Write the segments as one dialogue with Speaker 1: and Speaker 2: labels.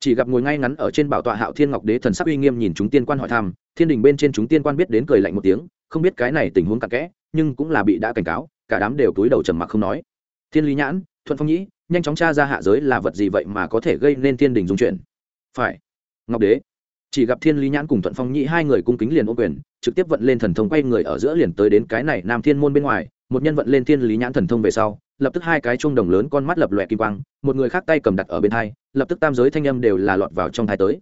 Speaker 1: chỉ gặp ngồi ngay ngắn ở trên bảo tọa hạo thiên ngọc đế thần sắc uy nghiêm nhìn chúng tiên quan hỏi thăm, thiên đình bên trên chúng tiên quan biết đến cười lạnh một tiếng, không biết cái này tình huống cặn kẽ, nhưng cũng là bị đã cảnh cáo, cả đám đều túi đầu trầm mặc không nói. Thiên lý nhãn, thuận phong nhĩ, nhanh chóng tra ra hạ giới là vật gì vậy mà có thể gây nên thiên đình dung chuyển phải. Ngọc đế. Chỉ gặp thiên lý nhãn cùng thuận phong nhĩ hai người cung kính liền ô quyền, trực tiếp vận lên thần thông quay người ở giữa liền tới đến cái này nam thiên môn bên ngoài, một nhân vận lên thiên lý nhãn thần thông về sau lập tức hai cái chuông đồng lớn con mắt lập lòe kim quang, một người khác tay cầm đặt ở bên thai lập tức tam giới thanh âm đều là lọt vào trong thai tới.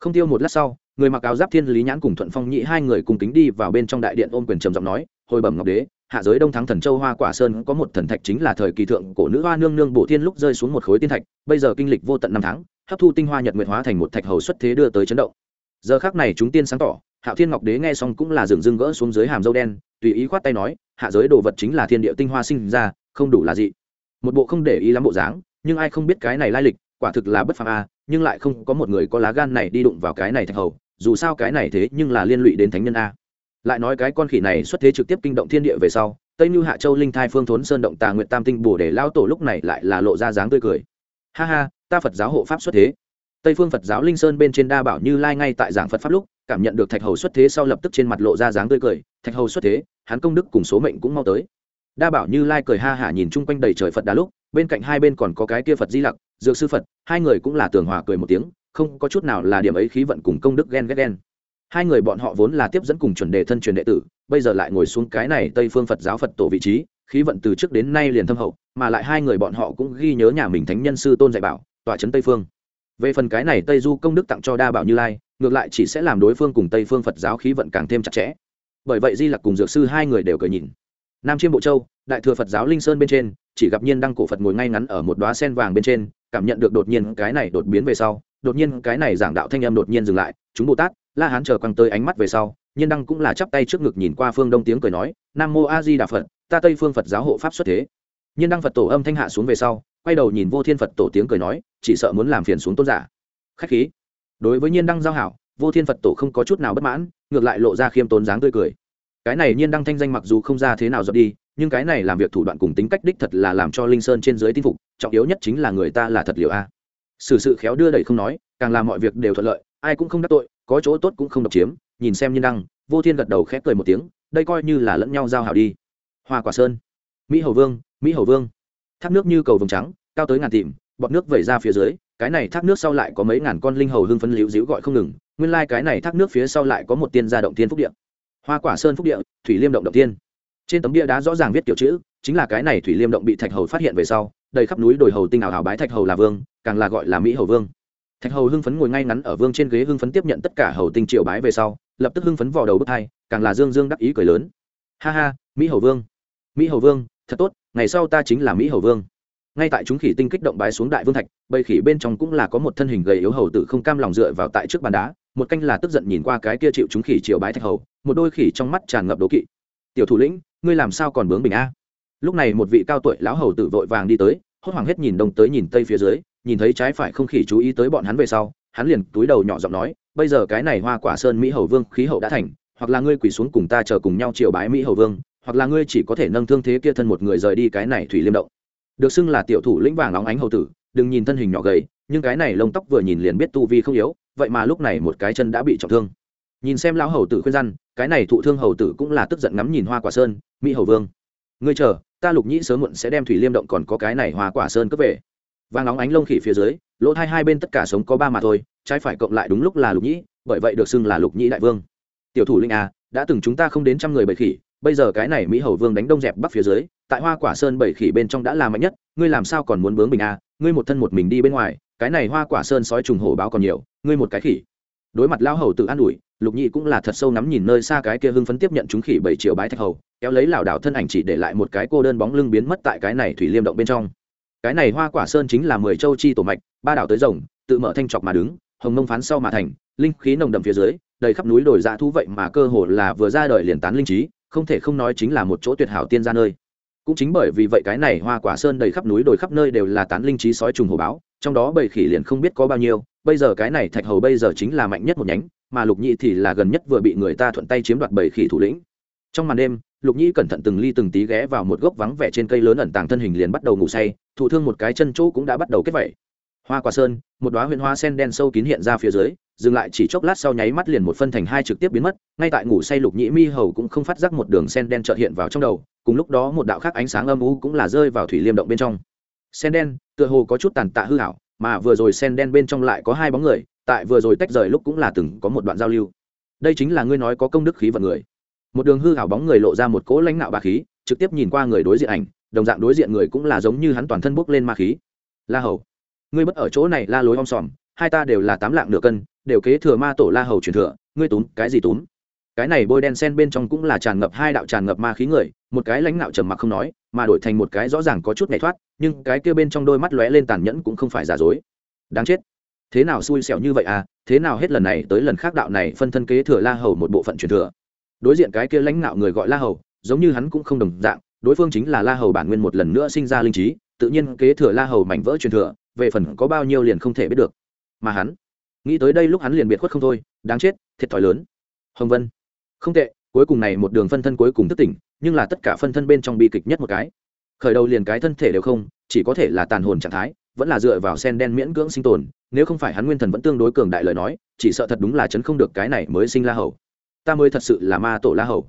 Speaker 1: Không tiêu một lát sau, người mặc áo giáp thiên lý nhãn cùng thuận phong nhị hai người cùng kính đi vào bên trong đại điện ôm quyền trầm giọng nói, hồi bẩm ngọc đế, hạ giới đông thắng thần châu hoa quả sơn có một thần thạch chính là thời kỳ thượng cổ nữ hoa nương nương bổ thiên lúc rơi xuống một khối tiên thạch, bây giờ kinh lịch vô tận năm tháng, hấp thu tinh hoa nhật nguyệt hóa thành một thạch hầu xuất thế đưa tới chấn động. Giờ khác này chúng tiên sáng tỏ, hạo thiên ngọc đế nghe xong cũng là dừng dưng gỡ xuống dưới hàm dâu đen, tùy ý khoát tay nói hạ giới đồ vật chính là thiên địa tinh hoa sinh ra, không đủ là gì một bộ không để ý lắm bộ dáng, nhưng ai không biết cái này lai lịch, quả thực là bất phàm a, nhưng lại không có một người có lá gan này đi đụng vào cái này thạch hầu, dù sao cái này thế nhưng là liên lụy đến thánh nhân a. Lại nói cái con khỉ này xuất thế trực tiếp kinh động thiên địa về sau, tây như hạ châu linh thai phương thốn sơn động tà nguyện tam tinh bổ để lao tổ lúc này lại là lộ ra dáng tươi cười. Ha ha, ta phật giáo hộ pháp xuất thế. Tây phương phật giáo linh sơn bên trên đa bảo như lai ngay tại giảng phật pháp lúc cảm nhận được thạch hầu xuất thế sau lập tức trên mặt lộ ra dáng tươi cười, thạch hầu xuất thế, hắn công đức cùng số mệnh cũng mau tới. Đa bảo như lai cười ha hả nhìn chung quanh đầy trời phật đá lúc, bên cạnh hai bên còn có cái kia phật di lặc, dược sư phật, hai người cũng là tường hòa cười một tiếng, không có chút nào là điểm ấy khí vận cùng công đức ghen ghét ghen. Hai người bọn họ vốn là tiếp dẫn cùng chuẩn đề thân truyền đệ tử, bây giờ lại ngồi xuống cái này tây phương phật giáo phật tổ vị trí, khí vận từ trước đến nay liền thâm hậu, mà lại hai người bọn họ cũng ghi nhớ nhà mình thánh nhân sư tôn dạy bảo, tọa trấn tây phương. Về phần cái này tây du công đức tặng cho đa bảo như lai ngược lại chỉ sẽ làm đối phương cùng tây phương phật giáo khí vận càng thêm chặt chẽ. Bởi vậy di lặc cùng dược sư hai người đều cười nhìn. Nam chiêm bộ châu, đại thừa phật giáo linh sơn bên trên, chỉ gặp nhiên đăng cổ phật ngồi ngay ngắn ở một đoá sen vàng bên trên, cảm nhận được đột nhiên cái này đột biến về sau, đột nhiên cái này giảng đạo thanh âm đột nhiên dừng lại, chúng bồ tát, la hán chờ quăng tới ánh mắt về sau, nhiên đăng cũng là chắp tay trước ngực nhìn qua phương đông tiếng cười nói, nam mô a di đà phật, ta tây phương phật giáo hộ pháp xuất thế. Nhiên đăng phật tổ âm thanh hạ xuống về sau, quay đầu nhìn vô thiên phật tổ tiếng cười nói, chỉ sợ muốn làm phiền xuống tôn giả. Khách khí đối với nhiên đăng giao hảo, vô thiên phật tổ không có chút nào bất mãn, ngược lại lộ ra khiêm tốn dáng tươi cười. Cái này nhiên đăng thanh danh mặc dù không ra thế nào dập đi, nhưng cái này làm việc thủ đoạn cùng tính cách đích thật là làm cho linh sơn trên dưới tin phục, trọng yếu nhất chính là người ta là thật liệu a. Xử sự khéo đưa đẩy không nói, càng làm mọi việc đều thuận lợi, ai cũng không đắc tội, có chỗ tốt cũng không độc chiếm, nhìn xem nhiên đăng, vô thiên gật đầu khép cười một tiếng, đây coi như là lẫn nhau giao hảo đi. Hoa quả sơn, mỹ hầu vương, mỹ hầu vương. Thác nước như cầu vồng trắng, cao tới ngàn tìm, bọt nước vẩy ra phía dưới cái này thác nước sau lại có mấy ngàn con linh hầu hưng phấn liễu diễu gọi không ngừng, nguyên lai cái này thác nước phía sau lại có một tiên gia động tiên phúc địa. Hoa quả sơn phúc địa, thủy liêm động động tiên. Trên tấm bia đá rõ ràng viết kiểu chữ, chính là cái này thủy liêm động bị thạch hầu phát hiện về sau, đầy khắp núi đồi hầu tinh ảo hào bái thạch hầu là vương, càng là gọi là mỹ hầu vương. Thạch hầu hưng phấn ngồi ngay ngắn ở vương trên ghế hưng phấn tiếp nhận tất cả hầu tinh triều bái về sau, lập tức hưng phấn vò đầu bước hai, càng là dương dương đắc ý cười lớn. Ha ha, mỹ hầu vương. Mỹ hầu vương, thật tốt, ngày sau ta chính là mỹ hầu vương ngay tại chúng khỉ tinh kích động bái xuống đại vương thạch, bầy khỉ bên trong cũng là có một thân hình gầy yếu hầu tử không cam lòng dựa vào tại trước bàn đá, một canh là tức giận nhìn qua cái kia chịu chúng khỉ triều bái thạch hầu, một đôi khỉ trong mắt tràn ngập đố kỵ. Tiểu thủ lĩnh, ngươi làm sao còn bướng bình a? Lúc này một vị cao tuổi lão hầu tử vội vàng đi tới, hốt hoảng hết nhìn đông tới nhìn tây phía dưới, nhìn thấy trái phải không khỉ chú ý tới bọn hắn về sau, hắn liền túi đầu nhỏ giọng nói, bây giờ cái này hoa quả sơn mỹ hầu vương khí hậu đã thành, hoặc là ngươi quỳ xuống cùng ta chờ cùng nhau triều bái mỹ hầu vương, hoặc là ngươi chỉ có thể nâng thương thế kia thân một người rời đi cái này thủy liêm động được xưng là tiểu thủ lĩnh vàng óng ánh hầu tử, đừng nhìn thân hình nhỏ gầy, nhưng cái này lông tóc vừa nhìn liền biết tu vi không yếu, vậy mà lúc này một cái chân đã bị trọng thương. Nhìn xem lão hầu tử khuyên răn, cái này thụ thương hầu tử cũng là tức giận ngắm nhìn hoa quả sơn, mỹ hầu vương, ngươi chờ, ta lục nhĩ sớm muộn sẽ đem thủy liêm động còn có cái này hoa quả sơn cướp về. Vàng óng ánh lông khỉ phía dưới, lỗ thai hai bên tất cả sống có ba mà thôi, trái phải cộng lại đúng lúc là lục nhĩ, bởi vậy được xưng là lục nhĩ đại vương. Tiểu thủ linh à đã từng chúng ta không đến trăm người bậy khỉ bây giờ cái này mỹ hầu vương đánh đông dẹp bắc phía dưới, tại hoa quả sơn bảy khỉ bên trong đã là mạnh nhất, ngươi làm sao còn muốn bướng bình à? Ngươi một thân một mình đi bên ngoài, cái này hoa quả sơn sói trùng hổ báo còn nhiều, ngươi một cái khỉ. Đối mặt lao hầu tự an ủi, lục nhị cũng là thật sâu nắm nhìn nơi xa cái kia hưng phấn tiếp nhận chúng khỉ bảy triệu bái thạch hầu, kéo lấy lảo đảo thân ảnh chỉ để lại một cái cô đơn bóng lưng biến mất tại cái này thủy liêm động bên trong. Cái này hoa quả sơn chính là mười châu chi tổ mạch, ba đảo tới rồng, tự mở thanh trọc mà đứng, hồng nông phán sau mà thành, linh khí nồng đậm phía dưới, đầy khắp núi đồi dã thú vậy mà cơ hồ là vừa ra đời liền tán linh trí không thể không nói chính là một chỗ tuyệt hảo tiên gia nơi. Cũng chính bởi vì vậy cái này hoa quả sơn đầy khắp núi đồi khắp nơi đều là tán linh trí sói trùng hồ báo, trong đó bầy khỉ liền không biết có bao nhiêu, bây giờ cái này thạch hầu bây giờ chính là mạnh nhất một nhánh, mà lục nhị thì là gần nhất vừa bị người ta thuận tay chiếm đoạt bầy khỉ thủ lĩnh. Trong màn đêm, lục nhĩ cẩn thận từng ly từng tí ghé vào một gốc vắng vẻ trên cây lớn ẩn tàng thân hình liền bắt đầu ngủ say, thụ thương một cái chân chỗ cũng đã bắt đầu kết vẩy hoa quả sơn, một đoá huyền hoa sen đen sâu kín hiện ra phía dưới dừng lại chỉ chốc lát sau nháy mắt liền một phân thành hai trực tiếp biến mất, ngay tại ngủ say lục nhĩ mi hầu cũng không phát giác một đường sen đen trợt hiện vào trong đầu, cùng lúc đó một đạo khác ánh sáng âm u cũng là rơi vào thủy liêm động bên trong. Sen đen, tựa hồ có chút tàn tạ hư hảo mà vừa rồi sen đen bên trong lại có hai bóng người, tại vừa rồi tách rời lúc cũng là từng có một đoạn giao lưu. Đây chính là ngươi nói có công đức khí vận người. Một đường hư hảo bóng người lộ ra một cỗ lãnh nạo bà khí, trực tiếp nhìn qua người đối diện ảnh, đồng dạng đối diện người cũng là giống như hắn toàn thân bốc lên ma khí. La hầu, ngươi bất ở chỗ này la lối om sòm, hai ta đều là tám lạng nửa cân đều kế thừa ma tổ la hầu truyền thừa, ngươi túm, cái gì túm? Cái này bôi đen sen bên trong cũng là tràn ngập hai đạo tràn ngập ma khí người, một cái lãnh nạo trầm mặc không nói, mà đổi thành một cái rõ ràng có chút nhảy thoát, nhưng cái kia bên trong đôi mắt lóe lên tàn nhẫn cũng không phải giả dối. Đáng chết. Thế nào xui xẻo như vậy à? Thế nào hết lần này tới lần khác đạo này phân thân kế thừa la hầu một bộ phận truyền thừa? Đối diện cái kia lãnh nạo người gọi la hầu, giống như hắn cũng không đồng dạng, đối phương chính là la hầu bản nguyên một lần nữa sinh ra linh trí, tự nhiên kế thừa la hầu mảnh vỡ truyền thừa, về phần có bao nhiêu liền không thể biết được. Mà hắn nghĩ tới đây lúc hắn liền biệt khuất không thôi, đáng chết, thiệt thòi lớn. Hồng vân. Không tệ, cuối cùng này một đường phân thân cuối cùng thức tỉnh, nhưng là tất cả phân thân bên trong bi kịch nhất một cái. Khởi đầu liền cái thân thể đều không, chỉ có thể là tàn hồn trạng thái, vẫn là dựa vào sen đen miễn cưỡng sinh tồn, nếu không phải hắn nguyên thần vẫn tương đối cường đại lời nói, chỉ sợ thật đúng là chấn không được cái này mới sinh la hầu. Ta mới thật sự là ma tổ la hầu.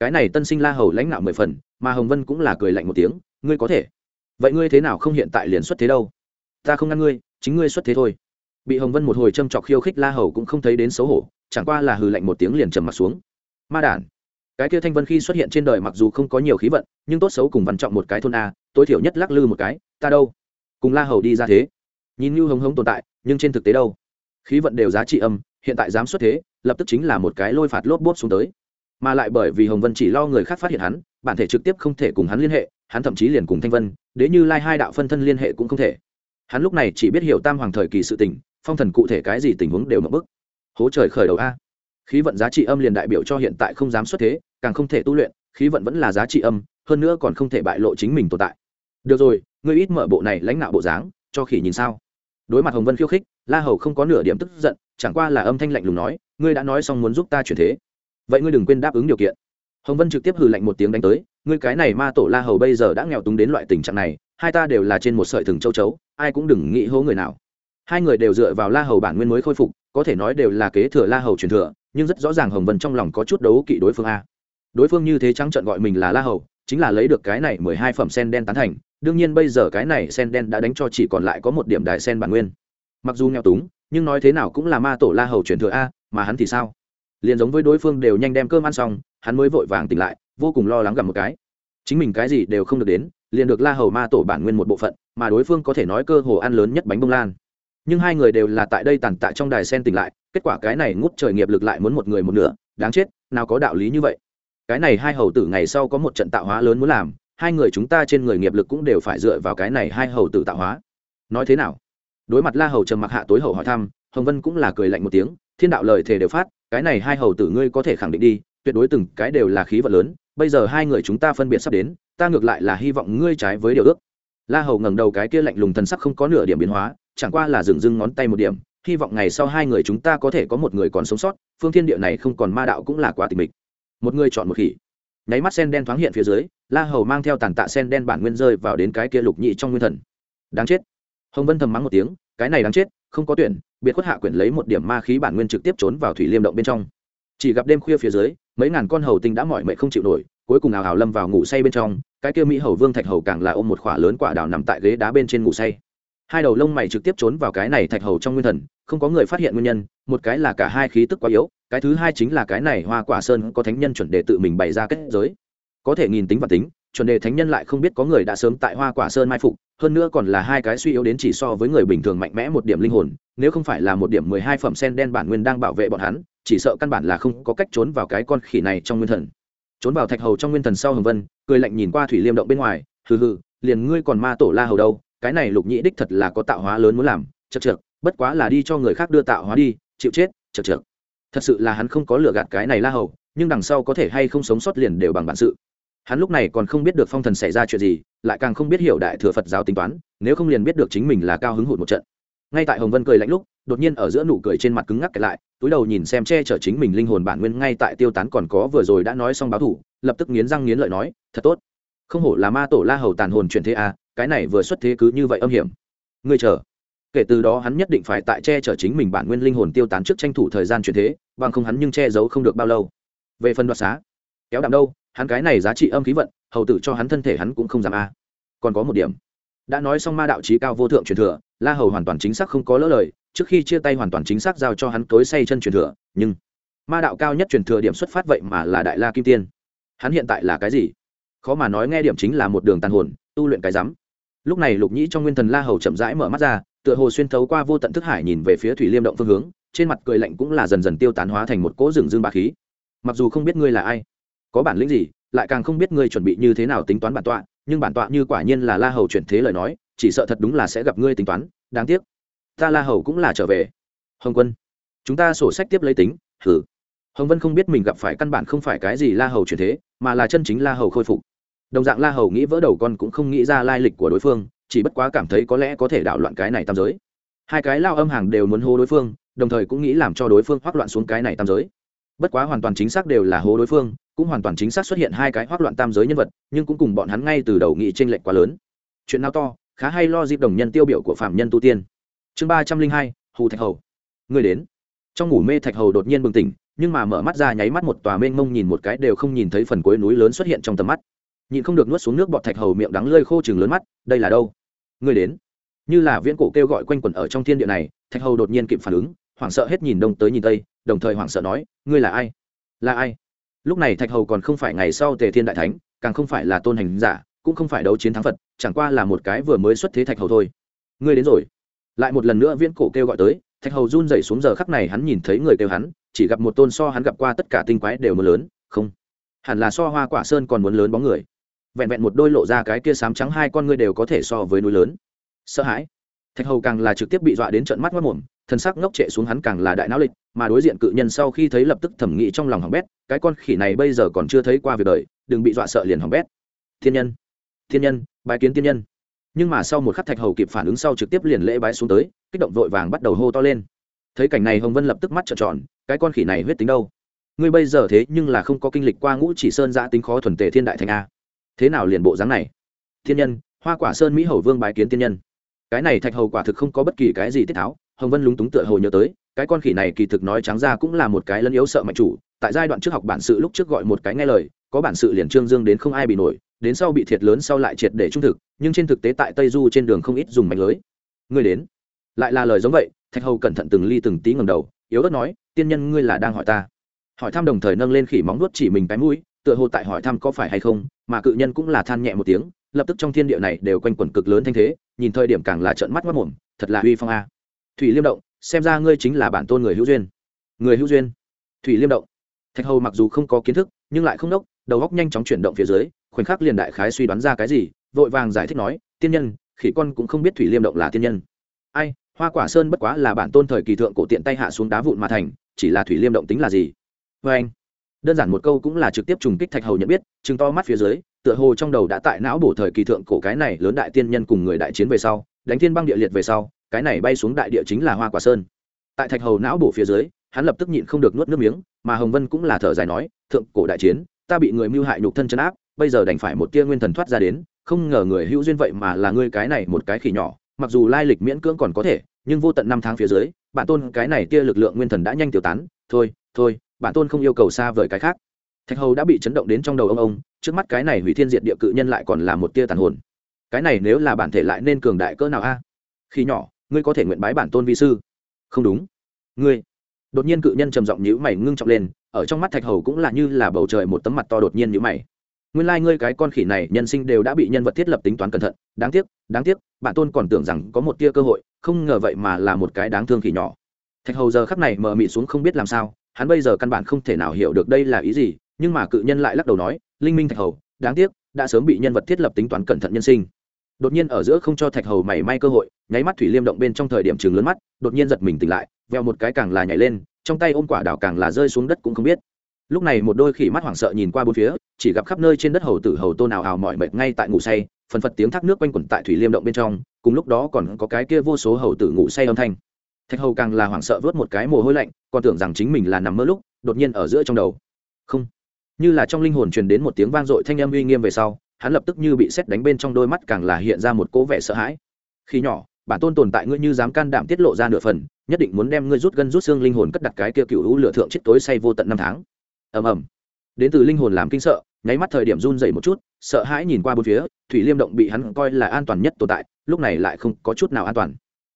Speaker 1: Cái này tân sinh la hầu lãnh đạo mười phần, mà hồng vân cũng là cười lạnh một tiếng, ngươi có thể. Vậy ngươi thế nào không hiện tại liền xuất thế đâu? Ta không ngăn ngươi, chính ngươi xuất thế thôi bị hồng vân một hồi châm chọc khiêu khích la hầu cũng không thấy đến xấu hổ, chẳng qua là hừ lạnh một tiếng liền trầm mặt xuống. Ma đản, cái kia thanh vân khi xuất hiện trên đời mặc dù không có nhiều khí vận, nhưng tốt xấu cùng văn trọng một cái thôn a, tối thiểu nhất lắc lư một cái, ta đâu? Cùng la hầu đi ra thế. Nhìn như hống hống tồn tại, nhưng trên thực tế đâu? Khí vận đều giá trị âm, hiện tại dám xuất thế, lập tức chính là một cái lôi phạt lốp bốp xuống tới. Mà lại bởi vì hồng vân chỉ lo người khác phát hiện hắn, bản thể trực tiếp không thể cùng hắn liên hệ, hắn thậm chí liền cùng thanh vân, đế như lai hai đạo phân thân liên hệ cũng không thể. Hắn lúc này chỉ biết hiểu tam hoàng thời kỳ sự tình phong thần cụ thể cái gì tình huống đều mập bức. Hố trời khởi đầu a. Khí vận giá trị âm liền đại biểu cho hiện tại không dám xuất thế, càng không thể tu luyện, khí vận vẫn là giá trị âm, hơn nữa còn không thể bại lộ chính mình tồn tại. Được rồi, ngươi ít mở bộ này lãnh đạo bộ dáng, cho khỉ nhìn sao? Đối mặt hồng vân khiêu khích, la hầu không có nửa điểm tức giận, chẳng qua là âm thanh lạnh lùng nói, ngươi đã nói xong muốn giúp ta chuyển thế. Vậy ngươi đừng quên đáp ứng điều kiện. Hồng vân trực tiếp hừ lạnh một tiếng đánh tới, ngươi cái này ma tổ la hầu bây giờ đã nghèo túng đến loại tình trạng này, hai ta đều là trên một sợi thừng châu chấu, ai cũng đừng nghĩ hố người nào hai người đều dựa vào la hầu bản nguyên mới khôi phục, có thể nói đều là kế thừa la hầu truyền thừa, nhưng rất rõ ràng hồng vân trong lòng có chút đấu kỵ đối phương a. Đối phương như thế trắng trận gọi mình là la hầu, chính là lấy được cái này mười hai phẩm sen đen tán thành, đương nhiên bây giờ cái này sen đen đã đánh cho chỉ còn lại có một điểm đại sen bản nguyên. Mặc dù nghèo túng, nhưng nói thế nào cũng là ma tổ la hầu truyền thừa a, mà hắn thì sao? Liền giống với đối phương đều nhanh đem cơm ăn xong, hắn mới vội vàng tỉnh lại, vô cùng lo lắng gặp một cái. Chính mình cái gì đều không được đến, liền được la hầu ma tổ bản nguyên một bộ phận, mà đối phương có thể nói cơ hồ ăn lớn nhất bánh bông lan nhưng hai người đều là tại đây tàn tạ trong đài sen tỉnh lại, kết quả cái này ngút trời nghiệp lực lại muốn một người một nửa, đáng chết, nào có đạo lý như vậy. Cái này hai hầu tử ngày sau có một trận tạo hóa lớn muốn làm, hai người chúng ta trên người nghiệp lực cũng đều phải dựa vào cái này hai hầu tử tạo hóa. Nói thế nào? Đối mặt la hầu trầm mặc hạ tối hầu hỏi thăm, hồng vân cũng là cười lạnh một tiếng, thiên đạo lời thề đều phát, cái này hai hầu tử ngươi có thể khẳng định đi, tuyệt đối từng cái đều là khí vật lớn, bây giờ hai người chúng ta phân biệt sắp đến, ta ngược lại là hy vọng ngươi trái với điều ước. La hầu ngẩng đầu cái kia lạnh lùng thần sắc không có nửa điểm biến hóa chẳng qua là dừng dưng ngón tay một điểm, hy vọng ngày sau hai người chúng ta có thể có một người còn sống sót, phương thiên địa này không còn ma đạo cũng là quá tình mịch. Một người chọn một khỉ. Nháy mắt sen đen thoáng hiện phía dưới, la hầu mang theo tàn tạ sen đen bản nguyên rơi vào đến cái kia lục nhị trong nguyên thần. Đáng chết. Hồng vân thầm mắng một tiếng, cái này đáng chết, không có tuyển, biệt khuất hạ quyển lấy một điểm ma khí bản nguyên trực tiếp trốn vào thủy liêm động bên trong. Chỉ gặp đêm khuya phía dưới, mấy ngàn con hầu tinh đã mỏi mệt không chịu nổi, cuối cùng ào ào lâm vào ngủ say bên trong, cái kia mỹ hầu vương thạch hầu càng là ôm một khỏa lớn quả đào nằm tại ghế đá bên trên ngủ say hai đầu lông mày trực tiếp trốn vào cái này thạch hầu trong nguyên thần, không có người phát hiện nguyên nhân, một cái là cả hai khí tức quá yếu, cái thứ hai chính là cái này hoa quả sơn có thánh nhân chuẩn đề tự mình bày ra kết giới. Có thể nghìn tính và tính, chuẩn đề thánh nhân lại không biết có người đã sớm tại hoa quả sơn mai phục, hơn nữa còn là hai cái suy yếu đến chỉ so với người bình thường mạnh mẽ một điểm linh hồn, nếu không phải là một điểm mười hai phẩm sen đen bản nguyên đang bảo vệ bọn hắn, chỉ sợ căn bản là không có cách trốn vào cái con khỉ này trong nguyên thần. Trốn vào thạch hầu trong nguyên thần sau hồng vân, cười lạnh nhìn qua thủy liêm động bên ngoài, hừ hừ, liền ngươi còn ma tổ la hầu đâu cái này lục nhĩ đích thật là có tạo hóa lớn muốn làm chật chược bất quá là đi cho người khác đưa tạo hóa đi chịu chết chật chược. Thật sự là hắn không có lựa gạt cái này la hầu nhưng đằng sau có thể hay không sống sót liền đều bằng bản sự. Hắn lúc này còn không biết được phong thần xảy ra chuyện gì lại càng không biết hiểu đại thừa phật giáo tính toán nếu không liền biết được chính mình là cao hứng hụt một trận. Ngay tại hồng vân cười lạnh lúc đột nhiên ở giữa nụ cười trên mặt cứng ngắc lại túi đầu nhìn xem che chở chính mình linh hồn bản nguyên ngay tại tiêu tán còn có vừa rồi đã nói xong báo thủ lập tức nghiến răng nghiến lợi nói thật tốt. Không hổ là ma tổ la hầu tàn hồn chuyển thế à, cái này vừa xuất thế cứ như vậy âm hiểm. Ngươi chờ. Kể từ đó hắn nhất định phải tại che chở chính mình bản nguyên linh hồn tiêu tán trước tranh thủ thời gian chuyển thế, bằng không hắn nhưng che giấu không được bao lâu. Về phần đoạt xá, kéo đạm đâu, hắn cái này giá trị âm khí vận, hầu tử cho hắn thân thể hắn cũng không dám a. Còn có một điểm, đã nói xong ma đạo trí cao vô thượng truyền thừa, la hầu hoàn toàn chính xác không có lỡ lời, trước khi chia tay hoàn toàn chính xác giao cho hắn tối say chân truyền thừa, nhưng ma đạo cao nhất truyền thừa điểm xuất phát vậy mà là đại la kim tiên. Hắn hiện tại là cái gì? Khó mà nói nghe điểm chính là một đường tàn hồn, tu luyện cái rắm lúc này lục nhĩ trong nguyên thần la hầu chậm rãi mở mắt ra, tựa hồ xuyên thấu qua vô tận thức hải nhìn về phía thủy liêm động phương hướng, trên mặt cười lạnh cũng là dần dần tiêu tán hóa thành một cỗ rừng dương ba khí. Mặc dù không biết ngươi là ai, có bản lĩnh gì, lại càng không biết ngươi chuẩn bị như thế nào tính toán bản tọa, nhưng bản tọa như quả nhiên là la hầu chuyển thế lời nói, chỉ sợ thật đúng là sẽ gặp ngươi tính toán, đáng tiếc. Ta la hầu cũng là trở về. Hồng quân, chúng ta sổ sách tiếp lấy tính, hử? Hồng vân không biết mình gặp phải căn bản không phải cái gì la hầu chuyển thế, mà là chân chính la hầu khôi phục đồng dạng la hầu nghĩ vỡ đầu con cũng không nghĩ ra lai lịch của đối phương, chỉ bất quá cảm thấy có lẽ có thể đảo loạn cái này tam giới. Hai cái lao âm hàng đều muốn hô đối phương, đồng thời cũng nghĩ làm cho đối phương hoác loạn xuống cái này tam giới. Bất quá hoàn toàn chính xác đều là hố đối phương, cũng hoàn toàn chính xác xuất hiện hai cái hoác loạn tam giới nhân vật, nhưng cũng cùng bọn hắn ngay từ đầu nghĩ t r ê n lệch quá lớn. Chuyện nào to, khá hay lo dịp đồng nhân tiêu biểu của phạm nhân tu tiên. Chương ba trăm linh hai, hù thạch hầu. Người đến. Trong ngủ mê thạch hầu đột nhiên bừng tỉnh, nhưng mà mở mắt ra nháy mắt một tòa mênh mông nhìn một cái đều không nhìn thấy phần cuối núi lớn xuất hiện trong tầm mắt nhìn không được nuốt xuống nước bọt thạch hầu miệng đắng lơi khô chừng lớn mắt, đây là đâu? Người đến. Như là viễn cổ kêu gọi quanh quẩn ở trong thiên địa này, thạch hầu đột nhiên kịp phản ứng, hoảng sợ hết nhìn đông tới nhìn tây, đồng thời hoảng sợ nói, ngươi là ai? Là ai? Lúc này thạch hầu còn không phải ngày sau tề thiên đại thánh, càng không phải là tôn hành giả, cũng không phải đấu chiến thắng phật, chẳng qua là một cái vừa mới xuất thế thạch hầu thôi. Ngươi đến rồi. Lại một lần nữa viễn cổ kêu gọi tới, thạch hầu run dậy xuống giờ khắc này hắn nhìn thấy người kêu hắn, chỉ gặp một tôn so hắn gặp qua tất cả tinh quái đều mưa lớn, không, hẳn là so hoa quả sơn còn muốn lớn bóng người vẹn vẹn một đôi lộ ra cái kia sám trắng hai con ngươi đều có thể so với núi lớn. Sợ hãi. Thạch hầu càng là trực tiếp bị dọa đến trận mắt mất mồm thân sắc ngốc trệ xuống hắn càng là đại não lịch, mà đối diện cự nhân sau khi thấy lập tức thẩm nghĩ trong lòng hỏng bét, cái con khỉ này bây giờ còn chưa thấy qua việc đời, đừng bị dọa sợ liền hỏng bét. Thiên nhân thiên nhân bài kiến thiên nhân. Nhưng mà sau một khắc thạch hầu kịp phản ứng sau trực tiếp liền lễ bái xuống tới, kích động vội vàng bắt đầu hô to lên. Thấy cảnh này hồng vân lập tức mắt trợn tròn, cái con khỉ này huyết tính đâu? Ngươi bây giờ thế nhưng là không có kinh lịch qua ngũ chỉ sơn giã tính khó thuần tề thiên đại thành a thế nào liền bộ dáng này? Thiên nhân, hoa quả sơn mỹ hầu vương bái kiến tiên nhân. Cái này thạch hầu quả thực không có bất kỳ cái gì tiết tháo, hồng vân lúng túng tựa hồ nhớ tới, cái con khỉ này kỳ thực nói trắng ra cũng là một cái lân yếu sợ mạnh chủ, tại giai đoạn trước học bản sự lúc trước gọi một cái nghe lời, có bản sự liền trương dương đến không ai bị nổi, đến sau bị thiệt lớn sau lại triệt để trung thực, nhưng trên thực tế tại tây du trên đường không ít dùng mạnh lưới. Ngươi đến. Lại là lời giống vậy, thạch hầu cẩn thận từng ly từng tí ngầm đầu, yếu ớt nói, tiên nhân ngươi là đang hỏi ta. Hỏi thăm đồng thời nâng lên khỉ móng nuốt chỉ mình cái mũi, tựa hồ tại hỏi thăm có phải hay không mà cự nhân cũng là than nhẹ một tiếng, lập tức trong thiên địa này đều quanh quẩn cực lớn thanh thế, nhìn thời điểm càng là trợn mắt mất mồm, thật là uy phong a. Thủy liêm động, xem ra ngươi chính là bản tôn người hữu duyên. Người hữu duyên? Thủy liêm động. Thạch hầu mặc dù không có kiến thức, nhưng lại không đốc, đầu góc nhanh chóng chuyển động phía dưới, khoảnh khắc liền đại khái suy đoán ra cái gì, vội vàng giải thích nói, tiên nhân, khỉ con cũng không biết thủy liêm động là tiên nhân. Ai, hoa quả sơn bất quá là bản tôn thời kỳ thượng cổ tiện tay hạ xuống đá vụn mà thành, chỉ là thủy liêm động tính là gì? Vê anh đơn giản một câu cũng là trực tiếp trùng kích thạch hầu nhận biết chừng to mắt phía dưới, tựa hồ trong đầu đã tại não bổ thời kỳ thượng cổ cái này lớn đại tiên nhân cùng người đại chiến về sau, đánh thiên băng địa liệt về sau, cái này bay xuống đại địa chính là hoa quả sơn. Tại thạch hầu não bổ phía dưới, hắn lập tức nhịn không được nuốt nước miếng, mà hồng vân cũng là thở dài nói, thượng cổ đại chiến, ta bị người mưu hại nhục thân chấn áp, bây giờ đành phải một tia nguyên thần thoát ra đến, không ngờ người hữu duyên vậy mà là ngươi cái này một cái khỉ nhỏ, mặc dù lai lịch miễn cưỡng còn có thể, nhưng vô tận năm tháng phía dưới, bản tôn cái này tia lực lượng nguyên thần đã nhanh tiêu tán, thôi thôi bản tôn không yêu cầu xa vời cái khác. Thạch hầu đã bị chấn động đến trong đầu ông ông, trước mắt cái này hủy thiên diệt địa cự nhân lại còn là một tia tàn hồn. Cái này nếu là bản thể lại nên cường đại cỡ nào a? À? Khi nhỏ, ngươi có thể nguyện bái bản tôn vi sư. Không đúng. Ngươi. Đột nhiên cự nhân trầm giọng nhữ mày ngưng trọng lên, ở trong mắt thạch hầu cũng là như là bầu trời một tấm mặt to đột nhiên nhữ mày. Nguyên lai、like、ngươi cái con khỉ này, nhân sinh đều đã bị nhân vật thiết lập tính toán cẩn thận, đáng tiếc đáng tiếc, bản tôn còn tưởng rằng có một tia cơ hội, không ngờ vậy mà là một cái đáng thương khỉ nhỏ. Thạch hầu giờ khắc này mờ mị xuống không biết làm sao hắn bây giờ căn bản không thể nào hiểu được đây là ý gì, nhưng mà cự nhân lại lắc đầu nói, linh minh thạch hầu, đáng tiếc, đã sớm bị nhân vật thiết lập tính toán cẩn thận nhân sinh. Đột nhiên ở giữa không cho thạch hầu mảy may cơ hội, nháy mắt thủy liêm động bên trong thời điểm chừng lớn mắt, đột nhiên giật mình tỉnh lại, veo một cái càng là nhảy lên, trong tay ôm quả đảo càng là rơi xuống đất cũng không biết. Lúc này một đôi khỉ mắt hoảng sợ nhìn qua bốn phía, chỉ gặp khắp nơi trên đất hầu tử hầu tô nào hào mọi mệt ngay tại ngủ say, phần phật tiếng thác nước quanh quẩn tại thủy liêm động bên trong, cùng lúc đó còn có cái kia vô số hầu tử ngủ say âm thanh thạch hầu càng là hoảng sợ vớt một cái mồ hôi lạnh, còn tưởng rằng chính mình là nằm mơ lúc, đột nhiên ở giữa trong đầu. Không. Như là trong linh hồn truyền đến một tiếng vang dội thanh âm uy nghiêm về sau, hắn lập tức như bị xét đánh bên trong đôi mắt càng là hiện ra một cố vẻ sợ hãi. Khi nhỏ, bản tôn tồn tại ngươi như dám can đảm tiết lộ ra nửa phần, nhất định muốn đem ngươi rút gân rút xương linh hồn cất đặt cái kia cựu hữu lựa thượng chết tối say vô tận năm tháng. Ầm ầm. Đến từ linh hồn làm kinh sợ, nháy mắt thời điểm run dậy một chút, sợ hãi nhìn qua bốn phía, thủy liêm động bị hắn coi là an toàn nhất tồn tại, lúc này lại không có chút nào an toàn.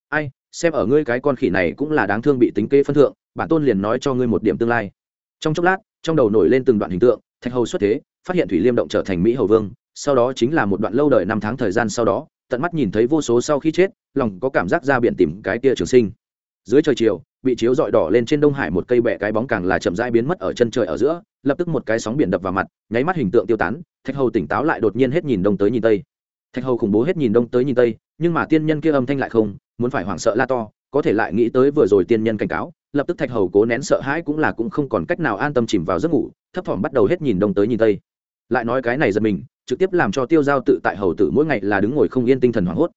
Speaker 1: Ai xem ở ngươi cái con khỉ này cũng là đáng thương bị tính kê phân thượng, bản tôn liền nói cho ngươi một điểm tương lai. Trong chốc lát, trong đầu nổi lên từng đoạn hình tượng, thạch hầu xuất thế, phát hiện thủy liêm động trở thành mỹ hầu vương, sau đó chính là một đoạn lâu đời năm tháng thời gian sau đó, tận mắt nhìn thấy vô số sau khi chết, lòng có cảm giác ra biển tìm cái kia trường sinh. Dưới trời chiều, bị chiếu dọi đỏ lên trên đông hải một cây bẹ cái bóng càng là chậm rãi biến mất ở chân trời ở giữa, lập tức một cái sóng biển đập vào mặt, nháy mắt hình tượng tiêu tán, thạch hầu tỉnh táo lại đột nhiên hết nhìn đông tới nhìn tây. Thạch hầu khủng bố hết nhìn đông tới nhìn tây, nhưng mà tiên nhân kia âm thanh lại không muốn phải hoảng sợ la to, có thể lại nghĩ tới vừa rồi tiên nhân cảnh cáo, lập tức thạch hầu cố nén sợ hãi cũng là cũng không còn cách nào an tâm chìm vào giấc ngủ, thấp thỏm bắt đầu hết nhìn đông tới nhìn tây. Lại nói cái này giật mình, trực tiếp làm cho tiêu giao tự tại hầu tử mỗi ngày là đứng ngồi không yên tinh thần hoảng hốt.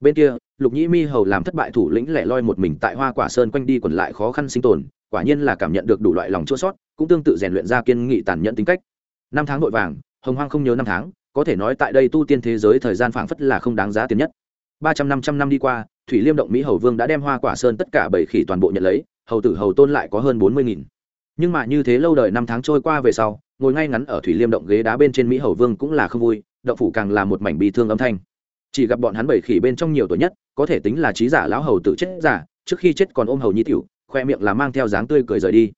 Speaker 1: Bên kia, lục nhĩ mi hầu làm thất bại thủ lĩnh lẻ loi một mình tại hoa quả sơn quanh đi quẩn lại khó khăn sinh tồn, quả nhiên là cảm nhận được đủ loại lòng chua sót cũng tương tự rèn luyện ra kiên nghị tàn nhẫn tính cách. Năm tháng vội vàng, hồng hoang không nhớ năm tháng, có thể nói tại đây tu tiên thế giới thời gian phảng phất là không đáng giá tiền nhất ba trăm năm trăm năm đi qua, thủy liêm động mỹ hầu vương đã đem hoa quả sơn tất cả bảy khỉ toàn bộ nhận lấy, hầu tử hầu tôn lại có hơn bốn mươi nghìn. Nhưng mà như thế lâu đời năm tháng trôi qua về sau, ngồi ngay ngắn ở thủy liêm động ghế đá bên trên mỹ hầu vương cũng là không vui, động phủ càng là một mảnh bị thương âm thanh. Chỉ gặp bọn hắn bảy khỉ bên trong nhiều tuổi nhất, có thể tính là trí giả lão hầu tử chết giả, trước khi chết còn ôm hầu nhi tiểu, khoe miệng là mang theo dáng tươi cười rời đi.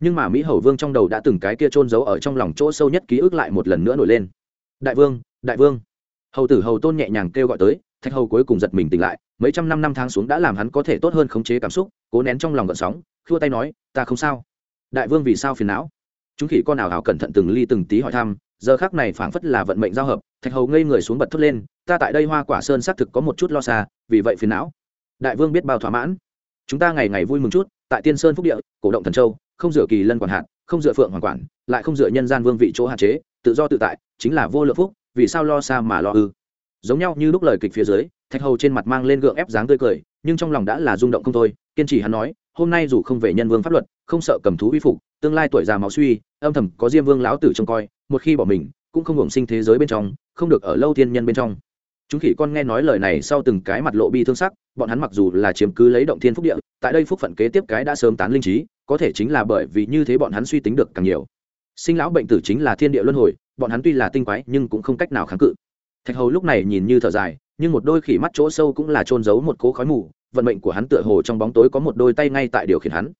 Speaker 1: Nhưng mà mỹ hầu vương trong đầu đã từng cái kia trôn giấu ở trong lòng chỗ sâu nhất ký ức lại một lần nữa nổi lên. Đại vương đại vương. Hầu tử hầu tôn nhẹ nhàng kêu gọi tới thạch hầu cuối cùng giật mình tỉnh lại, mấy trăm năm năm tháng xuống đã làm hắn có thể tốt hơn khống chế cảm xúc, cố nén trong lòng gợn sóng, khua tay nói, ta không sao. Đại vương vì sao phiền não? Chúng khỉ con nào hào cẩn thận từng ly từng tí hỏi thăm, giờ khác này phảng phất là vận mệnh giao hợp, thạch hầu ngây người xuống bật thốt lên, ta tại đây hoa quả sơn xác thực có một chút lo xa, vì vậy phiền não. Đại vương biết bao thỏa mãn. Chúng ta ngày ngày vui mừng chút, tại tiên sơn phúc địa, cổ động thần châu, không dựa kỳ lân quản hạt, không dựa phượng hoàng quản, lại không dựa nhân gian vương vị chỗ hạn chế, tự do tự tại, chính là vô lượng phúc, vì sao lo xa mà lo ư? Giống nhau như lúc lời kịch phía dưới, thạch hầu trên mặt mang lên gượng ép dáng tươi cười, nhưng trong lòng đã là rung động không thôi, kiên trì hắn nói, hôm nay dù không về nhân vương pháp luật, không sợ cầm thú uy phục, tương lai tuổi già máu suy, âm thầm có diêm vương lão tử trông coi, một khi bỏ mình, cũng không hưởng sinh thế giới bên trong, không được ở lâu thiên nhân bên trong. Chúng khỉ con nghe nói lời này sau từng cái mặt lộ bi thương sắc, bọn hắn mặc dù là chiếm cứ lấy động thiên phúc địa, tại đây phúc phận kế tiếp cái đã sớm tán linh trí, có thể chính là bởi vì như thế bọn hắn suy tính được càng nhiều. Sinh lão bệnh tử chính là thiên địa luân hồi, bọn hắn tuy là tinh quái nhưng cũng không cách nào kháng cự thạch hầu lúc này nhìn như thở dài, nhưng một đôi khỉ mắt chỗ sâu cũng là trôn giấu một cố khói mù, vận mệnh của hắn tựa hồ trong bóng tối có một đôi tay ngay tại điều khiển hắn.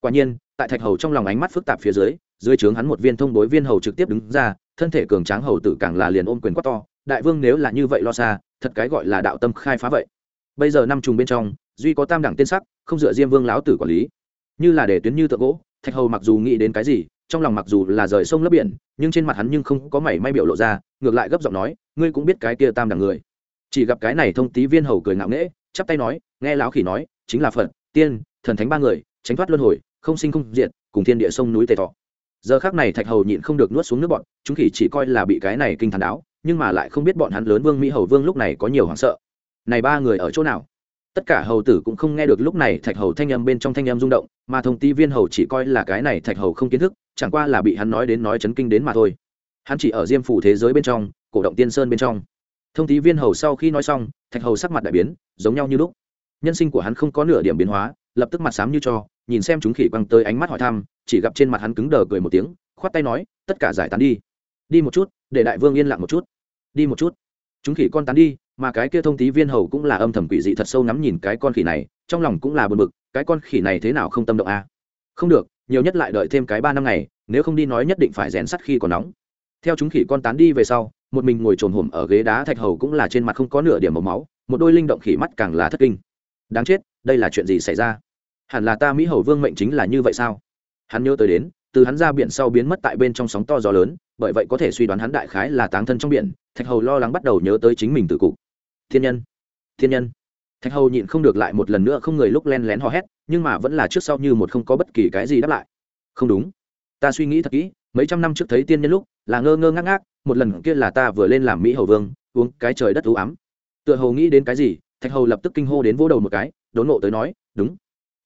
Speaker 1: Quả nhiên, tại thạch hầu trong lòng ánh mắt phức tạp phía dưới dưới trướng hắn một viên thông bối viên hầu trực tiếp đứng ra, thân thể cường tráng hầu tử càng là liền ôm quyền quát to, đại vương nếu là như vậy lo xa, thật cái gọi là đạo tâm khai phá vậy. Bây giờ năm trùng bên trong, duy có tam đẳng tiên sắc, không dựa diêm vương láo tử quản lý. Như là để tuyến như tượng gỗ, thạch hầu mặc dù nghĩ đến cái gì trong lòng mặc dù là rời sông lấp biển, nhưng trên mặt hắn nhưng không có mảy may biểu lộ ra, ngược lại gấp giọng nói, ngươi cũng biết cái kia tam đẳng người. Chỉ gặp cái này thông tí viên hầu cười ngạo nghễ, chắp tay nói, nghe lão khỉ nói, chính là phật, tiên, thần thánh ba người, tránh thoát luân hồi, không sinh không diệt, cùng thiên địa sông núi tề thọ giờ khác này thạch hầu nhịn không được nuốt xuống nước bọn chúng khỉ chỉ coi là bị cái này kinh thần đáo, nhưng mà lại không biết bọn hắn lớn vương mỹ hầu vương lúc này có nhiều hoảng sợ. Này ba người ở chỗ nào? Tất cả hầu tử cũng không nghe được lúc này thạch hầu thanh âm bên trong thanh âm rung động, mà thông tí viên hầu chỉ coi là cái này thạch hầu không kiến thức chẳng qua là bị hắn nói đến nói chấn kinh đến mà thôi. Hắn chỉ ở diêm phủ thế giới bên trong, cổ động tiên sơn bên trong. Thông tí viên hầu sau khi nói xong, thạch hầu sắc mặt đại biến, giống nhau như lúc. Nhân sinh của hắn không có nửa điểm biến hóa, lập tức mặt sám như cho, nhìn xem chúng khỉ quăng tới ánh mắt hỏi thăm, chỉ gặp trên mặt hắn cứng đờ cười một tiếng, khoát tay nói, tất cả giải tán đi. Đi một chút, để đại vương yên lặng một chút. Đi một chút. Chúng khỉ con tán đi, mà cái kia thông tí viên hầu cũng là âm thầm quỷ dị thật sâu ngắm nhìn cái con khỉ này, trong lòng cũng là bực bực, cái con khỉ này thế nào không tâm động a à? không được nhiều nhất lại đợi thêm cái ba năm ngày, nếu không đi nói nhất định phải rèn sắt khi còn nóng. Theo chúng khỉ con tán đi về sau, một mình ngồi trồn hổm ở ghế đá thạch hầu cũng là trên mặt không có nửa điểm màu máu, một đôi linh động khỉ mắt càng là thất kinh. Đáng chết, đây là chuyện gì xảy ra? Hẳn là ta mỹ hầu vương mệnh chính là như vậy sao? Hắn nhớ tới đến, từ hắn ra biển sau biến mất tại bên trong sóng to gió lớn, bởi vậy có thể suy đoán hắn đại khái là táng thân trong biển, thạch hầu lo lắng bắt đầu nhớ tới chính mình từ cục. Thiên nhân thiên nhân thạch hầu nhịn không được lại một lần nữa không người lúc len lén hò hét, nhưng mà vẫn là trước sau như một không có bất kỳ cái gì đáp lại. Không đúng. Ta suy nghĩ thật kỹ, mấy trăm năm trước thấy tiên nhân lúc, là ngơ ngơ ngác ngác, một lần kia là ta vừa lên làm mỹ hầu vương, uống cái trời đất ưu ám. Tựa hầu nghĩ đến cái gì, thạch hầu lập tức kinh hô đến vỗ đầu một cái, đốn nộ tới nói, đúng.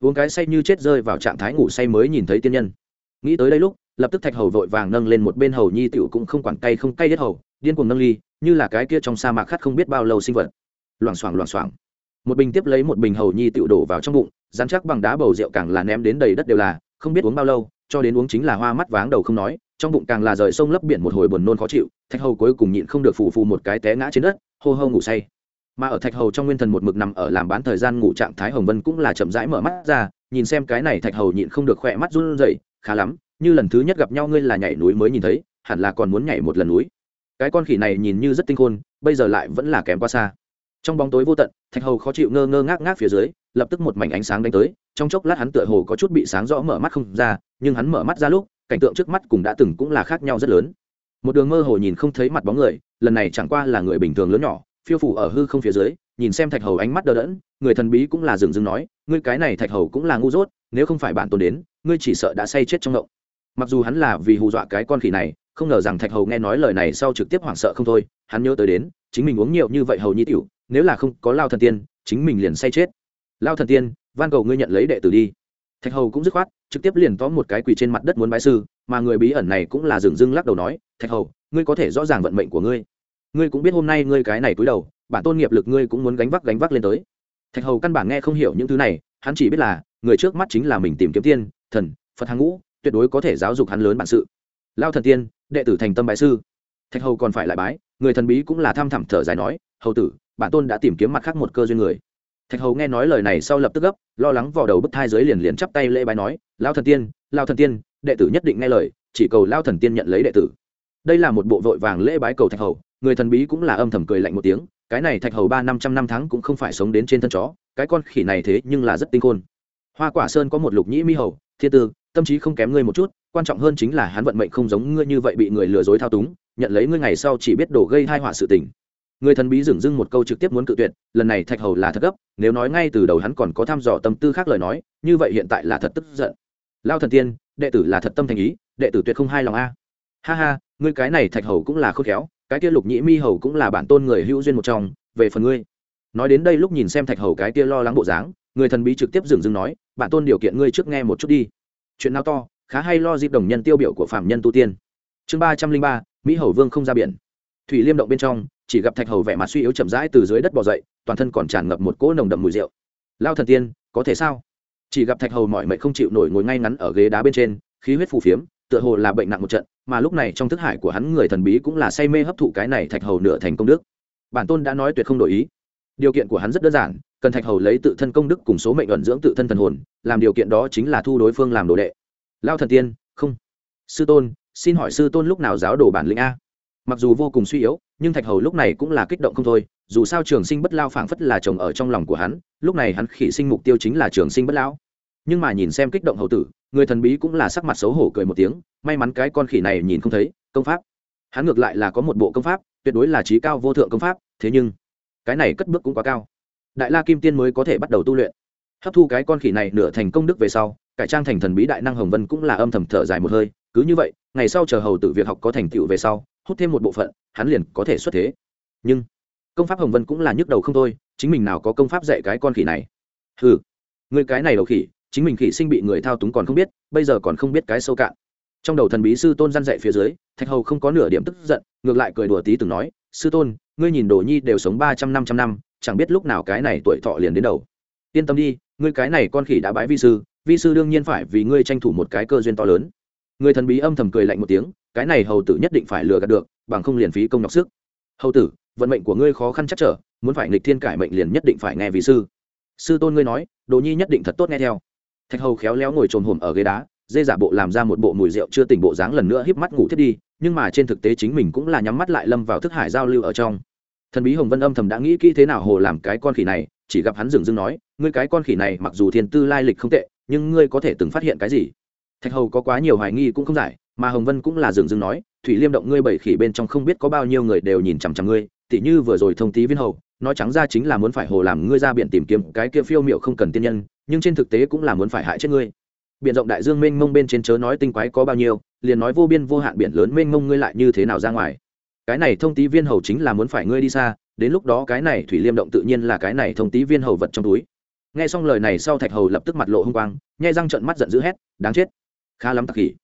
Speaker 1: Uống cái say như chết rơi vào trạng thái ngủ say mới nhìn thấy tiên nhân. Nghĩ tới đây lúc, lập tức thạch hầu vội vàng nâng lên một bên hầu nhi tiểu cũng không quản cay không cay hết hầu, điên cuồng nâng ly, như là cái kia trong sa mạc khát không biết bao lâu sinh vật. Loảng xoảng loảng xoảng một bình tiếp lấy một bình hầu nhi tựu đổ vào trong bụng, dán chắc bằng đá bầu rượu càng là ném đến đầy đất đều là, không biết uống bao lâu, cho đến uống chính là hoa mắt váng đầu không nói, trong bụng càng là rời sông lấp biển một hồi buồn nôn khó chịu, thạch hầu cuối cùng nhịn không được phù phù một cái té ngã trên đất, hô hô ngủ say. Mà ở thạch hầu trong nguyên thần một mực nằm ở làm bán thời gian ngủ trạng thái hồng vân cũng là chậm rãi mở mắt ra, nhìn xem cái này thạch hầu nhịn không được khỏe mắt run rẩy, khá lắm, như lần thứ nhất gặp nhau ngươi là nhảy núi mới nhìn thấy, hẳn là còn muốn nhảy một lần núi. Cái con khỉ này nhìn như rất tinh khôn, bây giờ lại vẫn là kém quá xa trong bóng tối vô tận, thạch hầu khó chịu ngơ ngơ ngác ngác phía dưới, lập tức một mảnh ánh sáng đánh tới, trong chốc lát hắn tựa hồ có chút bị sáng rõ mở mắt không ra, nhưng hắn mở mắt ra lúc, cảnh tượng trước mắt cùng đã từng cũng là khác nhau rất lớn. Một đường mơ hồ nhìn không thấy mặt bóng người, lần này chẳng qua là người bình thường lớn nhỏ, phiêu phủ ở hư không phía dưới, nhìn xem thạch hầu ánh mắt đờ đẫn, người thần bí cũng là dừng dừng nói, ngươi cái này thạch hầu cũng là ngu dốt, nếu không phải bản tồn đến, ngươi chỉ sợ đã say chết trong ngộng. Mặc dù hắn là vì hù dọa cái con khỉ này, không ngờ rằng thạch hầu nghe nói lời này sau trực tiếp hoảng sợ không thôi, hắn nhớ tới đến chính mình uống nhiều như vậy hầu nhi tiểu, nếu là không có lao thần tiên, chính mình liền say chết. Lao thần tiên, van cầu ngươi nhận lấy đệ tử đi. Thạch hầu cũng dứt khoát, trực tiếp liền tóm một cái quỳ trên mặt đất muốn bái sư, mà người bí ẩn này cũng là dừng dưng lắc đầu nói, thạch hầu, ngươi có thể rõ ràng vận mệnh của ngươi. Ngươi cũng biết hôm nay ngươi cái này cúi đầu, bản tôn nghiệp lực ngươi cũng muốn gánh vác gánh vác lên tới. Thạch hầu căn bản nghe không hiểu những thứ này, hắn chỉ biết là, người trước mắt chính là mình tìm kiếm tiên, thần, phật hàng ngũ, tuyệt đối có thể giáo dục hắn lớn bản sự. Lao thần tiên, đệ tử thành tâm bái sư. Thạch hầu còn phải lại bái người thần bí cũng là tham thẳm thở dài nói, hầu tử, bản tôn đã tìm kiếm mặt khác một cơ duyên người. Thạch hầu nghe nói lời này sau lập tức gấp, lo lắng vào đầu bức thai dưới liền liền chắp tay lễ bái nói lao thần tiên lao thần tiên, đệ tử nhất định nghe lời, chỉ cầu lao thần tiên nhận lấy đệ tử. Đây là một bộ vội vàng lễ bái cầu thạch hầu, người thần bí cũng là âm thầm cười lạnh một tiếng, cái này thạch hầu ba năm trăm năm tháng cũng không phải sống đến trên thân chó, cái con khỉ này thế nhưng là rất tinh khôn. Hoa quả sơn có một lục nhĩ mi hầu, thiên tư tâm trí không kém ngươi một chút, quan trọng hơn chính là hắn vận mệnh không giống ngươi như vậy bị người lừa dối thao túng nhận lấy ngươi ngày sau chỉ biết đổ gây hai họa sự tình. Người thần bí dừng dưng một câu trực tiếp muốn cự tuyệt, lần này thạch hầu là thật gấp, nếu nói ngay từ đầu hắn còn có thăm dò tâm tư khác lời nói, như vậy hiện tại là thật tức giận. Lao thần tiên, đệ tử là thật tâm thành ý, đệ tử tuyệt không hai lòng a. Ha ha, ngươi cái này thạch hầu cũng là khôn khéo, cái kia lục nhĩ mi hầu cũng là bản tôn người hữu duyên một trong, về phần ngươi. Nói đến đây lúc nhìn xem thạch hầu cái kia lo lắng bộ dáng, người thần bí trực tiếp dừng dừng nói, bản tôn điều kiện ngươi trước nghe một chút đi. Chuyện nào to, khá hay lo dịp đồng nhân tiêu biểu của phạm nhân tu tiên. Chương ba trăm linh ba mỹ hầu vương không ra biển. Thủy liêm động bên trong, chỉ gặp thạch hầu vẻ mặt suy yếu chậm rãi từ dưới đất bò dậy, toàn thân còn tràn ngập một cỗ nồng đậm mùi rượu. Lao thần tiên, có thể sao? Chỉ gặp thạch hầu mọi mệnh không chịu nổi ngồi ngay ngắn ở ghế đá bên trên, khí huyết phù phiếm, tựa hồ là bệnh nặng một trận, mà lúc này trong thức hải của hắn người thần bí cũng là say mê hấp thụ cái này thạch hầu nửa thành công đức. Bản tôn đã nói tuyệt không đổi ý. Điều kiện của hắn rất đơn giản, cần thạch hầu lấy tự thân công đức cùng số mệnh luận dưỡng tự thân thần hồn, làm điều kiện đó chính là thu đối phương làm đồ đệ. Lao thần tiên, không. Sư tôn xin hỏi sư tôn lúc nào giáo đồ bản lĩnh a? Mặc dù vô cùng suy yếu, nhưng thạch hầu lúc này cũng là kích động không thôi, dù sao trường sinh bất lao phảng phất là chồng ở trong lòng của hắn, lúc này hắn khỉ sinh mục tiêu chính là trường sinh bất lão nhưng mà nhìn xem kích động hầu tử, người thần bí cũng là sắc mặt xấu hổ cười một tiếng, may mắn cái con khỉ này nhìn không thấy, công pháp. Hắn ngược lại là có một bộ công pháp, tuyệt đối là trí cao vô thượng công pháp, thế nhưng, cái này cất bước cũng quá cao. Đại la kim tiên mới có thể bắt đầu tu luyện. Hấp thu cái con khỉ này nửa thành công đức về sau, cải trang thành thần bí đại năng hồng vân cũng là âm thầm thở dài một hơi cứ như vậy, ngày sau chờ hầu tử việc học có thành tựu về sau, hút thêm một bộ phận, hắn liền có thể xuất thế. Nhưng, công pháp hồng vân cũng là nhức đầu không thôi, chính mình nào có công pháp dạy cái con khỉ này? Ừ người cái này đầu khỉ, chính mình khỉ sinh bị người thao túng còn không biết, bây giờ còn không biết cái sâu cạn. Trong đầu thần bí sư tôn gian dạy phía dưới, thạch hầu không có nửa điểm tức giận, ngược lại cười đùa tí từng nói, sư tôn, ngươi nhìn đồ nhi đều sống ba trăm năm trăm năm, chẳng biết lúc nào cái này tuổi thọ liền đến đầu. Yên tâm đi, ngươi cái này con khỉ đã bái vi sư vi sư đương nhiên phải vì ngươi tranh thủ một cái cơ duyên to lớn người thần bí âm thầm cười lạnh một tiếng, cái này hầu tử nhất định phải lừa gạt được, bằng không liền phí công nhọc sức. Hầu tử, vận mệnh của ngươi khó khăn chắc trở, muốn phải nghịch thiên cải mệnh liền nhất định phải nghe vì sư. Sư tôn ngươi nói, đồ nhi nhất định thật tốt nghe theo. Thạch hầu khéo léo ngồi trồn hồm ở ghế đá, dê giả bộ làm ra một bộ mùi rượu chưa tỉnh bộ dáng lần nữa híp mắt ngủ thiết đi, nhưng mà trên thực tế chính mình cũng là nhắm mắt lại lâm vào thức hải giao lưu ở trong. Thần bí hồng vân âm thầm đã nghĩ kỹ thế nào hồ làm cái con khỉ này, chỉ gặp hắn dừng dưng nói, ngươi cái con khỉ này mặc dù thiên tư lai lịch không tệ, nhưng ngươi có thể từng phát hiện cái gì? Thạch hầu có quá nhiều hoài nghi cũng không giải, mà hồng vân cũng là dừng dừng nói, thủy liêm động ngươi bảy khỉ bên trong không biết có bao nhiêu người đều nhìn chằm chằm ngươi, tỉ như vừa rồi thông tí viên hầu, nói trắng ra chính là muốn phải hồ làm ngươi ra biển tìm kiếm cái kia phiêu miệu không cần tiên nhân, nhưng trên thực tế cũng là muốn phải hại chết ngươi. Biển rộng đại dương mênh mông bên trên chớ nói tinh quái có bao nhiêu, liền nói vô biên vô hạn biển lớn mênh mông ngươi lại như thế nào ra ngoài. Cái này thông tí viên hầu chính là muốn phải ngươi đi xa, đến lúc đó cái này thủy liêm động tự nhiên là cái này thông tí viên hầu vật trong túi. Nghe xong lời này sau thạch hầu lập tức mặt lộ h g quang, nhai răng trận mắt giận dữ hét, đáng chết khá lắm tặc khỉ.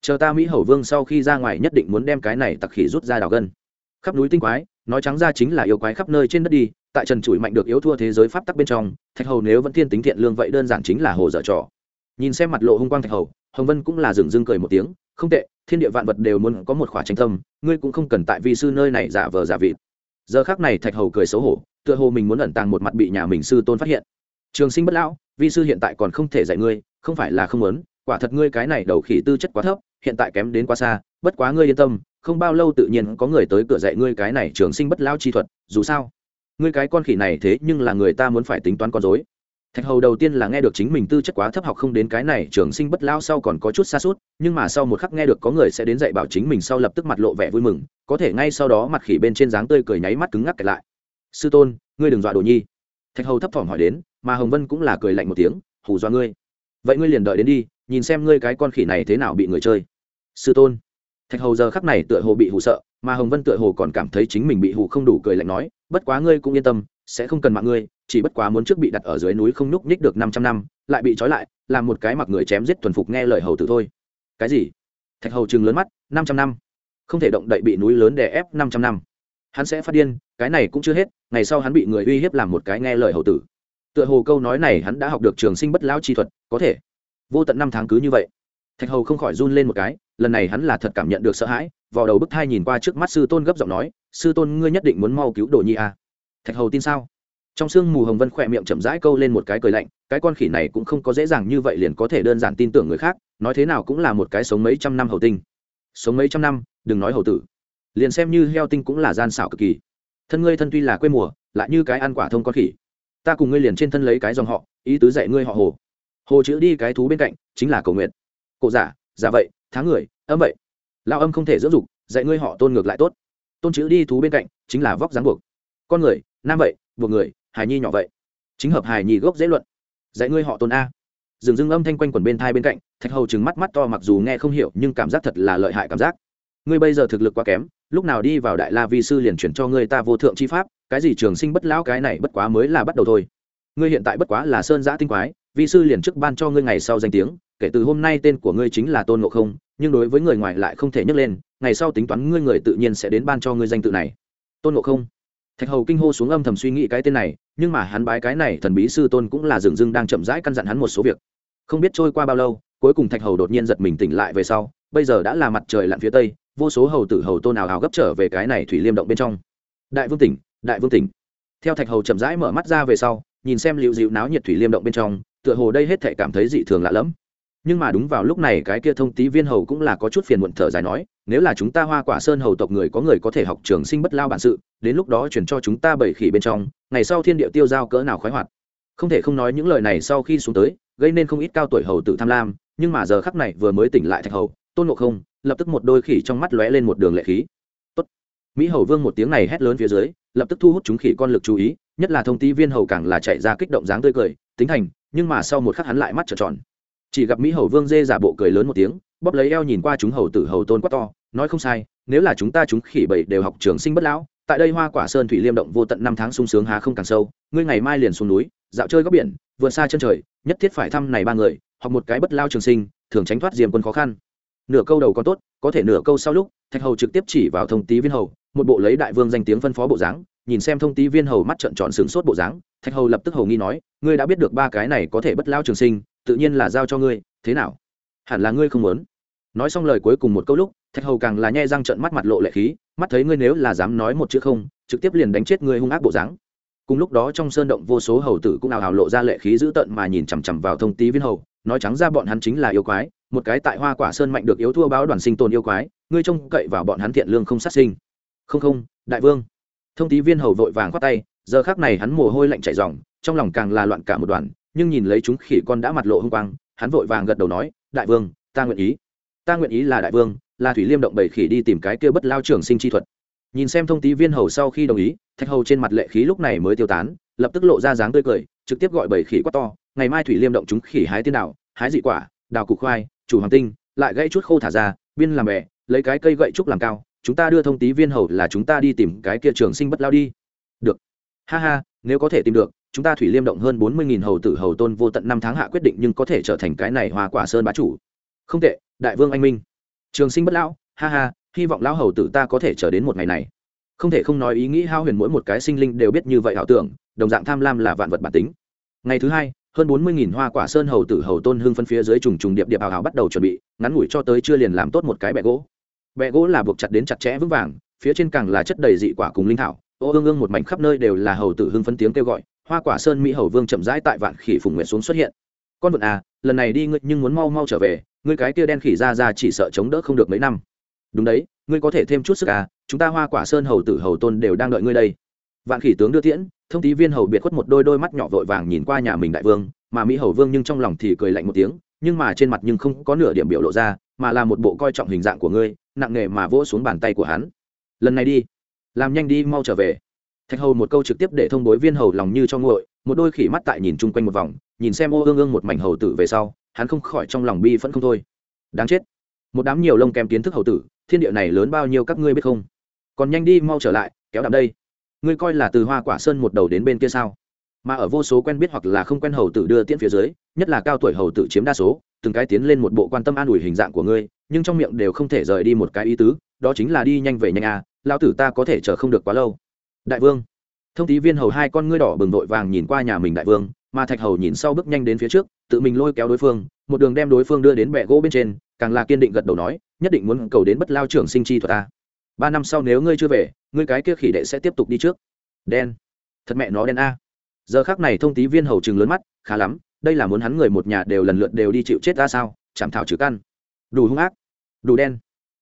Speaker 1: Chờ ta mỹ hầu vương sau khi ra ngoài nhất định muốn đem cái này tặc khỉ rút ra đào gân. Khắp núi tinh quái, nói trắng ra chính là yêu quái khắp nơi trên đất đi, tại trần trụi mạnh được yếu thua thế giới pháp tắc bên trong, thạch hầu nếu vẫn thiên tính thiện lương vậy đơn giản chính là hồ dở trò. Nhìn xem mặt lộ hung quang thạch hầu, hồng vân cũng là dừng dưng cười một tiếng, không tệ, thiên địa vạn vật đều muốn có một khỏa tranh tâm, ngươi cũng không cần tại vi sư nơi này giả vờ giả vịt. Giờ khác này thạch hầu cười xấu hổ, tựa hồ mình muốn ẩn tàng một mặt bị nhà mình sư tôn phát hiện. Trường sinh bất lão, vi sư hiện tại còn không thể dạy ngươi, không phải là không muốn quả thật ngươi cái này đầu khỉ tư chất quá thấp, hiện tại kém đến quá xa, bất quá ngươi yên tâm, không bao lâu tự nhiên có người tới cửa dạy ngươi cái này trường sinh bất lao chi thuật, dù sao, ngươi cái con khỉ này thế nhưng là người ta muốn phải tính toán con dối thạch hầu đầu tiên là nghe được chính mình tư chất quá thấp học không đến cái này trường sinh bất lao sau còn có chút xa suốt nhưng mà sau một khắc nghe được có người sẽ đến dạy bảo chính mình sau lập tức mặt lộ vẻ vui mừng, có thể ngay sau đó mặt khỉ bên trên dáng tươi cười nháy mắt cứng ngắc kẹt lại. Sư tôn, ngươi đừng dọa đồ nhi. Thạch hầu thấp thỏm hỏi đến, mà hồng vân cũng là cười lạnh một tiếng, hù dọa ngươi. Vậy ngươi liền đợi đến đi nhìn xem ngươi cái con khỉ này thế nào bị người chơi. Sư tôn. Thạch hầu giờ khắc này tựa hồ bị hụ sợ, mà hồng vân tựa hồ còn cảm thấy chính mình bị hụ không đủ cười lạnh nói, bất quá ngươi cũng yên tâm, sẽ không cần mạng ngươi, chỉ bất quá muốn trước bị đặt ở dưới núi không nhúc nhích được năm trăm năm, lại bị trói lại, làm một cái mặc người chém giết thuần phục nghe lời hầu tử thôi. Cái gì? Thạch hầu chừng lớn mắt, năm trăm năm. Không thể động đậy bị núi lớn đè ép năm trăm năm. Hắn sẽ phát điên, cái này cũng chưa hết, ngày sau hắn bị người uy hiếp làm một cái nghe lời hầu tử. Tựa hồ câu nói này hắn đã học được trường sinh bất lão chi thuật, có thể vô tận năm tháng cứ như vậy. Thạch hầu không khỏi run lên một cái, lần này hắn là thật cảm nhận được sợ hãi vào đầu bức thai nhìn qua trước mắt sư tôn gấp giọng nói, sư tôn, ngươi nhất định muốn mau cứu đồ nhi à. thạch hầu tin sao? Trong sương mù hồng vân khỏe miệng chậm rãi câu lên một cái cười lạnh, cái con khỉ này cũng không có dễ dàng như vậy liền có thể đơn giản tin tưởng người khác, nói thế nào cũng là một cái sống mấy trăm năm hầu tinh. Sống mấy trăm năm, đừng nói hầu tử. Liền xem như heo tinh cũng là gian xảo cực kỳ. Thân ngươi thân tuy là quê mùa, lại như cái ăn quả thông con khỉ. Ta cùng ngươi liền trên thân lấy cái dòng họ, ý tứ dạy ngươi họ hồ hồ chữ đi cái thú bên cạnh, chính là cầu nguyện cổ giả giả vậy tháng người, âm vậy. Lao âm không thể dưỡng dục, dạy ngươi họ tôn ngược lại tốt. Tôn chữ đi thú bên cạnh, chính là vóc dáng buộc. Con người, nam vậy, buộc người, hài nhi nhỏ vậy. Chính hợp hài nhi gốc dễ luận. Dạy ngươi họ tôn a. Dừng dưng âm thanh quanh quần bên thai bên cạnh, thạch hầu chừng mắt mắt to mặc dù nghe không hiểu, nhưng cảm giác thật là lợi hại cảm giác. Ngươi bây giờ thực lực quá kém, lúc nào đi vào đại la vi sư liền chuyển cho ngươi ta vô thượng chi pháp, cái gì trường sinh bất lão cái này bất quá mới là bắt đầu thôi. Ngươi hiện tại bất quá là sơn giã tinh quái vi sư liền trước ban cho ngươi ngày sau danh tiếng, kể từ hôm nay tên của ngươi chính là tôn ngộ không, nhưng đối với người ngoài lại không thể nhắc lên, ngày sau tính toán ngươi người tự nhiên sẽ đến ban cho ngươi danh tự này. Tôn ngộ không. Thạch hầu kinh hô xuống âm thầm suy nghĩ cái tên này, nhưng mà hắn bái cái này thần bí sư tôn cũng là dường dưng đang chậm rãi căn dặn hắn một số việc. Không biết trôi qua bao lâu, cuối cùng thạch hầu đột nhiên giật mình tỉnh lại về sau, bây giờ đã là mặt trời lặn phía tây, vô số hầu tử hầu tôn nào hào gấp trở về cái này thủy liêm động bên trong. Đại vương tỉnh, đại vương tỉnh. Theo thạch hầu chậm rãi mở mắt ra về sau, nhìn xem liệu dịu náo nhiệt thủy liêm động bên trong tựa hồ đây hết thể cảm thấy dị thường lạ lẫm. Nhưng mà đúng vào lúc này cái kia thông tí viên hầu cũng là có chút phiền muộn thở dài nói, nếu là chúng ta hoa quả sơn hầu tộc người có người có thể học trường sinh bất lao bản sự, đến lúc đó chuyển cho chúng ta bảy khỉ bên trong, ngày sau thiên địa tiêu giao cỡ nào khoái hoạt. Không thể không nói những lời này sau khi xuống tới, gây nên không ít cao tuổi hầu tự tham lam, nhưng mà giờ khắc này vừa mới tỉnh lại thạch hầu, tôn ngộ không, lập tức một đôi khỉ trong mắt lóe lên một đường lệ khí. Tốt. mỹ hầu vương một tiếng này hét lớn phía dưới, lập tức thu hút chúng khỉ con lực chú ý, nhất là thông tí viên hầu càng là chạy ra kích động dáng tươi cười, tính thành nhưng mà sau một khắc hắn lại mắt trợn tròn. Chỉ gặp mỹ hầu vương dê giả bộ cười lớn một tiếng, bóp lấy eo nhìn qua chúng hầu tử hầu tôn quá to, nói không sai, nếu là chúng ta chúng khỉ bảy đều học trường sinh bất lão, tại đây hoa quả sơn thủy liêm động vô tận năm tháng sung sướng há không càng sâu, ngươi ngày mai liền xuống núi, dạo chơi góc biển, vượt xa chân trời, nhất thiết phải thăm này ba người hoặc một cái bất lao trường sinh, thường tránh thoát diềm quân khó khăn. Nửa câu đầu còn tốt, có thể nửa câu sau lúc, thạch hầu trực tiếp chỉ vào thông tý viên hầu, một bộ lấy đại vương danh tiếng phân phó bộ dáng, nhìn xem thông tý viên hầu mắt trợn tròn sướng sốt bộ dáng thạch hầu lập tức hầu nghi nói, ngươi đã biết được ba cái này có thể bất lao trường sinh, tự nhiên là giao cho ngươi, thế nào? Hẳn là ngươi không muốn. Nói xong lời cuối cùng một câu lúc, thạch hầu càng là nhai răng trận mắt mặt lộ lệ khí, mắt thấy ngươi nếu là dám nói một chữ không, trực tiếp liền đánh chết ngươi hung ác bộ dáng. Cùng lúc đó trong sơn động vô số hầu tử cũng ào ào lộ ra lệ khí dữ tợn mà nhìn chằm chằm vào thông tý viên hầu, nói trắng ra bọn hắn chính là yêu quái, một cái tại hoa quả sơn mạnh được yếu thua báo đoàn sinh tồn yêu quái, ngươi trông cậy vào bọn hắn thiện lương không sát sinh. Không không, đại vương. Thông tý viên hầu vội vàng khoát tay giờ khác này hắn mồ hôi lạnh chảy ròng, trong lòng càng là loạn cả một đoàn, nhưng nhìn lấy chúng khỉ con đã mặt lộ hung quang, hắn vội vàng gật đầu nói, đại vương, ta nguyện ý. Ta nguyện ý là đại vương là thủy liêm động bảy khỉ đi tìm cái kia bất lao trường sinh chi thuật. Nhìn xem thông tí viên hầu sau khi đồng ý, thạch hầu trên mặt lệ khí lúc này mới tiêu tán, lập tức lộ ra dáng tươi cười, trực tiếp gọi bảy khỉ quát to, ngày mai thủy liêm động chúng khỉ hái tiên đạo hái dị quả, đào củ khoai, chủ hoàng tinh, lại gãy chút khô thả ra, biên làm bè, lấy cái cây gậy trúc làm cao, chúng ta đưa thông tí viên hầu là chúng ta đi tìm cái kia trường sinh bất lao đi. Được ha ha, nếu có thể tìm được, chúng ta thủy liêm động hơn bốn mươi nghìn hầu tử hầu tôn vô tận năm tháng hạ quyết định nhưng có thể trở thành cái này hoa quả sơn bá chủ. Không tệ, đại vương anh minh. Trường sinh bất lão, ha ha, hy vọng lão hầu tử ta có thể chờ đến một ngày này. Không thể không nói ý nghĩ hao huyền mỗi một cái sinh linh đều biết như vậy ảo tưởng, đồng dạng tham lam là vạn vật bản tính. Ngày thứ hai, hơn bốn mươi nghìn hoa quả sơn hầu tử hầu tôn hương phân phía dưới trùng trùng điệp điệp hào hào bắt đầu chuẩn bị, ngắn ngủi cho tới chưa liền làm tốt một cái bẹ gỗ. Bẹ gỗ là buộc chặt đến chặt chẽ vững vàng, phía trên càng là chất đầy dị quả cùng linh thảo ô ương ương một mảnh khắp nơi đều là hầu tử hưng phân tiếng kêu gọi, hoa quả sơn mỹ hầu vương chậm rãi tại vạn khỉ phùng nguyện xuống xuất hiện. Con vượn à lần này đi ngươi nhưng muốn mau mau trở về, ngươi cái kia đen khỉ ra ra chỉ sợ chống đỡ không được mấy năm. Đúng đấy, ngươi có thể thêm chút sức à chúng ta hoa quả sơn hầu tử hầu tôn đều đang đợi ngươi đây. Vạn khỉ tướng đưa tiễn, thông tí viên hầu biệt khuất một đôi đôi mắt nhỏ vội vàng nhìn qua nhà mình đại vương, mà mỹ hầu vương nhưng trong lòng thì cười lạnh một tiếng, nhưng mà trên mặt nhưng không có nửa điểm biểu lộ ra, mà là một bộ coi trọng hình dạng của ngươi, nặng nề mà vỗ xuống bàn tay của hắn. Lần này đi làm nhanh đi, mau trở về. Thạch hầu một câu trực tiếp để thông bối viên hầu lòng như cho nguội, một đôi khỉ mắt tại nhìn chung quanh một vòng, nhìn xem ô ương ương một mảnh hầu tử về sau, hắn không khỏi trong lòng bi phẫn không thôi. Đáng chết. Một đám nhiều lông kèm kiến thức hầu tử, thiên địa này lớn bao nhiêu các ngươi biết không? Còn nhanh đi, mau trở lại, kéo đạp đây. Ngươi coi là từ hoa quả sơn một đầu đến bên kia sao? Mà ở vô số quen biết hoặc là không quen hầu tử đưa tiễn phía dưới, nhất là cao tuổi hầu tử chiếm đa số, từng cái tiến lên một bộ quan tâm an ủi hình dạng của ngươi, nhưng trong miệng đều không thể rời đi một cái ý tứ, đó chính là đi nhanh về nhanh à lao tử ta có thể chờ không được quá lâu. Đại vương. Thông tí viên hầu hai con ngươi đỏ bừng vội vàng nhìn qua nhà mình đại vương, mà thạch hầu nhìn sau bước nhanh đến phía trước, tự mình lôi kéo đối phương, một đường đem đối phương đưa đến bệ gỗ bên trên, càng là kiên định gật đầu nói, nhất định muốn cầu đến bất lao trưởng sinh chi thuật ta. Ba năm sau nếu ngươi chưa về, ngươi cái kia khỉ đệ sẽ tiếp tục đi trước. Đen. Thật mẹ nó đen a. Giờ khác này thông tí viên hầu chừng lớn mắt, khá lắm, đây là muốn hắn người một nhà đều lần lượt đều đi chịu chết ra sao, chảm thảo trừ căn. Đủ hung ác. Đủ đen.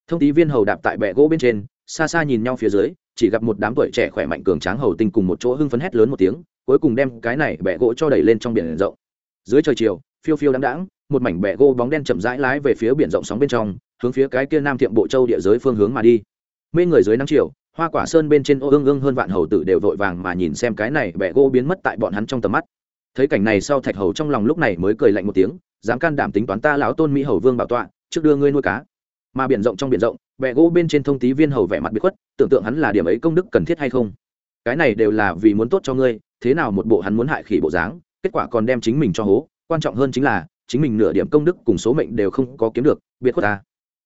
Speaker 1: Thông tí viên hầu đạp tại bệ gỗ bên trên xa xa nhìn nhau phía dưới, chỉ gặp một đám tuổi trẻ khỏe mạnh cường tráng hầu tinh cùng một chỗ hưng phấn hét lớn một tiếng, cuối cùng đem cái này bẹ gỗ cho đẩy lên trong biển rộng. Dưới trời chiều, phiêu phiêu đáng đáng một mảnh bẹ gỗ bóng đen chậm rãi lái về phía biển rộng sóng bên trong, hướng phía cái kia nam thiệm bộ châu địa giới phương hướng mà đi. Mê người dưới nắng chiều, hoa quả sơn bên trên ô ương ương hơn vạn hầu tử đều vội vàng mà nhìn xem cái này bẹ gỗ biến mất tại bọn hắn trong tầm mắt. Thấy cảnh này sau thạch hầu trong lòng lúc này mới cười lạnh một tiếng, dám can đảm tính toán ta lão tôn mỹ hầu vương bảo tọa, trước đưa ngươi nuôi cá. Mà biển rộng trong biển rộng bẹ gỗ bên trên thông tí viên hầu vẻ mặt bị khuất, tưởng tượng hắn là điểm ấy công đức cần thiết hay không. Cái này đều là vì muốn tốt cho ngươi, thế nào một bộ hắn muốn hại khỉ bộ dáng, kết quả còn đem chính mình cho hố. Quan trọng hơn chính là, chính mình nửa điểm công đức cùng số mệnh đều không có kiếm được, biệt khuất ta.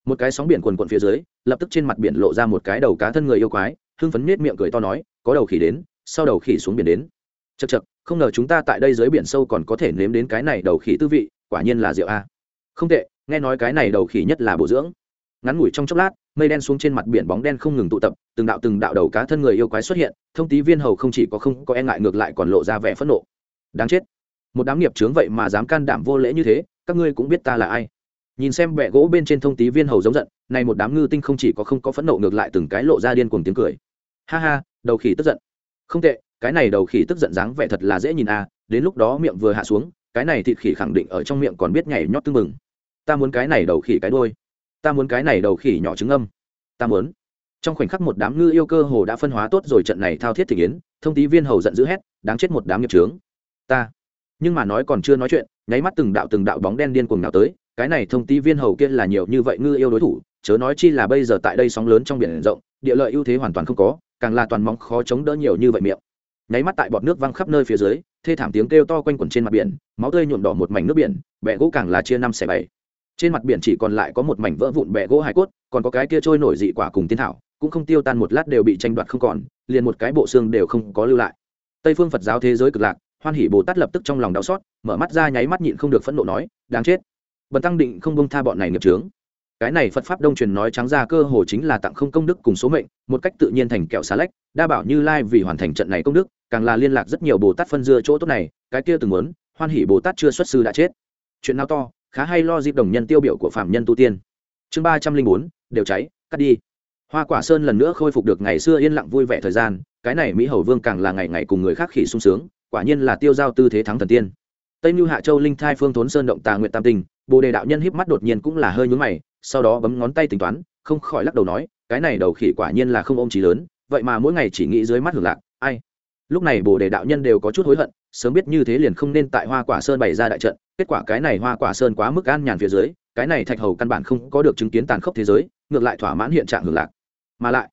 Speaker 1: Một cái sóng biển quần quận phía dưới, lập tức trên mặt biển lộ ra một cái đầu cá thân người yêu quái, hưng phấn nết miệng cười to nói, có đầu khỉ đến, sau đầu khỉ xuống biển đến. Chật chật không ngờ chúng ta tại đây dưới biển sâu còn có thể nếm đến cái này đầu khỉ tư vị, quả nhiên là rượu a. Không tệ, nghe nói cái này đầu khỉ nhất là bổ dưỡng ngắn ngủi trong chốc lát, mây đen xuống trên mặt biển bóng đen không ngừng tụ tập, từng đạo từng đạo đầu cá thân người yêu quái xuất hiện, thông tí viên hầu không chỉ có không có e ngại ngược lại còn lộ ra vẻ phẫn nộ. Đáng chết. Một đám nghiệp trướng vậy mà dám can đảm vô lễ như thế, các ngươi cũng biết ta là ai. Nhìn xem bẹ gỗ bên trên thông tí viên hầu giống giận này một đám ngư tinh không chỉ có không có phẫn nộ ngược lại từng cái lộ ra điên cuồng tiếng cười. Ha ha, đầu khỉ tức giận. Không tệ, cái này đầu khỉ tức giận dáng vẻ thật là dễ nhìn à đến lúc đó miệng vừa hạ xuống, cái này thịt khỉ khẳng định ở trong miệng còn biết nhảy nhót tưng mừng ta muốn cái này đầu khỉ cái đôi ta muốn cái này đầu khỉ nhỏ trứng âm ta muốn. Trong khoảnh khắc một đám ngư yêu cơ hồ đã phân hóa tốt rồi trận này thao thiết thị yến thông tí viên hầu giận dữ hét, đáng chết một đám nghiệp trướng ta. Nhưng mà nói còn chưa nói chuyện, nháy mắt từng đạo từng đạo bóng đen điên cuồng nào tới, cái này thông tí viên hầu kia là nhiều như vậy ngư yêu đối thủ, chớ nói chi là bây giờ tại đây sóng lớn trong biển rộng, địa lợi ưu thế hoàn toàn không có, càng là toàn móng khó chống đỡ nhiều như vậy miệng. Nháy mắt tại bọt nước văng khắp nơi phía dưới, thê thảm tiếng kêu to quanh quẩn trên mặt biển, máu tươi nhuộm đỏ một mảnh nước biển bẹ gỗ càng là chia năm xẻ bảy trên mặt biển chỉ còn lại có một mảnh vỡ vụn bẹ gỗ hải cốt, còn có cái kia trôi nổi dị quả cùng tiên thảo, cũng không tiêu tan một lát đều bị tranh đoạt không còn, liền một cái bộ xương đều không có lưu lại. Tây phương phật giáo thế giới cực lạc, hoan hỷ bồ tát lập tức trong lòng đau xót, mở mắt ra nháy mắt nhịn không được phẫn nộ nói, đáng chết. Bần tăng định không bông tha bọn này nghiệp trướng cái này phật pháp đông truyền nói trắng ra cơ hồ chính là tặng không công đức cùng số mệnh, một cách tự nhiên thành kẹo xá lách, đa bảo như lai vì hoàn thành trận này công đức, càng là liên lạc rất nhiều bồ tát phân dưa chỗ tốt này, cái kia từng muốn, hoan hỷ bồ tát chưa xuất sư đã chết. Chuyện nào to khá hay lo dịp đồng nhân tiêu biểu của phạm nhân tu tiên. Chương ba trăm linh bốn, đều cháy, cắt đi. Hoa quả sơn lần nữa khôi phục được ngày xưa yên lặng vui vẻ thời gian, cái này mỹ hầu vương càng là ngày ngày cùng người khác khỉ sung sướng, quả nhiên là tiêu giao tư thế thắng thần tiên. Tây mưu hạ châu linh thai phương thốn sơn động tà nguyện tam tình bồ đề đạo nhân híp mắt đột nhiên cũng là hơi nhúm mày, sau đó bấm ngón tay tính toán, không khỏi lắc đầu nói, cái này đầu khỉ quả nhiên là không ôm trí lớn, vậy mà mỗi ngày chỉ nghĩ dưới mắt hưởng lạc, ai? Lúc này bồ đề đạo nhân đều có chút hối hận sớm biết như thế liền không nên tại hoa quả sơn bày ra đại trận kết quả cái này hoa quả sơn quá mức an nhàn phía dưới cái này thạch hầu căn bản không có được chứng kiến tàn khốc thế giới ngược lại thỏa mãn hiện trạng hưởng lạc. Mà lại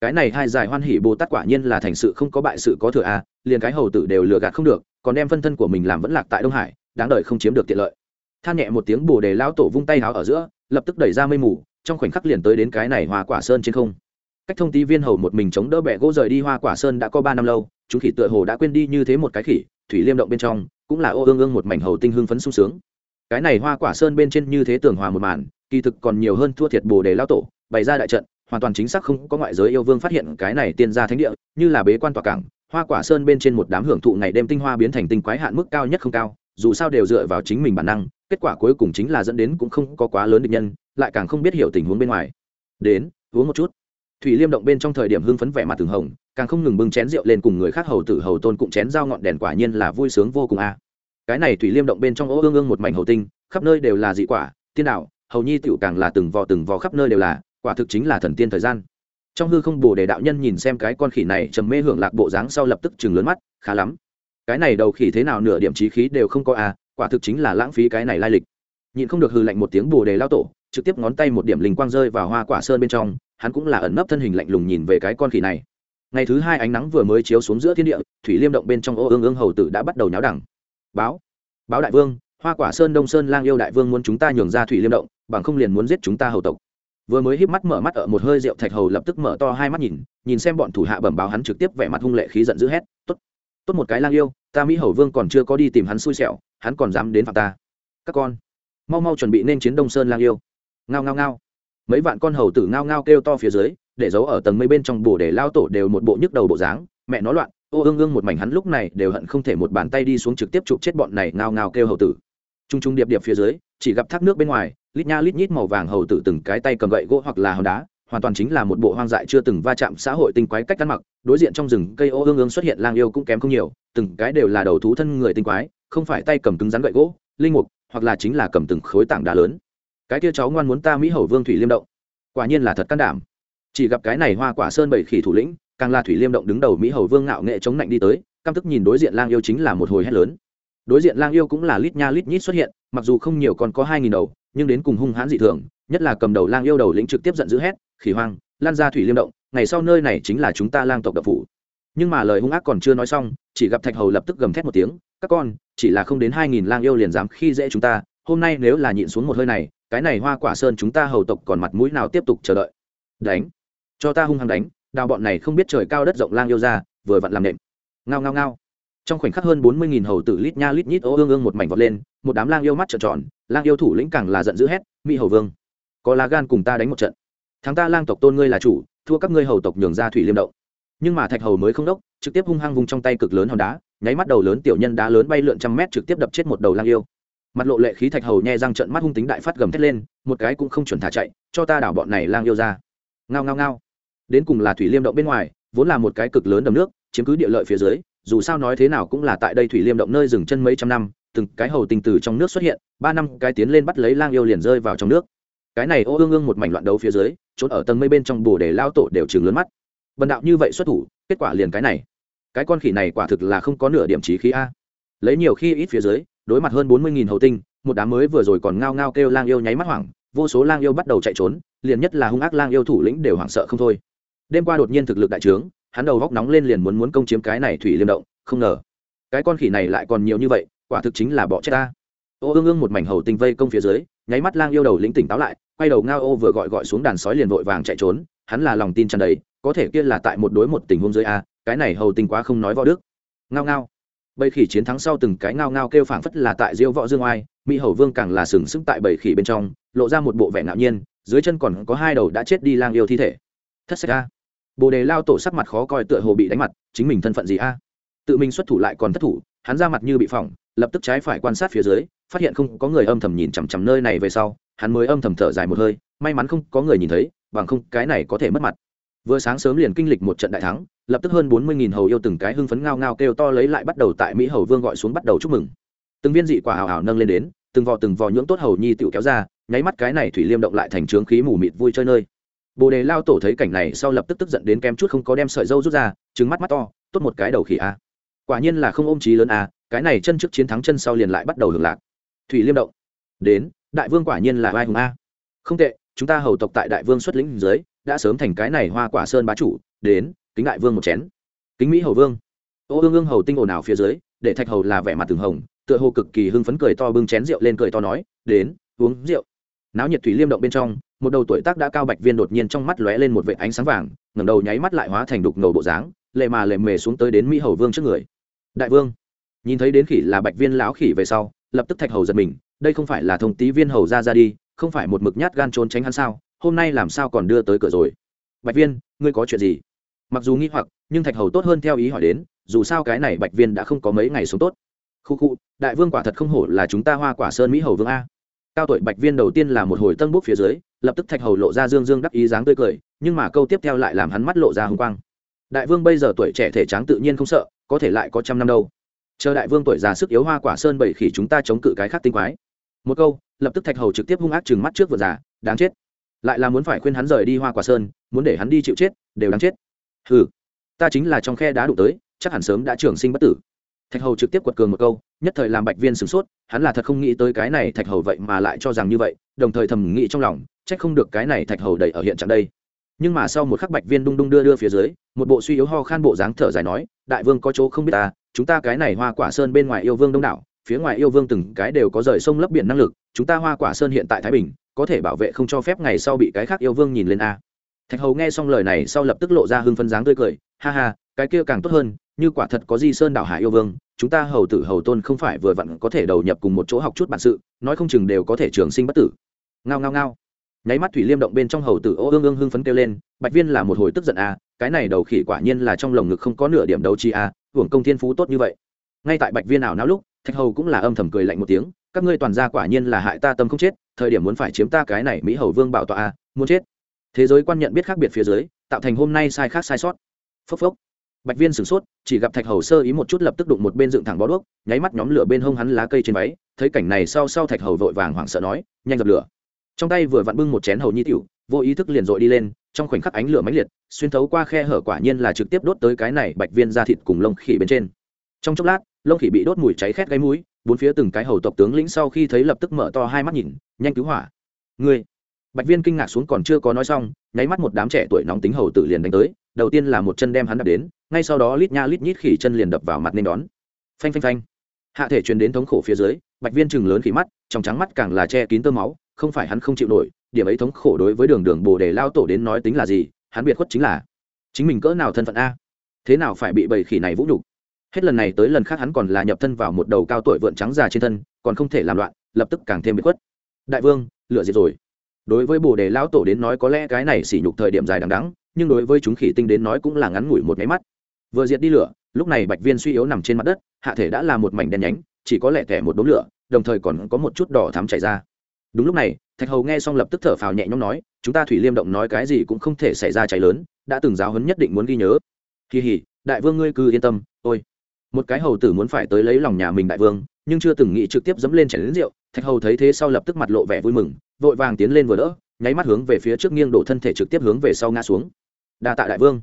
Speaker 1: cái này hai giải hoan hỉ bồ tát quả nhiên là thành sự không có bại sự có thừa a à, liền cái hầu tử đều lừa gạt không được còn đem phân thân của mình làm vẫn lạc tại đông hải đáng đời không chiếm được tiện lợi. Than nhẹ một tiếng bồ đề lão tổ vung tay háo ở giữa lập tức đẩy ra mây mù trong khoảnh khắc liền tới đến cái này hoa quả sơn trên không. Cách thông tí viên hầu một mình chống đỡ bẹ gỗ rời đi hoa quả sơn đã có ba năm lâu chúng khỉ tựa hồ đã quên đi như thế một cái khỉ thủy liêm động bên trong, cũng là ô ương ương một mảnh hầu tinh hương phấn sung sướng. Cái này hoa quả sơn bên trên như thế tưởng hòa một màn, kỳ thực còn nhiều hơn thua thiệt bồ đề lao tổ, bày ra đại trận, hoàn toàn chính xác không có ngoại giới yêu vương phát hiện cái này tiên gia thánh địa, như là bế quan tòa cảng, hoa quả sơn bên trên một đám hưởng thụ ngày đêm tinh hoa biến thành tinh quái hạn mức cao nhất không cao, dù sao đều dựa vào chính mình bản năng, kết quả cuối cùng chính là dẫn đến cũng không có quá lớn định nhân, lại càng không biết hiểu tình huống bên ngoài. Đến, uống một chút thủy liêm động bên trong thời điểm hưng phấn vẻ mặt từng hồng, càng không ngừng bưng chén rượu lên cùng người khác hầu tử hầu tôn cụm chén dao ngọn đèn quả nhiên là vui sướng vô cùng a. Cái này thủy liêm động bên trong ô ương ương một mảnh hầu tinh, khắp nơi đều là dị quả, tiên đạo, hầu nhi tựu càng là từng vò từng vò khắp nơi đều là, quả thực chính là thần tiên thời gian. Trong hư không bồ đề đạo nhân nhìn xem cái con khỉ này trầm mê hưởng lạc bộ dáng sau lập tức chừng lớn mắt, khá lắm. Cái này đầu khỉ thế nào nửa điểm trí khí đều không có à quả thực chính là lãng phí cái này lai lịch. Nhịn không được hư lạnh một tiếng bồ đề lao tổ, trực tiếp ngón tay một điểm linh quang rơi vào hoa quả sơn bên trong hắn cũng là ẩn nấp thân hình lạnh lùng nhìn về cái con khỉ này. Ngày thứ hai ánh nắng vừa mới chiếu xuống giữa thiên địa, thủy liêm động bên trong ô ương ương hầu tử đã bắt đầu nháo đẳng. Báo báo đại vương, hoa quả sơn đông sơn lang yêu đại vương muốn chúng ta nhường ra thủy liêm động, bằng không liền muốn giết chúng ta hầu tộc. Vừa mới híp mắt mở mắt ở một hơi rượu thạch hầu lập tức mở to hai mắt nhìn nhìn xem bọn thủ hạ bẩm báo hắn trực tiếp vẻ mặt hung lệ khí giận dữ hét, tốt tốt một cái lang yêu, ta mỹ hầu vương còn chưa có đi tìm hắn xui xẻo, hắn còn dám đến phạm ta. Các con, mau mau chuẩn bị nên chiến đông sơn lang yêu. Ngao ngao ngao mấy vạn con hầu tử ngao ngao kêu to phía dưới, để giấu ở tầng mây bên trong bồ để lao tổ đều một bộ nhức đầu bộ dáng, mẹ nó loạn, ô ương ương một mảnh hắn lúc này đều hận không thể một bàn tay đi xuống trực tiếp chụp chết bọn này ngao ngao kêu hầu tử. T r u n g t r u n g điệp điệp phía dưới, chỉ gặp thác nước bên ngoài, lít nha lít nhít màu vàng hầu tử từng cái tay cầm gậy gỗ hoặc là hòn đá, hoàn toàn chính là một bộ hoang dại chưa từng va chạm xã hội tinh quái cách ăn mặc, đối diện trong rừng cây ô ương ương xuất hiện lang yêu cũng kém không nhiều, từng cái đều là đầu thú thân người tinh quái, không phải tay cầm cứng rắn gậy gỗ, linh mục, hoặc là chính là cầm từng khối tảng đá lớn cái kia cháu ngoan muốn ta mỹ hầu vương thủy liêm động. Quả nhiên là thật can đảm. Chỉ gặp cái này hoa quả sơn bảy khỉ thủ lĩnh, càng là thủy liêm động đứng đầu mỹ hầu vương ngạo nghệ chống lạnh đi tới, căm tức nhìn đối diện lang yêu chính là một hồi hét lớn. Đối diện lang yêu cũng là lít nha lít nhít xuất hiện, mặc dù không nhiều còn có hai nghìn đầu, nhưng đến cùng hung hãn dị thường, nhất là cầm đầu lang yêu đầu lĩnh trực tiếp giận dữ hét, khỉ hoang, lan ra thủy liêm động, ngày sau nơi này chính là chúng ta lang tộc độc phủ. Nhưng mà lời hung ác còn chưa nói xong, chỉ gặp thạch hầu lập tức gầm thét một tiếng, các con, chỉ là không đến hai nghìn lang yêu liền dám khi dễ chúng ta, hôm nay nếu là nhịn xuống một hơi này cái này hoa quả sơn chúng ta hầu tộc còn mặt mũi nào tiếp tục chờ đợi? Đánh. Cho ta hung hăng đánh, đào bọn này không biết trời cao đất rộng lang yêu ra, vừa vặn làm nệm ngao ngao ngao. Trong khoảnh khắc hơn bốn mươi nghìn hầu tử lít nha lít nhít ô ương ương một mảnh vọt lên, một đám lang yêu mắt trợn tròn, lang yêu thủ lĩnh càng là giận dữ hét, mỹ hầu vương, có lá gan cùng ta đánh một trận. Thắng ta lang tộc tôn ngươi là chủ, thua các ngươi hầu tộc nhường ra thủy liêm động. Nhưng mà thạch hầu mới không đốc, trực tiếp hung hăng vùng trong tay cực lớn hòn đá, nháy mắt đầu lớn tiểu nhân đá lớn bay lượn trăm mét trực tiếp đập chết một đầu lang yêu mặt lộ lệ khí thạch hầu nhẹ răng trận mắt hung tính đại phát gầm thét lên, một cái cũng không chuẩn thả chạy, cho ta đảo bọn này lang yêu ra. Ngao ngao ngao. Đến cùng là thủy liêm động bên ngoài, vốn là một cái cực lớn đầm nước, chiếm cứ địa lợi phía dưới, dù sao nói thế nào cũng là tại đây thủy liêm động nơi dừng chân mấy trăm năm, từng cái hầu tình từ trong nước xuất hiện, ba năm cái tiến lên bắt lấy lang yêu liền rơi vào trong nước. Cái này ô ương ương một mảnh loạn đấu phía dưới, trốn ở tầng mây bên trong bồ để lao tổ đều chừng lớn mắt. Bần đạo như vậy xuất thủ, kết quả liền cái này. Cái con khỉ này quả thực là không có nửa điểm trí khí a. Lấy nhiều khi ít phía dưới đối mặt hơn bốn mươi nghìn hầu tinh, một đám mới vừa rồi còn ngao ngao kêu lang yêu nháy mắt hoảng, vô số lang yêu bắt đầu chạy trốn, liền nhất là hung ác lang yêu thủ lĩnh đều hoảng sợ không thôi. Đêm qua đột nhiên thực lực đại trướng, hắn đầu góc nóng lên liền muốn muốn công chiếm cái này thủy liêm động, không ngờ, cái con khỉ này lại còn nhiều như vậy, quả thực chính là bỏ chết ta. Ô ương ương một mảnh hầu tinh vây công phía dưới, nháy mắt lang yêu đầu lĩnh tỉnh táo lại, quay đầu ngao ô vừa gọi gọi xuống đàn sói liền vội vàng chạy trốn, hắn là lòng tin tràn đầy, có thể kia là tại một đối một tình huống dưới a, cái này hầu tinh quá không nói võ đức. Ngao ngao bầy khỉ chiến thắng sau từng cái ngao ngao kêu phảng phất là tại diêu võ dương oai, mỹ hầu vương càng là sừng sững tại bầy khỉ bên trong, lộ ra một bộ vẻ ngạo nhiên, dưới chân còn có hai đầu đã chết đi lang yêu thi thể. Thất sách a. Bồ đề lao tổ sắc mặt khó coi tựa hồ bị đánh mặt, chính mình thân phận gì a? Tự mình xuất thủ lại còn thất thủ, hắn ra mặt như bị phỏng, lập tức trái phải quan sát phía dưới, phát hiện không có người âm thầm nhìn chằm chằm nơi này về sau, hắn mới âm thầm thở dài một hơi, may mắn không có người nhìn thấy, bằng không cái này có thể mất mặt. Vừa sáng sớm liền kinh lịch một trận đại thắng lập tức hơn bốn mươi nghìn hầu yêu từng cái hưng phấn ngao ngao kêu to lấy lại bắt đầu tại mỹ hầu vương gọi xuống bắt đầu chúc mừng. Từng viên dị quả hào hào nâng lên đến, từng vò từng vò nhưỡng tốt hầu nhi tựu kéo ra, nháy mắt cái này thủy liêm động lại thành trướng khí mù mịt vui chơi nơi. Bồ đề lao tổ thấy cảnh này sau lập tức tức giận đến kem chút không có đem sợi dâu rút ra trứng mắt mắt to, tốt một cái đầu khỉ a. Quả nhiên là không ôm trí lớn a, cái này chân trước chiến thắng chân sau liền lại bắt đầu hưởng lạc. Thủy liêm động. Đến, đại vương quả nhiên là vai hùng a. Không tệ, chúng ta hầu tộc tại đại vương xuất lĩnh dưới, đã sớm thành cái này hoa quả sơn bá chủ, đến kính đại vương một chén. Kính mỹ hầu vương. Ô ương ương hầu tinh ồn ào phía dưới, để thạch hầu là vẻ mặt từng hồng, tựa hồ cực kỳ hưng phấn cười to bưng chén rượu lên cười to nói, đến, uống rượu. Náo nhiệt thủy liêm động bên trong, một đầu tuổi tác đã cao bạch viên đột nhiên trong mắt lóe lên một vệ ánh sáng vàng, ngẩng đầu nháy mắt lại hóa thành đục ngầu bộ dáng, lệ mà lệ mề xuống tới đến mỹ hầu vương trước người. Đại vương. Nhìn thấy đến khỉ là bạch viên lão khỉ về sau, lập tức thạch hầu giật mình, đây không phải là thông tí viên hầu ra ra đi, không phải một mực nhát gan trốn tránh hắn sao? Hôm nay làm sao còn đưa tới cửa rồi? Bạch viên, ngươi có chuyện gì? Mặc dù nghi hoặc, nhưng thạch hầu tốt hơn theo ý hỏi đến, dù sao cái này bạch viên đã không có mấy ngày sống tốt. Khu khu, đại vương quả thật không hổ là chúng ta hoa quả sơn mỹ hầu vương a. Cao tuổi bạch viên đầu tiên là một hồi tân bút phía dưới, lập tức thạch hầu lộ ra dương dương đắc ý dáng tươi cười, nhưng mà câu tiếp theo lại làm hắn mắt lộ ra hùng quang. Đại vương bây giờ tuổi trẻ thể tráng tự nhiên không sợ, có thể lại có trăm năm đâu. Chờ đại vương tuổi già sức yếu hoa quả sơn bảy khỉ chúng ta chống cự cái khác tinh quái. Một câu, lập tức thạch hầu trực tiếp hung ác chừng mắt trước vợ già, đáng chết. Lại là muốn phải khuyên hắn rời đi hoa quả sơn, muốn để hắn đi chịu chết, đều đáng chết ừ ta chính là trong khe đá đụng tới, chắc hẳn sớm đã trường sinh bất tử. Thạch hầu trực tiếp quật cường một câu, nhất thời làm bạch viên sửng sốt, hắn là thật không nghĩ tới cái này thạch hầu vậy mà lại cho rằng như vậy, đồng thời thầm nghĩ trong lòng trách không được cái này thạch hầu đẩy ở hiện trạng đây. Nhưng mà sau một khắc bạch viên đung đung đưa đưa phía dưới, một bộ suy yếu ho khan bộ dáng thở dài nói, đại vương có chỗ không biết ta, chúng ta cái này hoa quả sơn bên ngoài yêu vương đông đảo, phía ngoài yêu vương từng cái đều có rời sông lấp biển năng lực, chúng ta hoa quả sơn hiện tại thái bình, có thể bảo vệ không cho phép ngày sau bị cái khác yêu vương nhìn lên a thạch hầu nghe xong lời này sau lập tức lộ ra hưng phân dáng tươi cười ha ha cái kia càng tốt hơn như quả thật có di sơn đảo hải yêu vương chúng ta hầu tử hầu tôn không phải vừa vặn có thể đầu nhập cùng một chỗ học chút bản sự nói không chừng đều có thể trường sinh bất tử. Ngao ngao ngao. Nháy mắt thủy liêm động bên trong hầu tử ô ương ương hưng phấn kêu lên bạch viên là một hồi tức giận à, cái này đầu khỉ quả nhiên là trong lồng ngực không có nửa điểm đấu chi à, hưởng công thiên phú tốt như vậy. Ngay tại bạch viên nào náo lúc thạch hầu cũng là âm thầm cười lạnh một tiếng các ngươi toàn gia quả nhiên là hại ta tâm không chết thời điểm muốn phải chiếm ta cái này mỹ hầu vương bảo tọa à, muốn chết thế giới quan nhận biết khác biệt phía dưới, tạo thành hôm nay sai khác sai sót. Phốc phốc. Bạch viên sửng sốt, chỉ gặp thạch hầu sơ ý một chút lập tức đụng một bên dựng thẳng bó đuốc, nháy mắt nhóm lửa bên hông hắn lá cây trên váy, thấy cảnh này sau sau thạch hầu vội vàng hoảng sợ nói, nhanh dập lửa. Trong tay vừa vặn bưng một chén hầu nhi tiểu, vô ý thức liền dội đi lên, trong khoảnh khắc ánh lửa mãnh liệt, xuyên thấu qua khe hở quả nhiên là trực tiếp đốt tới cái này bạch viên ra thịt cùng lông khỉ bên trên. Trong chốc lát, lông khỉ bị đốt mùi cháy khét gáy mũi, bốn phía từng cái hầu tộc tướng lĩnh sau khi thấy lập tức mở to hai mắt nhìn, nhanh cứu hỏa. Ngươi bạch viên kinh ngạc xuống còn chưa có nói xong, nháy mắt một đám trẻ tuổi nóng tính hầu tử liền đánh tới, đầu tiên là một chân đem hắn đập đến, ngay sau đó lít nha lít nhít khỉ chân liền đập vào mặt nên đón. Phanh phanh phanh. Hạ thể truyền đến thống khổ phía dưới, bạch viên chừng lớn khỉ mắt, trong trắng mắt càng là che kín tơ máu, không phải hắn không chịu nổi, điểm ấy thống khổ đối với đường đường bồ đề lao tổ đến nói tính là gì, hắn biệt khuất chính là, chính mình cỡ nào thân phận a? Thế nào phải bị bầy khỉ này vũ nhục? Hết lần này tới lần khác hắn còn là nhập thân vào một đầu cao tuổi vượn trắng già trên thân, còn không thể làm loạn, lập tức càng thêm biệt khuất. Đại vương lựa diệt rồi đối với bồ đề lão tổ đến nói có lẽ cái này sỉ nhục thời điểm dài đằng đắng nhưng đối với chúng khỉ tinh đến nói cũng là ngắn ngủi một máy mắt. Vừa diệt đi lửa, lúc này bạch viên suy yếu nằm trên mặt đất, hạ thể đã là một mảnh đen nhánh, chỉ có lẻ tẻ một đốm lửa, đồng thời còn có một chút đỏ thắm chảy ra. Đúng lúc này, thạch hầu nghe xong lập tức thở phào nhẹ nhõm nói, chúng ta thủy liêm động nói cái gì cũng không thể xảy ra cháy lớn, đã từng giáo huấn nhất định muốn ghi nhớ. Kỳ hỉ đại vương ngươi cứ yên tâm, ôi. Một cái hầu tử muốn phải tới lấy lòng nhà mình đại vương, nhưng chưa từng nghĩ trực tiếp dẫm lên chảy lớn rượu thạch hầu thấy thế sau lập tức mặt lộ vẻ vui mừng, vội vàng tiến lên vừa đỡ, nháy mắt hướng về phía trước nghiêng đổ thân thể trực tiếp hướng về sau ngã xuống. Đa tạ đại vương.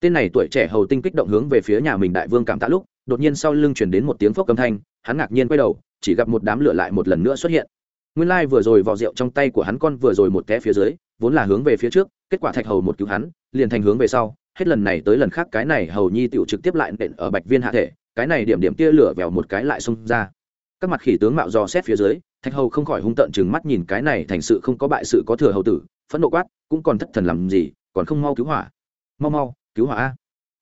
Speaker 1: Tên này tuổi trẻ hầu tinh kích động hướng về phía nhà mình đại vương cảm tạ lúc, đột nhiên sau lưng chuyển đến một tiếng phốc âm thanh, hắn ngạc nhiên quay đầu, chỉ gặp một đám lửa lại một lần nữa xuất hiện. Nguyên lai vừa rồi vỏ rượu trong tay của hắn con vừa rồi một té phía dưới, vốn là hướng về phía trước, kết quả thạch hầu một cứu hắn, liền thành hướng về sau, hết lần này tới lần khác cái này hầu nhi tựu trực tiếp lại nện ở bạch viên hạ thể, cái này điểm điểm tia lửa vèo một cái lại xông ra. Các mặt khỉ tướng mạo dò xét phía dưới thạch hầu không khỏi hung tợn chừng mắt nhìn cái này thành sự không có bại sự có thừa hầu tử, phẫn nộ quát, cũng còn thất thần làm gì, còn không mau cứu hỏa. Mau mau, cứu hỏa a.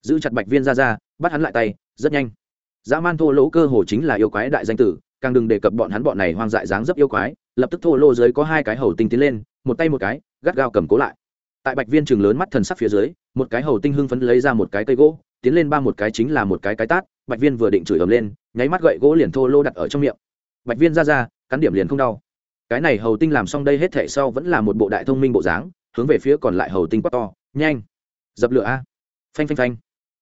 Speaker 1: Giữ chặt bạch viên ra ra, bắt hắn lại tay, rất nhanh. Dã man thô lỗ cơ hồ chính là yêu quái đại danh tử, càng đừng đề cập bọn hắn bọn này hoang dại dáng dấp yêu quái, lập tức thô lô dưới có hai cái hầu tinh tiến lên, một tay một cái, gắt gao cầm cố lại. Tại bạch viên chừng lớn mắt thần sắc phía dưới, một cái hầu tinh hưng phấn lấy ra một cái cây gỗ, tiến lên ba một cái chính là một cái cái tát, bạch viên vừa định chửi ầm lên, nháy mắt gậy gỗ liền thô lô đặt ở trong miệng. Bạch viên ra ra cắn điểm liền không đau. Cái này hầu tinh làm xong đây hết thể sau vẫn là một bộ đại thông minh bộ dáng, hướng về phía còn lại hầu tinh quát to, nhanh, dập lửa a. Phanh phanh phanh.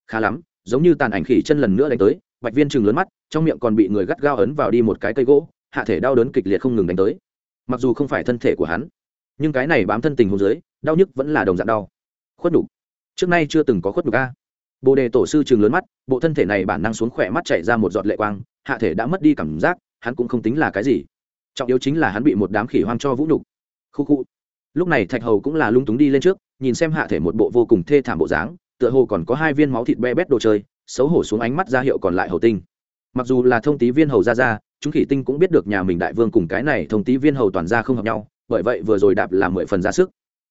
Speaker 1: Khá lắm, giống như tàn ảnh khỉ chân lần nữa đánh tới, bạch viên chừng lớn mắt, trong miệng còn bị người gắt gao ấn vào đi một cái cây gỗ, hạ thể đau đớn kịch liệt không ngừng đánh tới. Mặc dù không phải thân thể của hắn, nhưng cái này bám thân tình hôn dưới, đau nhức vẫn là đồng dạng đau. Khuất đục trước nay chưa từng có khuất đục a. Bồ đề tổ sư chừng lớn mắt, bộ thân thể này bản năng xuống khỏe mắt chạy ra một giọt lệ quang, hạ thể đã mất đi cảm giác, hắn cũng không tính là cái gì trọng yếu chính là hắn bị một đám khỉ hoang cho vũ nhục. Khu khu. Lúc này thạch hầu cũng là lung túng đi lên trước, nhìn xem hạ thể một bộ vô cùng thê thảm bộ dáng, tựa hồ còn có hai viên máu thịt be bét đồ chơi, xấu hổ xuống ánh mắt ra hiệu còn lại hầu tinh. Mặc dù là thông tí viên hầu ra ra, chúng khỉ tinh cũng biết được nhà mình đại vương cùng cái này thông tí viên hầu toàn ra không hợp nhau, bởi vậy vừa rồi đạp là mười phần ra sức.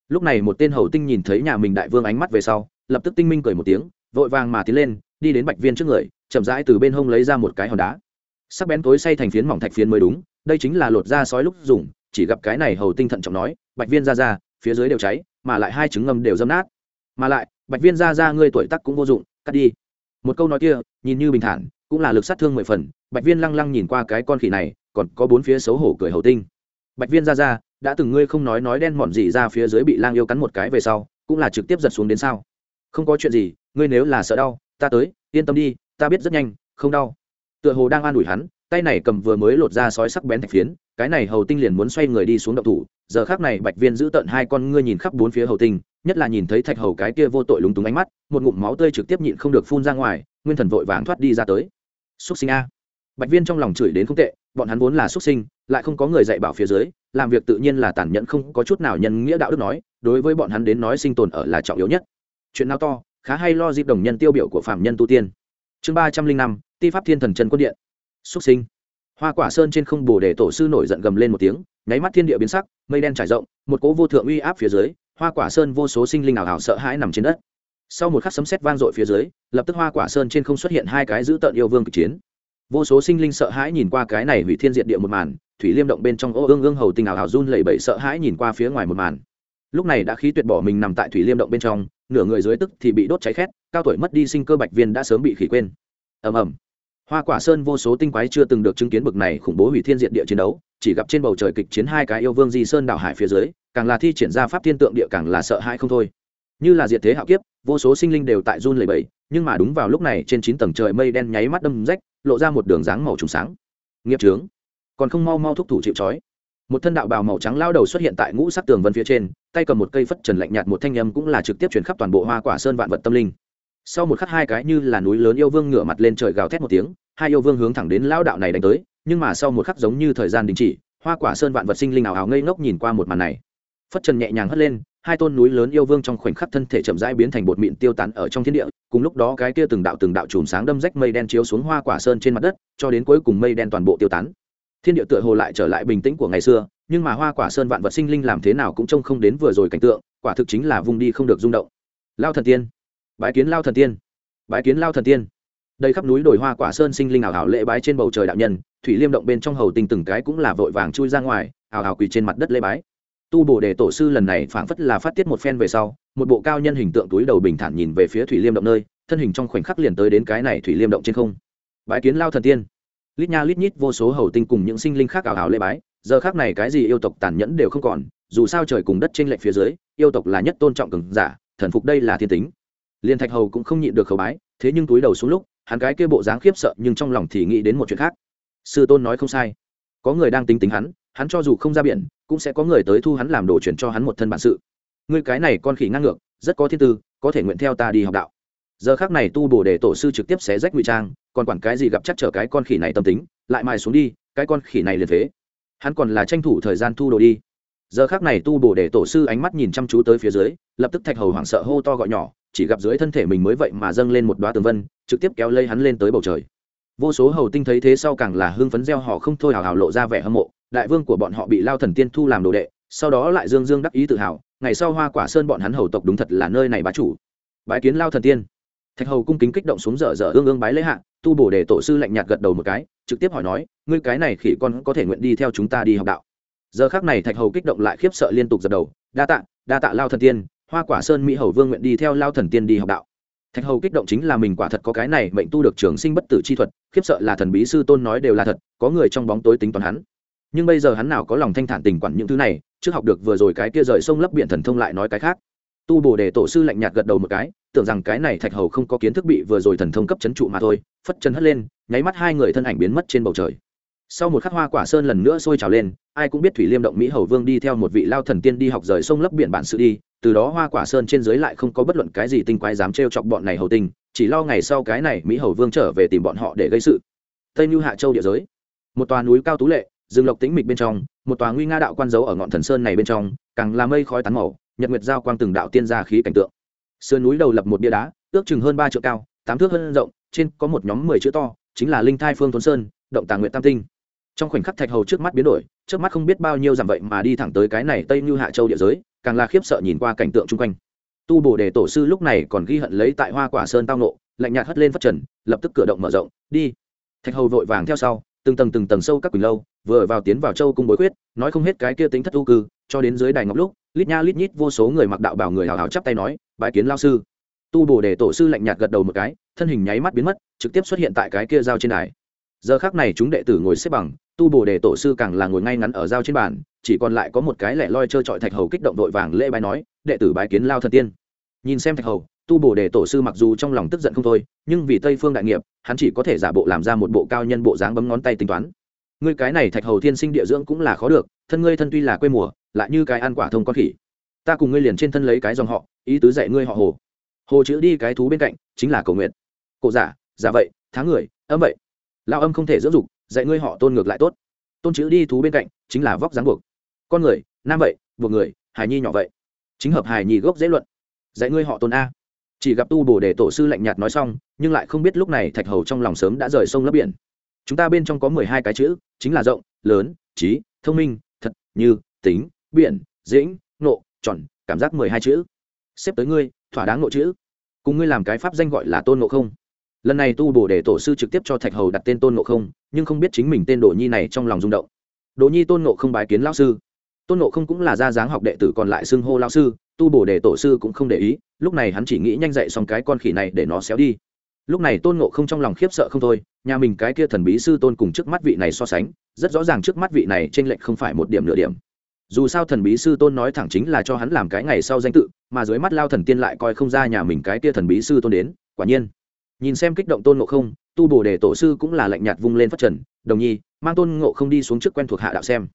Speaker 1: Lúc này một tên hầu tinh nhìn thấy nhà mình đại vương ánh mắt về sau, lập tức tinh minh cười một tiếng, vội vàng mà tiến lên, đi đến bạch viên trước người, chậm rãi từ bên hông lấy ra một cái hòn đá. Sắc bén tối say thành phiến mỏng thạch phiến mới đúng đây chính là lột da sói lúc dùng, chỉ gặp cái này hầu tinh thận trọng nói, bạch viên ra ra phía dưới đều cháy, mà lại hai trứng ngâm đều dâm nát. Mà lại, bạch viên ra ra ngươi tuổi tắc cũng vô dụng, cắt đi. Một câu nói kia, nhìn như bình thản, cũng là lực sát thương mười phần, bạch viên lăng lăng nhìn qua cái con khỉ này, còn có bốn phía xấu hổ cười hầu tinh. Bạch viên ra ra đã từng ngươi không nói nói đen mòn gì ra phía dưới bị lang yêu cắn một cái về sau, cũng là trực tiếp giật xuống đến sao? Không có chuyện gì, ngươi nếu là sợ đau, ta tới, yên tâm đi, ta biết rất nhanh, không đau. Tựa hồ đang an ủi hắn tay này cầm vừa mới lột ra sói sắc bén thạch phiến, cái này hầu tinh liền muốn xoay người đi xuống động thủ, giờ khác này bạch viên giữ tận hai con ngươi nhìn khắp bốn phía hầu tinh, nhất là nhìn thấy thạch hầu cái kia vô tội lúng túng ánh mắt, một ngụm máu tươi trực tiếp nhịn không được phun ra ngoài, nguyên thần vội vàng thoát đi ra tới. Xúc sinh a. Bạch viên trong lòng chửi đến không tệ, bọn hắn vốn là xúc sinh, lại không có người dạy bảo phía dưới, làm việc tự nhiên là tàn nhẫn không có chút nào nhân nghĩa đạo đức nói, đối với bọn hắn đến nói sinh tồn ở là trọng yếu nhất. Chuyện nào to, khá hay lo dịp đồng nhân tiêu biểu của phạm nhân tu tiên. Chương ba trăm linh năm, ti pháp thiên thần trần quân điện xuất sinh. Hoa quả sơn trên không bồ để tổ sư nổi giận gầm lên một tiếng, nháy mắt thiên địa biến sắc, mây đen trải rộng, một cỗ vô thượng uy áp phía dưới, hoa quả sơn vô số sinh linh ảo hảo sợ hãi nằm trên đất. Sau một khắc sấm sét vang dội phía dưới, lập tức hoa quả sơn trên không xuất hiện hai cái dữ tợn yêu vương kịch chiến. Vô số sinh linh sợ hãi nhìn qua cái này hủy thiên diệt địa một màn, thủy liêm động bên trong ô ương ương hầu tình ảo hảo run lẩy bẩy sợ hãi nhìn qua phía ngoài một màn. Lúc này đã khí tuyệt bỏ mình nằm tại thủy liêm động bên trong, nửa người dưới tức thì bị đốt cháy khét, cao tuổi mất đi sinh cơ bạch viên đã sớm bị khỉ quên. Ầm ầm hoa quả sơn vô số tinh quái chưa từng được chứng kiến bực này khủng bố hủy thiên diện địa chiến đấu, chỉ gặp trên bầu trời kịch chiến hai cái yêu vương di sơn đảo hải phía dưới, càng là thi triển ra pháp thiên tượng địa càng là sợ hãi không thôi. Như là diệt thế hạo kiếp, vô số sinh linh đều tại run lầy bẫy nhưng mà đúng vào lúc này trên chín tầng trời mây đen nháy mắt đâm rách, lộ ra một đường dáng màu trùng sáng. Nghiệp trướng còn không mau mau thúc thủ chịu trói. Một thân đạo bào màu trắng lao đầu xuất hiện tại ngũ sắc tường vân phía trên, tay cầm một cây phất trần lạnh nhạt một thanh âm cũng là trực tiếp chuyển khắp toàn bộ hoa quả sơn vạn vật tâm linh sau một khắc hai cái như là núi lớn yêu vương ngửa mặt lên trời gào thét một tiếng, hai yêu vương hướng thẳng đến lao đạo này đánh tới, nhưng mà sau một khắc giống như thời gian đình chỉ, hoa quả sơn vạn vật sinh linh ảo ảo ngây ngốc nhìn qua một màn này. Phất trần nhẹ nhàng hất lên, hai tôn núi lớn yêu vương trong khoảnh khắc thân thể chậm rãi biến thành bột mịn tiêu tán ở trong thiên địa, cùng lúc đó cái kia từng đạo từng đạo chùm sáng đâm rách mây đen chiếu xuống hoa quả sơn trên mặt đất, cho đến cuối cùng mây đen toàn bộ tiêu tán. Thiên địa tựa hồ lại trở lại bình tĩnh của ngày xưa, nhưng mà hoa quả sơn vạn vật sinh linh làm thế nào cũng trông không đến vừa rồi cảnh tượng, quả thực chính là vùng đi không được rung động. Lao thần tiên bái kiến lao thần tiên. Bái kiến lao thần tiên. Đây khắp núi đồi hoa quả sơn sinh linh ảo ảo lễ bái trên bầu trời đạo nhân, thủy liêm động bên trong hầu tình từng cái cũng là vội vàng chui ra ngoài, ảo ảo quỳ trên mặt đất lễ bái. Tu bổ đề tổ sư lần này phảng phất là phát tiết một phen về sau, một bộ cao nhân hình tượng túi đầu bình thản nhìn về phía thủy liêm động nơi, thân hình trong khoảnh khắc liền tới đến cái này thủy liêm động trên không. Bái kiến lao thần tiên. Lít nha lít nhít vô số hầu tinh cùng những sinh linh khác ảo ảo lễ bái, giờ khác này cái gì yêu tộc tàn nhẫn đều không còn, dù sao trời cùng đất trên lệch phía dưới, yêu tộc là nhất tôn trọng cường giả, thần phục đây là thiên tính liên thạch hầu cũng không nhịn được khẩu bái, thế nhưng túi đầu xuống lúc, hắn cái kia bộ dáng khiếp sợ nhưng trong lòng thì nghĩ đến một chuyện khác. Sư tôn nói không sai. Có người đang tính tính hắn hắn cho dù không ra biển, cũng sẽ có người tới thu hắn làm đồ chuyển cho hắn một thân bản sự. Ngươi cái này con khỉ ngang ngược, rất có thiên tư, có thể nguyện theo ta đi học đạo. Giờ khác này tu bổ để tổ sư trực tiếp xé rách ngụy trang, còn quản cái gì gặp chắc trở cái con khỉ này tâm tính, lại mài xuống đi, cái con khỉ này liền thế. hắn còn là tranh thủ thời gian thu đồ đi giờ khác này tu bổ để tổ sư ánh mắt nhìn chăm chú tới phía dưới, lập tức thạch hầu hoảng sợ hô to gọi nhỏ, chỉ gặp dưới thân thể mình mới vậy mà dâng lên một đoá tường vân, trực tiếp kéo lây hắn lên tới bầu trời. Vô số hầu tinh thấy thế sau càng là hưng phấn gieo họ không thôi hào hào lộ ra vẻ hâm mộ, đại vương của bọn họ bị lao thần tiên thu làm đồ đệ, sau đó lại dương dương đắc ý tự hào, ngày sau hoa quả sơn bọn hắn hầu tộc đúng thật là nơi này bá chủ. Bái kiến lao thần tiên. Thạch hầu cung kính kích động xuống dở dở ương ương bái lễ hạ, tu bổ để tổ sư lạnh nhạt gật đầu một cái, trực tiếp hỏi nói, ngươi cái này khỉ con có thể nguyện đi theo chúng ta đi học đạo? Giờ khác này thạch hầu kích động lại khiếp sợ liên tục dập đầu, đa tạ đa tạ lao thần tiên, hoa quả sơn mỹ hầu vương nguyện đi theo lao thần tiên đi học đạo. Thạch hầu kích động chính là mình quả thật có cái này mệnh tu được trường sinh bất tử chi thuật, khiếp sợ là thần bí sư tôn nói đều là thật, có người trong bóng tối tính toán hắn. Nhưng bây giờ hắn nào có lòng thanh thản tình quản những thứ này, trước học được vừa rồi cái kia rời sông lấp biển thần thông lại nói cái khác. Tu bồ đề tổ sư lạnh nhạt gật đầu một cái, tưởng rằng cái này thạch hầu không có kiến thức bị vừa rồi thần thông cấp chấn trụ mà thôi, phất chân hất lên, nháy mắt hai người thân ảnh biến mất trên bầu trời sau một khắc hoa quả sơn lần nữa sôi trào lên, ai cũng biết thủy liêm động mỹ hầu vương đi theo một vị lao thần tiên đi học rời sông lấp biển bản sự đi, từ đó hoa quả sơn trên dưới lại không có bất luận cái gì tinh quái dám trêu chọc bọn này hầu tinh, chỉ lo ngày sau cái này mỹ hầu vương trở về tìm bọn họ để gây sự. Tây như hạ châu địa giới. Một tòa núi cao tú lệ, rừng lộc tĩnh mịch bên trong, một tòa nguy nga đạo quan dấu ở ngọn thần sơn này bên trong, càng là mây khói tán màu, nhật nguyệt giao quang từng đạo tiên gia khí cảnh tượng. Sườn núi đầu lập một bia đá, ước chừng hơn ba triệu cao, tám thước hơn rộng, trên có một nhóm mười chữ to, chính là linh thai phương tuấn sơn, động tàng nguyện tam tinh trong khoảnh khắc thạch hầu trước mắt biến đổi, trước mắt không biết bao nhiêu dặm vậy mà đi thẳng tới cái này tây như hạ châu địa giới, càng là khiếp sợ nhìn qua cảnh tượng chung quanh. Tu bổ đề tổ sư lúc này còn ghi hận lấy tại hoa quả sơn tao nộ lạnh nhạt hất lên phát trần, lập tức cửa động mở rộng, đi. Thạch hầu vội vàng theo sau, từng tầng từng tầng sâu các quỳnh lâu, vừa vào tiến vào châu cung bối quyết, nói không hết cái kia tính thất ưu cư, cho đến dưới đài ngọc lúc, lít nha lít nhít vô số người mặc đạo bảo người hào hào chắp tay nói, bái kiến lao sư. Tu bổ đề tổ sư lạnh nhạt gật đầu một cái, thân hình nháy mắt biến mất, trực tiếp xuất hiện tại cái kia giao trên đài. Giờ khác này chúng đệ tử ngồi xếp bằng tu bổ đề tổ sư càng là ngồi ngay ngắn ở giao trên bàn, chỉ còn lại có một cái lẻ loi trơ trọi thạch hầu kích động đội vàng lễ bái nói, đệ tử bái kiến lao thần tiên. Nhìn xem thạch hầu, tu bổ đề tổ sư mặc dù trong lòng tức giận không thôi, nhưng vì tây phương đại nghiệp, hắn chỉ có thể giả bộ làm ra một bộ cao nhân bộ dáng bấm ngón tay tính toán. Ngươi cái này thạch hầu thiên sinh địa dưỡng cũng là khó được, thân ngươi thân tuy là quê mùa, lại như cái ăn quả thông con khỉ. Ta cùng ngươi liền trên thân lấy cái dòng họ, ý tứ dạy ngươi họ hồ. Hồ chữ đi cái thú bên cạnh, chính là cầu nguyện. Cụ giả giả vậy tháng người, âm vậy. Lao âm không thể dưỡng dục dạy ngươi họ tôn ngược lại tốt. Tôn chữ đi thú bên cạnh chính là vóc dáng buộc. Con người, nam vậy, buộc người, hài nhi nhỏ vậy. Chính hợp hài nhi gốc dễ luận. Dạy ngươi họ tôn a. Chỉ gặp tu bổ để tổ sư lạnh nhạt nói xong, nhưng lại không biết lúc này thạch hầu trong lòng sớm đã rời sông lấp biển. Chúng ta bên trong có mười hai cái chữ, chính là rộng, lớn, trí, thông minh, thật, như, tính, biển, dĩnh nộ tròn, cảm giác mười hai chữ. Xếp tới ngươi, thỏa đáng nộ chữ. Cùng ngươi làm cái pháp danh gọi là tôn nộ không? Lần này tu bổ để tổ sư trực tiếp cho thạch hầu đặt tên tôn nộ không, nhưng không biết chính mình tên đồ nhi này trong lòng rung động. Đồ nhi tôn nộ không bái kiến lao sư. Tôn nộ không cũng là gia dáng học đệ tử còn lại xưng hô lao sư, tu bổ để tổ sư cũng không để ý, lúc này hắn chỉ nghĩ nhanh dậy xong cái con khỉ này để nó xéo đi. Lúc này tôn nộ không trong lòng khiếp sợ không thôi, nhà mình cái kia thần bí sư tôn cùng trước mắt vị này so sánh, rất rõ ràng trước mắt vị này t r ê n lệch không phải một điểm nửa điểm. Dù sao thần bí sư tôn nói thẳng chính là cho hắn làm cái ngày sau danh tự, mà dưới mắt lao thần tiên lại coi không ra nhà mình cái kia thần bí sư tôn đến, quả nhiên nhìn xem kích động tôn ngộ không, tu bổ để tổ sư cũng là lạnh nhạt vung lên phát trần, đồng nhi, mang tôn ngộ không đi xuống trước quen thuộc hạ đạo xem.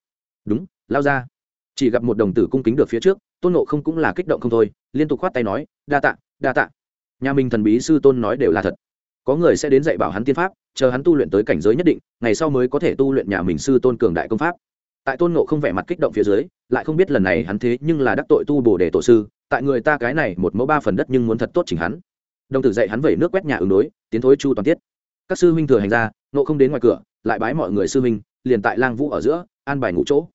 Speaker 1: Đúng, lao ra. Chỉ gặp một đồng tử cung kính được phía trước, tôn ngộ không cũng là kích động không thôi, liên tục khoát tay nói, đa tạ đa tạ. Nhà mình thần bí sư tôn nói đều là thật. Có người sẽ đến dạy bảo hắn tiên pháp, chờ hắn tu luyện tới cảnh giới nhất định, ngày sau mới có thể tu luyện nhà mình sư tôn cường đại công pháp. Tại tôn ngộ không vẻ mặt kích động phía dưới, lại không biết lần này hắn thế nhưng là đắc tội tu bổ để tổ sư, tại người ta cái này một mẫu ba phần đất nhưng muốn thật tốt chỉnh hắn đồng tử dạy hắn vẩy nước quét nhà ứng đối, tiến thối chu toàn tiết. Các sư huynh thừa hành ra nộ không đến ngoài cửa, lại bái mọi người sư huynh, liền tại lang vũ ở giữa, an bài ngủ chỗ.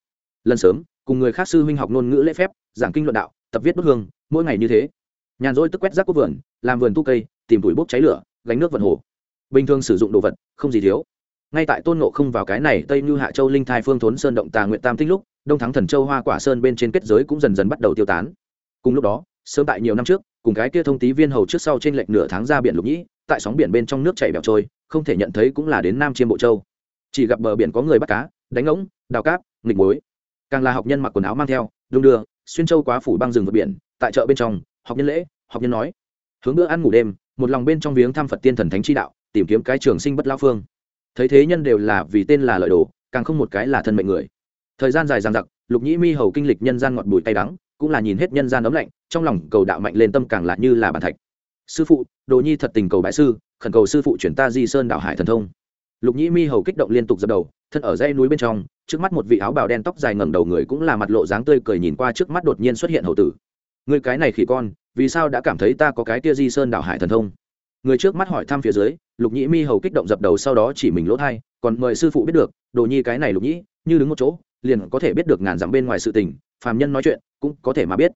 Speaker 1: Lần sớm, cùng người khác sư huynh học ngôn ngữ lễ phép, giảng kinh luận đạo, tập viết bút hương, mỗi ngày như thế. Nhàn rỗi tức quét rác quốc vườn, làm vườn tu cây, tìm tuổi bốc cháy lửa, gánh nước vận hồ. Bình thường sử dụng đồ vật, không gì thiếu. Ngay tại tôn nộ không vào cái này tây như hạ châu linh thai phương thốn sơn động tà nguyện tam tích lúc, đông thắng thần châu hoa quả sơn bên trên kết giới cũng dần dần bắt đầu tiêu tán. Cùng lúc đó sớm tại nhiều năm trước, cùng cái kia thông tí viên hầu trước sau trên lệch nửa tháng ra biển lục nhĩ, tại sóng biển bên trong nước chảy bẻo trôi, không thể nhận thấy cũng là đến nam chiêm bộ châu. Chỉ gặp bờ biển có người bắt cá, đánh ống đào cáp nghịch muối. Càng là học nhân mặc quần áo mang theo, đung đưa, xuyên châu quá phủ băng rừng vượt biển, tại chợ bên trong, học nhân lễ, học nhân nói. Hướng bữa ăn ngủ đêm, một lòng bên trong viếng thăm phật tiên thần thánh chi đạo, tìm kiếm cái trường sinh bất lao phương. Thấy thế nhân đều là vì tên là lợi đồ, càng không một cái là thân mệnh người. Thời gian dài dằng dặc, lục nhĩ mi hầu kinh lịch nhân gian ngọt bùi tay đắng cũng là nhìn hết nhân gian ấm lạnh, trong lòng cầu đạo mạnh lên tâm càng lạ như là bàn thạch. Sư phụ, đồ nhi thật tình cầu bại sư, khẩn cầu sư phụ chuyển ta di sơn đạo hải thần thông. Lục nhĩ mi hầu kích động liên tục dập đầu, thân ở dây núi bên trong, trước mắt một vị áo bào đen tóc dài ngẩng đầu người cũng là mặt lộ dáng tươi cười nhìn qua trước mắt đột nhiên xuất hiện hầu tử. Người cái này khỉ con, vì sao đã cảm thấy ta có cái tia di sơn đảo hải thần thông? Người trước mắt hỏi thăm phía dưới, lục nhĩ mi hầu kích động dập đầu sau đó chỉ mình lỗ thai, còn mời sư phụ biết được, đồ nhi cái này lục nhĩ, như đứng một chỗ, liền có thể biết được ngàn dặm bên ngoài sự tình, phàm nhân nói chuyện cũng có thể mà biết.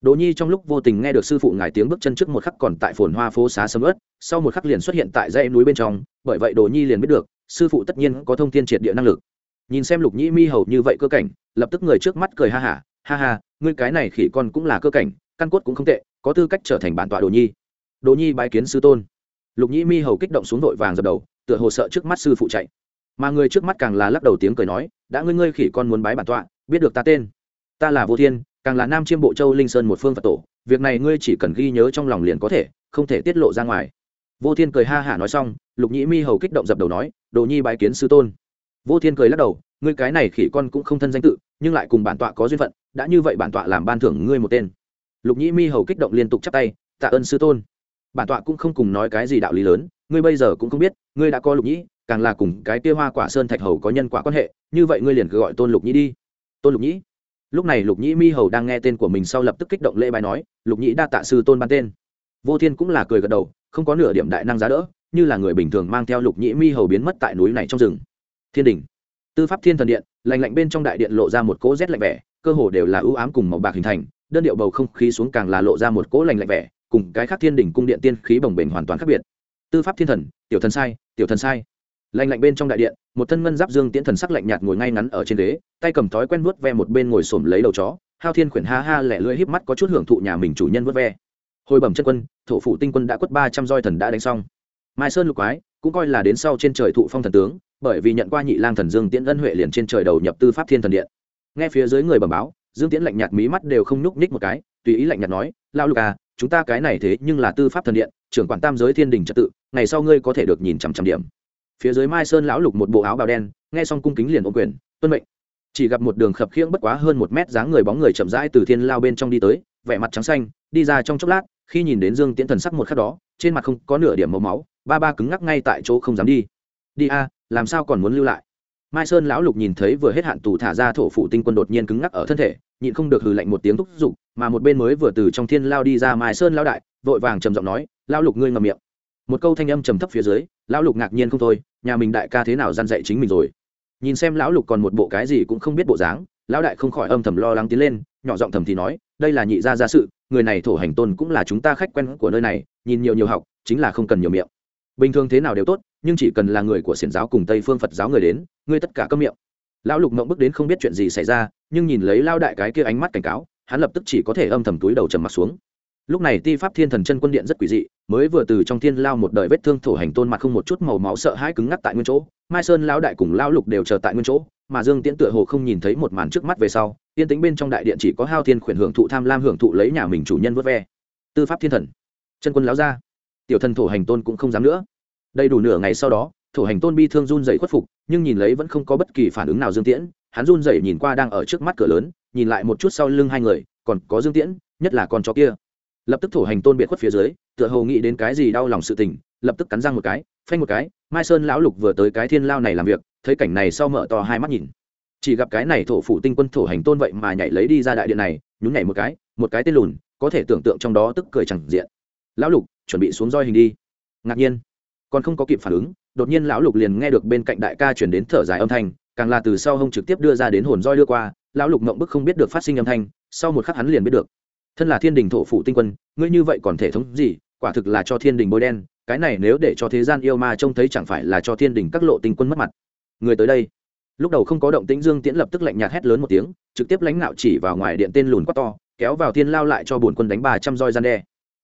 Speaker 1: Đỗ nhi trong lúc vô tình nghe được sư phụ ngài tiếng bước chân trước một khắc còn tại phồn hoa phố xá sầm ớt sau một khắc liền xuất hiện tại dãy núi bên trong, bởi vậy Đỗ nhi liền biết được, sư phụ tất nhiên có thông tin triệt địa năng lực. Nhìn xem lục nhĩ mi hầu như vậy cơ cảnh, lập tức người trước mắt cười ha hả, ha ha, ngươi cái này khỉ con cũng là cơ cảnh, căn cốt cũng không tệ, có tư cách trở thành bản tọa Đỗ nhi. Đỗ nhi bái kiến sư tôn. Lục nhĩ mi hầu kích động xuống vội vàng dập đầu, tựa hồ sợ trước mắt sư phụ chạy. Mà người trước mắt càng là lắc đầu tiếng cười nói, đã ngươi ngươi khỉ con muốn bái bản tọa, biết được ta tên. Ta là vô thiên càng là nam chiêm bộ châu linh sơn một phương phật tổ, việc này ngươi chỉ cần ghi nhớ trong lòng liền có thể, không thể tiết lộ ra ngoài. Vô thiên cười ha hả nói xong, lục nhĩ mi hầu kích động dập đầu nói, đồ nhi bái kiến sư tôn. Vô thiên cười lắc đầu, ngươi cái này khỉ con cũng không thân danh tự, nhưng lại cùng bản tọa có duyên phận, đã như vậy bản tọa làm ban thưởng ngươi một tên. Lục nhĩ mi hầu kích động liên tục chắp tay, tạ ơn sư tôn. Bản tọa cũng không cùng nói cái gì đạo lý lớn, ngươi bây giờ cũng không biết, ngươi đã có lục nhĩ, càng là cùng cái kia hoa quả sơn thạch hầu có nhân quả quan hệ, như vậy ngươi liền cứ gọi tôn lục nhĩ đi. Tôn lục nhĩ lúc này lục nhĩ mi hầu đang nghe tên của mình sau lập tức kích động lễ bài nói, lục nhĩ đa tạ sư tôn ban tên. Vô thiên cũng là cười gật đầu, không có nửa điểm đại năng giá đỡ, như là người bình thường mang theo lục nhĩ mi hầu biến mất tại núi này trong rừng. Thiên đình tư pháp thiên thần điện, lạnh lạnh bên trong đại điện lộ ra một cỗ rét lạnh vẻ, cơ hồ đều là ưu ám cùng màu bạc hình thành, đơn điệu bầu không khí xuống càng là lộ ra một cỗ lạnh lạnh vẻ, cùng cái khác thiên đỉnh cung điện tiên khí bồng bềnh hoàn toàn khác biệt. Tư pháp thiên thần, tiểu thần sai, tiểu thần sai lạnh lạnh bên trong đại điện, một thân ngân giáp dương tiễn thần sắc lạnh nhạt ngồi ngay ngắn ở trên ghế, tay cầm thói quen vuốt ve một bên ngồi xổm lấy đầu chó, hao thiên khuyển ha ha lẻ lưỡi híp mắt có chút hưởng thụ nhà mình chủ nhân vuốt ve. Hồi bẩm chân quân, thổ phủ tinh quân đã quất ba trăm roi thần đã đánh xong. Mai sơn lục quái, cũng coi là đến sau trên trời thụ phong thần tướng, bởi vì nhận qua nhị lang thần dương tiễn ân huệ liền trên trời đầu nhập tư pháp thiên thần điện. Nghe phía dưới người bẩm báo, dương tiễn lạnh nhạt mí mắt đều không nhúc nhích một cái, tùy ý lạnh nhạt nói lao lục à chúng ta cái này thế nhưng là tư pháp thần điện, trưởng quản tam giới thiên đình trật tự, ngày sau ngươi có thể được nhìn chằm chằm điểm phía dưới mai sơn lão lục một bộ áo bào đen, nghe xong cung kính liền ô quyền, tuân mệnh. Chỉ gặp một đường khập khiễng bất quá hơn một mét dáng người bóng người chậm rãi từ thiên lao bên trong đi tới, vẻ mặt trắng xanh, đi ra trong chốc lát, khi nhìn đến dương tiễn thần sắc một khắc đó, trên mặt không có nửa điểm màu máu, ba ba cứng ngắc ngay tại chỗ không dám đi. Đi a, làm sao còn muốn lưu lại? Mai sơn lão lục nhìn thấy vừa hết hạn tù thả ra thổ phụ tinh quân đột nhiên cứng ngắc ở thân thể, nhịn không được hừ lạnh một tiếng thúc giục, mà một bên mới vừa từ trong thiên lao đi ra mai sơn lao đại, vội vàng trầm giọng nói lao lục ngươi ngầm miệng một câu thanh âm trầm thấp phía dưới, lão lục ngạc nhiên không thôi, nhà mình đại ca thế nào gian dạy chính mình rồi. Nhìn xem lão lục còn một bộ cái gì cũng không biết bộ dáng, lão đại không khỏi âm thầm lo lắng tiến lên, nhỏ giọng thầm thì nói, đây là nhị gia gia sự, người này thổ hành tôn cũng là chúng ta khách quen của nơi này, nhìn nhiều nhiều học, chính là không cần nhiều miệng. Bình thường thế nào đều tốt, nhưng chỉ cần là người của xiển giáo cùng tây phương phật giáo người đến, ngươi tất cả câm miệng. Lão lục mộng bước đến không biết chuyện gì xảy ra, nhưng nhìn lấy lao đại cái kia ánh mắt cảnh cáo, hắn lập tức chỉ có thể âm thầm túi đầu trầm mặt xuống. Lúc này ti pháp thiên thần chân quân điện rất quỷ dị mới vừa từ trong thiên lao một đời vết thương thổ hành tôn mặt không một chút màu máu sợ hãi cứng ngắc tại nguyên chỗ. Mai sơn lão đại cùng lao lục đều chờ tại nguyên chỗ, mà dương tiễn tựa hồ không nhìn thấy một màn trước mắt về sau, yên tĩnh bên trong đại điện chỉ có hao thiên khuyển hưởng thụ tham lam hưởng thụ lấy nhà mình chủ nhân vớt ve. Tư pháp thiên thần. Chân quân láo ra tiểu thần thổ hành tôn cũng không dám nữa. Đầy đủ nửa ngày sau đó, thổ hành tôn bi thương run dậy khuất phục, nhưng nhìn lấy vẫn không có bất kỳ phản ứng nào dương tiễn, hắn run dậy nhìn qua đang ở trước mắt cửa lớn, nhìn lại một chút sau lưng hai người, còn có dương tiễn, nhất là con chó kia lập tức thổ hành tôn biệt khuất phía dưới, tựa hồ nghĩ đến cái gì đau lòng sự tình, lập tức cắn răng một cái, phanh một cái, mai sơn lão lục vừa tới cái thiên lao này làm việc, thấy cảnh này sau mở to hai mắt nhìn. Chỉ gặp cái này thổ phủ tinh quân thổ hành tôn vậy mà nhảy lấy đi ra đại điện này, nhún nhảy một cái một cái tên lùn, có thể tưởng tượng trong đó tức cười chẳng diện. Lão lục, chuẩn bị xuống roi hình đi. Ngạc nhiên, còn không có kịp phản ứng, đột nhiên lão lục liền nghe được bên cạnh đại ca chuyển đến thở dài âm thanh, càng là từ sau hông trực tiếp đưa ra đến hồn roi đưa qua, lão lục mộng bức không biết được phát sinh âm thanh, sau một khắc hắn liền biết được thân là thiên đình thổ phủ tinh quân, ngươi như vậy còn thể thống gì, quả thực là cho thiên đình bôi đen, cái này nếu để cho thế gian yêu ma trông thấy chẳng phải là cho thiên đình các lộ tinh quân mất mặt. Người tới đây. Lúc đầu không có động tĩnh, dương tiễn lập tức lạnh nhạt hét lớn một tiếng, trực tiếp lãnh nạo chỉ vào ngoài điện tên lùn quát to, kéo vào thiên lao lại cho bổn quân đánh ba trăm roi gian đe.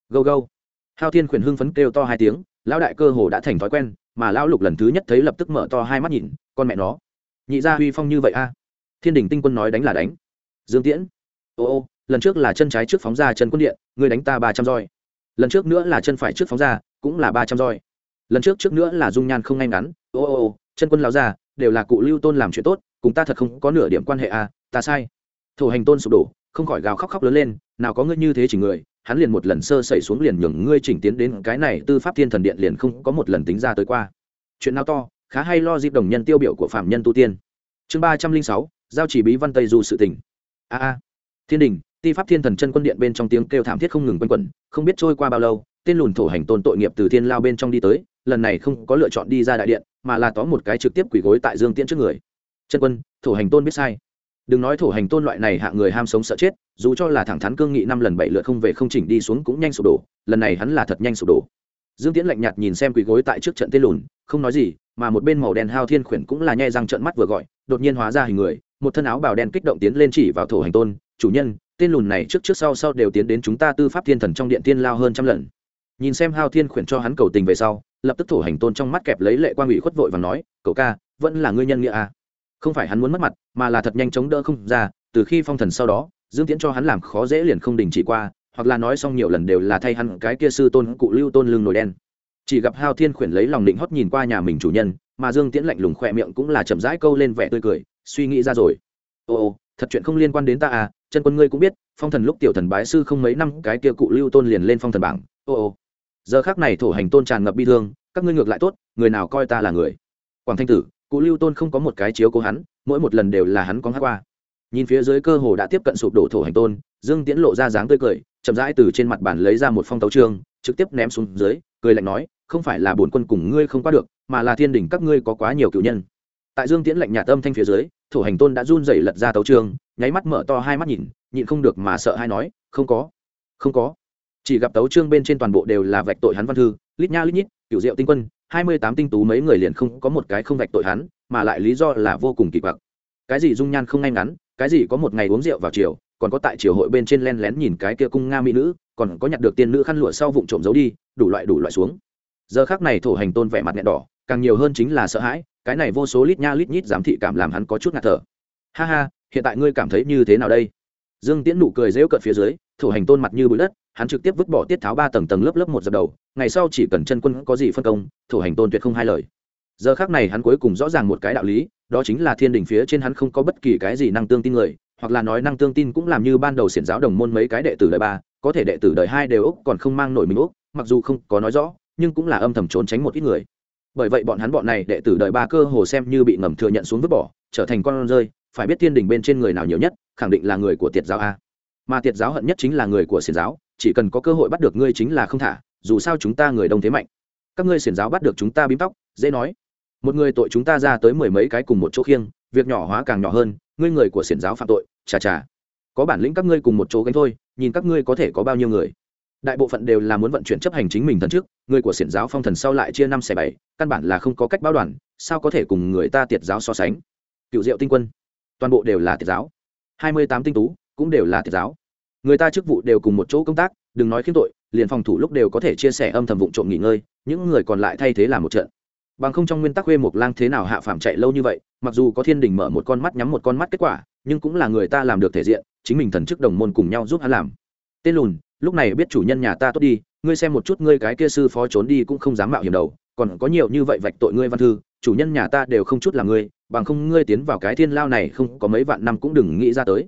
Speaker 1: Gâu gâu. Hao thiên khuyển hưng phấn kêu to hai tiếng, lão đại cơ hồ đã thành thói quen, mà lão lục lần thứ nhất thấy lập tức mở to hai mắt nhìn, con mẹ nó. Nhị gia huy phong như vậy a. Thiên đình tinh quân nói đánh là đánh. Dương tiễn. Ô ô lần trước là chân trái trước phóng ra chân quân điện, ngươi đánh ta ba trăm roi. Lần trước nữa là chân phải trước phóng ra, cũng là ba trăm roi. Lần trước trước nữa là dung nhan không ngay ngắn, ô ô ô, chân quân lao ra đều là cụ lưu tôn làm chuyện tốt, cùng ta thật không có nửa điểm quan hệ à ta sai. Thổ hành tôn sụp đổ, không khỏi gào khóc khóc lớn lên, nào có ngươi như thế chỉ người, hắn liền một lần sơ sẩy xuống liền nhường ngươi chỉnh tiến đến cái này tư pháp thiên thần điện liền không có một lần tính ra tới qua. Chuyện nào to, khá hay lo dịp đồng nhân tiêu biểu của phạm nhân tu tiên. Chương ba trăm linh sáu, giao chỉ bí văn tây du sự tỉnh a a. Thiên đình ti pháp thiên thần chân quân điện bên trong tiếng kêu thảm thiết không ngừng quanh quẩn, không biết trôi qua bao lâu, tên lùn thổ hành tôn tội nghiệp từ thiên lao bên trong đi tới, lần này không có lựa chọn đi ra đại điện, mà là tóm một cái trực tiếp quỳ gối tại dương tiễn trước người. Chân quân, thổ hành tôn biết sai. Đừng nói thổ hành tôn loại này hạ người ham sống sợ chết, dù cho là thẳng thắn cương nghị năm lần bảy lượt không về không chỉnh đi xuống cũng nhanh sụp đổ, lần này hắn là thật nhanh sụp đổ. Dương tiễn lạnh nhạt nhìn xem quỳ gối tại trước trận tên lùn, không nói gì, mà một bên màu đen hao thiên khuyển cũng là nhẹ răng trận mắt vừa gọi, đột nhiên hóa ra hình người, một thân áo bào đen kích động tiến lên chỉ vào thổ hành tôn, chủ nhân tên lùn này trước trước sau sau đều tiến đến chúng ta tư pháp thiên thần trong điện tiên lao hơn trăm lần. Nhìn xem hao thiên khuyển cho hắn cầu tình về sau, lập tức thổ hành tôn trong mắt kẹp lấy lệ quan ủy khuất vội và nói, cậu ca, vẫn là ngươi nhân nghĩa à. không phải hắn muốn mất mặt, mà là thật nhanh chống đỡ không ra, từ khi phong thần sau đó, dương tiễn cho hắn làm khó dễ liền không đình chỉ qua, hoặc là nói xong nhiều lần đều là thay hắn cái kia sư tôn cụ lưu tôn lưng nổi đen. Chỉ gặp hao thiên khuyển lấy lòng định hót nhìn qua nhà mình chủ nhân, mà dương tiễn lạnh lùng khỏe miệng cũng là chậm rãi câu lên vẻ tươi cười, suy nghĩ ra rồi. Ồ thật chuyện không liên quan đến ta à chân quân ngươi cũng biết, phong thần lúc tiểu thần bái sư không mấy năm, cái kia cụ lưu tôn liền lên phong thần bảng. Ồ ô. Giờ khác này thổ hành tôn tràn ngập bi thương, các ngươi ngược lại tốt, người nào coi ta là người? Quảng thanh tử, cụ lưu tôn không có một cái chiếu cố hắn, mỗi một lần đều là hắn có hát qua. Nhìn phía dưới cơ hồ đã tiếp cận sụp đổ thổ hành tôn, dương tiễn lộ ra dáng tươi cười, chậm rãi từ trên mặt bàn lấy ra một phong tấu trương trực tiếp ném xuống dưới, cười lạnh nói, không phải là bổn quân cùng ngươi không qua được, mà là thiên đình các ngươi có quá nhiều cựu nhân. Tại dương tiễn lạnh nhà tâm thanh phía dưới thủ hành tôn đã run rẩy lật ra tấu trường nháy mắt mở to hai mắt nhìn, nhịn không được mà sợ hay nói, không có không có. Chỉ gặp tấu trương bên trên toàn bộ đều là vạch tội hắn văn thư, lít nha lít nhít cựu diệu tinh quân, hai mươi tám tinh tú mấy người liền không có một cái không vạch tội hắn, mà lại lý do là vô cùng kỳ quặc. Cái gì dung nhan không ngay ngắn, cái gì có một ngày uống rượu vào chiều, còn có tại triều hội bên trên len lén nhìn cái kia cung nga mỹ nữ, còn có nhặt được tiền nữ khăn lụa sau vụng trộm giấu đi, đủ loại đủ loại xuống. Giờ khác này thổ hành tôn vẻ mặt nghẹn đỏ càng nhiều hơn chính là sợ hãi, cái này vô số lít nha lít nhít giám thị cảm làm hắn có chút ngạt thở. Ha ha, hiện tại ngươi cảm thấy như thế nào đây? Dương tiễn nụ cười rêu cợt phía dưới, thủ hành tôn mặt như bụi đất, hắn trực tiếp vứt bỏ tiết tháo ba tầng tầng lớp lớp một dập đầu, ngày sau chỉ cần chân quân có gì phân công, thủ hành tôn tuyệt không hai lời. Giờ khác này hắn cuối cùng rõ ràng một cái đạo lý, đó chính là thiên đình phía trên hắn không có bất kỳ cái gì năng tương tin người, hoặc là nói năng tương tin cũng làm như ban đầu xiển giáo đồng môn mấy cái đệ tử đời ba, có thể đệ tử đời hai đều úc còn không mang nổi mình úc, mặc dù không có nói rõ, nhưng cũng là âm thầm trốn tránh một ít người bởi vậy bọn hắn bọn này đệ tử đời ba cơ hồ xem như bị ngầm thừa nhận xuống vứt bỏ, trở thành con rơi, phải biết thiên đình bên trên người nào nhiều nhất, khẳng định là người của tiệt giáo a. Mà tiệt giáo hận nhất chính là người của xiển giáo, chỉ cần có cơ hội bắt được ngươi chính là không thả, dù sao chúng ta người đông thế mạnh. Các ngươi xiển giáo bắt được chúng ta bím tóc, dễ nói. Một người tội chúng ta ra tới mười mấy cái cùng một chỗ khiêng, việc nhỏ hóa càng nhỏ hơn, ngươi người của xiển giáo phạm tội, chà chà. Có bản lĩnh các ngươi cùng một chỗ gánh thôi, nhìn các ngươi có thể có bao nhiêu người đại bộ phận đều là muốn vận chuyển chấp hành chính mình thần trước, người của xiển giáo phong thần sau lại chia năm xẻ bảy, căn bản là không có cách báo đoàn, sao có thể cùng người ta tiệt giáo so sánh? Cựu diệu tinh quân, toàn bộ đều là tiệt giáo. Hai mươi tám tinh tú, cũng đều là tiệt giáo. Người ta chức vụ đều cùng một chỗ công tác, đừng nói khiếm tội liền phòng thủ lúc đều có thể chia sẻ âm thầm vụ trộm nghỉ ngơi, những người còn lại thay thế làm một trận. Bằng không trong nguyên tắc khuê một lang thế nào hạ phạm chạy lâu như vậy, mặc dù có thiên đình mở một con mắt nhắm một con mắt kết quả, nhưng cũng là người ta làm được thể diện, chính mình thần chức đồng môn cùng nhau giúp hắn làm. Tên lùn lúc này biết chủ nhân nhà ta tốt đi, ngươi xem một chút ngươi cái kia sư phó trốn đi cũng không dám mạo hiểm đầu còn có nhiều như vậy vạch tội ngươi văn thư, chủ nhân nhà ta đều không chút là ngươi, bằng không ngươi tiến vào cái thiên lao này không có mấy vạn năm cũng đừng nghĩ ra tới.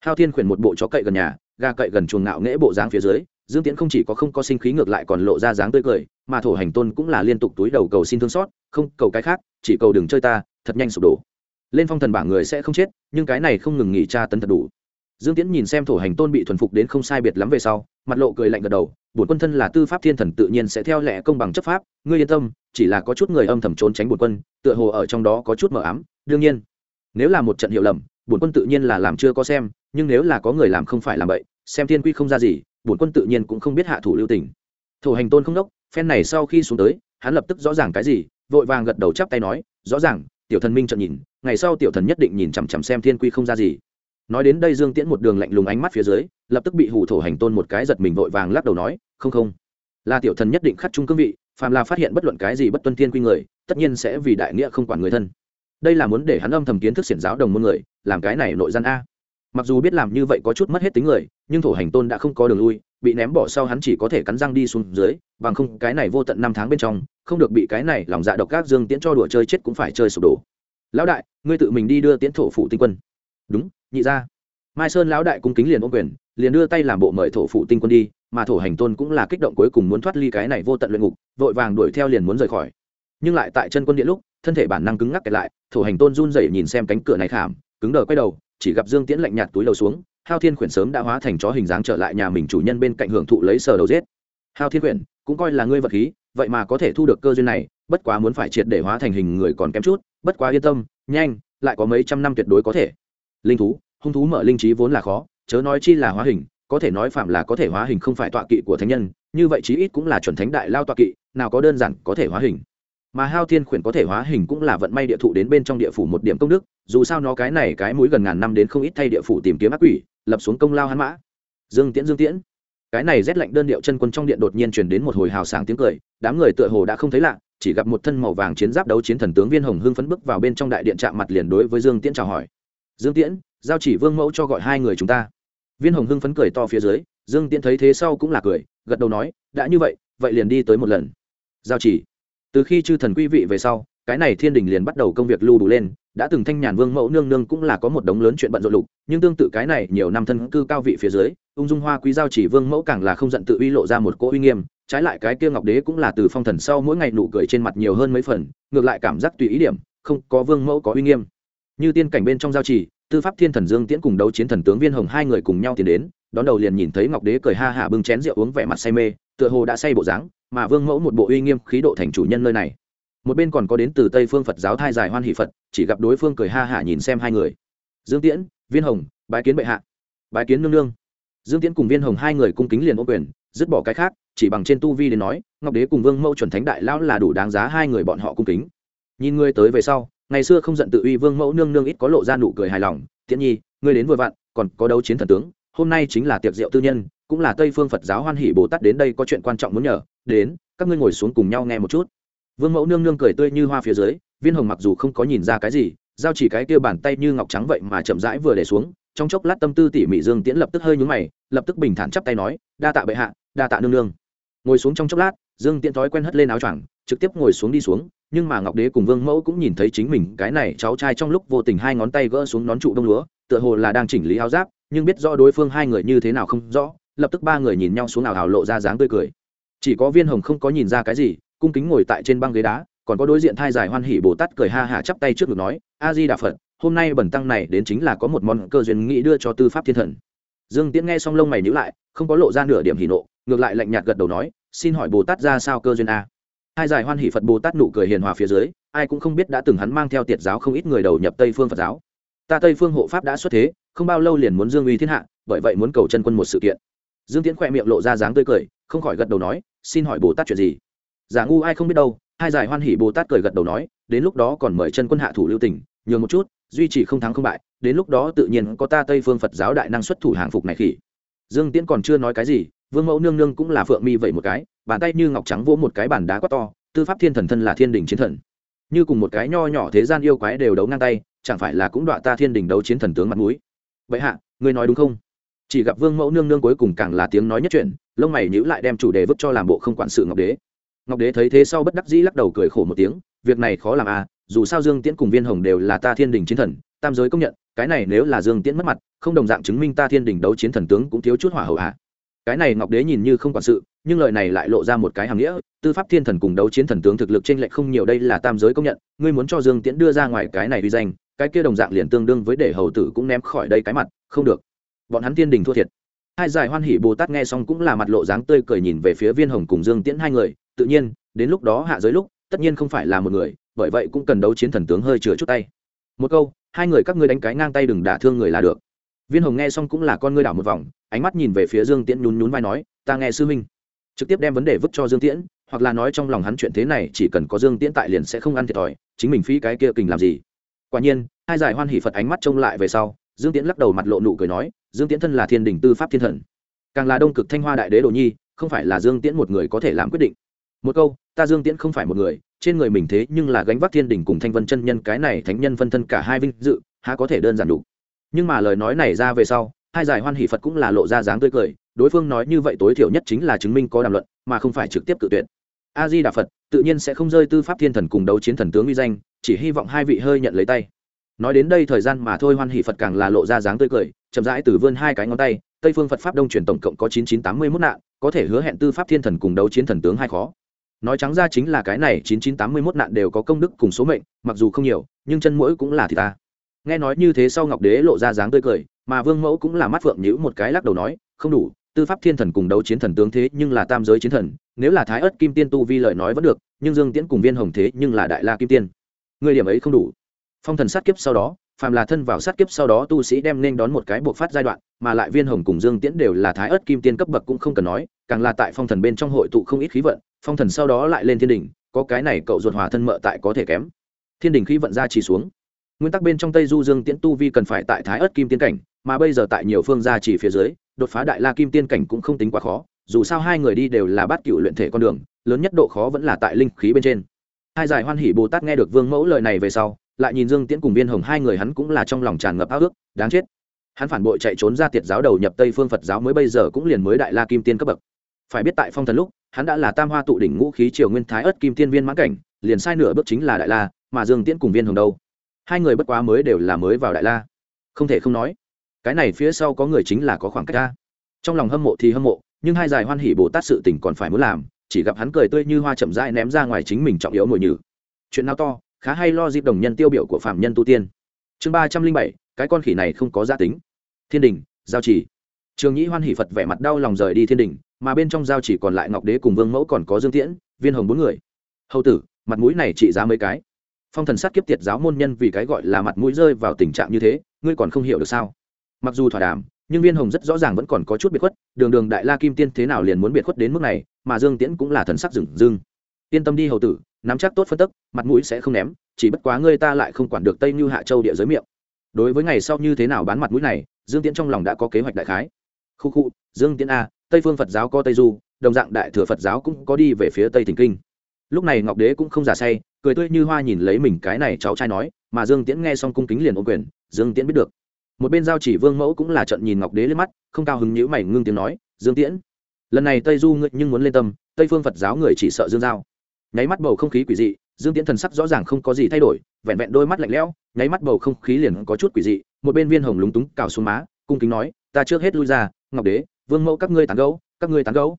Speaker 1: Hao thiên khuyển một bộ chó cậy gần nhà ga cậy gần chuồng ngạo nghễ bộ dáng phía dưới, dương tiễn không chỉ có không có sinh khí ngược lại còn lộ ra dáng tươi cười, mà thổ hành tôn cũng là liên tục túi đầu cầu xin thương xót, không cầu cái khác, chỉ cầu đừng chơi ta, thật nhanh sụp đổ. Lên phong thần bảng người sẽ không chết, nhưng cái này không ngừng nghỉ tra tấn thật đủ. Dương tiễn nhìn xem thổ hành tôn bị thuần phục đến không sai biệt lắm về sau mặt lộ cười lạnh gật đầu, bổn quân thân là tư pháp thiên thần tự nhiên sẽ theo lẽ công bằng chấp pháp, ngươi yên tâm, chỉ là có chút người âm thầm trốn tránh bổn quân, tựa hồ ở trong đó có chút mờ ám, đương nhiên, nếu là một trận hiểu lầm, bổn quân tự nhiên là làm chưa có xem, nhưng nếu là có người làm không phải làm vậy xem thiên quy không ra gì, bổn quân tự nhiên cũng không biết hạ thủ lưu tình. Thủ hành tôn không đốc, phen này sau khi xuống tới, hắn lập tức rõ ràng cái gì, vội vàng gật đầu chắp tay nói, rõ ràng, tiểu thần minh trận nhìn, ngày sau tiểu thần nhất định nhìn chằm chằm xem thiên quy không ra gì nói đến đây dương tiễn một đường lạnh lùng ánh mắt phía dưới, lập tức bị hủ thổ hành tôn một cái giật mình vội vàng lắc đầu nói, không không. Là tiểu thần nhất định khắc trung cương vị, phàm là phát hiện bất luận cái gì bất tuân thiên quy người, tất nhiên sẽ vì đại nghĩa không quản người thân. Đây là muốn để hắn âm thầm kiến thức xiển giáo đồng môn người, làm cái này nội gian a. Mặc dù biết làm như vậy có chút mất hết tính người, nhưng thổ hành tôn đã không có đường lui, bị ném bỏ sau hắn chỉ có thể cắn răng đi xuống dưới, bằng không cái này vô tận năm tháng bên trong, không được bị cái này lòng dạ độc các dương tiễn cho đùa chơi chết cũng phải chơi sụp đổ. Lão đại, ngươi tự mình đi đưa tiễn thổ phụ tinh quân đúng, nhị ra mai sơn lão đại cung kính liền ôm quyền, liền đưa tay làm bộ mời thổ phụ tinh quân đi, mà thổ hành tôn cũng là kích động cuối cùng muốn thoát ly cái này vô tận luyện ngục, vội vàng đuổi theo liền muốn rời khỏi. Nhưng lại tại chân quân điện lúc, thân thể bản năng cứng ngắc kẹt lại, thổ hành tôn run rẩy nhìn xem cánh cửa này khảm, cứng đờ quay đầu, chỉ gặp dương tiễn lạnh nhạt túi đầu xuống, hao thiên khuyển sớm đã hóa thành chó hình dáng trở lại nhà mình chủ nhân bên cạnh hưởng thụ lấy sờ đầu giết. Hao thiên khuyển cũng coi là ngươi vật khí, vậy mà có thể thu được cơ duyên này, bất quá muốn phải triệt để hóa thành hình người còn kém chút, bất quá yên tâm, nhanh, lại có mấy trăm năm tuyệt đối có thể linh thú, hung thú mở linh trí vốn là khó, chớ nói chi là hóa hình, có thể nói phạm là có thể hóa hình không phải tọa kỵ của thánh nhân, như vậy chí ít cũng là chuẩn thánh đại lao tọa kỵ, nào có đơn giản có thể hóa hình. Mà hao thiên khuyển có thể hóa hình cũng là vận may địa thụ đến bên trong địa phủ một điểm công đức, dù sao nó cái này cái mũi gần ngàn năm đến không ít thay địa phủ tìm kiếm ác quỷ, lập xuống công lao hắn mã. Dương tiễn dương tiễn. Cái này rét lạnh đơn điệu chân quân trong điện đột nhiên truyền đến một hồi hào sảng tiếng cười, đám người tựa hồ đã không thấy lạ, chỉ gặp một thân màu vàng chiến giáp đấu chiến thần tướng viên hồng hưng phấn bước vào bên trong đại điện chạm mặt liền đối với dương tiễn chào hỏi dương tiễn, giao chỉ vương mẫu cho gọi hai người chúng ta. Viên hồng hưng phấn cười to phía dưới, dương tiễn thấy thế sau cũng là cười, gật đầu nói, đã như vậy vậy liền đi tới một lần. Giao chỉ. Từ khi chư thần quý vị về sau, cái này thiên đình liền bắt đầu công việc lưu đủ lên, đã từng thanh nhàn vương mẫu nương nương cũng là có một đống lớn chuyện bận rộn lục, nhưng tương tự cái này nhiều năm thân cư cao vị phía dưới, ung dung hoa quý giao chỉ vương mẫu càng là không giận tự uy lộ ra một cỗ uy nghiêm, trái lại cái kia ngọc đế cũng là từ phong thần sau mỗi ngày nụ cười trên mặt nhiều hơn mấy phần, ngược lại cảm giác tùy ý điểm, không có vương mẫu có uy nghiêm như tiên cảnh bên trong giao chỉ tư pháp thiên thần dương tiễn cùng đấu chiến thần tướng viên hồng hai người cùng nhau tiến đến, đón đầu liền nhìn thấy ngọc đế cười ha hả bưng chén rượu uống vẻ mặt say mê, tựa hồ đã say bộ dáng, mà vương mẫu một bộ uy nghiêm khí độ thành chủ nhân nơi này. Một bên còn có đến từ tây phương phật giáo thai dài hoan hỷ phật, chỉ gặp đối phương cười ha hả nhìn xem hai người. Dương tiễn, viên hồng, bái kiến bệ hạ. Bái kiến nương nương. Dương tiễn cùng viên hồng hai người cung kính liền ô quyền, dứt bỏ cái khác, chỉ bằng trên tu vi đến nói, ngọc đế cùng vương mẫu chuẩn thánh đại lão là đủ đáng giá hai người bọn họ cung kính. Nhìn ngươi tới về sau ngày xưa không giận tự uy vương mẫu nương nương ít có lộ ra nụ cười hài lòng, tiễn nhi, ngươi đến vừa vặn, còn có đấu chiến thần tướng, hôm nay chính là tiệc rượu tư nhân, cũng là tây phương phật giáo hoan hỷ bồ tát đến đây có chuyện quan trọng muốn nhờ, đến, các ngươi ngồi xuống cùng nhau nghe một chút. Vương mẫu nương nương cười tươi như hoa phía dưới, viên hồng mặc dù không có nhìn ra cái gì, giao chỉ cái kia bàn tay như ngọc trắng vậy mà chậm rãi vừa để xuống, trong chốc lát tâm tư tỉ mỉ dương tiễn lập tức hơi nhúng mày, lập tức bình thản chắp tay nói, đa tạ bệ hạ, đa tạ nương nương. Ngồi xuống trong chốc lát, dương tiễn thói quen hất lên áo choàng, trực tiếp ngồi xuống đi xuống nhưng mà ngọc đế cùng vương mẫu cũng nhìn thấy chính mình, cái này cháu trai trong lúc vô tình hai ngón tay gỡ xuống nón trụ đông lúa, tựa hồ là đang chỉnh lý áo giáp, nhưng biết rõ đối phương hai người như thế nào không rõ, lập tức ba người nhìn nhau xuống nào hào lộ ra dáng tươi cười. Chỉ có viên hồng không có nhìn ra cái gì, cung kính ngồi tại trên băng ghế đá, còn có đối diện thai dài hoan hỉ bồ tát cười ha hả chắp tay trước ngực nói, a di đà phật, hôm nay bẩn tăng này đến chính là có một món cơ duyên nghĩ đưa cho tư pháp thiên thần. Dương tiễn nghe xong lông mày nhữ lại, không có lộ ra nửa điểm hỉ nộ, ngược lại lạnh nhạt gật đầu nói, xin hỏi bồ tát ra sao cơ duyên a? Hai giải hoan hỷ phật bồ tát nụ cười hiền hòa phía dưới, ai cũng không biết đã từng hắn mang theo tiệt giáo không ít người đầu nhập tây phương phật giáo. Ta tây phương hộ pháp đã xuất thế, không bao lâu liền muốn dương uy thiên hạ, bởi vậy muốn cầu chân quân một sự kiện. Dương tiễn khỏe miệng lộ ra dáng tươi cười, không khỏi gật đầu nói, xin hỏi bồ tát chuyện gì? Giả ngu ai không biết đâu, hai giải hoan hỷ bồ tát cười gật đầu nói, đến lúc đó còn mời chân quân hạ thủ lưu tình, nhường một chút, duy trì không thắng không bại, đến lúc đó tự nhiên có ta tây phương phật giáo đại năng xuất thủ hàng phục này khỉ. Dương tiễn còn chưa nói cái gì, vương mẫu nương nương cũng là phượng mi vậy một cái bàn tay như ngọc trắng vỗ một cái bàn đá quá to, tư pháp thiên thần thân là thiên đình chiến thần. Như cùng một cái nho nhỏ thế gian yêu quái đều đấu ngang tay, chẳng phải là cũng đọa ta thiên đình đấu chiến thần tướng mặt mũi. Vậy hạ, ngươi nói đúng không? Chỉ gặp vương mẫu nương nương cuối cùng càng là tiếng nói nhất chuyện lông mày nhữ lại đem chủ đề vứt cho làm bộ không quản sự ngọc đế. Ngọc đế thấy thế sau bất đắc dĩ lắc đầu cười khổ một tiếng, việc này khó làm à dù sao dương tiễn cùng viên hồng đều là ta thiên đình chiến thần, tam giới công nhận, cái này nếu là dương tiễn mất mặt, không đồng dạng chứng minh ta thiên đình đấu chiến thần tướng cũng thiếu chút hỏa hậu à. Cái này ngọc đế nhìn như không quản sự nhưng lời này lại lộ ra một cái hàm nghĩa, tư pháp thiên thần cùng đấu chiến thần tướng thực lực trên lệch không nhiều đây là tam giới công nhận, ngươi muốn cho dương tiễn đưa ra ngoài cái này uy danh, cái kia đồng dạng liền tương đương với để hầu tử cũng ném khỏi đây cái mặt, không được. Bọn hắn thiên đình thua thiệt. Hai giải hoan hỷ bồ tát nghe xong cũng là mặt lộ dáng tươi cười nhìn về phía viên hồng cùng dương tiễn hai người, tự nhiên, đến lúc đó hạ giới lúc, tất nhiên không phải là một người, bởi vậy cũng cần đấu chiến thần tướng hơi chừa chút tay. Một câu, hai người các ngươi đánh cái ngang tay đừng đả thương người là được. Viên hồng nghe xong cũng là con ngươi đảo một vòng, ánh mắt nhìn về phía dương tiễn nhún nhún vai nói, ta nghe sư minh trực tiếp đem vấn đề vứt cho dương tiễn, hoặc là nói trong lòng hắn chuyện thế này chỉ cần có dương tiễn tại liền sẽ không ăn thiệt thòi, chính mình phí cái kia kình làm gì. Quả nhiên, hai giải hoan hỉ phật ánh mắt trông lại về sau, dương tiễn lắc đầu mặt lộ nụ cười nói, dương tiễn thân là thiên đình tư pháp thiên thần, càng là đông cực thanh hoa đại đế đồ nhi, không phải là dương tiễn một người có thể làm quyết định. Một câu, ta dương tiễn không phải một người, trên người mình thế nhưng là gánh vác thiên đình cùng thanh vân chân nhân cái này thánh nhân phân thân cả hai vinh dự, há có thể đơn giản đủ. Nhưng mà lời nói này ra về sau, hai giải hoan hỷ phật cũng là lộ ra dáng tươi cười đối phương nói như vậy tối thiểu nhất chính là chứng minh có đàm luận, mà không phải trực tiếp tự tuyệt. A di đà phật, tự nhiên sẽ không rơi tư pháp thiên thần cùng đấu chiến thần tướng uy danh, chỉ hy vọng hai vị hơi nhận lấy tay. Nói đến đây thời gian mà thôi, hoan hỷ phật càng là lộ ra dáng tươi cười, chậm rãi từ vươn hai cái ngón tay, tây phương phật pháp đông truyền tổng cộng có chín chín tám mươi mốt nạn, có thể hứa hẹn tư pháp thiên thần cùng đấu chiến thần tướng hai khó. Nói trắng ra chính là cái này chín chín tám mươi mốt nạn đều có công đức cùng số mệnh, mặc dù không nhiều, nhưng chân mũi cũng là thì ta. Nghe nói như thế sau ngọc đế lộ ra dáng tươi cười, mà vương mẫu cũng là mắt phượng nhữ một cái lắc đầu nói, không đủ tư pháp thiên thần cùng đấu chiến thần tướng thế nhưng là tam giới chiến thần, nếu là thái ớt kim tiên tu vi lời nói vẫn được, nhưng dương tiễn cùng viên hồng thế nhưng là đại la kim tiên. Người điểm ấy không đủ. Phong thần sát kiếp sau đó, phàm là thân vào sát kiếp sau đó tu sĩ đem nên đón một cái buộc phát giai đoạn, mà lại viên hồng cùng dương tiễn đều là thái ớt kim tiên cấp bậc cũng không cần nói, càng là tại phong thần bên trong hội tụ không ít khí vận, phong thần sau đó lại lên thiên đình có cái này cậu ruột hòa thân mợ tại có thể kém. Thiên đình khí vận ra chỉ xuống. Nguyên tắc bên trong tây du dương tiễn tu vi cần phải tại thái ớt kim tiên cảnh, mà bây giờ tại nhiều phương gia chỉ phía dưới đột phá đại la kim tiên cảnh cũng không tính quá khó, dù sao hai người đi đều là bát cựu luyện thể con đường, lớn nhất độ khó vẫn là tại linh khí bên trên. Hai giải hoan hỷ bồ tát nghe được vương mẫu lời này về sau, lại nhìn dương tiễn cùng viên hồng, hai người hắn cũng là trong lòng tràn ngập ao ước, đáng chết. Hắn phản bội chạy trốn ra tiệt giáo đầu nhập tây phương phật giáo mới bây giờ cũng liền mới đại la kim tiên cấp bậc. Phải biết tại phong thần lúc, hắn đã là tam hoa tụ đỉnh ngũ khí triều nguyên thái ất kim tiên viên mãn cảnh, liền sai nửa bước chính là đại la, mà dương tiễn cùng viên hồng đâu? Hai người bất quá mới đều là mới vào đại la. Không thể không nói cái này phía sau có người chính là có khoảng cách ra trong lòng hâm mộ thì hâm mộ, nhưng hai giải hoan hỉ bồ tát sự tình còn phải muốn làm, chỉ gặp hắn cười tươi như hoa chậm rãi ném ra ngoài chính mình trọng yếu mồi nhử. Chuyện nào to, khá hay lo dịp đồng nhân tiêu biểu của phạm nhân tu tiên. Chương ba trăm linh bảy, cái con khỉ này không có gia tính. Thiên đình, giao chỉ trường nhĩ hoan hỉ phật vẻ mặt đau lòng rời đi thiên đình, mà bên trong giao chỉ còn lại ngọc đế cùng vương mẫu còn có dương tiễn, viên hồng bốn người. Hầu tử, mặt mũi này trị giá mấy cái? Phong thần sát kiếp tiệt giáo môn nhân vì cái gọi là mặt mũi rơi vào tình trạng như thế, ngươi còn không hiểu được sao? Mặc dù thỏa đàm, nhưng viên hồng rất rõ ràng vẫn còn có chút biệt khuất, đường đường đại la kim tiên thế nào liền muốn biệt khuất đến mức này, mà dương tiễn cũng là thần sắc dừng dưng yên tâm đi hầu tử, nắm chắc tốt phân tức, mặt mũi sẽ không ném, chỉ bất quá ngươi ta lại không quản được tây như hạ châu địa giới miệng. Đối với ngày sau như thế nào bán mặt mũi này, dương tiễn trong lòng đã có kế hoạch đại khái. Khu khu, dương tiễn a, tây phương phật giáo có tây du, đồng dạng đại thừa phật giáo cũng có đi về phía tây thỉnh kinh. Lúc này ngọc đế cũng không giả say, cười tươi như hoa nhìn lấy mình cái này cháu trai nói, mà dương tiễn nghe xong cung kính liền ô quyền, dương tiễn biết được một bên giao chỉ vương mẫu cũng là trận nhìn ngọc đế lên mắt, không cao hứng nhữ mày ngưng tiếng nói, dương tiễn, lần này tây du ngươi nhưng muốn lên tâm, tây phương phật giáo người chỉ sợ dương giao. Nháy mắt bầu không khí quỷ dị, dương tiễn thần sắc rõ ràng không có gì thay đổi, vẹn vẹn đôi mắt lạnh lẽo, nháy mắt bầu không khí liền có chút quỷ dị, một bên viên hồng lúng túng cào xuống má, cung kính nói, ta trước hết lui ra, ngọc đế, vương mẫu các ngươi tán gấu các ngươi tán gấu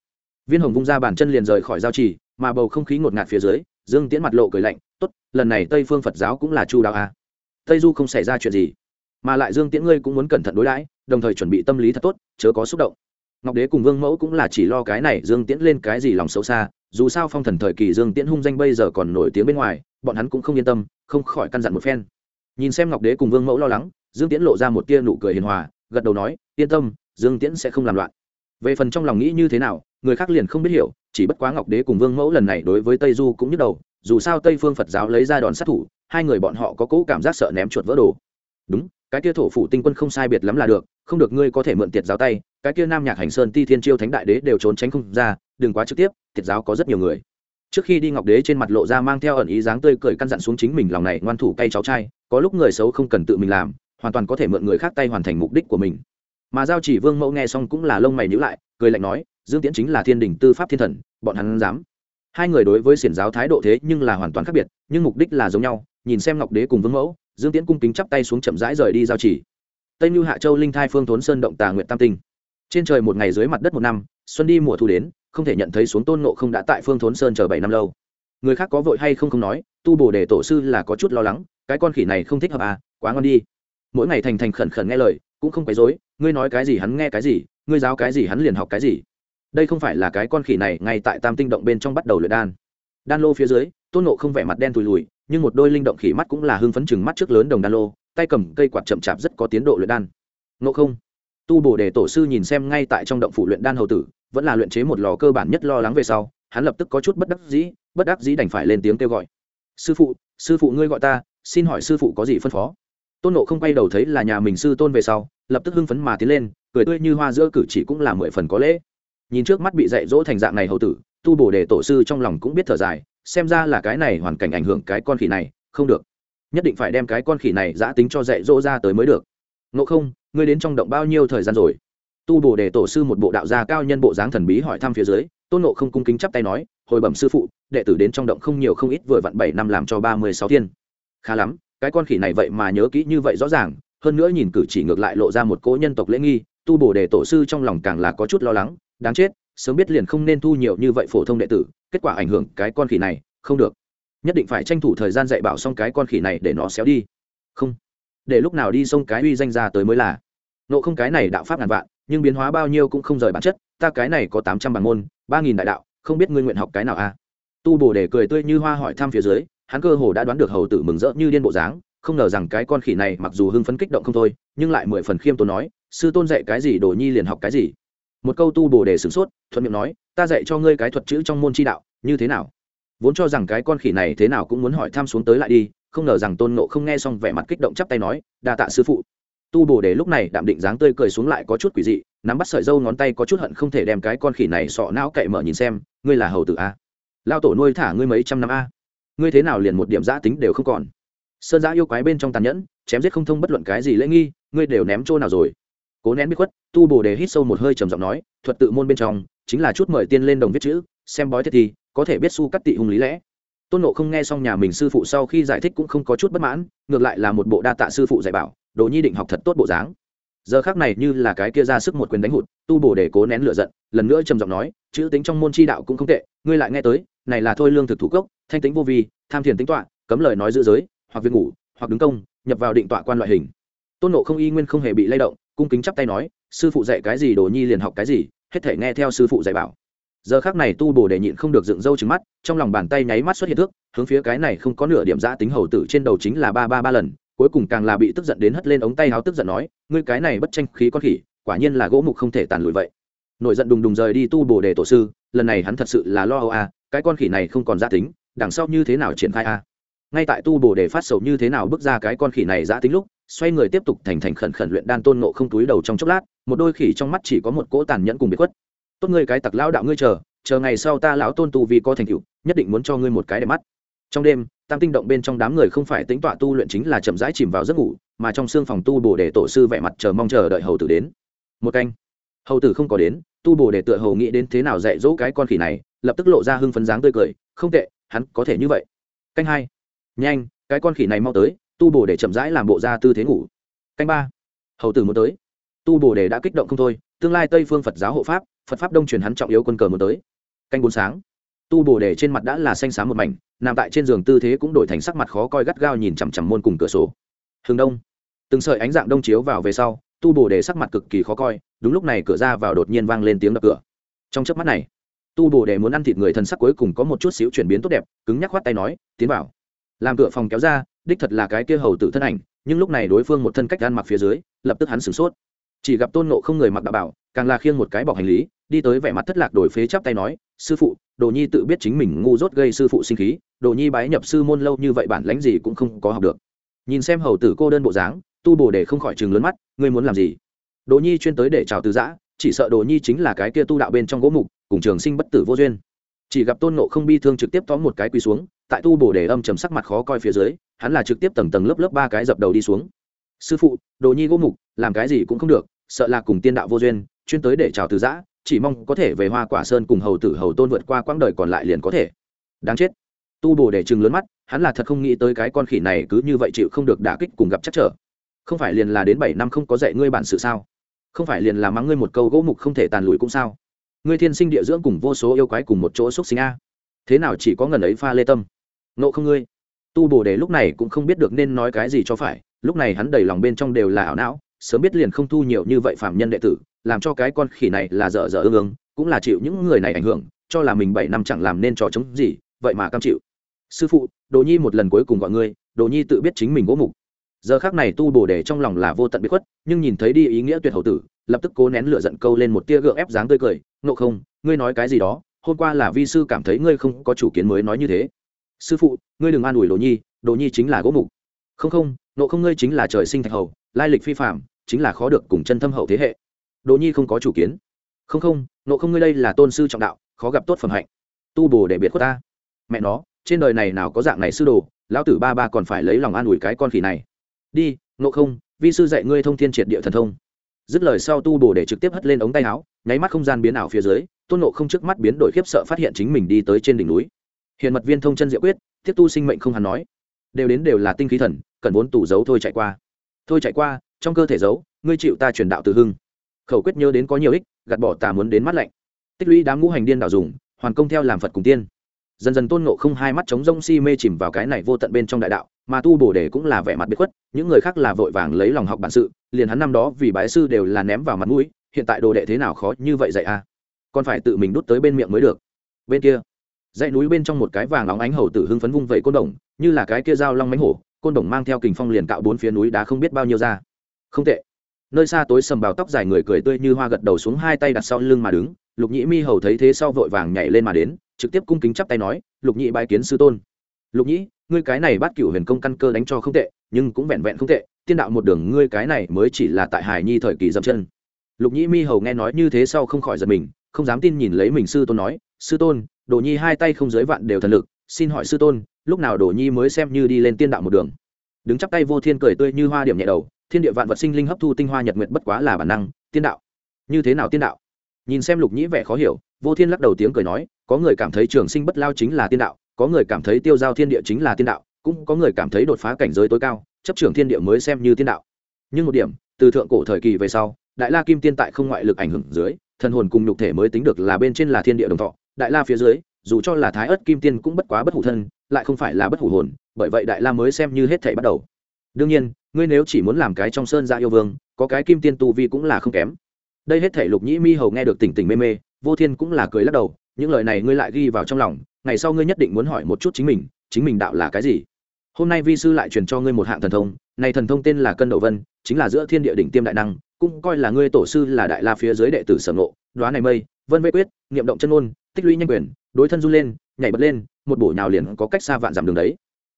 Speaker 1: viên hồng vung ra bàn chân liền rời khỏi giao trì mà bầu không khí ngột ngạt phía dưới, dương tiễn mặt lộ cười lạnh, tốt, lần này tây phương phật giáo cũng là chu đạo a à. tây du không xảy ra chuyện gì mà lại dương tiễn ngươi cũng muốn cẩn thận đối đãi, đồng thời chuẩn bị tâm lý thật tốt, chớ có xúc động. Ngọc đế cùng vương mẫu cũng là chỉ lo cái này, dương tiễn lên cái gì lòng xấu xa, dù sao phong thần thời kỳ dương tiễn hung danh bây giờ còn nổi tiếng bên ngoài, bọn hắn cũng không yên tâm, không khỏi căn dặn một phen. Nhìn xem ngọc đế cùng vương mẫu lo lắng, dương tiễn lộ ra một tia nụ cười hiền hòa, gật đầu nói, yên tâm, dương tiễn sẽ không làm loạn. Về phần trong lòng nghĩ như thế nào, người khác liền không biết hiểu, chỉ bất quá ngọc đế cùng vương mẫu lần này đối với tây du cũng nhức đầu, dù sao tây phương phật giáo lấy ra đòn sát thủ, hai người bọn họ có cỗ cảm giác sợ ném chuột vỡ đồ. Đúng cái kia thổ phủ tinh quân không sai biệt lắm là được, không được ngươi có thể mượn tiệt giáo tay, cái kia nam nhạc hành sơn ti thiên chiêu thánh đại đế đều trốn tránh không ra, đừng quá trực tiếp, tiệt giáo có rất nhiều người. Trước khi đi ngọc đế trên mặt lộ ra mang theo ẩn ý dáng tươi cười căn dặn xuống chính mình lòng này ngoan thủ cay cháu trai, có lúc người xấu không cần tự mình làm, hoàn toàn có thể mượn người khác tay hoàn thành mục đích của mình. Mà giao chỉ vương mẫu nghe xong cũng là lông mày nhữ lại, cười lạnh nói, dương tiễn chính là thiên đình tư pháp thiên thần, bọn hắn dám. Hai người đối với xiển giáo thái độ thế nhưng là hoàn toàn khác biệt, nhưng mục đích là giống nhau, nhìn xem ngọc đế cùng vương mẫu dương tiễn cung kính chắp tay xuống chậm rãi rời đi giao chỉ. Tây mưu hạ châu linh thai phương thốn sơn động tà nguyện tam tinh. Trên trời một ngày dưới mặt đất một năm, xuân đi mùa thu đến, không thể nhận thấy xuống tôn nộ không đã tại phương thốn sơn chờ bảy năm lâu. Người khác có vội hay không không nói, tu bồ để tổ sư là có chút lo lắng, cái con khỉ này không thích hợp à quá ngon đi. Mỗi ngày thành thành khẩn khẩn nghe lời, cũng không quấy dối ngươi nói cái gì hắn nghe cái gì, ngươi giáo cái gì hắn liền học cái gì. Đây không phải là cái con khỉ này ngay tại tam tinh động bên trong bắt đầu luyện đan. Đan lô phía dưới, tôn nộ không vẻ mặt đen tùi lùi nhưng một đôi linh động khỉ mắt cũng là hưng phấn chừng mắt trước lớn đồng đan lô, tay cầm cây quạt chậm chạp rất có tiến độ luyện đan. Nộ không? Tu bổ đề tổ sư nhìn xem ngay tại trong động phủ luyện đan hầu tử, vẫn là luyện chế một lò cơ bản nhất lo lắng về sau, hắn lập tức có chút bất đắc dĩ, bất đắc dĩ đành phải lên tiếng kêu gọi. Sư phụ sư phụ ngươi gọi ta, xin hỏi sư phụ có gì phân phó? Tôn nộ không quay đầu thấy là nhà mình sư tôn về sau, lập tức hưng phấn mà tiến lên, cười tươi như hoa giữa cử chỉ cũng là mười phần có lễ. Nhìn trước mắt bị dạy dỗ thành dạng này hầu tử, tu bổ đề tổ sư trong lòng cũng biết thở dài xem ra là cái này hoàn cảnh ảnh hưởng cái con khỉ này, không được. Nhất định phải đem cái con khỉ này giã tính cho dạy dỗ ra tới mới được. Ngộ không, ngươi đến trong động bao nhiêu thời gian rồi? Tu bổ đề tổ sư một bộ đạo gia cao nhân bộ dáng thần bí hỏi thăm phía dưới, tôn nộ không cung kính chắp tay nói, hồi bẩm sư phụ, đệ tử đến trong động không nhiều không ít vừa vặn bảy năm làm cho ba mươi sáu thiên. Khá lắm, cái con khỉ này vậy mà nhớ kỹ như vậy rõ ràng, hơn nữa nhìn cử chỉ ngược lại lộ ra một cỗ nhân tộc lễ nghi, tu bổ đề tổ sư trong lòng càng là có chút lo lắng, đáng chết sớm biết liền không nên thu nhiều như vậy phổ thông đệ tử, kết quả ảnh hưởng cái con khỉ này, không được. Nhất định phải tranh thủ thời gian dạy bảo xong cái con khỉ này để nó xéo đi. Không. Để lúc nào đi xông cái uy danh ra tới mới là. Nộ không cái này đạo pháp ngàn vạn, nhưng biến hóa bao nhiêu cũng không rời bản chất, ta cái này có tám trăm bản môn, ba nghìn đại đạo, không biết ngươi nguyện học cái nào a tu bổ để cười tươi như hoa hỏi thăm phía dưới, hắn cơ hồ đã đoán được hầu tử mừng rỡ như điên bộ dáng, không ngờ rằng cái con khỉ này mặc dù hưng phấn kích động không thôi, nhưng lại mười phần khiêm tốn nói, sư tôn dạy cái gì đồ nhi liền học cái gì? Một câu tu bổ để sửng sốt, thuận miệng nói, ta dạy cho ngươi cái thuật chữ trong môn chi đạo, như thế nào? Vốn cho rằng cái con khỉ này thế nào cũng muốn hỏi thăm xuống tới lại đi, không ngờ rằng tôn nộ không nghe xong vẻ mặt kích động chắp tay nói, đa tạ sư phụ. Tu bổ để lúc này đạm định dáng tươi cười xuống lại có chút quỷ dị, nắm bắt sợi dâu ngón tay có chút hận không thể đem cái con khỉ này sọ não cậy mở nhìn xem, ngươi là hầu tử a? Lao tổ nuôi thả ngươi mấy trăm năm a? Ngươi thế nào liền một điểm giã tính đều không còn? Sơn giã yêu quái bên trong tàn nhẫn, chém giết không thông bất luận cái gì lễ nghi, ngươi đều ném chỗ nào rồi? Cố nén bí khuất tu bồ đề hít sâu một hơi trầm giọng nói, thuật tự môn bên trong, chính là chút mời tiên lên đồng viết chữ, xem bói thế thì, có thể biết su cắt tị hùng lý lẽ. Tôn nộ không nghe xong nhà mình sư phụ sau khi giải thích cũng không có chút bất mãn, ngược lại là một bộ đa tạ sư phụ dạy bảo, đồ nhi định học thật tốt bộ dáng. Giờ khác này như là cái kia ra sức một quyền đánh hụt, tu bổ để cố nén lửa giận, lần nữa trầm giọng nói, chữ tính trong môn chi đạo cũng không tệ, ngươi lại nghe tới, này là thôi lương thực thủ cốc, thanh tính vô vi, tham thiền tính tọa, cấm lời nói giữ giới, hoặc việc ngủ, hoặc đứng công, nhập vào định tọa quan loại hình. Tôn nộ không y nguyên không hề bị lay động cung kính chắp tay nói, sư phụ dạy cái gì đồ nhi liền học cái gì, hết thể nghe theo sư phụ dạy bảo. Giờ khác này tu bồ đề nhịn không được dựng râu trứng mắt, trong lòng bàn tay nháy mắt xuất hiện thước, hướng phía cái này không có nửa điểm giã tính hầu tử trên đầu chính là ba ba ba lần, cuối cùng càng là bị tức giận đến hất lên ống tay háo tức giận nói, ngươi cái này bất tranh khí con khỉ, quả nhiên là gỗ mục không thể tàn lùi vậy. Nổi giận đùng đùng rời đi tu bồ đề tổ sư, lần này hắn thật sự là lo âu à cái con khỉ này không còn giã tính, đằng sau như thế nào triển khai a? Ngay tại tu bổ để phát sầu như thế nào bước ra cái con khỉ này giã tính lúc, xoay người tiếp tục thành thành khẩn khẩn luyện đan tôn nộ không túi đầu trong chốc lát, một đôi khỉ trong mắt chỉ có một cỗ tàn nhẫn cùng biệt khuất. Tốt ngươi cái tặc lão đạo ngươi chờ chờ ngày sau ta lão tôn tu vì có thành tựu, nhất định muốn cho ngươi một cái để mắt. Trong đêm, tam tinh động bên trong đám người không phải tính tọa tu luyện chính là chậm rãi chìm vào giấc ngủ, mà trong xương phòng tu bổ để tổ sư vẻ mặt chờ mong chờ đợi hầu tử đến. Một canh, hầu tử không có đến, tu bổ để tựa hầu nghĩ đến thế nào dạy dỗ cái con khỉ này, lập tức lộ ra hưng phấn dáng tươi cười, không tệ, hắn có thể như vậy. Canh hai nhanh, cái con khỉ này mau tới, tu bổ để chậm rãi làm bộ ra tư thế ngủ. Canh ba. Hầu tử muốn tới. Tu bổ để đã kích động không thôi, tương lai tây phương phật giáo hộ pháp, phật pháp đông truyền hắn trọng yếu quân cờ muốn tới. Canh bốn sáng. Tu bổ để trên mặt đã là xanh xám một mảnh, nằm tại trên giường tư thế cũng đổi thành sắc mặt khó coi gắt gao nhìn chằm chằm môn cùng cửa sổ. Hướng đông. Từng sợi ánh dạng đông chiếu vào về sau, tu bổ để sắc mặt cực kỳ khó coi, đúng lúc này cửa ra vào đột nhiên vang lên tiếng đập cửa. Trong chớp mắt này, tu bổ để muốn ăn thịt người thân sắc cuối cùng có một chút xíu chuyển biến tốt đẹp, cứng nhắc khoát tay nói, tiến vào làm cửa phòng kéo ra, đích thật là cái kia hầu tử thân ảnh, nhưng lúc này đối phương một thân cách gan mặc phía dưới, lập tức hắn sửng sốt. Chỉ gặp tôn nộ không người mặc đạo bảo, càng là khiêng một cái bọc hành lý, đi tới vẻ mặt thất lạc đổi phế chắp tay nói, sư phụ, đồ nhi tự biết chính mình ngu dốt gây sư phụ sinh khí, đồ nhi bái nhập sư môn lâu như vậy bản lãnh gì cũng không có học được. Nhìn xem hầu tử cô đơn bộ dáng, tu bồ để không khỏi chừng lớn mắt, ngươi muốn làm gì? Đồ nhi chuyên tới để chào từ giã, chỉ sợ đồ nhi chính là cái kia tu đạo bên trong gỗ mục, cùng trường sinh bất tử vô duyên. Chỉ gặp tôn nộ không bi thương trực tiếp tóm một cái quỳ xuống tại tu bổ để âm trầm sắc mặt khó coi phía dưới, hắn là trực tiếp tầng tầng lớp lớp ba cái dập đầu đi xuống. Sư phụ, đồ nhi gỗ mục, làm cái gì cũng không được, sợ là cùng tiên đạo vô duyên, chuyên tới để chào từ giã, chỉ mong có thể về hoa quả sơn cùng hầu tử hầu tôn vượt qua quãng đời còn lại liền có thể. Đáng chết. Tu bổ để chừng lớn mắt, hắn là thật không nghĩ tới cái con khỉ này cứ như vậy chịu không được đả kích cùng gặp chắc trở. Không phải liền là đến bảy năm không có dạy ngươi bản sự sao? Không phải liền là mắng ngươi một câu gỗ mục không thể tàn lùi cũng sao? Ngươi thiên sinh địa dưỡng cùng vô số yêu quái cùng một chỗ xúc sinh a. Thế nào chỉ có ngần ấy pha lê tâm? Nộ không ngươi? Tu bồ đề lúc này cũng không biết được nên nói cái gì cho phải, lúc này hắn đầy lòng bên trong đều là ảo não, sớm biết liền không thu nhiều như vậy phạm nhân đệ tử, làm cho cái con khỉ này là dở dở ương ương, cũng là chịu những người này ảnh hưởng, cho là mình bảy năm chẳng làm nên trò chống gì, vậy mà cam chịu. Sư phụ, đồ nhi một lần cuối cùng gọi ngươi, đồ nhi tự biết chính mình gỗ mục. Giờ khác này tu bồ đề trong lòng là vô tận biết khuất, nhưng nhìn thấy đi ý nghĩa tuyệt hậu tử, lập tức cố nén lửa giận câu lên một tia gượng ép dáng tươi cười nộ không, ngươi nói cái gì đó, hôm qua là vi sư cảm thấy ngươi không có chủ kiến mới nói như thế sư phụ, ngươi đừng an ủi đồ nhi đồ nhi chính là gỗ mục. Không không, nộ không ngươi chính là trời sinh thạch hầu, lai lịch phi phạm chính là khó được cùng chân thâm hậu thế hệ. Đồ nhi không có chủ kiến. Không không, nộ không ngươi đây là tôn sư trọng đạo, khó gặp tốt phẩm hạnh. Tu bồ để biệt khuất ta. Mẹ nó, trên đời này nào có dạng này sư đồ, lão tử ba ba còn phải lấy lòng an ủi cái con khỉ này. Đi, nộ không, vi sư dạy ngươi thông thiên triệt địa thần thông. Dứt lời sau tu bồ để trực tiếp hất lên ống tay áo, nháy mắt không gian biến ảo phía dưới, tôn nộ không trước mắt biến đổi khiếp sợ phát hiện chính mình đi tới trên đỉnh núi hiện mật viên thông chân diệu quyết, tiếp tu sinh mệnh không hẳn nói. Đều đến đều là tinh khí thần, cần vốn tủ giấu thôi chạy qua. Thôi chạy qua, trong cơ thể giấu, ngươi chịu ta truyền đạo từ hưng. Khẩu quyết nhớ đến có nhiều ích, gạt bỏ tà muốn đến mắt lạnh. Tích lũy đám ngũ hành điên đảo dùng, hoàn công theo làm phật cùng tiên. Dần dần tôn nộ không hai mắt chống rông si mê chìm vào cái này vô tận bên trong đại đạo, mà tu bổ đề cũng là vẻ mặt biệt khuất, những người khác là vội vàng lấy lòng học bản sự, liền hắn năm đó vì bái sư đều là ném vào mặt mũi, hiện tại đồ đệ thế nào khó như vậy dạy à? còn phải tự mình đút tới bên miệng mới được. Bên kia dãy núi bên trong một cái vàng óng ánh hầu tử hưng phấn vung vẩy côn đồng, như là cái kia dao long mánh hổ, côn đồng mang theo kình phong liền cạo bốn phía núi đá không biết bao nhiêu ra. Không tệ. Nơi xa tối sầm bào tóc dài người cười tươi như hoa gật đầu xuống hai tay đặt sau lưng mà đứng, lục nhĩ mi hầu thấy thế sau vội vàng nhảy lên mà đến, trực tiếp cung kính chắp tay nói, lục nhĩ bái kiến sư tôn. Lục nhĩ, ngươi cái này bắt cửu huyền công căn cơ đánh cho không tệ, nhưng cũng vẹn vẹn không tệ, tiên đạo một đường ngươi cái này mới chỉ là tại hải nhi thời kỳ dậm chân. Lục nhĩ mi hầu nghe nói như thế sau không khỏi giật mình, không dám tin nhìn lấy mình sư tôn nói, sư tôn đồ nhi hai tay không giới vạn đều thần lực, xin hỏi sư tôn, lúc nào đồ nhi mới xem như đi lên tiên đạo một đường? Đứng chắp tay vô thiên cười tươi như hoa điểm nhẹ đầu, thiên địa vạn vật sinh linh hấp thu tinh hoa nhật nguyệt bất quá là bản năng, tiên đạo. Như thế nào tiên đạo? Nhìn xem lục nhĩ vẻ khó hiểu, vô thiên lắc đầu tiếng cười nói, có người cảm thấy trường sinh bất lao chính là tiên đạo, có người cảm thấy tiêu giao thiên địa chính là tiên đạo, cũng có người cảm thấy đột phá cảnh giới tối cao, chấp trưởng thiên địa mới xem như tiên đạo. Nhưng một điểm, từ thượng cổ thời kỳ về sau, đại la kim tiên tại không ngoại lực ảnh hưởng dưới, thần hồn cùng nhục thể mới tính được là bên trên là thiên địa đồng thọ đại la phía dưới, dù cho là thái ớt kim tiên cũng bất quá bất hủ thân, lại không phải là bất hủ hồn, bởi vậy đại la mới xem như hết thể bắt đầu. Đương nhiên, ngươi nếu chỉ muốn làm cái trong sơn gia yêu vương, có cái kim tiên tu vi cũng là không kém. Đây hết thể lục nhĩ mi hầu nghe được tỉnh tỉnh mê mê, vô thiên cũng là cười lắc đầu, những lời này ngươi lại ghi vào trong lòng, ngày sau ngươi nhất định muốn hỏi một chút chính mình chính mình đạo là cái gì? Hôm nay vi sư lại truyền cho ngươi một hạng thần thông, này thần thông tên là cân đậu vân, chính là giữa thiên địa đỉnh tiêm đại năng, cũng coi là ngươi tổ sư là đại la phía dưới đệ tử sở ngộ đoá này mây, vân vây quyết, niệm động chân ngôn tích lũy nhanh quyền, đối thân run lên, nhảy bật lên, một bổ nhào liền có cách xa vạn dặm đường đấy.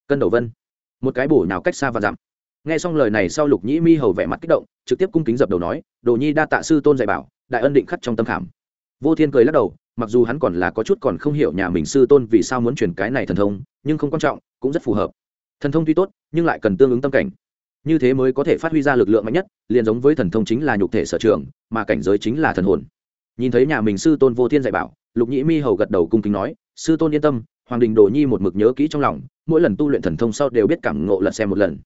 Speaker 1: Cân đầu vân. Một cái bổ nhào cách xa vạn dặm. Nghe xong lời này sau lục nhĩ mi hầu vẻ mặt kích động, trực tiếp cung kính dập đầu nói, đồ nhi đa tạ sư tôn dạy bảo, đại ân định khắc trong tâm khảm. Vô thiên cười lắc đầu, mặc dù hắn còn là có chút còn không hiểu nhà mình sư tôn vì sao muốn truyền cái này thần thông, nhưng không quan trọng, cũng rất phù hợp. Thần thông tuy tốt, nhưng lại cần tương ứng tâm cảnh. Như thế mới có thể phát huy ra lực lượng mạnh nhất, liền giống với thần thông chính là nhục thể sở trường, mà cảnh giới chính là thần hồn. Nhìn thấy nhà mình sư tôn vô thiên dạy bảo lục nhĩ mi hầu gật đầu cung kính nói, sư tôn yên tâm, hoàng đình đồ nhi một mực nhớ kỹ trong lòng, mỗi lần tu luyện thần thông sau đều biết cảm ngộ lật xem một lần.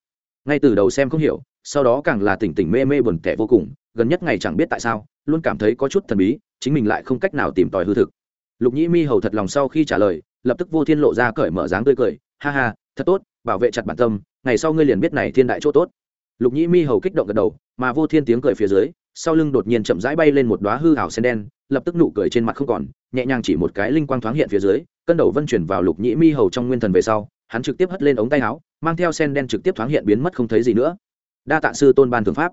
Speaker 1: Ngay từ đầu xem không hiểu, sau đó càng là tỉnh tỉnh mê mê buồn tẻ vô cùng, gần nhất ngày chẳng biết tại sao, luôn cảm thấy có chút thần bí, chính mình lại không cách nào tìm tòi hư thực. Lục nhĩ mi hầu thật lòng sau khi trả lời, lập tức vô thiên lộ ra cởi mở dáng tươi cười, ha ha, thật tốt, bảo vệ chặt bản tâm, ngày sau ngươi liền biết này thiên đại chỗ tốt. Lục nhĩ mi hầu kích động gật đầu, mà vô thiên tiếng cười phía dưới, sau lưng đột nhiên chậm rãi bay lên một đoá hư hảo sen đen lập tức nụ cười trên mặt không còn, nhẹ nhàng chỉ một cái linh quang thoáng hiện phía dưới cân đầu vân chuyển vào lục nhĩ mi hầu trong nguyên thần về sau, hắn trực tiếp hất lên ống tay áo, mang theo sen đen trực tiếp thoáng hiện biến mất không thấy gì nữa. Đa tạ sư tôn ban thượng pháp.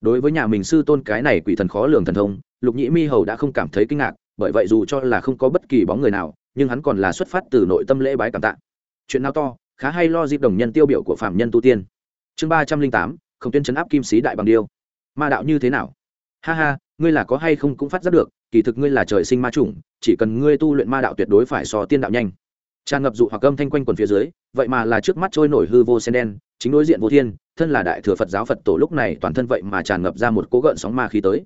Speaker 1: Đối với nhà mình sư tôn cái này quỷ thần khó lường thần thông, lục nhĩ mi hầu đã không cảm thấy kinh ngạc, bởi vậy dù cho là không có bất kỳ bóng người nào, nhưng hắn còn là xuất phát từ nội tâm lễ bái cảm tạ. Chuyện nào to, khá hay lo dịp đồng nhân tiêu biểu của phạm nhân tu tiên. Chương ba trăm linh tám không tuyên chấn áp kim sĩ đại bằng điêu. Ma đạo như thế nào? Ha ha, ngươi là có hay không cũng phát giác được kỳ thực ngươi là trời sinh ma chủng, chỉ cần ngươi tu luyện ma đạo tuyệt đối phải so tiên đạo nhanh. Tràn ngập dụ hoặc âm thanh quanh quần phía dưới, vậy mà là trước mắt trôi nổi hư vô sen đen, chính đối diện vô thiên, thân là đại thừa phật giáo phật tổ lúc này toàn thân vậy mà tràn ngập ra một cố gợn sóng ma khí tới.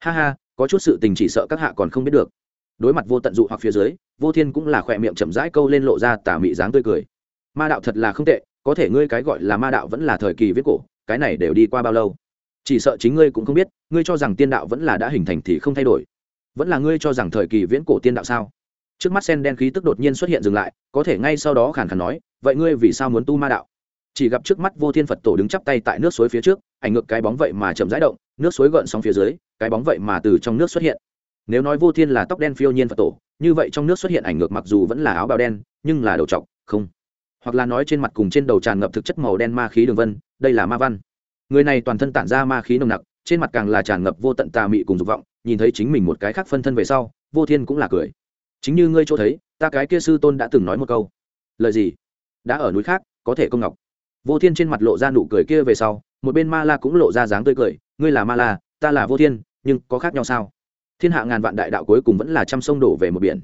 Speaker 1: Ha ha, có chút sự tình chỉ sợ các hạ còn không biết được. Đối mặt vô tận dụ hoặc phía dưới, vô thiên cũng là khỏe miệng chậm rãi câu lên lộ ra tà mị dáng tươi cười. Ma đạo thật là không tệ, có thể ngươi cái gọi là ma đạo vẫn là thời kỳ viết cổ, cái này đều đi qua bao lâu? Chỉ sợ chính ngươi cũng không biết, ngươi cho rằng tiên đạo vẫn là đã hình thành thì không thay đổi vẫn là ngươi cho rằng thời kỳ viễn cổ tiên đạo sao? Trước mắt sen đen khí tức đột nhiên xuất hiện dừng lại, có thể ngay sau đó khàn khàn nói, vậy ngươi vì sao muốn tu ma đạo? Chỉ gặp trước mắt vô thiên phật tổ đứng chắp tay tại nước suối phía trước, ảnh ngược cái bóng vậy mà chậm rãi động, nước suối gợn sóng phía dưới, cái bóng vậy mà từ trong nước xuất hiện. Nếu nói vô thiên là tóc đen phiêu nhiên phật tổ, như vậy trong nước xuất hiện ảnh ngược mặc dù vẫn là áo bào đen, nhưng là đầu trọc, không. Hoặc là nói trên mặt cùng trên đầu tràn ngập thực chất màu đen ma khí đường vân, đây là ma văn. Người này toàn thân tản ra ma khí nồng nặc, trên mặt càng là tràn ngập vô tận tà mị cùng dục vọng nhìn thấy chính mình một cái khác phân thân về sau, vô thiên cũng là cười. Chính như ngươi chỗ thấy, ta cái kia sư tôn đã từng nói một câu. Lời gì? Đã ở núi khác, có thể công ngọc. Vô thiên trên mặt lộ ra nụ cười kia về sau, một bên ma la cũng lộ ra dáng tươi cười, ngươi là ma la, ta là vô thiên, nhưng có khác nhau sao? Thiên hạ ngàn vạn đại đạo cuối cùng vẫn là trăm sông đổ về một biển.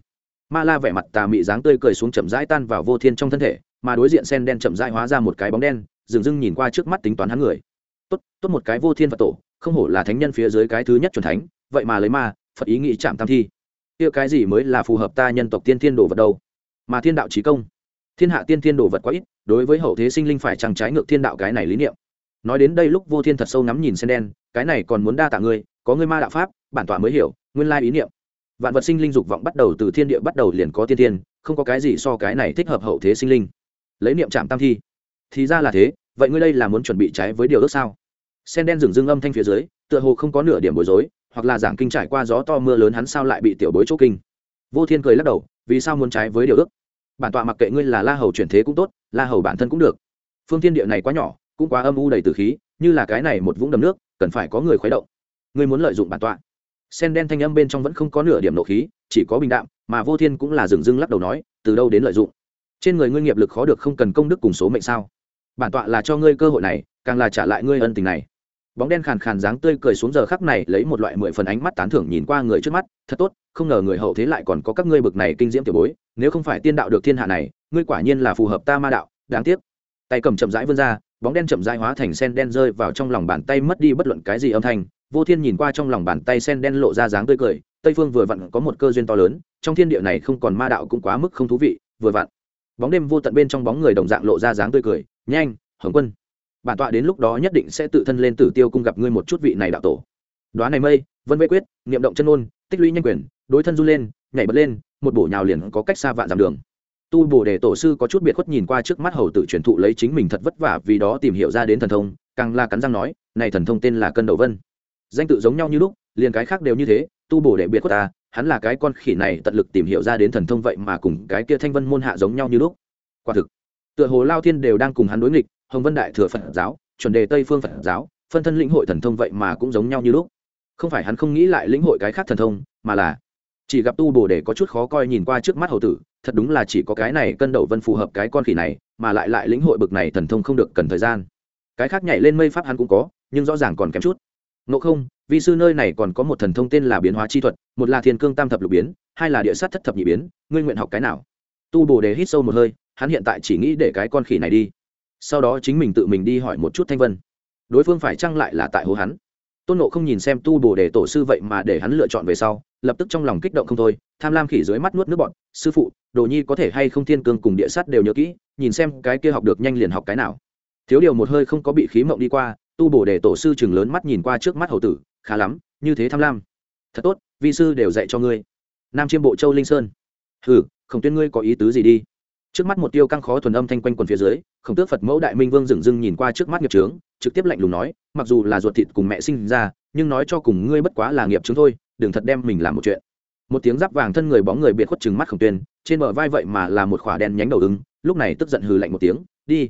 Speaker 1: Ma la vẻ mặt tà mị dáng tươi cười xuống chậm rãi tan vào vô thiên trong thân thể, mà đối diện sen đen chậm rãi hóa ra một cái bóng đen, dừng dưng nhìn qua trước mắt tính toán hắn người. Tốt tốt một cái vô thiên phật tổ, không hổ là thánh nhân phía dưới cái thứ nhất chuẩn thánh vậy mà lấy ma, phật ý nghĩ chạm tam thi. Kia cái gì mới là phù hợp ta nhân tộc tiên thiên đồ vật đâu? Mà thiên đạo trí công. Thiên hạ tiên thiên đồ vật quá ít, đối với hậu thế sinh linh phải chẳng trái ngược thiên đạo cái này lý niệm? Nói đến đây lúc vô thiên thật sâu ngắm nhìn sen đen, cái này còn muốn đa tạ ngươi, có ngươi ma đạo pháp, bản tỏa mới hiểu, nguyên lai ý niệm. Vạn vật sinh linh dục vọng bắt đầu từ thiên địa bắt đầu liền có tiên thiên, không có cái gì so cái này thích hợp hậu thế sinh linh. Lấy niệm chạm tam thi. Thì ra là thế, vậy ngươi đây là muốn chuẩn bị trái với điều ước sao? Sen đen dừng dưng âm thanh phía dưới, tựa hồ không có nửa điểm bối rối hoặc là giảng kinh trải qua gió to mưa lớn hắn sao lại bị tiểu bối chỗ kinh? Vô thiên cười lắc đầu, vì sao muốn trái với điều ước? Bản tọa mặc kệ ngươi là la hầu chuyển thế cũng tốt, la hầu bản thân cũng được. Phương thiên địa này quá nhỏ, cũng quá âm u đầy từ khí, như là cái này một vũng đầm nước, cần phải có người khuấy động. Ngươi muốn lợi dụng bản tọa. Sen đen thanh âm bên trong vẫn không có nửa điểm nộ khí, chỉ có bình đạm, mà vô thiên cũng là dừng dưng lắc đầu nói, từ đâu đến lợi dụng? Trên người ngươi nghiệp lực khó được không cần công đức cùng số mệnh sao? Bản tọa là cho ngươi cơ hội này, càng là trả lại ngươi ân tình này bóng đen khàn khàn dáng tươi cười xuống giờ khắc này lấy một loại mười phần ánh mắt tán thưởng nhìn qua người trước mắt, thật tốt, không ngờ người hậu thế lại còn có các ngươi bực này kinh diễm tiểu bối, nếu không phải tiên đạo được thiên hạ này, ngươi quả nhiên là phù hợp ta ma đạo, đáng tiếc. Tay cầm chậm rãi vươn ra, bóng đen chậm rãi hóa thành sen đen rơi vào trong lòng bàn tay mất đi bất luận cái gì âm thanh, vô thiên nhìn qua trong lòng bàn tay sen đen lộ ra dáng tươi cười, tây phương vừa vặn có một cơ duyên to lớn, trong thiên địa này không còn ma đạo cũng quá mức không thú vị, vừa vặn. Bóng đêm vô tận bên trong bóng người đồng dạng lộ ra dáng tươi cười, nhanh, hồng quân bản tọa đến lúc đó nhất định sẽ tự thân lên tử tiêu cung gặp ngươi một chút vị này đạo tổ. Đoán này mây, vân vây quyết, niệm động chân ôn, tích lũy nhanh quyền, đối thân run lên, nhảy bật lên, một bổ nhào liền có cách xa vạn dặm đường. Tu bổ đề tổ sư có chút biệt khuất nhìn qua trước mắt hầu tử truyền thụ lấy chính mình thật vất vả vì đó tìm hiểu ra đến thần thông, càng la cắn răng nói, này thần thông tên là cân đầu vân. Danh tự giống nhau như lúc, liền cái khác đều như thế, tu bổ để biệt khuất ta, hắn là cái con khỉ này tận lực tìm hiểu ra đến thần thông vậy mà cùng cái kia thanh vân môn hạ giống nhau như lúc. Quả thực, tựa hồ lao thiên đều đang cùng hắn đối nghịch hồng vân đại thừa phật giáo, chuẩn đề tây phương phật giáo, phân thân lĩnh hội thần thông vậy mà cũng giống nhau như lúc. Không phải hắn không nghĩ lại lĩnh hội cái khác thần thông, mà là chỉ gặp tu bồ đề có chút khó coi nhìn qua trước mắt hầu tử, thật đúng là chỉ có cái này cân đầu vân phù hợp cái con khỉ này, mà lại lại lĩnh hội bực này thần thông không được cần thời gian. Cái khác nhảy lên mây pháp hắn cũng có, nhưng rõ ràng còn kém chút. Ngộ không vì sư nơi này còn có một thần thông tên là biến hóa chi thuật, một là thiên cương tam thập lục biến, hai là địa sát thất thập nhị biến, ngươi nguyện học cái nào? Tu bồ đề hít sâu một hơi, hắn hiện tại chỉ nghĩ để cái con khỉ này đi sau đó chính mình tự mình đi hỏi một chút thanh vân. Đối phương phải chăng lại là tại hố hắn? Tôn nộ không nhìn xem tu bồ đề tổ sư vậy mà để hắn lựa chọn về sau, lập tức trong lòng kích động không thôi, tham lam khỉ dưới mắt nuốt nước bọn sư phụ, đồ nhi có thể hay không thiên cương cùng địa sát đều nhớ kỹ, nhìn xem cái kia học được nhanh liền học cái nào. Thiếu điều một hơi không có bị khí mộng đi qua, tu bổ để tổ sư chừng lớn mắt nhìn qua trước mắt hầu tử, khá lắm, như thế tham lam. Thật tốt, vi sư đều dạy cho ngươi. Nam chiêm bộ châu linh sơn. Hừ, khổng tuyên ngươi có ý tứ gì đi? Trước mắt một tiêu căng khó thuần âm thanh quanh quần phía dưới, khổng tước phật mẫu đại minh vương dừng dưng nhìn qua trước mắt nghiệp trướng trực tiếp lạnh lùng nói, mặc dù là ruột thịt cùng mẹ sinh ra, nhưng nói cho cùng ngươi bất quá là nghiệp trướng thôi, đừng thật đem mình làm một chuyện. Một tiếng giáp vàng thân người bóng người biệt khuất chừng mắt khổng tuyên, trên bờ vai vậy mà là một khỏa đen nhánh đầu ứng, lúc này tức giận hừ lạnh một tiếng, đi,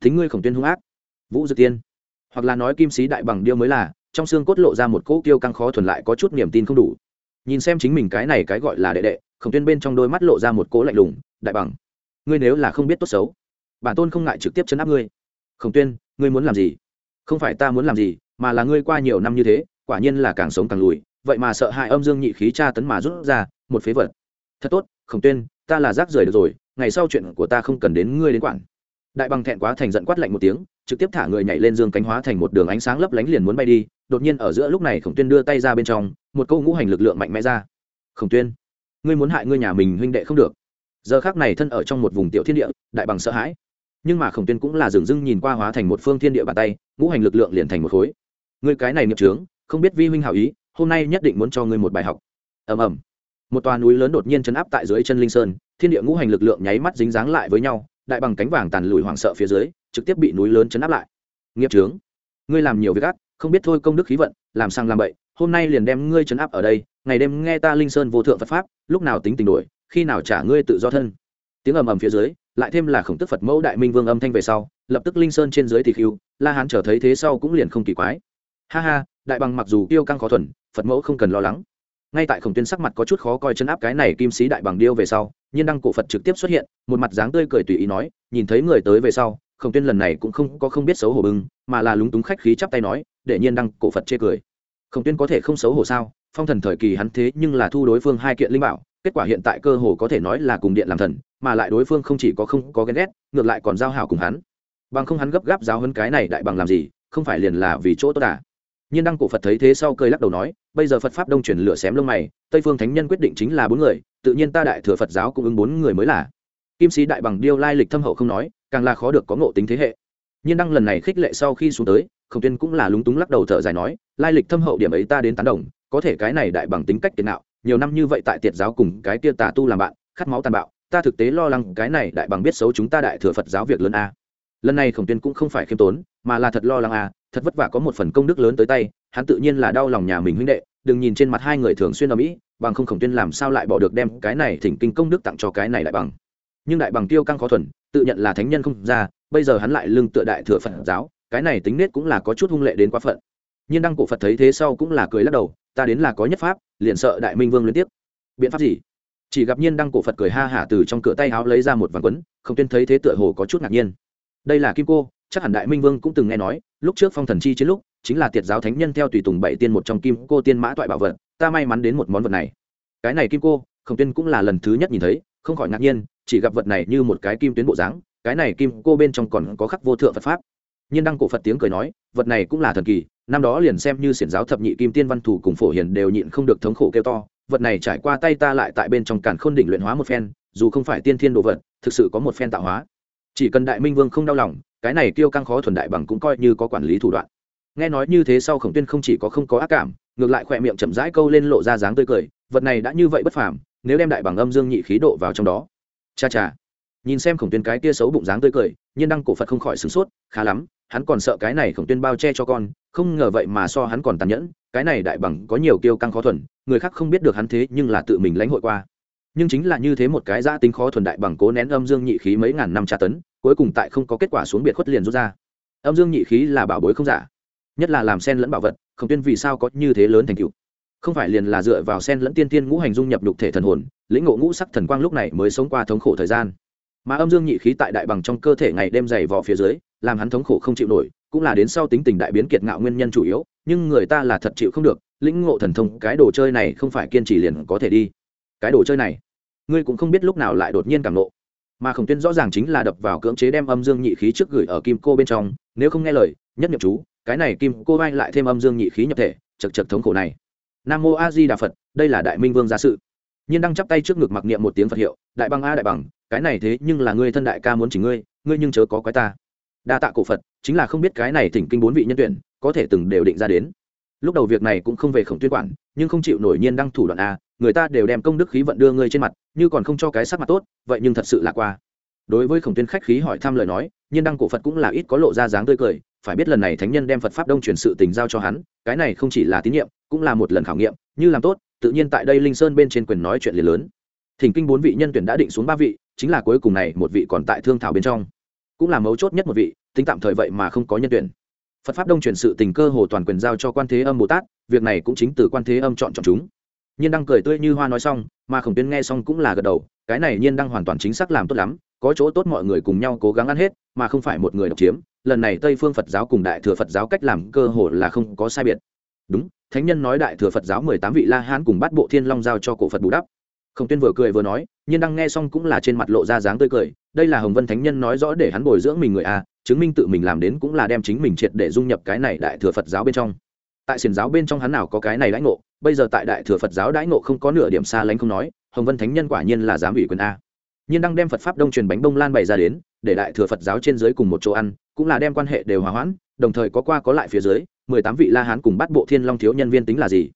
Speaker 1: thính ngươi khổng tuyên hung ác. Vũ dực tiên, hoặc là nói kim sĩ đại bằng điêu mới là, trong xương cốt lộ ra một cỗ tiêu căng khó thuần lại có chút niềm tin không đủ. Nhìn xem chính mình cái này cái gọi là đệ đệ, khổng tuyên bên trong đôi mắt lộ ra một cỗ lạnh lùng, đại bằng ngươi nếu là không biết tốt xấu, bản tôn không ngại trực tiếp chấn áp ngươi. Khổng tuyên, ngươi muốn làm gì? Không phải ta muốn làm gì, mà là ngươi qua nhiều năm như thế, quả nhiên là càng sống càng lùi, vậy mà sợ hại âm dương nhị khí tra tấn mà rút ra, một phế vật. Thật tốt, khổng tuyên, ta là rác rưởi được rồi, ngày sau chuyện của ta không cần đến ngươi đến quản. Đại bằng thẹn quá thành giận quát lạnh một tiếng, trực tiếp thả người nhảy lên dương cánh hóa thành một đường ánh sáng lấp lánh liền muốn bay đi, đột nhiên ở giữa lúc này khổng tuyên đưa tay ra bên trong, một câu ngũ hành lực lượng mạnh mẽ ra. Khổng tuyên, ngươi muốn hại ngươi nhà mình huynh đệ không được giờ khác này thân ở trong một vùng tiểu thiên địa, đại bằng sợ hãi. Nhưng mà khổng tuyên cũng là dừng dưng nhìn qua hóa thành một phương thiên địa bàn tay, ngũ hành lực lượng liền thành một khối. Ngươi cái này nghiệp trướng, không biết vi huynh hảo ý, hôm nay nhất định muốn cho ngươi một bài học. Ầm ầm. Một tòa núi lớn đột nhiên chấn áp tại dưới chân linh sơn, thiên địa ngũ hành lực lượng nháy mắt dính dáng lại với nhau, đại bằng cánh vàng tàn lùi hoảng sợ phía dưới, trực tiếp bị núi lớn chấn áp lại. Nghiệp trướng. Ngươi làm nhiều việc ác, không biết thôi công đức khí vận, làm sang làm bậy, hôm nay liền đem ngươi chấn áp ở đây, ngày đêm nghe ta linh sơn vô thượng phật pháp, lúc nào tính tình đổi khi nào trả ngươi tự do thân? Tiếng ầm ầm phía dưới, lại thêm là khổng tức phật mẫu đại minh vương âm thanh về sau, lập tức linh sơn trên dưới thì khiêu la hán trở thấy thế sau cũng liền không kỳ quái. Ha ha, đại bằng mặc dù tiêu căng khó thuần, phật mẫu không cần lo lắng. Ngay tại khổng tuyên sắc mặt có chút khó coi chân áp cái này kim sĩ đại bằng điêu về sau, nhiên đăng cổ phật trực tiếp xuất hiện, một mặt dáng tươi cười tùy ý nói, nhìn thấy người tới về sau, khổng tuyên lần này cũng không có không biết xấu hổ bưng, mà là lúng túng khách khí chắp tay nói, để nhiên đăng cổ phật chê cười. Khổng tuyên có thể không xấu hổ sao? Phong thần thời kỳ hắn thế nhưng là thu đối phương hai kiện linh bảo, kết quả hiện tại cơ hồ có thể nói là cùng điện làm thần, mà lại đối phương không chỉ có không có ghen ghét, ngược lại còn giao hảo cùng hắn. Bằng không hắn gấp gáp giáo hơn cái này đại bằng làm gì, không phải liền là vì chỗ tốt à. Nhiên đăng cổ phật thấy thế sau cười lắc đầu nói, bây giờ phật pháp đông chuyển lửa xém lông mày, tây phương thánh nhân quyết định chính là bốn người, tự nhiên ta đại thừa phật giáo cũng ứng bốn người mới là. Kim sĩ đại bằng điêu lai lịch thâm hậu không nói, càng là khó được có ngộ tính thế hệ. Nhiên đăng lần này khích lệ sau khi xuống tới, khổng tuyên cũng là lúng túng lắc đầu thở dài nói, lai lịch thâm hậu điểm ấy ta đến tán đồng có thể cái này đại bằng tính cách tiền nạo nhiều năm như vậy tại tiệt giáo cùng cái kia tà tu làm bạn, khát máu tàn bạo, ta thực tế lo lắng cái này đại bằng biết xấu chúng ta đại thừa phật giáo việc lớn a. Lần này khổng tuyên cũng không phải khiêm tốn, mà là thật lo lắng a, thật vất vả có một phần công đức lớn tới tay, hắn tự nhiên là đau lòng nhà mình huynh đệ, đừng nhìn trên mặt hai người thường xuyên ở mỹ bằng không khổng tuyên làm sao lại bỏ được đem cái này thỉnh kinh công đức tặng cho cái này đại bằng. Nhưng đại bằng tiêu căng khó thuần, tự nhận là thánh nhân không ra, bây giờ hắn lại lưng tựa đại thừa phật giáo, cái này tính nết cũng là có chút hung lệ đến quá phận. Nhiên đăng cổ phật thấy thế sau cũng là cười lắc đầu ta đến là có nhất pháp, liền sợ đại minh vương liên tiếp. Biện pháp gì? Chỉ gặp nhiên đăng cổ phật cười ha hả từ trong cửa tay áo lấy ra một vàng quấn, không tuyên thấy thế tựa hồ có chút ngạc nhiên. Đây là kim cô, chắc hẳn đại minh vương cũng từng nghe nói, lúc trước phong thần chi chiến lúc, chính là tiệt giáo thánh nhân theo tùy tùng bảy tiên một trong kim cô tiên mã toại bảo vật, ta may mắn đến một món vật này. Cái này kim cô, khổng tuyên cũng là lần thứ nhất nhìn thấy, không khỏi ngạc nhiên, chỉ gặp vật này như một cái kim tuyến bộ dáng, cái này kim cô bên trong còn có khắc vô thượng phật pháp. Nhiên đăng cổ phật tiếng cười nói, vật này cũng là thần kỳ năm đó liền xem như xiển giáo thập nhị kim tiên văn thủ cùng phổ hiền đều nhịn không được thống khổ kêu to, vật này trải qua tay ta lại tại bên trong càn khôn đỉnh luyện hóa một phen, dù không phải tiên thiên đồ vật, thực sự có một phen tạo hóa. Chỉ cần đại minh vương không đau lòng, cái này tiêu căng khó thuần đại bằng cũng coi như có quản lý thủ đoạn. Nghe nói như thế sau khổng tuyên không chỉ có không có ác cảm, ngược lại khỏe miệng chậm rãi câu lên lộ ra dáng tươi cười, vật này đã như vậy bất phàm, nếu đem đại bằng âm dương nhị khí độ vào trong đó. Cha cha. Nhìn xem khổng tuyên cái kia xấu bụng dáng tươi cười, nhiên đăng cổ phật không khỏi sửng sốt, khá lắm, hắn còn sợ cái này khổng tuyên bao che cho con không ngờ vậy mà so hắn còn tàn nhẫn, cái này đại bằng có nhiều kiêu căng khó thuần, người khác không biết được hắn thế nhưng là tự mình lãnh hội qua. Nhưng chính là như thế một cái giã tính khó thuần đại bằng cố nén âm dương nhị khí mấy ngàn năm tra tấn, cuối cùng tại không có kết quả xuống biệt khuất liền rút ra. Âm dương nhị khí là bảo bối không giả, nhất là làm sen lẫn bảo vật, không tiên vì sao có như thế lớn thành cựu không phải liền là dựa vào sen lẫn tiên tiên ngũ hành dung nhập nhục thể thần hồn, lĩnh ngộ ngũ sắc thần quang lúc này mới sống qua thống khổ thời gian. Mà âm dương nhị khí tại đại bằng trong cơ thể ngày đêm dày vò phía dưới, làm hắn thống khổ không chịu nổi cũng là đến sau tính tình đại biến kiệt ngạo nguyên nhân chủ yếu, nhưng người ta là thật chịu không được, lĩnh ngộ thần thông, cái đồ chơi này không phải kiên trì liền có thể đi. Cái đồ chơi này, ngươi cũng không biết lúc nào lại đột nhiên cảm nộ mà khổng tuyên rõ ràng chính là đập vào cưỡng chế đem âm dương nhị khí trước gửi ở kim cô bên trong, nếu không nghe lời, nhất nhập chú, cái này kim cô vai lại thêm âm dương nhị khí nhập thể, chật chật thống khổ này. Nam mô a di đà phật, đây là đại minh vương gia sự. Nhiên đang chắp tay trước ngực mặc niệm một tiếng phật hiệu, đại bằng a đại bằng, cái này thế nhưng là ngươi thân đại ca muốn chỉ ngươi ngươi nhưng chớ có quái ta đa tạ cổ phật, chính là không biết cái này thỉnh kinh bốn vị nhân tuyển, có thể từng đều định ra đến. Lúc đầu việc này cũng không về khổng tuyên quản, nhưng không chịu nổi nhiên đăng thủ đoạn a, người ta đều đem công đức khí vận đưa ngươi trên mặt, như còn không cho cái sắc mặt tốt, vậy nhưng thật sự là qua. Đối với khổng tuyên khách khí hỏi thăm lời nói, nhiên đăng cổ phật cũng là ít có lộ ra dáng tươi cười, phải biết lần này thánh nhân đem phật pháp đông truyền sự tình giao cho hắn, cái này không chỉ là tín nhiệm, cũng là một lần khảo nghiệm, như làm tốt, tự nhiên tại đây linh sơn bên trên quyền nói chuyện liền lớn. Thỉnh kinh bốn vị nhân tuyển đã định xuống ba vị, chính là cuối cùng này một vị còn tại thương thảo bên trong cũng là mấu chốt nhất một vị, tính tạm thời vậy mà không có nhân tuyển. Phật pháp đông truyền sự tình cơ hồ toàn quyền giao cho quan thế âm bồ tát, việc này cũng chính từ quan thế âm chọn chọn chúng. Nhiên đăng cười tươi như hoa nói xong, mà khổng tuyên nghe xong cũng là gật đầu, cái này nhiên đăng hoàn toàn chính xác làm tốt lắm, có chỗ tốt mọi người cùng nhau cố gắng ăn hết, mà không phải một người độc chiếm, lần này tây phương phật giáo cùng đại thừa phật giáo cách làm cơ hồ là không có sai biệt. Đúng, thánh nhân nói đại thừa phật giáo mười tám vị la hán cùng bắt bộ thiên long giao cho cổ phật bù đắp. Khổng tuyên vừa cười vừa nói, nhiên đăng nghe xong cũng là trên mặt lộ ra dáng tươi cười đây là hồng vân thánh nhân nói rõ để hắn bồi dưỡng mình người a chứng minh tự mình làm đến cũng là đem chính mình triệt để dung nhập cái này đại thừa phật giáo bên trong. Tại xiển giáo bên trong hắn nào có cái này đãi ngộ, bây giờ tại đại thừa phật giáo đãi ngộ không có nửa điểm xa lánh không nói, hồng vân thánh nhân quả nhiên là dám ủy quyền a. Nhiên đang đem phật pháp đông truyền bánh bông lan bày ra đến, để đại thừa phật giáo trên dưới cùng một chỗ ăn, cũng là đem quan hệ đều hòa hoãn, đồng thời có qua có lại phía dưới, mười tám vị la hán cùng bắt bộ thiên long thiếu nhân viên tính là gì?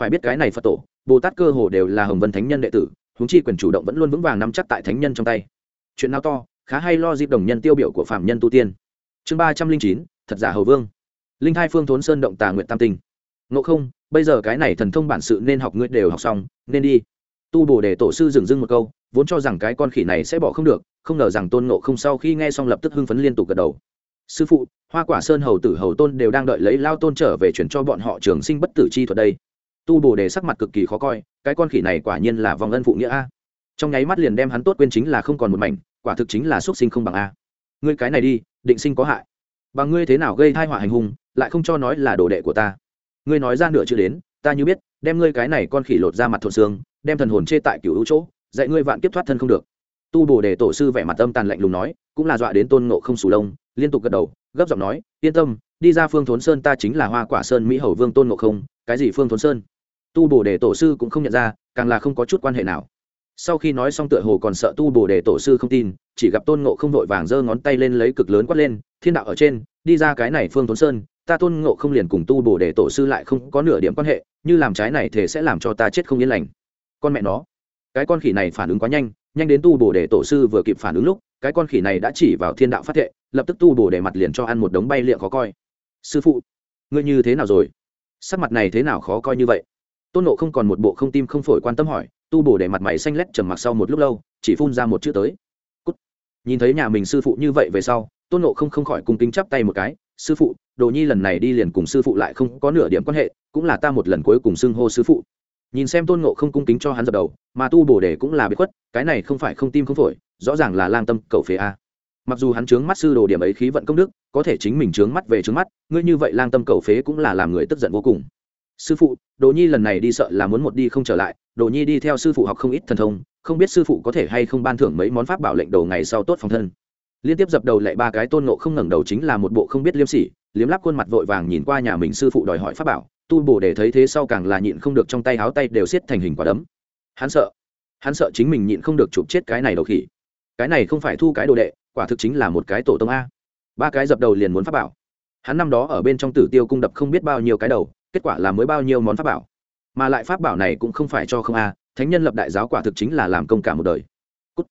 Speaker 1: Phải biết cái này phật tổ, bồ tát cơ hồ đều là hồng vân thánh nhân đệ tử húng chi quyền chủ động vẫn luôn vững vàng nắm chắc tại thánh nhân trong tay chuyện nào to, khá hay lo dịp đồng nhân tiêu biểu của phạm nhân tu tiên. Chương ba trăm linh chín, thật giả hầu vương. Linh hai phương thốn sơn động tà nguyện tam tinh. Ngộ không, bây giờ cái này thần thông bản sự nên học ngươi đều học xong, nên đi. Tu bổ để tổ sư dừng dưng một câu, vốn cho rằng cái con khỉ này sẽ bỏ không được, không ngờ rằng tôn ngộ không sau khi nghe xong lập tức hưng phấn liên tục gật đầu. Sư phụ, hoa quả sơn hầu tử hầu tôn đều đang đợi lấy lao tôn trở về chuyển cho bọn họ trường sinh bất tử chi thuật đây. Tu bổ đề sắc mặt cực kỳ khó coi, cái con khỉ này quả nhiên là vòng ân phụ nghĩa a trong nháy mắt liền đem hắn tốt quên chính là không còn một mảnh, quả thực chính là xuất sinh không bằng a. Ngươi cái này đi, định sinh có hại. Bằng ngươi thế nào gây thai họa hành hung, lại không cho nói là đồ đệ của ta. Ngươi nói ra nửa chữ đến, ta như biết, đem ngươi cái này con khỉ lột ra mặt thộn xương, đem thần hồn chê tại cựu hữu chỗ, dạy ngươi vạn kiếp thoát thân không được. Tu bổ để tổ sư vẻ mặt âm tàn lạnh lùng nói, cũng là dọa đến tôn ngộ không sù lông, liên tục gật đầu, gấp giọng nói, yên tâm, đi ra phương thốn sơn ta chính là hoa quả sơn mỹ hầu vương tôn ngộ không, cái gì phương thốn sơn? Tu bổ để tổ sư cũng không nhận ra, càng là không có chút quan hệ nào sau khi nói xong tựa hồ còn sợ tu bồ đề tổ sư không tin, chỉ gặp tôn ngộ không vội vàng giơ ngón tay lên lấy cực lớn quát lên, thiên đạo ở trên, đi ra cái này phương thốn sơn, ta tôn ngộ không liền cùng tu bồ đề tổ sư lại không có nửa điểm quan hệ, như làm trái này thì sẽ làm cho ta chết không yên lành. Con mẹ nó, cái con khỉ này phản ứng quá nhanh nhanh đến tu bồ đề tổ sư vừa kịp phản ứng lúc, cái con khỉ này đã chỉ vào thiên đạo phát thệ, lập tức tu bồ đề mặt liền cho ăn một đống bay liệng khó coi. Sư phụ, ngươi như thế nào rồi? Sắc mặt này thế nào khó coi như vậy? Tôn nộ không còn một bộ không tim không phổi quan tâm hỏi tu bổ để mặt mày xanh lét trầm mặc sau một lúc lâu, chỉ phun ra một chữ tới. Cút. nhìn thấy nhà mình sư phụ như vậy về sau, tôn nộ không không khỏi cung kính chắp tay một cái, sư phụ, đồ nhi lần này đi liền cùng sư phụ lại không có nửa điểm quan hệ, cũng là ta một lần cuối cùng xưng hô sư phụ. Nhìn xem tôn nộ không cung kính cho hắn dập đầu, mà tu bổ đề cũng là bị khuất, cái này không phải không tim không phổi, rõ ràng là lang tâm cầu phế a. Mặc dù hắn chướng mắt sư đồ điểm ấy khí vận công đức, có thể chính mình chướng mắt về chướng mắt, ngươi như vậy lang tâm cầu phế cũng là làm người tức giận vô cùng sư phụ đồ nhi lần này đi sợ là muốn một đi không trở lại. Đồ nhi đi theo sư phụ học không ít thần thông, không biết sư phụ có thể hay không ban thưởng mấy món pháp bảo lệnh đầu ngày sau tốt phòng thân. Liên tiếp dập đầu lại ba cái tôn nộ không ngẩng đầu chính là một bộ không biết liêm sỉ, liếm lắp khuôn mặt vội vàng nhìn qua nhà mình sư phụ đòi hỏi pháp bảo, tu bổ để thấy thế sau càng là nhịn không được trong tay háo tay đều xiết thành hình quả đấm. Hắn sợ hắn sợ chính mình nhịn không được chụp chết cái này đầu khỉ. Cái này không phải thu cái đồ đệ, quả thực chính là một cái tổ tông a. Ba cái dập đầu liền muốn pháp bảo. Hắn năm đó ở bên trong tử tiêu cung đập không biết bao nhiêu cái đầu kết quả là mới bao nhiêu món pháp bảo. Mà lại pháp bảo này cũng không phải cho không a, thánh nhân lập đại giáo quả thực chính là làm công cả một đời. Cút.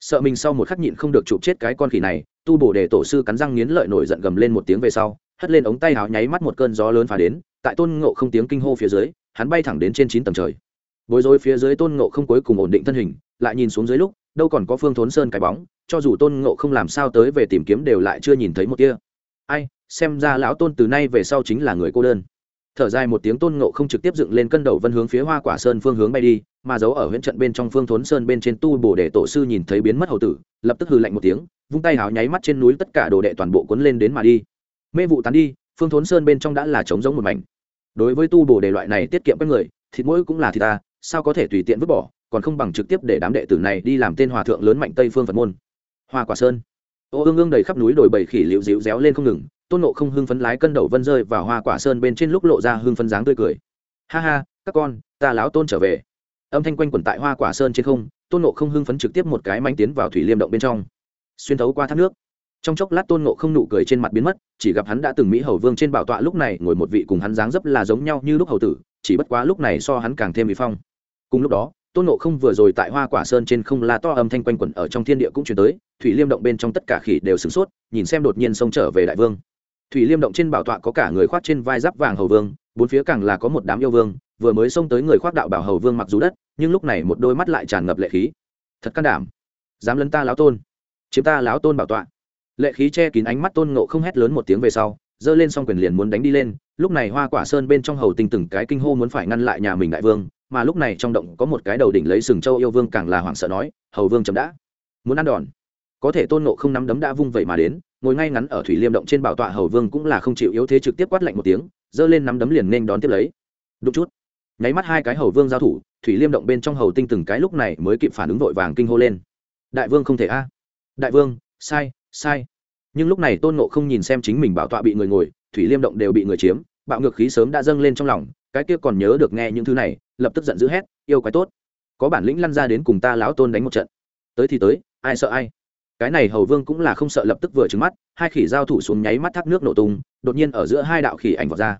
Speaker 1: sợ mình sau một khắc nhịn không được chụp chết cái con khỉ này, tu bổ để tổ sư cắn răng nghiến lợi nổi giận gầm lên một tiếng về sau, hất lên ống tay áo nháy mắt một cơn gió lớn phá đến, tại tôn ngộ không tiếng kinh hô phía dưới, hắn bay thẳng đến trên chín tầng trời. Bối rối phía dưới tôn ngộ không cuối cùng ổn định thân hình, lại nhìn xuống dưới lúc, đâu còn có phương thốn sơn cái bóng, cho dù tôn ngộ không làm sao tới về tìm kiếm đều lại chưa nhìn thấy một kia ai, xem ra lão tôn từ nay về sau chính là người cô đơn thở dài một tiếng tôn ngộ không trực tiếp dựng lên cân đầu vân hướng phía hoa quả sơn phương hướng bay đi, mà giấu ở huyện trận bên trong phương thốn sơn bên trên tu bổ để tổ sư nhìn thấy biến mất hầu tử, lập tức hừ lạnh một tiếng, vung tay hào nháy mắt trên núi tất cả đồ đệ toàn bộ cuốn lên đến mà đi. Mê vụ tán đi, phương thốn sơn bên trong đã là trống giống một mảnh. Đối với tu bổ đề loại này tiết kiệm các người, thịt mũi cũng là thịt ta, sao có thể tùy tiện vứt bỏ, còn không bằng trực tiếp để đám đệ tử này đi làm tên hòa thượng lớn mạnh tây phương phật môn. Hoa quả sơn. Ô, ương ương đầy khắp núi đồi bầy khỉ liễu dịu réo lên không ngừng tôn nộ không hưng phấn lái cân đầu vân rơi vào hoa quả sơn bên trên lúc lộ ra hưng phấn dáng tươi cười. Ha ha, các con, ta láo tôn trở về. Âm thanh quanh quẩn tại hoa quả sơn trên không, tôn nộ không hưng phấn trực tiếp một cái manh tiến vào thủy liêm động bên trong. Xuyên thấu qua thác nước. Trong chốc lát tôn nộ không nụ cười trên mặt biến mất, chỉ gặp hắn đã từng mỹ hầu vương trên bảo tọa lúc này ngồi một vị cùng hắn dáng dấp là giống nhau như lúc hầu tử, chỉ bất quá lúc này so hắn càng thêm bị phong. Cùng lúc đó, tôn nộ không vừa rồi tại hoa quả sơn trên không la to âm thanh quanh quẩn ở trong thiên địa cũng chuyển tới, thủy liêm động bên trong tất cả khỉ đều sửng sốt, nhìn xem đột nhiên xông trở về đại vương thủy liêm động trên bảo tọa có cả người khoác trên vai giáp vàng hầu vương, bốn phía càng là có một đám yêu vương, vừa mới xông tới người khoác đạo bảo hầu vương mặc dù đất, nhưng lúc này một đôi mắt lại tràn ngập lệ khí. Thật can đảm. Dám lấn ta láo tôn. Chiếm ta láo tôn bảo tọa. Lệ khí che kín ánh mắt tôn ngộ không hét lớn một tiếng về sau, giơ lên xong quyền liền muốn đánh đi lên, lúc này hoa quả sơn bên trong hầu tinh từng cái kinh hô muốn phải ngăn lại nhà mình đại vương, mà lúc này trong động có một cái đầu đỉnh lấy sừng châu yêu vương càng là hoảng sợ nói, hầu vương chấm đã. Muốn ăn đòn có thể tôn nộ không nắm đấm đã vung vẩy mà đến, ngồi ngay ngắn ở thủy liêm động trên bảo tọa hầu vương cũng là không chịu yếu thế trực tiếp quát lạnh một tiếng, giơ lên nắm đấm liền nên đón tiếp lấy. Đúng chút. Nháy mắt hai cái hầu vương giao thủ, thủy liêm động bên trong hầu tinh từng cái lúc này mới kịp phản ứng vội vàng kinh hô lên. Đại vương không thể a. Đại vương, sai sai. Nhưng lúc này tôn nộ không nhìn xem chính mình bảo tọa bị người ngồi, thủy liêm động đều bị người chiếm, bạo ngược khí sớm đã dâng lên trong lòng, cái kia còn nhớ được nghe những thứ này, lập tức giận dữ hét, yêu quái tốt. Có bản lĩnh lăn ra đến cùng ta lão tôn đánh một trận. Tới thì tới, ai sợ ai cái này hầu vương cũng là không sợ lập tức vừa trứng mắt, hai khỉ giao thủ xuống nháy mắt thác nước nổ tung, đột nhiên ở giữa hai đạo khỉ ảnh vọt ra.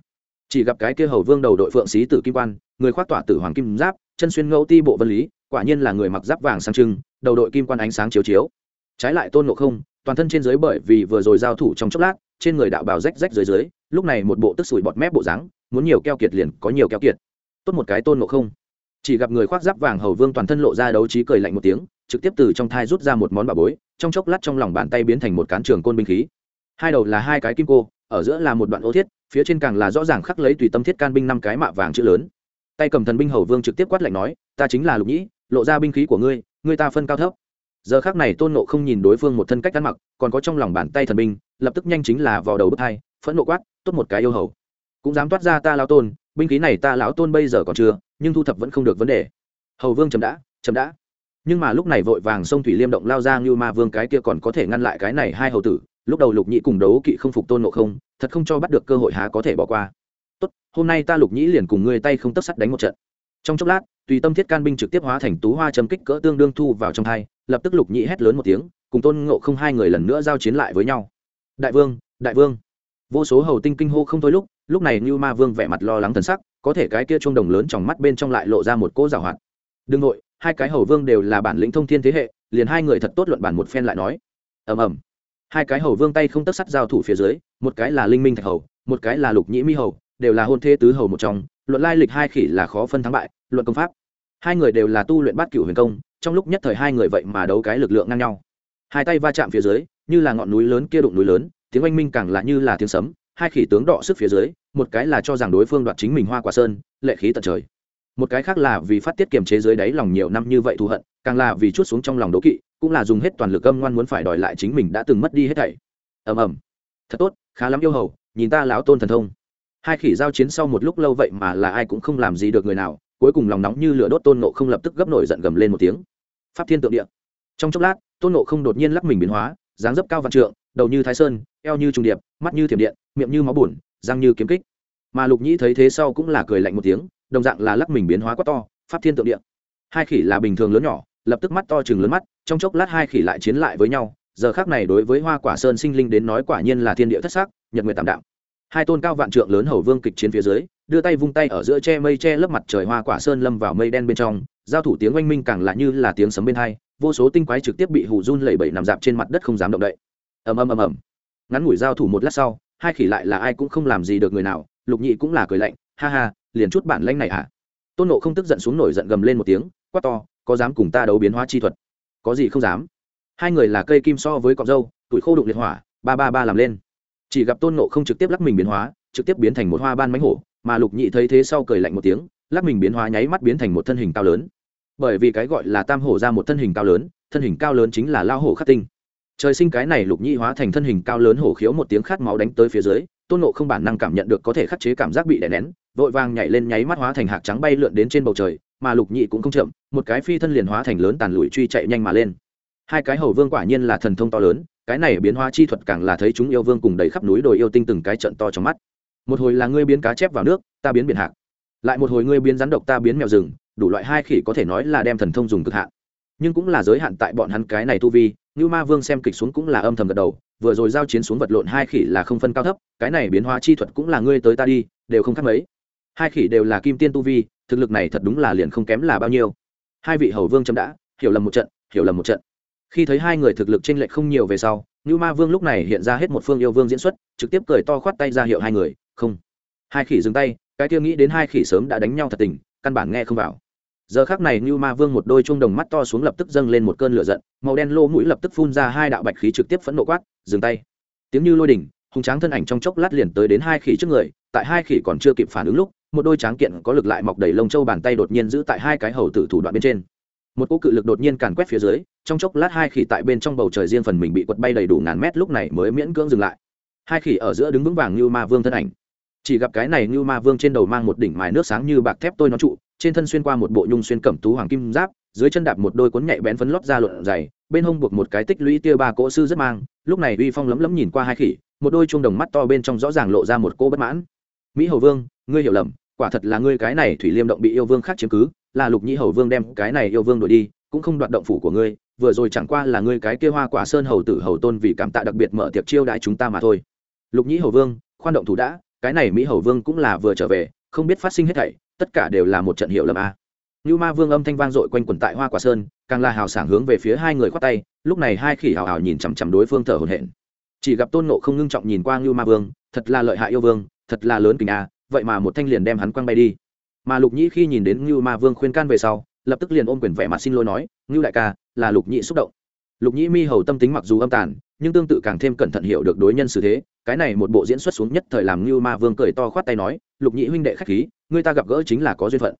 Speaker 1: Chỉ gặp cái kia hầu vương đầu đội phượng xí tử kim quan, người khoác tỏa tử hoàng kim giáp, chân xuyên ngẫu ti bộ vân lý, quả nhiên là người mặc giáp vàng sang trưng, đầu đội kim quan ánh sáng chiếu chiếu. Trái lại tôn ngộ không, toàn thân trên dưới bởi vì vừa rồi giao thủ trong chốc lát, trên người đạo bào rách rách dưới dưới, lúc này một bộ tức sủi bọt mép bộ dáng, muốn nhiều keo kiệt liền có nhiều keo kiệt. Tốt một cái tôn ngộ không. Chỉ gặp người khoác giáp vàng hầu vương toàn thân lộ ra đấu trí cười lạnh một tiếng trực tiếp từ trong thai rút ra một món bà bối, trong chốc lát trong lòng bàn tay biến thành một cán trường côn binh khí. Hai đầu là hai cái kim cô, ở giữa là một đoạn ô thiết, phía trên càng là rõ ràng khắc lấy tùy tâm thiết can binh năm cái mạ vàng chữ lớn. Tay cầm thần binh hầu vương trực tiếp quát lạnh nói, ta chính là lục nhĩ, lộ ra binh khí của ngươi ngươi ta phân cao thấp. Giờ khác này tôn nộ không nhìn đối phương một thân cách ăn mặc, còn có trong lòng bàn tay thần binh, lập tức nhanh chính là vào đầu bước hai, phẫn nộ quát, tốt một cái yêu hầu. Cũng dám toát ra ta lao tôn, binh khí này ta lão tôn bây giờ còn chưa, nhưng thu thập vẫn không được vấn đề. Hầu vương chấm đã chấm đã nhưng mà lúc này vội vàng sông thủy liêm động lao ra như ma vương cái kia còn có thể ngăn lại cái này hai hầu tử, lúc đầu lục nhĩ cùng đấu kỵ không phục tôn nộ không, thật không cho bắt được cơ hội há có thể bỏ qua. Tốt, hôm nay ta lục nhĩ liền cùng ngươi tay không tấp sắt đánh một trận. Trong chốc lát, tùy tâm thiết can binh trực tiếp hóa thành tú hoa châm kích cỡ tương đương thu vào trong thai lập tức lục nhĩ hét lớn một tiếng, cùng tôn ngộ không hai người lần nữa giao chiến lại với nhau. Đại vương đại vương. Vô số hầu tinh kinh hô không thôi lúc lúc này như ma vương vẻ mặt lo lắng thần sắc, có thể cái kia chuông đồng lớn trong mắt bên trong lại lộ ra một cỗ rào hoạt. Đương nội hai cái hầu vương đều là bản lĩnh thông thiên thế hệ, liền hai người thật tốt luận bản một phen lại nói. Ầm ầm. Hai cái hầu vương tay không tất sắt giao thủ phía dưới, một cái là linh minh thạch hầu, một cái là lục nhĩ mi hầu, đều là hôn thê tứ hầu một trong, luận lai lịch hai khỉ là khó phân thắng bại, luận công pháp. Hai người đều là tu luyện bát cửu huyền công, trong lúc nhất thời hai người vậy mà đấu cái lực lượng ngang nhau. Hai tay va chạm phía dưới, như là ngọn núi lớn kia đụng núi lớn, tiếng oanh minh càng là như là tiếng sấm, hai khỉ tướng đọ sức phía dưới, một cái là cho rằng đối phương đoạt chính mình hoa quả sơn, lệ khí tận trời một cái khác là vì phát tiết kiềm chế dưới đáy lòng nhiều năm như vậy thù hận, càng là vì chút xuống trong lòng đố kỵ, cũng là dùng hết toàn lực âm ngoan muốn phải đòi lại chính mình đã từng mất đi hết thảy. Ầm ầm. Thật tốt, khá lắm yêu hầu, nhìn ta lão tôn thần thông. Hai khỉ giao chiến sau một lúc lâu vậy mà là ai cũng không làm gì được người nào, cuối cùng lòng nóng như lửa đốt tôn nộ không lập tức gấp nổi giận gầm lên một tiếng. Pháp thiên tượng địa. Trong chốc lát, tôn nộ không đột nhiên lắc mình biến hóa, dáng dấp cao vạn trượng, đầu như thái sơn, eo như trùng điệp, mắt như thiểm điện, miệng như máu bùn, răng như kiếm kích. Mà lục nhĩ thấy thế sau cũng là cười lạnh một tiếng đồng dạng là lắc mình biến hóa quá to, pháp thiên tượng địa. Hai khỉ là bình thường lớn nhỏ, lập tức mắt to chừng lớn mắt, trong chốc lát hai khỉ lại chiến lại với nhau, giờ khác này đối với hoa quả sơn sinh linh đến nói quả nhiên là thiên địa thất sắc, nhật nguyệt tạm đạo hai tôn cao vạn trượng lớn hầu vương kịch chiến phía dưới, đưa tay vung tay ở giữa che mây che lấp mặt trời hoa quả sơn lâm vào mây đen bên trong, giao thủ tiếng oanh minh càng lạ như là tiếng sấm bên hai, vô số tinh quái trực tiếp bị hù run lẩy bẩy nằm dạp trên mặt đất không dám động đậy. Ầm ầm ầm ầm. Ngắn ngủi giao thủ một lát sau, hai khỉ lại là ai cũng không làm gì được người nào, lục nhị cũng là cười lạnh, ha ha liền chút bản lanh này hả? Tôn nộ không tức giận xuống nổi giận gầm lên một tiếng, quát to, có dám cùng ta đấu biến hóa chi thuật? Có gì không dám. Hai người là cây kim so với cọc dâu, tuổi khô đụng liệt hỏa, ba ba ba làm lên. Chỉ gặp tôn nộ không trực tiếp lắc mình biến hóa, trực tiếp biến thành một hoa ban mánh hổ, mà lục nhị thấy thế sau cười lạnh một tiếng, lắc mình biến hóa nháy mắt biến thành một thân hình cao lớn. Bởi vì cái gọi là tam hổ ra một thân hình cao lớn, thân hình cao lớn chính là lao hổ khắc tinh. Trời sinh cái này lục nhị hóa thành thân hình cao lớn hổ khiếu một tiếng khát máu đánh tới phía dưới tôn nộ không bản năng cảm nhận được có thể khắc chế cảm giác bị đè nén, vội vàng nhảy lên nháy mắt hóa thành hạt trắng bay lượn đến trên bầu trời, mà lục nhị cũng không chậm, một cái phi thân liền hóa thành lớn tàn lùi truy chạy nhanh mà lên. Hai cái hầu vương quả nhiên là thần thông to lớn, cái này biến hóa chi thuật càng là thấy chúng yêu vương cùng đầy khắp núi đồi yêu tinh từng cái trận to trong mắt. Một hồi là ngươi biến cá chép vào nước, ta biến biển hạc. Lại một hồi ngươi biến rắn độc ta biến mèo rừng, đủ loại hai khỉ có thể nói là đem thần thông dùng cực hạn. Nhưng cũng là giới hạn tại bọn hắn cái này tu vi Nưu ma vương xem kịch xuống cũng là âm thầm gật đầu, vừa rồi giao chiến xuống vật lộn hai khỉ là không phân cao thấp, cái này biến hóa chi thuật cũng là ngươi tới ta đi, đều không khác mấy. Hai khỉ đều là kim tiên tu vi, thực lực này thật đúng là liền không kém là bao nhiêu. Hai vị hầu vương chấm đã, hiểu lầm một trận, hiểu lầm một trận. Khi thấy hai người thực lực chênh lệch không nhiều về sau Nưu ma vương lúc này hiện ra hết một phương yêu vương diễn xuất, trực tiếp cười to khoát tay ra hiệu hai người, không. Hai khỉ dừng tay, cái kia nghĩ đến hai khỉ sớm đã đánh nhau thật tình, căn bản nghe không vào giờ khác này như ma vương một đôi chuông đồng mắt to xuống lập tức dâng lên một cơn lửa giận, màu đen lô mũi lập tức phun ra hai đạo bạch khí trực tiếp phẫn nộ quát, dừng tay. Tiếng như lôi đỉnh, hùng tráng thân ảnh trong chốc lát liền tới đến hai khỉ trước người, tại hai khỉ còn chưa kịp phản ứng lúc, một đôi tráng kiện có lực lại mọc đầy lông châu bàn tay đột nhiên giữ tại hai cái hầu tử thủ đoạn bên trên. Một cỗ cự lực đột nhiên càn quét phía dưới, trong chốc lát hai khỉ tại bên trong bầu trời riêng phần mình bị quật bay đầy đủ ngàn mét lúc này mới miễn cưỡng dừng lại. Hai khỉ ở giữa đứng vững vàng như ma vương thân ảnh. Chỉ gặp cái này như ma vương trên đầu mang một đỉnh mài nước sáng như bạc thép tôi nó trụ trên thân xuyên qua một bộ nhung xuyên cẩm tú hoàng kim giáp, dưới chân đạp một đôi cuốn nhạy bén phấn lót ra luận dày, bên hông buộc một cái tích lũy tia ba cỗ sư rất mang, lúc này uy phong lấm lấm nhìn qua hai khỉ, một đôi chuông đồng mắt to bên trong rõ ràng lộ ra một cô bất mãn. Mỹ hầu vương, ngươi hiểu lầm, quả thật là ngươi cái này thủy liêm động bị yêu vương khác chiếm cứ, là lục nhĩ hầu vương đem cái này yêu vương đuổi đi, cũng không đoạt động phủ của ngươi, vừa rồi chẳng qua là ngươi cái kia hoa quả sơn hầu tử hầu tôn vì cảm tạ đặc biệt mở tiệc chiêu đãi chúng ta mà thôi. Lục nhĩ hầu vương, khoan động thủ đã, cái này mỹ hầu vương cũng là vừa trở về, không biết phát sinh hết thảy tất cả đều là một trận hiệu lầm a. Như ma vương âm thanh vang dội quanh quẩn tại hoa quả sơn, càng là hào sảng hướng về phía hai người khoát tay, lúc này hai khỉ hào hào nhìn chằm chằm đối phương thở hổn hển. Chỉ gặp tôn nộ không ngưng trọng nhìn qua như ma vương, thật là lợi hại yêu vương, thật là lớn kình a, vậy mà một thanh liền đem hắn quăng bay đi. Mà lục nhĩ khi nhìn đến như ma vương khuyên can về sau, lập tức liền ôm quyền vẻ mặt xin lỗi nói, như đại ca, là lục nhĩ xúc động. Lục nhĩ mi hầu tâm tính mặc dù âm tàn, nhưng tương tự càng thêm cẩn thận hiểu được đối nhân xử thế, cái này một bộ diễn xuất xuống nhất thời làm như ma vương cười to khoát tay nói, lục nhĩ huynh đệ khách khí người ta gặp gỡ chính là có duyên phận.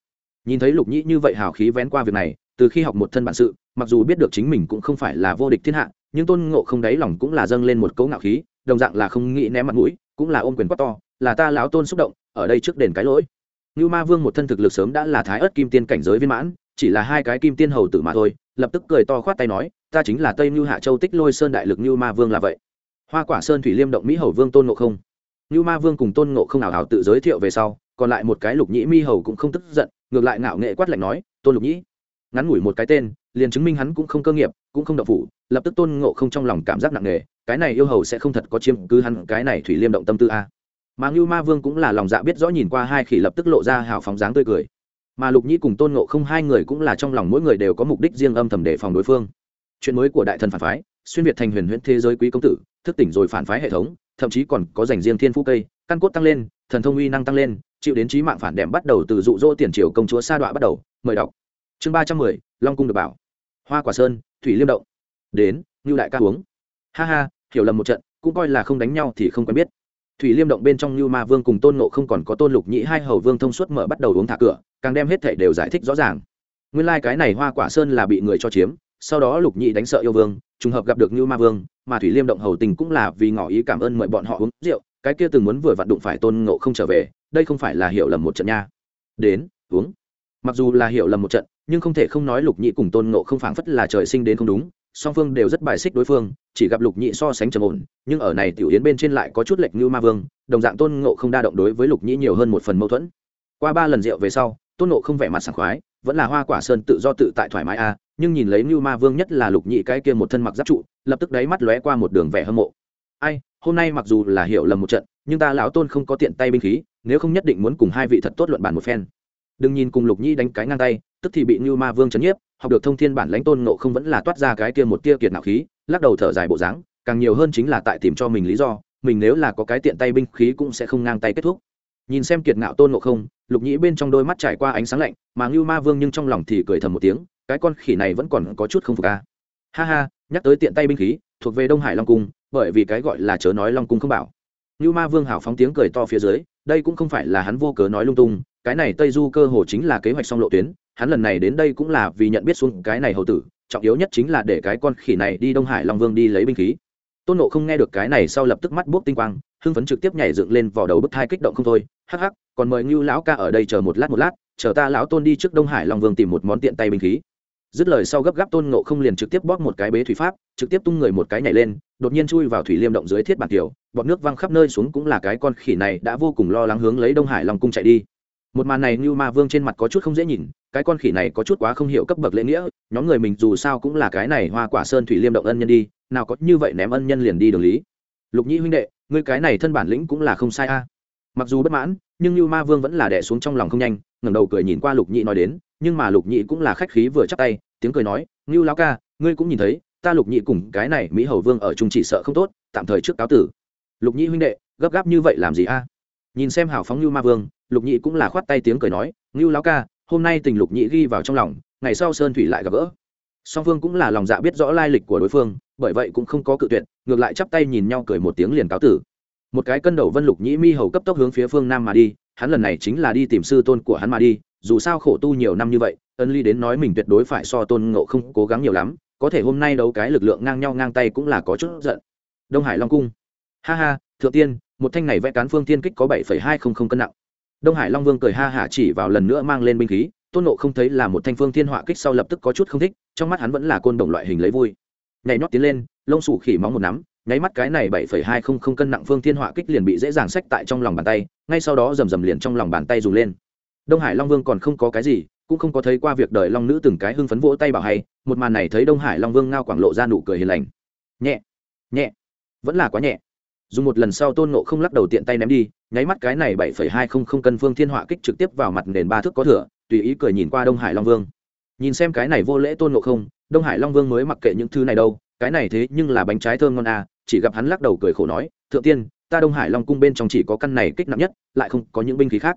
Speaker 1: Nhìn thấy lục nhĩ như vậy hào khí vén qua việc này, từ khi học một thân bản sự, mặc dù biết được chính mình cũng không phải là vô địch thiên hạ, nhưng tôn ngộ không đáy lòng cũng là dâng lên một cấu ngạo khí, đồng dạng là không nghĩ ném mặt mũi, cũng là ôm quyền quát to, là ta lão tôn xúc động, ở đây trước đền cái lỗi. Như ma vương một thân thực lực sớm đã là thái ớt kim tiên cảnh giới viên mãn, chỉ là hai cái kim tiên hầu tử mà thôi, lập tức cười to khoát tay nói, ta chính là tây như hạ châu tích lôi sơn đại lực như ma vương là vậy. Hoa quả sơn thủy liêm động mỹ hầu vương tôn ngộ không. Như ma vương cùng tôn ngộ không nào hảo tự giới thiệu về sau còn lại một cái lục nhĩ mi hầu cũng không tức giận, ngược lại ngạo nghệ quát lạnh nói, tôn lục nhĩ. Ngắn ngủi một cái tên, liền chứng minh hắn cũng không cơ nghiệp, cũng không đậu phủ, lập tức tôn ngộ không trong lòng cảm giác nặng nề, cái này yêu hầu sẽ không thật có chiếm cứ hắn, cái này thủy liêm động tâm tư a. Mà ngưu ma vương cũng là lòng dạ biết rõ nhìn qua hai khỉ lập tức lộ ra hào phóng dáng tươi cười. Mà lục nhĩ cùng tôn ngộ không hai người cũng là trong lòng mỗi người đều có mục đích riêng âm thầm đề phòng đối phương. Chuyện mới của đại thần phản phái, xuyên việt thành huyền huyễn thế giới quý công tử, thức tỉnh rồi phản phái hệ thống, thậm chí còn có dành riêng thiên phú cây căn cốt tăng lên, thần thông uy năng tăng lên, chịu đến trí mạng phản đệm bắt đầu từ dụ dỗ tiền triều công chúa sa đọa bắt đầu. Mời đọc. Chương ba trăm mười, long cung được bảo. Hoa quả sơn, thủy liêm động. Đến, ngưu đại ca uống. Ha ha, hiểu lầm một trận, cũng coi là không đánh nhau thì không quen biết. Thủy liêm động bên trong như ma vương cùng tôn nộ không còn có tôn lục nhĩ hai hầu vương thông suốt mở bắt đầu uống thả cửa, càng đem hết thảy đều giải thích rõ ràng. Nguyên lai、like、cái này hoa quả sơn là bị người cho chiếm, sau đó lục nhĩ đánh sợ yêu vương, trùng hợp gặp được như ma vương, mà thủy liêm động hầu tình cũng là vì ngỏ ý cảm ơn mời bọn họ uống rượu cái kia từng muốn vừa vặn đụng phải tôn ngộ không trở về, đây không phải là hiểu lầm một trận nha. Đến, uống. Mặc dù là hiểu lầm một trận, nhưng không thể không nói lục nhị cùng tôn ngộ không phảng phất là trời sinh đến không đúng, song phương đều rất bài xích đối phương, chỉ gặp lục nhị so sánh trầm ổn, nhưng ở này tiểu yến bên trên lại có chút lệch như ma vương, đồng dạng tôn ngộ không đa động đối với lục nhị nhiều hơn một phần mâu thuẫn. Qua ba lần rượu về sau, tôn ngộ không vẻ mặt sảng khoái, vẫn là hoa quả sơn tự do tự tại thoải mái a, nhưng nhìn lấy như ma vương nhất là lục nhị cái kia một thân mặc giáp trụ, lập tức đáy mắt lóe qua một đường vẻ hâm mộ ai, hôm nay mặc dù là hiểu lầm một trận, nhưng ta lão tôn không có tiện tay binh khí, nếu không nhất định muốn cùng hai vị thật tốt luận bản một phen. Đừng nhìn cùng lục nhĩ đánh cái ngang tay, tức thì bị như ma vương chấn nhiếp, học được thông thiên bản lãnh tôn nộ không vẫn là toát ra cái kia một tia kiệt nạo khí, lắc đầu thở dài bộ dáng, càng nhiều hơn chính là tại tìm cho mình lý do, mình nếu là có cái tiện tay binh khí cũng sẽ không ngang tay kết thúc. Nhìn xem kiệt ngạo tôn ngộ không, lục nhĩ bên trong đôi mắt trải qua ánh sáng lạnh, mà ngưu ma vương nhưng trong lòng thì cười thầm một tiếng, cái con khỉ này vẫn còn có chút không phục ca ha ha, nhắc tới tiện tay binh khí thuộc về đông hải long cung, bởi vì cái gọi là chớ nói long cung không bảo. Như ma vương hào phóng tiếng cười to phía dưới, đây cũng không phải là hắn vô cớ nói lung tung, cái này tây du cơ hồ chính là kế hoạch song lộ tuyến, hắn lần này đến đây cũng là vì nhận biết xuống cái này hầu tử, trọng yếu nhất chính là để cái con khỉ này đi đông hải long vương đi lấy binh khí. Tôn nộ không nghe được cái này sau lập tức mắt buốc tinh quang, hưng phấn trực tiếp nhảy dựng lên vào đầu bức thai kích động không thôi, hắc hắc, còn mời ngưu lão ca ở đây chờ một lát một lát, chờ ta lão tôn đi trước đông hải long vương tìm một món tiện tay binh khí dứt lời sau gấp gáp tôn ngộ không liền trực tiếp bóp một cái bế thủy pháp, trực tiếp tung người một cái nhảy lên, đột nhiên chui vào thủy liêm động dưới thiết bản tiểu, bọt nước văng khắp nơi xuống cũng là cái con khỉ này đã vô cùng lo lắng hướng lấy đông hải long cung chạy đi. Một màn này như ma vương trên mặt có chút không dễ nhìn, cái con khỉ này có chút quá không hiểu cấp bậc lễ nghĩa, nhóm người mình dù sao cũng là cái này hoa quả sơn thủy liêm động ân nhân đi, nào có như vậy ném ân nhân liền đi đường lý. Lục nhĩ huynh đệ, ngươi cái này thân bản lĩnh cũng là không sai a. Mặc dù bất mãn, nhưng như ma vương vẫn là đẻ xuống trong lòng không nhanh, ngẩng đầu cười nhìn qua lục nhĩ nói đến nhưng mà lục nhị cũng là khách khí vừa chắc tay, tiếng cười nói, ngưu lao ca, ngươi cũng nhìn thấy, ta lục nhị cùng cái này mỹ hầu vương ở chung chỉ sợ không tốt, tạm thời trước cáo tử. Lục nhị huynh đệ, gấp gáp như vậy làm gì a? Nhìn xem hào phóng ngưu ma vương, lục nhị cũng là khoát tay tiếng cười nói, ngưu lao ca, hôm nay tình lục nhị ghi vào trong lòng, ngày sau sơn thủy lại gặp gỡ. Song phương cũng là lòng dạ biết rõ lai lịch của đối phương, bởi vậy cũng không có cự tuyệt, ngược lại chắp tay nhìn nhau cười một tiếng liền cáo tử. Một cái cân đầu vân lục nhĩ mi hầu cấp tốc hướng phía phương nam mà đi, hắn lần này chính là đi tìm sư tôn của hắn mà đi dù sao khổ tu nhiều năm như vậy, ân ly đến nói mình tuyệt đối phải so tôn ngộ không cố gắng nhiều lắm, có thể hôm nay đấu cái lực lượng ngang nhau ngang tay cũng là có chút giận. Đông hải long cung. Ha ha, thượng tiên, một thanh này vẽ cán phương tiên kích có bảy hai không không cân nặng. Đông hải long vương cười ha hả chỉ vào lần nữa mang lên binh khí, tôn nộ không thấy là một thanh phương thiên họa kích sau lập tức có chút không thích, trong mắt hắn vẫn là côn đồng loại hình lấy vui. Nhảy nhót tiến lên, lông sủ khỉ móng một nắm, nháy mắt cái này bảy phẩy hai không không cân nặng phương thiên họa kích liền bị dễ dàng xách tại trong lòng bàn tay, ngay sau đó rầm rầm liền trong lòng bàn tay dùng lên đông hải long vương còn không có cái gì, cũng không có thấy qua việc đời long nữ từng cái hưng phấn vỗ tay bảo hay, một màn này thấy đông hải long vương ngao quảng lộ ra nụ cười hiền lành. Nhẹ nhẹ, vẫn là quá nhẹ. Dùng một lần sau tôn nộ không lắc đầu tiện tay ném đi, nháy mắt cái này bảy phẩy hai không không cân phương thiên họa kích trực tiếp vào mặt nền ba thước có thửa tùy ý cười nhìn qua đông hải long vương. Nhìn xem cái này vô lễ tôn nộ không, đông hải long vương mới mặc kệ những thứ này đâu, cái này thế nhưng là bánh trái thơm ngon à chỉ gặp hắn lắc đầu cười khổ nói, thượng tiên, ta đông hải long cung bên trong chỉ có căn này kích nặng nhất, lại không có những binh khí khác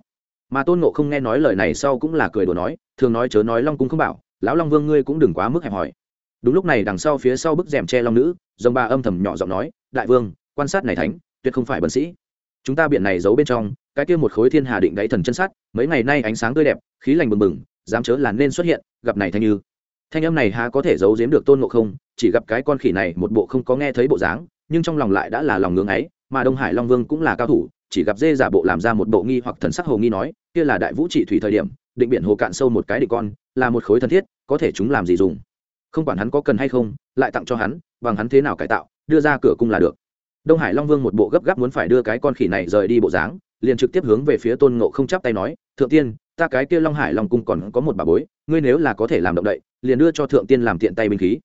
Speaker 1: mà tôn nộ không nghe nói lời này sau cũng là cười đùa nói, thường nói chớ nói long cung không bảo, lão long vương ngươi cũng đừng quá mức hẹp hòi. Đúng lúc này đằng sau phía sau bức rèm che long nữ, dòng ba âm thầm nhỏ giọng nói, đại vương, quan sát này thánh, tuyệt không phải bẩn sĩ. Chúng ta biện này giấu bên trong, cái kia một khối thiên hà định đáy thần chân sắt, mấy ngày nay ánh sáng tươi đẹp, khí lành bừng bừng, dám chớ là nên xuất hiện, gặp này thanh như. Thanh âm này há có thể giấu giếm được tôn ngộ không, chỉ gặp cái con khỉ này một bộ không có nghe thấy bộ dáng, nhưng trong lòng lại đã là lòng ngưỡng ấy, mà đông hải long vương cũng là cao thủ chỉ gặp dê giả bộ làm ra một bộ nghi hoặc thần sắc hồ nghi nói, kia là đại vũ trị thủy thời điểm, định biển hồ cạn sâu một cái định con, là một khối thân thiết, có thể chúng làm gì dùng? Không quản hắn có cần hay không, lại tặng cho hắn, bằng hắn thế nào cải tạo, đưa ra cửa cung là được. Đông hải long vương một bộ gấp gáp muốn phải đưa cái con khỉ này rời đi bộ dáng, liền trực tiếp hướng về phía tôn ngộ không chắp tay nói, thượng tiên, ta cái kia long hải long cung còn có một bà bối, ngươi nếu là có thể làm động đậy, liền đưa cho thượng tiên làm tiện tay binh khí.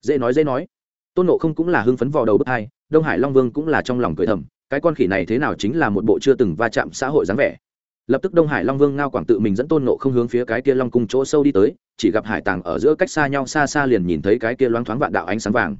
Speaker 1: Dễ nói dễ nói. Tôn ngộ không cũng là hưng phấn vào đầu bước hai đông hải long vương cũng là trong lòng cười thầm cái con khỉ này thế nào chính là một bộ chưa từng va chạm xã hội dáng vẻ. Lập tức đông hải long vương ngao quảng tự mình dẫn tôn nộ không hướng phía cái kia long cung chỗ sâu đi tới, chỉ gặp hải tàng ở giữa cách xa nhau xa xa liền nhìn thấy cái kia loáng thoáng vạn đạo ánh sáng vàng.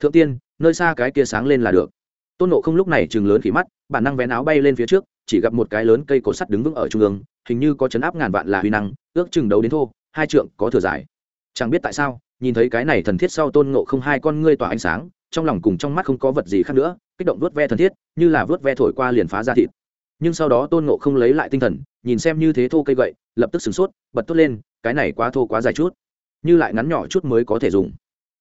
Speaker 1: Thượng tiên, nơi xa cái kia sáng lên là được. Tôn nộ không lúc này chừng lớn khỉ mắt, bản năng vén áo bay lên phía trước, chỉ gặp một cái lớn cây cột sắt đứng vững ở trung ương, hình như có chấn áp ngàn vạn là huy năng, ước chừng đấu đến thô, hai trượng có thừa dài chẳng biết tại sao, nhìn thấy cái này thần thiết sau tôn ngộ không hai con ngươi tỏa ánh sáng, trong lòng cùng trong mắt không có vật gì khác nữa kích động vớt ve thần thiết, như là vớt ve thổi qua liền phá ra thịt. Nhưng sau đó tôn ngộ không lấy lại tinh thần, nhìn xem như thế thô cây gậy, lập tức sửng sốt, bật tốt lên, cái này quá thô quá dài chút, như lại ngắn nhỏ chút mới có thể dùng.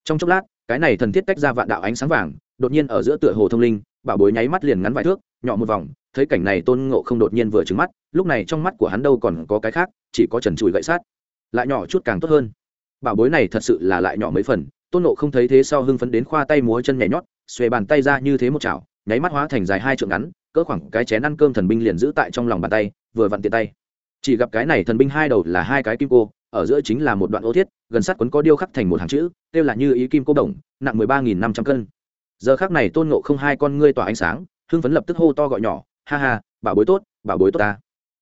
Speaker 1: Trong chốc lát, cái này thần thiết tách ra vạn đạo ánh sáng vàng, đột nhiên ở giữa tựa hồ thông linh, bảo bối nháy mắt liền ngắn vài thước, nhỏ một vòng, thấy cảnh này tôn ngộ không đột nhiên vừa trứng mắt, lúc này trong mắt của hắn đâu còn có cái khác, chỉ có trần trụi gậy sát lại nhỏ chút càng tốt hơn. Bảo bối này thật sự là lại nhỏ mấy phần, tôn ngộ không thấy thế sau hưng phấn đến khoa tay múa chân nhảy nhót xuề bàn tay ra như thế một chảo, nháy mắt hóa thành dài hai trượng ngắn, cỡ khoảng cái chén ăn cơm thần binh liền giữ tại trong lòng bàn tay, vừa vặn tiện tay. Chỉ gặp cái này thần binh hai đầu là hai cái kim cô, ở giữa chính là một đoạn ô thiết, gần sát quấn có điêu khắc thành một hàng chữ, kêu là như ý kim cô đồng, nặng mười ba nghìn năm trăm cân. Giờ khác này tôn ngộ không hai con ngươi tỏa ánh sáng, hưng phấn lập tức hô to gọi nhỏ, ha ha, bảo bối tốt, bảo bối tốt ta.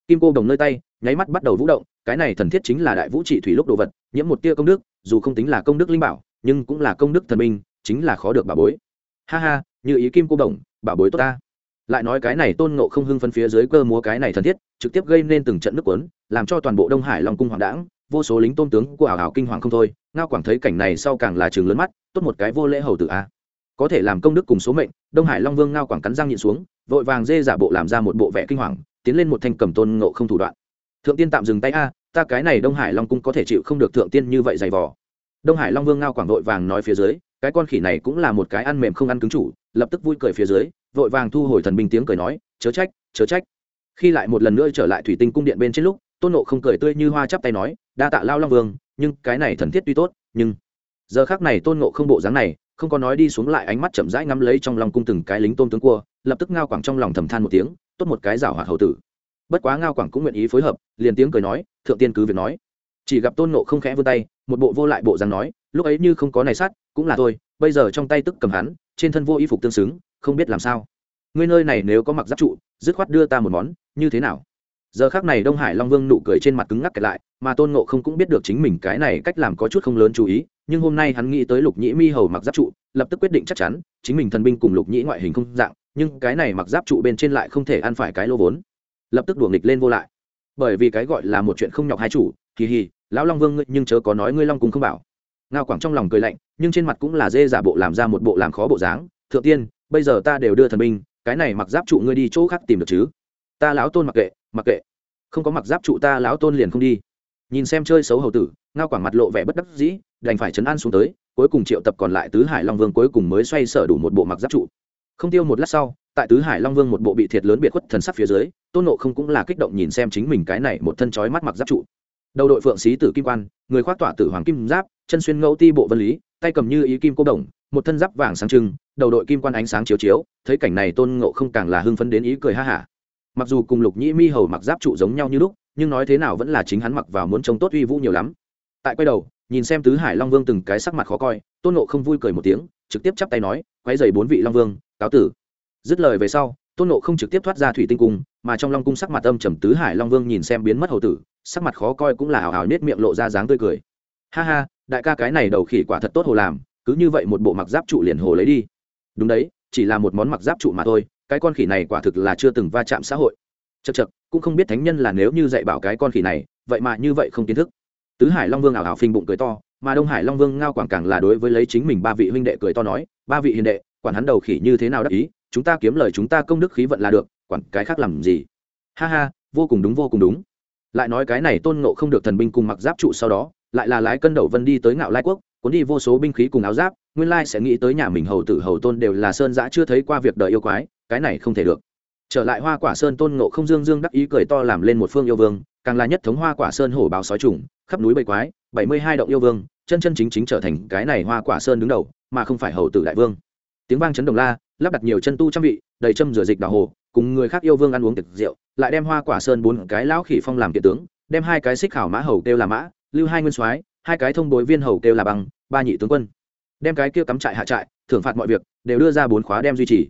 Speaker 1: Kim cô đồng nơi tay, nháy mắt bắt đầu vũ động, cái này thần thiết chính là đại vũ trị thủy lúc đồ vật, nhiễm một tia công đức, dù không tính là công đức linh bảo, nhưng cũng là công đức thần minh chính là khó được bảo bối ha ha, như ý kim cô đồng, bảo bối tốt ta. Lại nói cái này tôn ngộ không hưng phân phía dưới cơ múa cái này thân thiết, trực tiếp gây nên từng trận nước quấn làm cho toàn bộ đông hải long cung hoàng đãng, vô số lính tôn tướng của ảo ảo kinh hoàng không thôi, ngao quảng thấy cảnh này sau càng là trường lớn mắt, tốt một cái vô lễ hầu tử a. Có thể làm công đức cùng số mệnh, đông hải long vương ngao quảng cắn răng nhịn xuống, vội vàng dê giả bộ làm ra một bộ vẻ kinh hoàng, tiến lên một thanh cầm tôn ngộ không thủ đoạn. Thượng tiên tạm dừng tay a, ta cái này đông hải long cung có thể chịu không được thượng tiên như vậy dày vò. Đông hải long vương ngao quảng vội vàng nói phía dưới cái con khỉ này cũng là một cái ăn mềm không ăn cứng chủ, lập tức vui cười phía dưới, vội vàng thu hồi thần binh tiếng cười nói, chớ trách chớ trách. Khi lại một lần nữa trở lại thủy tinh cung điện bên trên lúc, tôn nộ không cười tươi như hoa chắp tay nói, đa tạ lao long vương, nhưng cái này thần thiết tuy tốt, nhưng giờ khác này tôn nộ không bộ dáng này, không có nói đi xuống lại ánh mắt chậm rãi ngắm lấy trong lòng cung từng cái lính tôn tướng cua, lập tức ngao quảng trong lòng thầm than một tiếng, tốt một cái rào hoạt hậu tử. Bất quá ngao quảng cũng nguyện ý phối hợp, liền tiếng cười nói, thượng tiên cứ việc nói. Chỉ gặp tôn nộ không khẽ vươn tay, một bộ vô lại bộ dáng nói lúc ấy như không có này sát, cũng là thôi, bây giờ trong tay tức cầm hắn, trên thân vô y phục tương xứng, không biết làm sao. Ngươi nơi này nếu có mặc giáp trụ, dứt khoát đưa ta một món, như thế nào? Giờ khác này đông hải long vương nụ cười trên mặt cứng ngắc kẹt lại, mà tôn ngộ không cũng biết được chính mình cái này cách làm có chút không lớn chú ý, nhưng hôm nay hắn nghĩ tới lục nhĩ mi hầu mặc giáp trụ, lập tức quyết định chắc chắn, chính mình thần binh cùng lục nhĩ ngoại hình không dạng, nhưng cái này mặc giáp trụ bên trên lại không thể ăn phải cái lô vốn. Lập tức đùa nghịch lên vô lại. Bởi vì cái gọi là một chuyện không nhọc hai chủ kỳ hì, lão long vương ngươi nhưng chớ có nói ngươi long cùng không bảo ngao quảng trong lòng cười lạnh, nhưng trên mặt cũng là dê giả bộ làm ra một bộ làm khó bộ dáng. Thượng tiên, bây giờ ta đều đưa thần binh, cái này mặc giáp trụ ngươi đi chỗ khác tìm được chứ? Ta lão tôn mặc kệ mặc kệ. Không có mặc giáp trụ ta lão tôn liền không đi. Nhìn xem chơi xấu hầu tử, ngao quảng mặt lộ vẻ bất đắc dĩ, đành phải chấn an xuống tới, cuối cùng triệu tập còn lại tứ hải long vương cuối cùng mới xoay sở đủ một bộ mặc giáp trụ. Không tiêu một lát sau, tại tứ hải long vương một bộ bị thiệt lớn biệt khuất thần sắc phía dưới, tôn nộ không cũng là kích động nhìn xem chính mình cái này một thân chói mắt mặc giáp trụ đầu đội phượng xí tử kim quan, người khoác tỏa tử hoàng kim giáp, chân xuyên ngẫu ti bộ vân lý, tay cầm như ý kim cô đồng, một thân giáp vàng sáng trưng, đầu đội kim quan ánh sáng chiếu chiếu, thấy cảnh này tôn ngộ không càng là hưng phấn đến ý cười ha hả. Mặc dù cùng lục nhĩ mi hầu mặc giáp trụ giống nhau như lúc, nhưng nói thế nào vẫn là chính hắn mặc vào muốn trông tốt uy vũ nhiều lắm. Tại quay đầu, nhìn xem tứ hải long vương từng cái sắc mặt khó coi, tôn ngộ không vui cười một tiếng, trực tiếp chắp tay nói quay dày bốn vị long vương, cáo tử. Dứt lời về sau, tôn ngộ không trực tiếp thoát ra thủy tinh cung, mà trong long cung sắc mặt âm trầm tứ hải long vương nhìn xem biến mất hầu tử sắc mặt khó coi cũng là hào hào nết miệng lộ ra dáng tươi cười. Ha ha, đại ca cái này đầu khỉ quả thật tốt hồ làm, cứ như vậy một bộ mặc giáp trụ liền hồ lấy đi. Đúng đấy, chỉ là một món mặc giáp trụ mà thôi, cái con khỉ này quả thực là chưa từng va chạm xã hội. Chật chật cũng không biết thánh nhân là nếu như dạy bảo cái con khỉ này, vậy mà như vậy không kiến thức. Tứ hải long vương ảo hảo phình bụng cười to, mà đông hải long vương ngao quảng càng là đối với lấy chính mình ba vị huynh đệ cười to nói, ba vị hiền đệ, quản hắn đầu khỉ như thế nào đắc ý, chúng ta kiếm lời chúng ta công đức khí vận là được, quản cái khác làm gì? Ha ha, vô cùng đúng, vô cùng đúng lại nói cái này tôn ngộ không được thần binh cùng mặc giáp trụ sau đó, lại là lái cân đầu vân đi tới ngạo lai quốc, cuốn đi vô số binh khí cùng áo giáp, nguyên lai sẽ nghĩ tới nhà mình hầu tử hầu tôn đều là sơn giã chưa thấy qua việc đời yêu quái, cái này không thể được. Trở lại hoa quả sơn tôn ngộ không dương dương đắc ý cười to làm lên một phương yêu vương, càng là nhất thống hoa quả sơn hổ báo sói trùng, khắp núi bầy quái, bảy mươi hai động yêu vương, chân chân chính chính trở thành cái này hoa quả sơn đứng đầu, mà không phải hầu tử đại vương. Tiếng vang chấn đồng la, lắp đặt nhiều chân tu trang bị đầy châm rửa dịch đào hồ cùng người khác yêu vương ăn uống tiệc rượu, lại đem hoa quả sơn bốn cái lão khỉ phong làm kiện tướng, đem hai cái xích khảo mã hầu kêu là mã, lưu hai nguyên soái, hai cái thông bối viên hầu kêu là bằng ba nhị tướng quân. Đem cái kia cắm trại hạ trại, thưởng phạt mọi việc, đều đưa ra bốn khóa đem duy trì.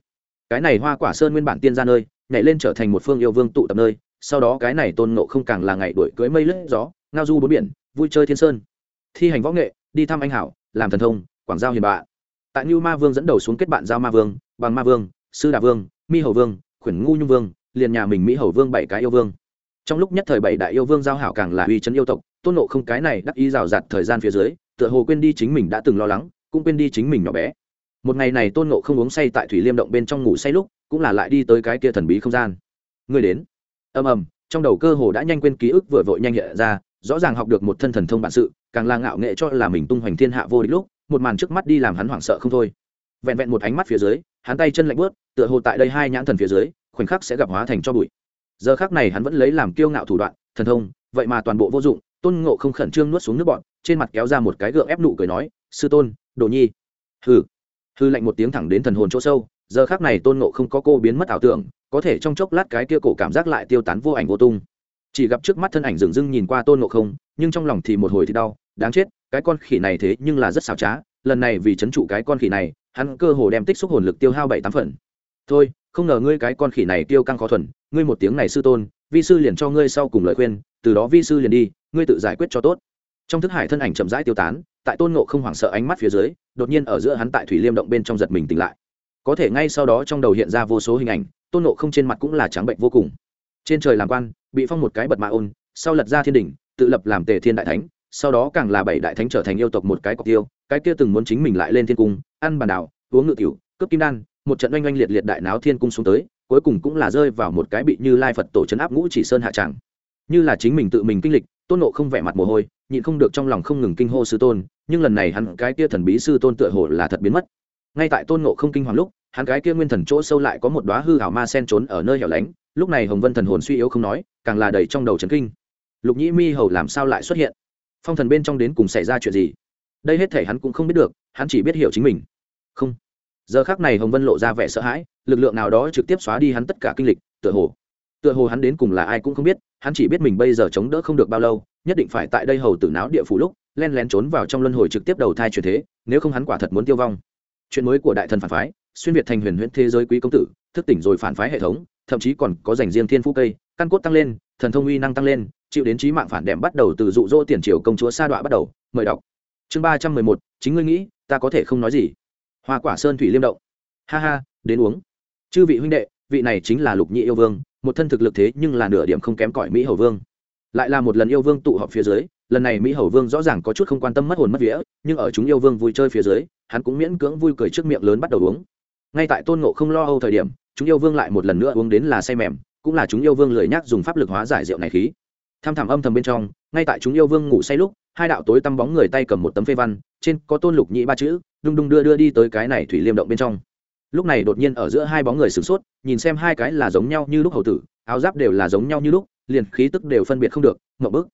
Speaker 1: Cái này hoa quả sơn nguyên bản tiên ra nơi, nhảy lên trở thành một phương yêu vương tụ tập nơi, sau đó cái này tôn nộ không càng là ngày đuổi cưới mây lướt gió, ngao du bốn biển, vui chơi thiên sơn. Thi hành võ nghệ, đi thăm anh hảo, làm thần thông, quảng giao hiền bạ. Tại như ma vương dẫn đầu xuống kết bạn giao ma vương, bằng ma vương, sư đà vương, mi hầu vương khuyển ngu nhung vương, liền nhà mình mỹ hầu vương bảy cái yêu vương. Trong lúc nhất thời bảy đại yêu vương giao hảo càng là uy chấn yêu tộc, tôn nộ không cái này đắc ý rào rạt thời gian phía dưới, tựa hồ quên đi chính mình đã từng lo lắng, cũng quên đi chính mình nhỏ bé. Một ngày này tôn nộ không uống say tại thủy liêm động bên trong ngủ say lúc, cũng là lại đi tới cái kia thần bí không gian. Người đến. Ầm ầm, trong đầu cơ hồ đã nhanh quên ký ức vừa vội nhanh hiện ra, rõ ràng học được một thân thần thông bản sự, càng là ngạo nghệ cho là mình tung hoành thiên hạ vô địch lúc, một màn trước mắt đi làm hắn hoảng sợ không thôi. Vẹn vẹn một ánh mắt phía dưới hắn tay chân lạnh bớt, tựa hồ tại đây hai nhãn thần phía dưới, khoảnh khắc sẽ gặp hóa thành cho bụi. Giờ khác này hắn vẫn lấy làm kiêu ngạo thủ đoạn, thần thông, vậy mà toàn bộ vô dụng, tôn ngộ không khẩn trương nuốt xuống nước bọn trên mặt kéo ra một cái gượng ép nụ cười nói, sư tôn, đồ nhi. Hừ. Hư lạnh một tiếng thẳng đến thần hồn chỗ sâu, giờ khác này tôn ngộ không có cô biến mất ảo tưởng, có thể trong chốc lát cái kia cổ cảm giác lại tiêu tán vô ảnh vô tung. Chỉ gặp trước mắt thân ảnh dừng dưng nhìn qua tôn ngộ không, nhưng trong lòng thì một hồi thì đau, đáng chết, cái con khỉ này thế nhưng là rất xảo trá lần này vì c h ấ n trụ cái con khỉ này, hắn cơ hồ đem tích xúc hồn lực tiêu hao bảy tám phần. Thôi, không ngờ ngươi cái con khỉ này tiêu căng khó thuần, ngươi một tiếng này sư tôn, vi sư liền cho ngươi sau cùng lời khuyên, từ đó vi sư liền đi, ngươi tự giải quyết cho tốt. Trong thức hải thân ảnh chậm rãi tiêu tán, tại tôn ngộ không hoảng sợ ánh mắt phía dưới, đột nhiên ở giữa hắn tại thủy liêm động bên trong giật mình tỉnh lại. Có thể ngay sau đó trong đầu hiện ra vô số hình ảnh, tôn ngộ không trên mặt cũng là trắng bệnh vô cùng. Trên trời làm quan, bị phong một cái bật mạ ôn, sau lật ra thiên đình tự lập làm tề thiên đại thánh sau đó càng là bảy đại thánh trở thành yêu tộc một cái cọc tiêu, cái kia từng muốn chính mình lại lên thiên cung, ăn bàn đảo, uống ngự tiểu, cướp kim đan, một trận oanh oanh liệt liệt đại náo thiên cung xuống tới, cuối cùng cũng là rơi vào một cái bị như lai phật tổ c áp ngũ chỉ sơn hạ tràng như là chính mình tự mình kinh lịch, tôn nộ không vẻ mặt mồ hôi, nhịn không được trong lòng không ngừng kinh hô sư tôn, nhưng lần này hắn cái kia thần bí sư tôn tựa hồ là thật biến mất. Ngay tại tôn nộ không kinh hoàng lúc, hắn cái kia nguyên thần chỗ sâu lại có một đoá hư hảo ma sen trốn ở nơi hẻo lánh, lúc này hồng vân thần hồn suy yếu không nói, càng là đầy trong đầu trấn kinh. Lục nhĩ mi hầu làm sao lại xuất hiện? Phong thần bên trong đến cùng xảy ra chuyện gì? Đây hết thể hắn cũng không biết được, hắn chỉ biết hiểu chính mình. Không. Giờ khác này hồng vân lộ ra vẻ sợ hãi, lực lượng nào đó trực tiếp xóa đi hắn tất cả kinh lịch, tựa hồ. Tựa hồ hắn đến cùng là ai cũng không biết, hắn chỉ biết mình bây giờ chống đỡ không được bao lâu, nhất định phải tại đây hầu tử náo địa phủ lúc, len lén trốn vào trong luân hồi trực tiếp đầu thai truyền thế, nếu không hắn quả thật muốn tiêu vong. Chuyện mới của đại thần phản phái, xuyên việt thành huyền huyễn thế giới quý công tử, thức tỉnh rồi phản phái hệ thống, thậm chí còn có dành riêng thiên phú cây, căn cốt tăng lên, thần thông uy năng tăng lên chịu đến trí mạng phản đệm bắt đầu từ dụ dỗ tiền triều công chúa sa đọa bắt đầu. Mời đọc. Chương ba trăm mười một, chính ngươi nghĩ, ta có thể không nói gì. Hoa quả sơn thủy liêm động. Ha ha, đến uống. Chư vị huynh đệ, vị này chính là lục nhị yêu vương, một thân thực lực thế nhưng là nửa điểm không kém cỏi mỹ hầu vương. Lại là một lần yêu vương tụ họp phía dưới, lần này mỹ hầu vương rõ ràng có chút không quan tâm mất hồn mất vía, nhưng ở chúng yêu vương vui chơi phía dưới, hắn cũng miễn cưỡng vui cười trước miệng lớn bắt đầu uống. Ngay tại tôn ngộ không lo âu thời điểm, chúng yêu vương lại một lần nữa uống đến là say mềm, cũng là chúng yêu vương lười nhác dùng pháp lực hóa giải rượu này khí tham thảm âm thầm bên trong, ngay tại chúng yêu vương ngủ say lúc, hai đạo tối tăm bóng người tay cầm một tấm phê văn, trên có tôn lục nhị ba chữ, đung đung đưa đưa đi tới cái này thủy liêm động bên trong. Lúc này đột nhiên ở giữa hai bóng người sửng sốt, nhìn xem hai cái là giống nhau như lúc hầu tử, áo giáp đều là giống nhau như lúc, liền khí tức đều phân biệt không được mậu bức.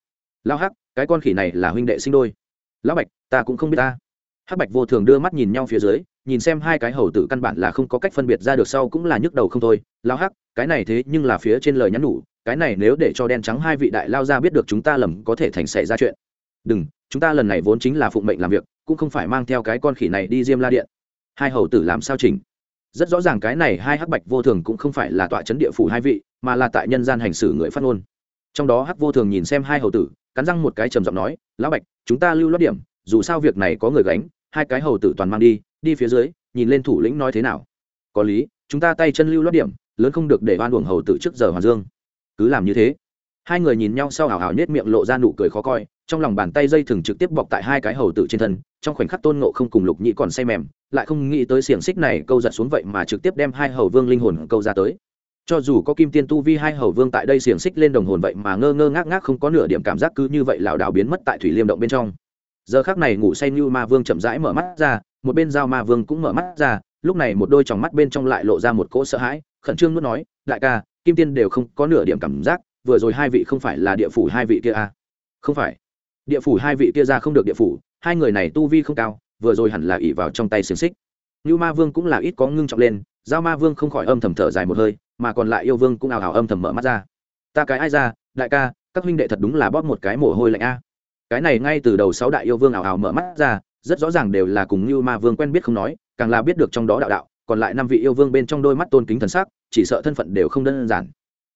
Speaker 1: Lao hắc, cái con khỉ này là huynh đệ sinh đôi. Lão bạch, ta cũng không biết ta. Hắc bạch vô thường đưa mắt nhìn nhau phía dưới, nhìn xem hai cái hầu tử căn bản là không có cách phân biệt ra được sau cũng là nhức đầu không thôi. Lao hắc, cái này thế nhưng là phía trên lời nhắn nhủ cái này nếu để cho đen trắng hai vị đại lao ra biết được chúng ta lầm có thể thành xảy ra chuyện. Đừng, chúng ta lần này vốn chính là phụng mệnh làm việc, cũng không phải mang theo cái con khỉ này đi diêm la điện. Hai hầu tử làm sao chỉnh? Rất rõ ràng cái này hai hắc bạch vô thường cũng không phải là tọa chấn địa phủ hai vị, mà là tại nhân gian hành xử người phát ngôn. Trong đó hắc vô thường nhìn xem hai hầu tử, cắn răng một cái trầm giọng nói, lão bạch, chúng ta lưu lót điểm, dù sao việc này có người gánh, hai cái hầu tử toàn mang đi đi phía dưới, nhìn lên thủ lĩnh nói thế nào. Có lý, chúng ta tay chân lưu lót điểm, lớn không được để oan uổng hầu tử trước giờ hoàn dương cứ làm như thế. Hai người nhìn nhau sau hào hào nết miệng lộ ra nụ cười khó coi, trong lòng bàn tay dây thừng trực tiếp bọc tại hai cái hầu tử trên thân, trong khoảnh khắc tôn ngộ không cùng lục nhĩ còn say mềm, lại không nghĩ tới xiềng xích này câu giật xuống vậy mà trực tiếp đem hai hầu vương linh hồn câu ra tới. Cho dù có kim tiên tu vi hai hầu vương tại đây xiềng xích lên đồng hồn vậy mà ngơ ngơ ngác ngác không có nửa điểm cảm giác cứ như vậy lảo đảo biến mất tại thủy liêm động bên trong. Giờ khác này ngủ say như ma vương chậm rãi mở mắt ra, một bên dao ma vương cũng mở mắt ra, lúc này một đôi tròng mắt bên trong lại lộ ra một cỗ sợ hãi, khẩn trương nuốt nói, đại ca kim tiên đều không có nửa điểm cảm giác, vừa rồi hai vị không phải là địa phủ hai vị kia à? không phải. Địa phủ hai vị kia ra không được địa phủ, hai người này tu vi không cao, vừa rồi hẳn là ỉ vào trong tay xiềng xích. Như ma vương cũng là ít có ngưng trọng lên, giao ma vương không khỏi âm thầm thở dài một hơi, mà còn lại yêu vương cũng ảo ảo âm thầm mở mắt ra. Ta cái ai ra, đại ca, các huynh đệ thật đúng là bóp một cái mồ hôi lạnh a. Cái này ngay từ đầu sáu đại yêu vương ảo ảo mở mắt ra, rất rõ ràng đều là cùng như ma vương quen biết không nói, càng là biết được trong đó đạo đạo còn lại năm vị yêu vương bên trong đôi mắt tôn kính thần sắc, chỉ sợ thân phận đều không đơn giản.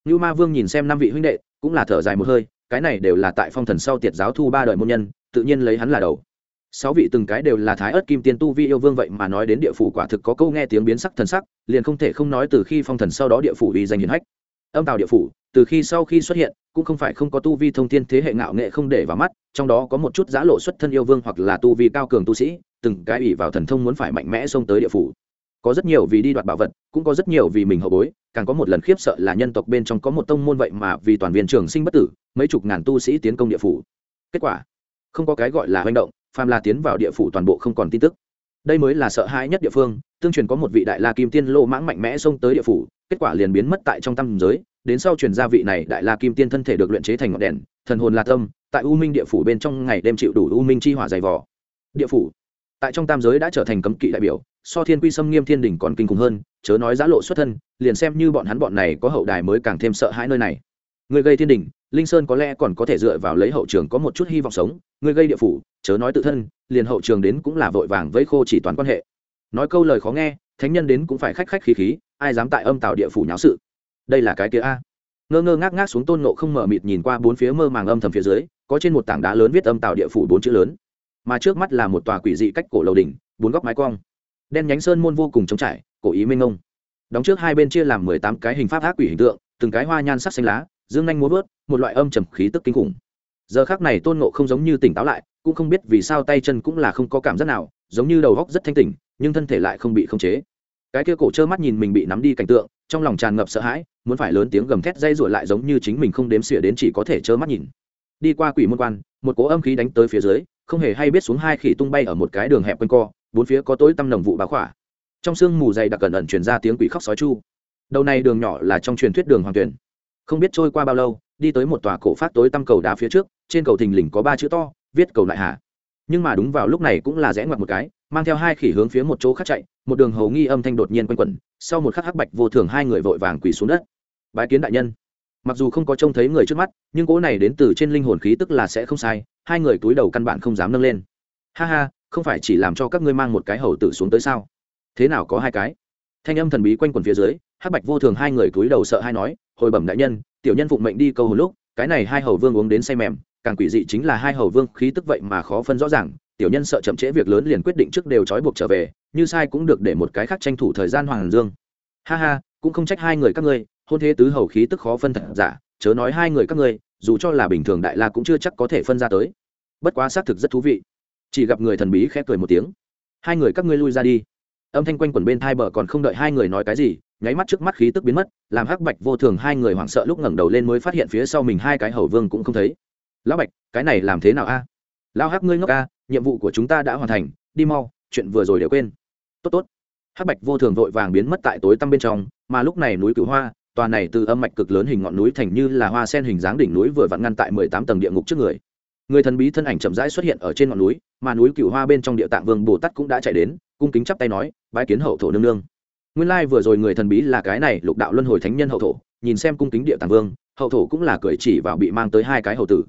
Speaker 1: Như ma vương nhìn xem năm vị huynh đệ, cũng là thở dài một hơi, cái này đều là tại phong thần sau tiệt giáo thu ba đời môn nhân, tự nhiên lấy hắn là đầu. Sáu vị từng cái đều là thái ớt kim tiên tu vi yêu vương vậy mà nói đến địa phủ quả thực có câu nghe tiếng biến sắc thần sắc, liền không thể không nói từ khi phong thần sau đó địa phủ uy danh hiển hách. Âm tào địa phủ, từ khi sau khi xuất hiện, cũng không phải không có tu vi thông thiên thế hệ ngạo nghệ không để vào mắt, trong đó có một chút giã lộ xuất thân yêu vương hoặc là tu vi cao cường tu sĩ, từng cái ủy vào thần thông muốn phải mạnh mẽ xông tới địa phủ có rất nhiều vì đi đoạt bảo vật, cũng có rất nhiều vì mình hậu bối, càng có một lần khiếp sợ là nhân tộc bên trong có một tông môn vậy mà vì toàn viên trường sinh bất tử, mấy chục ngàn tu sĩ tiến công địa phủ. Kết quả, không có cái gọi là hành động, phàm là tiến vào địa phủ toàn bộ không còn tin tức. Đây mới là sợ hãi nhất địa phương, tương truyền có một vị đại la kim tiên lô mãng mạnh mẽ xông tới địa phủ, kết quả liền biến mất tại trong tâm giới, đến sau truyền gia vị này đại la kim tiên thân thể được luyện chế thành ngọn đèn, thần hồn là tâm, tại u minh địa phủ bên trong ngày đêm chịu đủ u minh chi hỏa dày vỏ địa phủ, tại trong tam giới đã trở thành cấm kỵ đại biểu so thiên quy sâm nghiêm thiên đỉnh còn kinh khủng hơn, chớ nói giã lộ xuất thân, liền xem như bọn hắn bọn này có hậu đài mới càng thêm sợ hãi nơi này. Người gây thiên đỉnh, linh sơn có lẽ còn có thể dựa vào lấy hậu trường có một chút hy vọng sống, người gây địa phủ, chớ nói tự thân, liền hậu trường đến cũng là vội vàng với khô chỉ toàn quan hệ. Nói câu lời khó nghe, thánh nhân đến cũng phải khách khách khí khí, ai dám tại âm tạo địa phủ nháo sự? Đây là cái kia a. Ngơ ngơ ngác ngác xuống tôn nộ không mở mịt nhìn qua bốn phía mơ màng âm thầm phía dưới, có trên một tảng đá lớn viết âm tạo địa phủ bốn chữ lớn. Mà trước mắt là một tòa quỷ dị cách cổ lầu đỉnh, bốn góc mái cong đen nhánh sơn môn vô cùng trống trải, cổ ý minh ông. đóng trước hai bên chia làm mười tám cái hình pháp ác quỷ hình tượng, từng cái hoa nhan sắc xanh lá, dương nhanh múa vớt, một loại âm trầm khí tức kinh khủng. Giờ khác này tôn nộ không giống như tỉnh táo lại, cũng không biết vì sao tay chân cũng là không có cảm giác nào, giống như đầu góc rất thanh tỉnh, nhưng thân thể lại không bị khống chế. Cái kia cổ trơ mắt nhìn mình bị nắm đi cảnh tượng, trong lòng tràn ngập sợ hãi, muốn phải lớn tiếng gầm thét dây rủa lại giống như chính mình không đếm xỉa đến chỉ có thể trơ mắt nhìn. Đi qua quỷ môn quan, một cỗ âm khí đánh tới phía dưới, không hề hay biết xuống hai khỉ tung bay ở một cái đường hẹp quanh co bốn phía có tối tăm nồng vụ bá khỏa. Trong sương mù dày đặc cẩn ẩn truyền ra tiếng quỷ khóc sói chu. Đầu này đường nhỏ là trong truyền thuyết đường hoàng tuyển. Không biết trôi qua bao lâu, đi tới một tòa cổ phát tối tăm cầu đá phía trước, trên cầu thình lình có ba chữ to, viết cầu lại hà. Nhưng mà đúng vào lúc này cũng là rẽ ngoặt một cái, mang theo hai khỉ hướng phía một chỗ khác chạy, một đường hầu nghi âm thanh đột nhiên quanh quẩn, sau một khắc hắc bạch vô thường hai người vội vàng quỳ xuống đất. Bái kiến đại nhân. Mặc dù không có trông thấy người trước mắt, nhưng cỗ này đến từ trên linh hồn khí tức là sẽ không sai, hai người túi đầu căn bản không dám nâng lên. Ha ha không phải chỉ làm cho các ngươi mang một cái hầu tử xuống tới sao? Thế nào có hai cái? Thanh âm thần bí quanh quần phía dưới, hắc bạch vô thường hai người cúi đầu sợ hai nói, hồi bẩm đại nhân, tiểu nhân phụng mệnh đi câu hồi lúc, cái này hai hầu vương uống đến say mềm, càng quỷ dị chính là hai hầu vương khí tức vậy mà khó phân rõ ràng, tiểu nhân sợ chậm trễ việc lớn liền quyết định trước đều trói buộc trở về, như sai cũng được để một cái khác tranh thủ thời gian hoàng dương. Ha ha, cũng không trách hai người các ngươi, hôn thế tứ hầu khí tức khó phân thật giả, chớ nói hai người các ngươi, dù cho là bình thường đại la cũng chưa chắc có thể phân ra tới. Bất quá xác thực rất thú vị chỉ gặp người thần bí khẽ cười một tiếng. Hai người các ngươi lui ra đi. Âm thanh quanh quẩn bên thai bờ còn không đợi hai người nói cái gì, nháy mắt trước mắt khí tức biến mất, làm hắc bạch vô thường hai người hoảng sợ lúc ngẩng đầu lên mới phát hiện phía sau mình hai cái hầu vương cũng không thấy. Lão bạch, cái này làm thế nào a? Lão hắc ngươi ngốc a, nhiệm vụ của chúng ta đã hoàn thành, đi mau, chuyện vừa rồi đều quên. Tốt tốt. Hắc bạch vô thường vội vàng biến mất tại tối tăm bên trong, mà lúc này núi cửu hoa, tòa này từ âm mạch cực lớn hình ngọn núi thành như là hoa sen hình dáng đỉnh núi vừa vặn ngăn tại mười tám tầng địa ngục trước người người thần bí thân ảnh chậm rãi xuất hiện ở trên ngọn núi, mà núi cửu hoa bên trong địa tạng vương bồ tát cũng đã chạy đến, cung kính chắp tay nói, bái kiến hậu thổ nương nương. Nguyên lai vừa rồi người thần bí là cái này lục đạo luân hồi thánh nhân hậu thổ, nhìn xem cung kính địa tạng vương, hậu thổ cũng là cười chỉ vào bị mang tới hai cái hậu tử.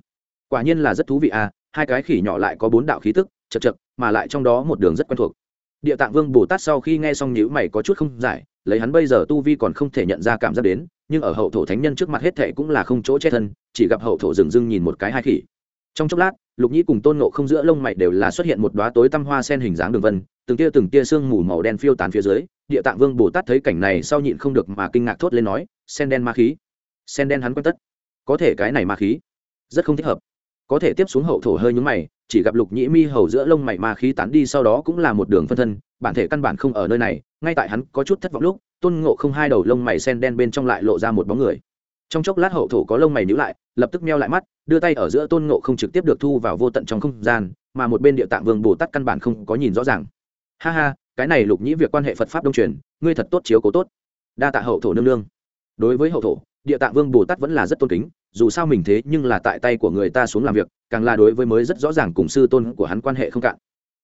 Speaker 1: Quả nhiên là rất thú vị à hai cái khỉ nhỏ lại có bốn đạo khí tức, chật chật, mà lại trong đó một đường rất quen thuộc. Địa tạng vương bồ tát sau khi nghe xong nhữ mày có chút không giải, lấy hắn bây giờ tu vi còn không thể nhận ra cảm giác đến, nhưng ở hậu thổ thánh nhân trước mặt hết thệ cũng là không chỗ che thân, chỉ gặp hậu thổ dừng dưng nhìn một cái hai khỉ trong chốc lát, lục nhĩ cùng tôn nộ không giữa lông mày đều là xuất hiện một đoá tối tăm hoa sen hình dáng đường vân, từng tia từng tia sương mù màu đen phiêu tán phía dưới, địa tạng vương bồ tát thấy cảnh này sau nhịn không được mà kinh ngạc thốt lên nói, sen đen ma khí, sen đen hắn quen tất. Có thể cái này ma khí, rất không thích hợp. Có thể tiếp xuống hậu thổ hơi nhúng mày, chỉ gặp lục nhĩ mi hầu giữa lông mày ma khí tán đi sau đó cũng là một đường phân thân, bản thể căn bản không ở nơi này, ngay tại hắn có chút thất vọng lúc, tôn ngộ không hai đầu lông mày sen đen bên trong lại lộ ra một bóng người trong chốc lát hậu thổ có lông mày nhữ lại, lập tức meo lại mắt, đưa tay ở giữa tôn ngộ không trực tiếp được thu vào vô tận trong không gian, mà một bên địa tạng vương bồ tát căn bản không có nhìn rõ ràng. Ha ha, cái này lục nhĩ việc quan hệ phật pháp đông truyền, ngươi thật tốt chiếu cố tốt. Đa tạ hậu thổ nương nương. Đối với hậu thổ, địa tạng vương bồ tát vẫn là rất tôn kính, dù sao mình thế nhưng là tại tay của người ta xuống làm việc, càng là đối với mới rất rõ ràng cùng sư tôn của hắn quan hệ không cạn.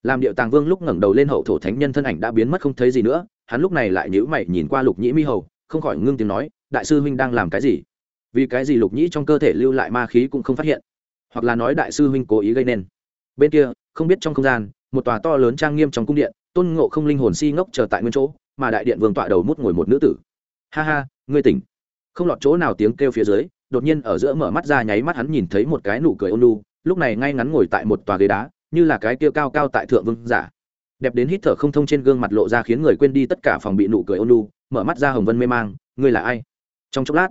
Speaker 1: Làm điệu tàng vương lúc ngẩng đầu lên hậu thổ thánh nhân thân ảnh đã biến mất không thấy gì nữa, hắn lúc này lại nhữ mày nhìn qua lục nhĩ mi hầu, không khỏi ngưng tiếng nói, đại sư huynh đang làm cái gì? Vì cái gì lục nhĩ trong cơ thể lưu lại ma khí cũng không phát hiện, hoặc là nói đại sư huynh cố ý gây nên. Bên kia, không biết trong không gian, một tòa to lớn trang nghiêm trong cung điện, tôn ngộ không linh hồn si ngốc chờ tại nguyên chỗ, mà đại điện vương tọa đầu mút ngồi một nữ tử. Ha ha, ngươi tỉnh. Không lọt chỗ nào tiếng kêu phía dưới, đột nhiên ở giữa mở mắt ra nháy mắt hắn nhìn thấy một cái nụ cười ôn lu lúc này ngay ngắn ngồi tại một tòa ghế đá, như là cái kia cao cao tại thượng vương giả. Đẹp đến hít thở không thông trên gương mặt lộ ra khiến người quên đi tất cả phòng bị nụ cười ôn lu mở mắt ra hồng vân mê mang, ngươi là ai? Trong chốc lát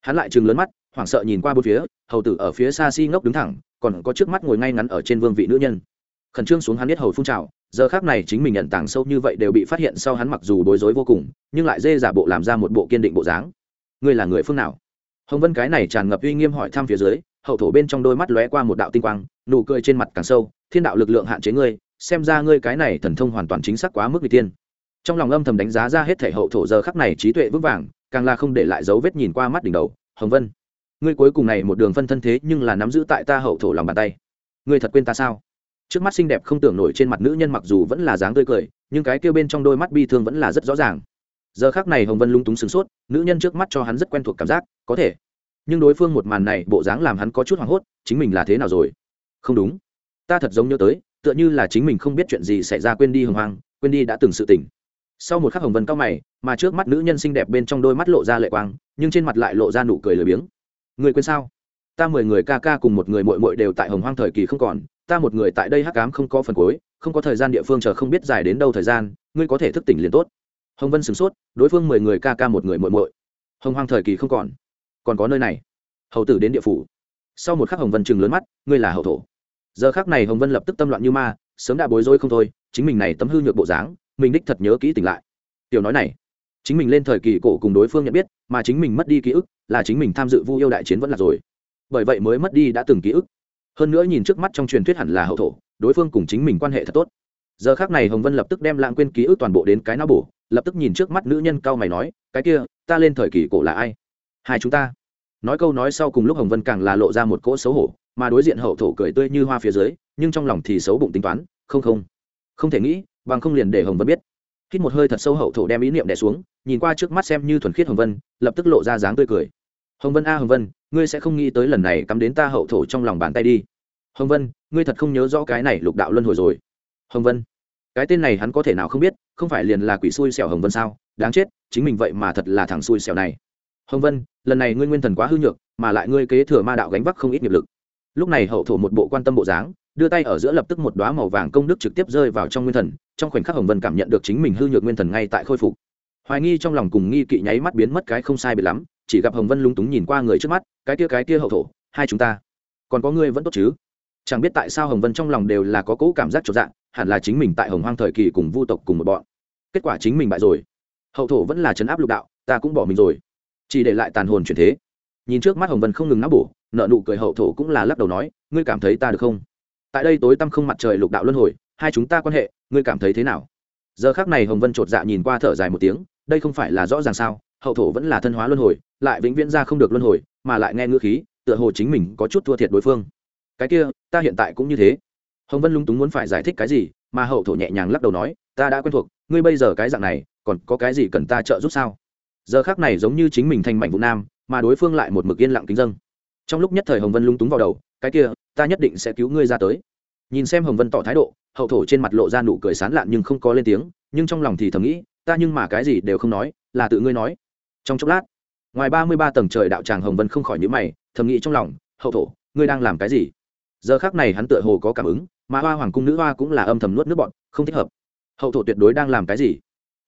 Speaker 1: hắn lại chừng lớn mắt, hoảng sợ nhìn qua bốn phía, hầu tử ở phía xa si ngốc đứng thẳng, còn có trước mắt ngồi ngay ngắn ở trên vương vị nữ nhân. Khẩn trương xuống hắn biết hầu phun trào, giờ khác này chính mình nhận tàng sâu như vậy đều bị phát hiện sau hắn mặc dù bối rối vô cùng, nhưng lại dê giả bộ làm ra một bộ kiên định bộ dáng. Ngươi là người phương nào? Hồng vân cái này tràn ngập uy nghiêm hỏi thăm phía dưới, hậu thổ bên trong đôi mắt lóe qua một đạo tinh quang, nụ cười trên mặt càng sâu, thiên đạo lực lượng hạn chế ngươi, xem ra ngươi cái này thần thông hoàn toàn chính xác quá mức vị tiên. Trong lòng âm thầm đánh giá ra hết thể hậu thổ giờ khắc này trí tuệ vững vàng càng là không để lại dấu vết nhìn qua mắt đỉnh đầu, hồng vân, ngươi cuối cùng này một đường phân thân thế nhưng là nắm giữ tại ta hậu thổ lòng bàn tay. Ngươi thật quên ta sao? Trước mắt xinh đẹp không tưởng nổi trên mặt nữ nhân mặc dù vẫn là dáng tươi cười, nhưng cái kêu bên trong đôi mắt bi thương vẫn là rất rõ ràng. Giờ khác này hồng vân lung túng sửng sốt, nữ nhân trước mắt cho hắn rất quen thuộc cảm giác, có thể. Nhưng đối phương một màn này, bộ dáng làm hắn có chút hoảng hốt, chính mình là thế nào rồi? Không đúng. Ta thật giống nhớ tới, tựa như là chính mình không biết chuyện gì xảy ra quên đi hồng hoang, quên đi đã từng sự tỉnh sau một khắc hồng vân cao mày mà trước mắt nữ nhân xinh đẹp bên trong đôi mắt lộ ra lệ quang, nhưng trên mặt lại lộ ra nụ cười lười biếng. Người quên sao? Ta mười người ca ca cùng một người mội mội đều tại hồng hoang thời kỳ không còn, ta một người tại đây hắc cám không có phần cuối, không có thời gian địa phương chờ không biết dài đến đâu thời gian, ngươi có thể thức tỉnh liền tốt. Hồng vân sửng sốt, đối phương mười người ca ca một người muội muội. Hồng hoang thời kỳ không còn còn có nơi này. Hầu tử đến địa phủ. Sau một khắc hồng vân chừng lớn mắt, ngươi là hậu thổ. Giờ khắc này hồng vân lập tức tâm loạn như ma, sớm đã bối rối không thôi, chính mình này tấm hư nhược bộ dáng, mình đích thật nhớ kỹ tỉnh lại. Tiểu nói này chính mình lên thời kỳ cổ cùng đối phương nhận biết, mà chính mình mất đi ký ức, là chính mình tham dự vu yêu đại chiến vẫn là rồi. Bởi vậy mới mất đi đã từng ký ức. Hơn nữa nhìn trước mắt trong truyền thuyết hẳn là hậu thổ, đối phương cùng chính mình quan hệ thật tốt. Giờ khác này hồng vân lập tức đem lãng quên ký ức toàn bộ đến cái não bổ, lập tức nhìn trước mắt nữ nhân cao mày nói, cái kia, ta lên thời kỳ cổ là ai? Hai chúng ta. Nói câu nói sau cùng lúc hồng vân càng là lộ ra một cỗ xấu hổ, mà đối diện hậu thổ cười tươi như hoa phía dưới, nhưng trong lòng thì xấu bụng tính toán, không không. Không thể nghĩ, bằng không liền để hồng vân biết. Hít một hơi thật sâu hậu thổ đem ý niệm đẻ xuống nhìn qua trước mắt xem như thuần khiết hồng vân, lập tức lộ ra dáng tươi cười. Hồng vân a, hồng vân, ngươi sẽ không nghĩ tới lần này cắm đến ta hậu thổ trong lòng bàn tay đi. Hồng vân, ngươi thật không nhớ rõ cái này lục đạo luân hồi rồi. Hồng vân, cái tên này hắn có thể nào không biết, không phải liền là quỷ xui xẻo hồng vân sao? Đáng chết, chính mình vậy mà thật là thằng xui xẻo này. Hồng vân, lần này ngươi nguyên thần quá hư nhược, mà lại ngươi kế thừa ma đạo gánh vác không ít nghiệp lực. Lúc này hậu thổ một bộ quan tâm bộ dáng, đưa tay ở giữa lập tức một đoá màu vàng công đức trực tiếp rơi vào trong nguyên thần, trong khoảnh khắc hồng vân cảm nhận được chính mình hư nhược nguyên thần ngay tại khôi phục hoài nghi trong lòng cùng nghi kỵ nháy mắt biến mất cái không sai biệt lắm, chỉ gặp hồng vân lúng túng nhìn qua người trước mắt, cái kia cái kia hậu thổ, hai chúng ta, còn có ngươi vẫn tốt chứ? Chẳng biết tại sao hồng vân trong lòng đều là có cỗ cảm giác trọn dạng hẳn là chính mình tại hồng hoang thời kỳ cùng vu tộc cùng một bọn. Kết quả chính mình bại rồi. Hậu thổ vẫn là chấn áp lục đạo, ta cũng bỏ mình rồi. Chỉ để lại tàn hồn chuyển thế. Nhìn trước mắt hồng vân không ngừng nắp bổ, nợ nụ cười hậu thổ cũng là lắc đầu nói, ngươi cảm thấy ta được không? Tại đây tối tăm không mặt trời lục đạo luân hồi, hai chúng ta quan hệ, ngươi cảm thấy thế nào? Giờ khác này hồng vân chột dạ nhìn qua thở dài một tiếng đây không phải là rõ ràng sao, hậu thổ vẫn là thân hóa luân hồi, lại vĩnh viễn ra không được luân hồi, mà lại nghe ngữ khí, tựa hồ chính mình có chút thua thiệt đối phương. Cái kia, ta hiện tại cũng như thế. Hồng vân lung túng muốn phải giải thích cái gì, mà hậu thổ nhẹ nhàng lắc đầu nói, ta đã quen thuộc, ngươi bây giờ cái dạng này, còn có cái gì cần ta trợ giúp sao? Giờ khác này giống như chính mình thành mảnh vụ nam, mà đối phương lại một mực yên lặng kính dâng. Trong lúc nhất thời hồng vân lung túng vào đầu, cái kia, ta nhất định sẽ cứu ngươi ra tới. Nhìn xem hồng vân tỏ thái độ, hậu thổ trên mặt lộ ra nụ cười sán lạn nhưng không có lên tiếng, nhưng trong lòng thì thầm nghĩ ta nhưng mà cái gì đều không nói, là tự ngươi nói. Trong chốc lát, ngoài ba mươi ba tầng trời đạo tràng hồng vân không khỏi nhữ mày, thầm nghĩ trong lòng, hậu thổ, ngươi đang làm cái gì? Giờ khác này hắn tựa hồ có cảm ứng, mà hoa hoàng cung nữ hoa cũng là âm thầm nuốt nước bọn, không thích hợp. Hậu thổ tuyệt đối đang làm cái gì?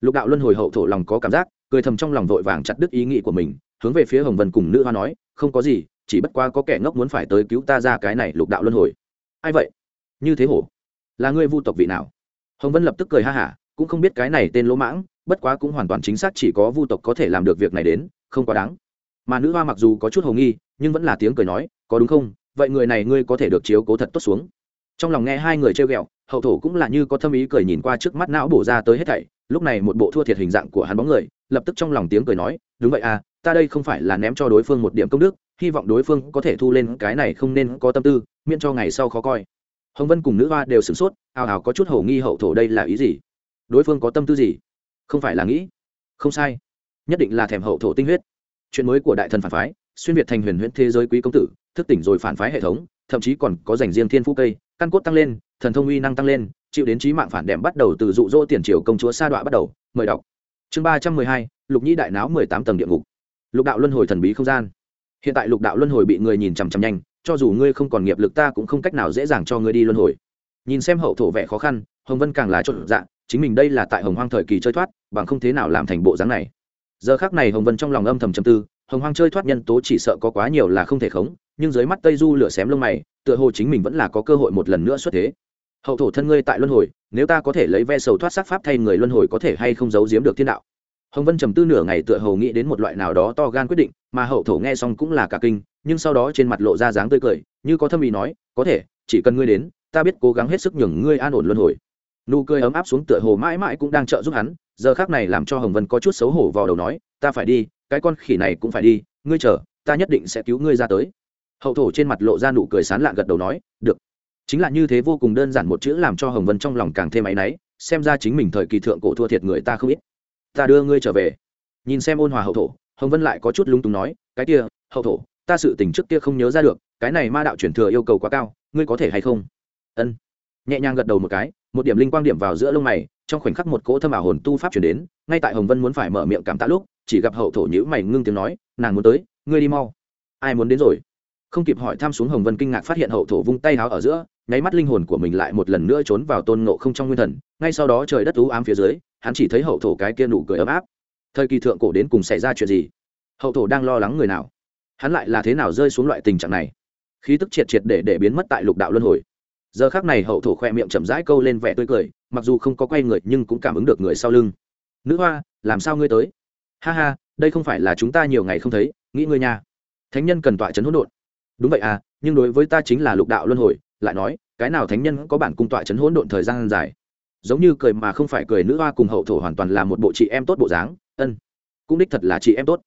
Speaker 1: Lục đạo luân hồi hậu thổ lòng có cảm giác, cười thầm trong lòng vội vàng chặt đứt ý nghĩ của mình, hướng về phía hồng vân cùng nữ hoa nói, không có gì, chỉ bất quá có kẻ ngốc muốn phải tới cứu ta ra cái này lục đạo luân hồi. Ai vậy? Như thế hổ? Là ngươi vu tộc vị nào? Hồng vân lập tức cười ha hả cũng không biết cái này tên lỗ mãng, bất quá cũng hoàn toàn chính xác chỉ có vu tộc có thể làm được việc này đến, không quá đáng. Mà nữ hoa mặc dù có chút hồ nghi, nhưng vẫn là tiếng cười nói, có đúng không? Vậy người này ngươi có thể được chiếu cố thật tốt xuống. Trong lòng nghe hai người trêu ghẹo, hậu thổ cũng là như có thâm ý cười nhìn qua trước mắt não bổ ra tới hết thảy, lúc này một bộ thua thiệt hình dạng của hắn bóng người, lập tức trong lòng tiếng cười nói, đúng vậy à ta đây không phải là ném cho đối phương một điểm công đức, hy vọng đối phương có thể thu lên cái này không nên có tâm tư, miễn cho ngày sau khó coi. Hồng vân cùng nữ hoa đều sửng sốt, ào ào có chút hầu nghi hậu thổ đây là ý gì? Đối phương có tâm tư gì? Không phải là nghĩ. Không sai. Nhất định là thèm hậu thổ tinh huyết. Chuyện mới của đại thần phản phái, xuyên việt thành huyền huyễn thế giới quý công tử, thức tỉnh rồi phản phái hệ thống, thậm chí còn có dành riêng thiên phú cây, căn cốt tăng lên, thần thông uy năng tăng lên, chịu đến trí mạng phản đệm bắt đầu từ dụ dỗ tiền triều công chúa sa đọa bắt đầu. Mời đọc. Chương ba trăm mười hai, lục nhĩ đại não mười tám tầng địa ngục. Lục đạo luân hồi thần bí không gian. Hiện tại lục đạo luân hồi bị người nhìn chằm chằm nhanh, cho dù ngươi không còn nghiệp lực ta cũng không cách nào dễ dàng cho ngươi đi luân hồi. Nhìn xem hậu thổ vẻ khó khăn, hồng vân càng lá trộn dạng chính mình đây là tại hồng hoang thời kỳ chơi thoát, bằng không thế nào làm thành bộ dáng này. Giờ khác này hồng vân trong lòng âm thầm chầm tư, hồng hoang chơi thoát nhân tố chỉ sợ có quá nhiều là không thể khống, nhưng dưới mắt tây du lửa xém lông mày, tựa hồ chính mình vẫn là có cơ hội một lần nữa xuất thế. Hậu thổ thân ngươi tại luân hồi, nếu ta có thể lấy ve sầu thoát sắc pháp thay người luân hồi có thể hay không giấu giếm được thiên đạo? Hồng vân trầm tư nửa ngày tựa hồ nghĩ đến một loại nào đó to gan quyết định, mà hậu thổ nghe xong cũng là cả kinh, nhưng sau đó trên mặt lộ ra dáng tươi cười, như có thâm ý nói, có thể, chỉ cần ngươi đến, ta biết cố gắng hết sức nhường ngươi an ổn luân hồi nụ cười ấm áp xuống tựa hồ mãi mãi cũng đang trợ giúp hắn, giờ khác này làm cho hồng vân có chút xấu hổ vào đầu nói, ta phải đi, cái con khỉ này cũng phải đi, ngươi chờ, ta nhất định sẽ cứu ngươi ra tới. Hậu thổ trên mặt lộ ra nụ cười sán lạ gật đầu nói, được. Chính là như thế vô cùng đơn giản một chữ làm cho hồng vân trong lòng càng thêm áy náy, xem ra chính mình thời kỳ thượng cổ thua thiệt người ta không ít. Ta đưa ngươi trở về. Nhìn xem ôn hòa hậu thổ, hồng vân lại có chút lung túng nói, cái kia, hậu thổ, ta sự tình trước kia không nhớ ra được, cái này ma đạo chuyển thừa yêu cầu quá cao, ngươi có thể hay không? Ân. Nhẹ nhàng gật đầu một cái một điểm linh quang điểm vào giữa lông mày, trong khoảnh khắc một cỗ thâm ảo hồn tu pháp chuyển đến, ngay tại hồng vân muốn phải mở miệng cảm tạ lúc, chỉ gặp hậu thổ nhữ mày ngưng tiếng nói, nàng muốn tới, ngươi đi mau. Ai muốn đến rồi? Không kịp hỏi thăm xuống hồng vân kinh ngạc phát hiện hậu thổ vung tay háo ở giữa, nháy mắt linh hồn của mình lại một lần nữa trốn vào tôn ngộ không trong nguyên thần, ngay sau đó trời đất ú ám phía dưới, hắn chỉ thấy hậu thổ cái kia nụ cười ấm áp. Thời kỳ thượng cổ đến cùng xảy ra chuyện gì? Hậu thổ đang lo lắng người nào? Hắn lại là thế nào rơi xuống loại tình trạng này? Khí tức triệt triệt để để biến mất tại lục đạo luân hồi giờ khác này hậu thổ khoe miệng chậm rãi câu lên vẻ tươi cười, mặc dù không có quay người nhưng cũng cảm ứng được người sau lưng. Nữ hoa, làm sao ngươi tới? Ha ha, đây không phải là chúng ta nhiều ngày không thấy, nghĩ ngươi nha. Thánh nhân cần tọa chấn hỗn độn. Đúng vậy à nhưng đối với ta chính là lục đạo luân hồi, lại nói, cái nào thánh nhân có bản cung tọa chấn hỗn độn thời gian dài? Giống như cười mà không phải cười nữ hoa cùng hậu thổ hoàn toàn là một bộ chị em tốt bộ dáng, ân, cũng đích thật là chị em tốt.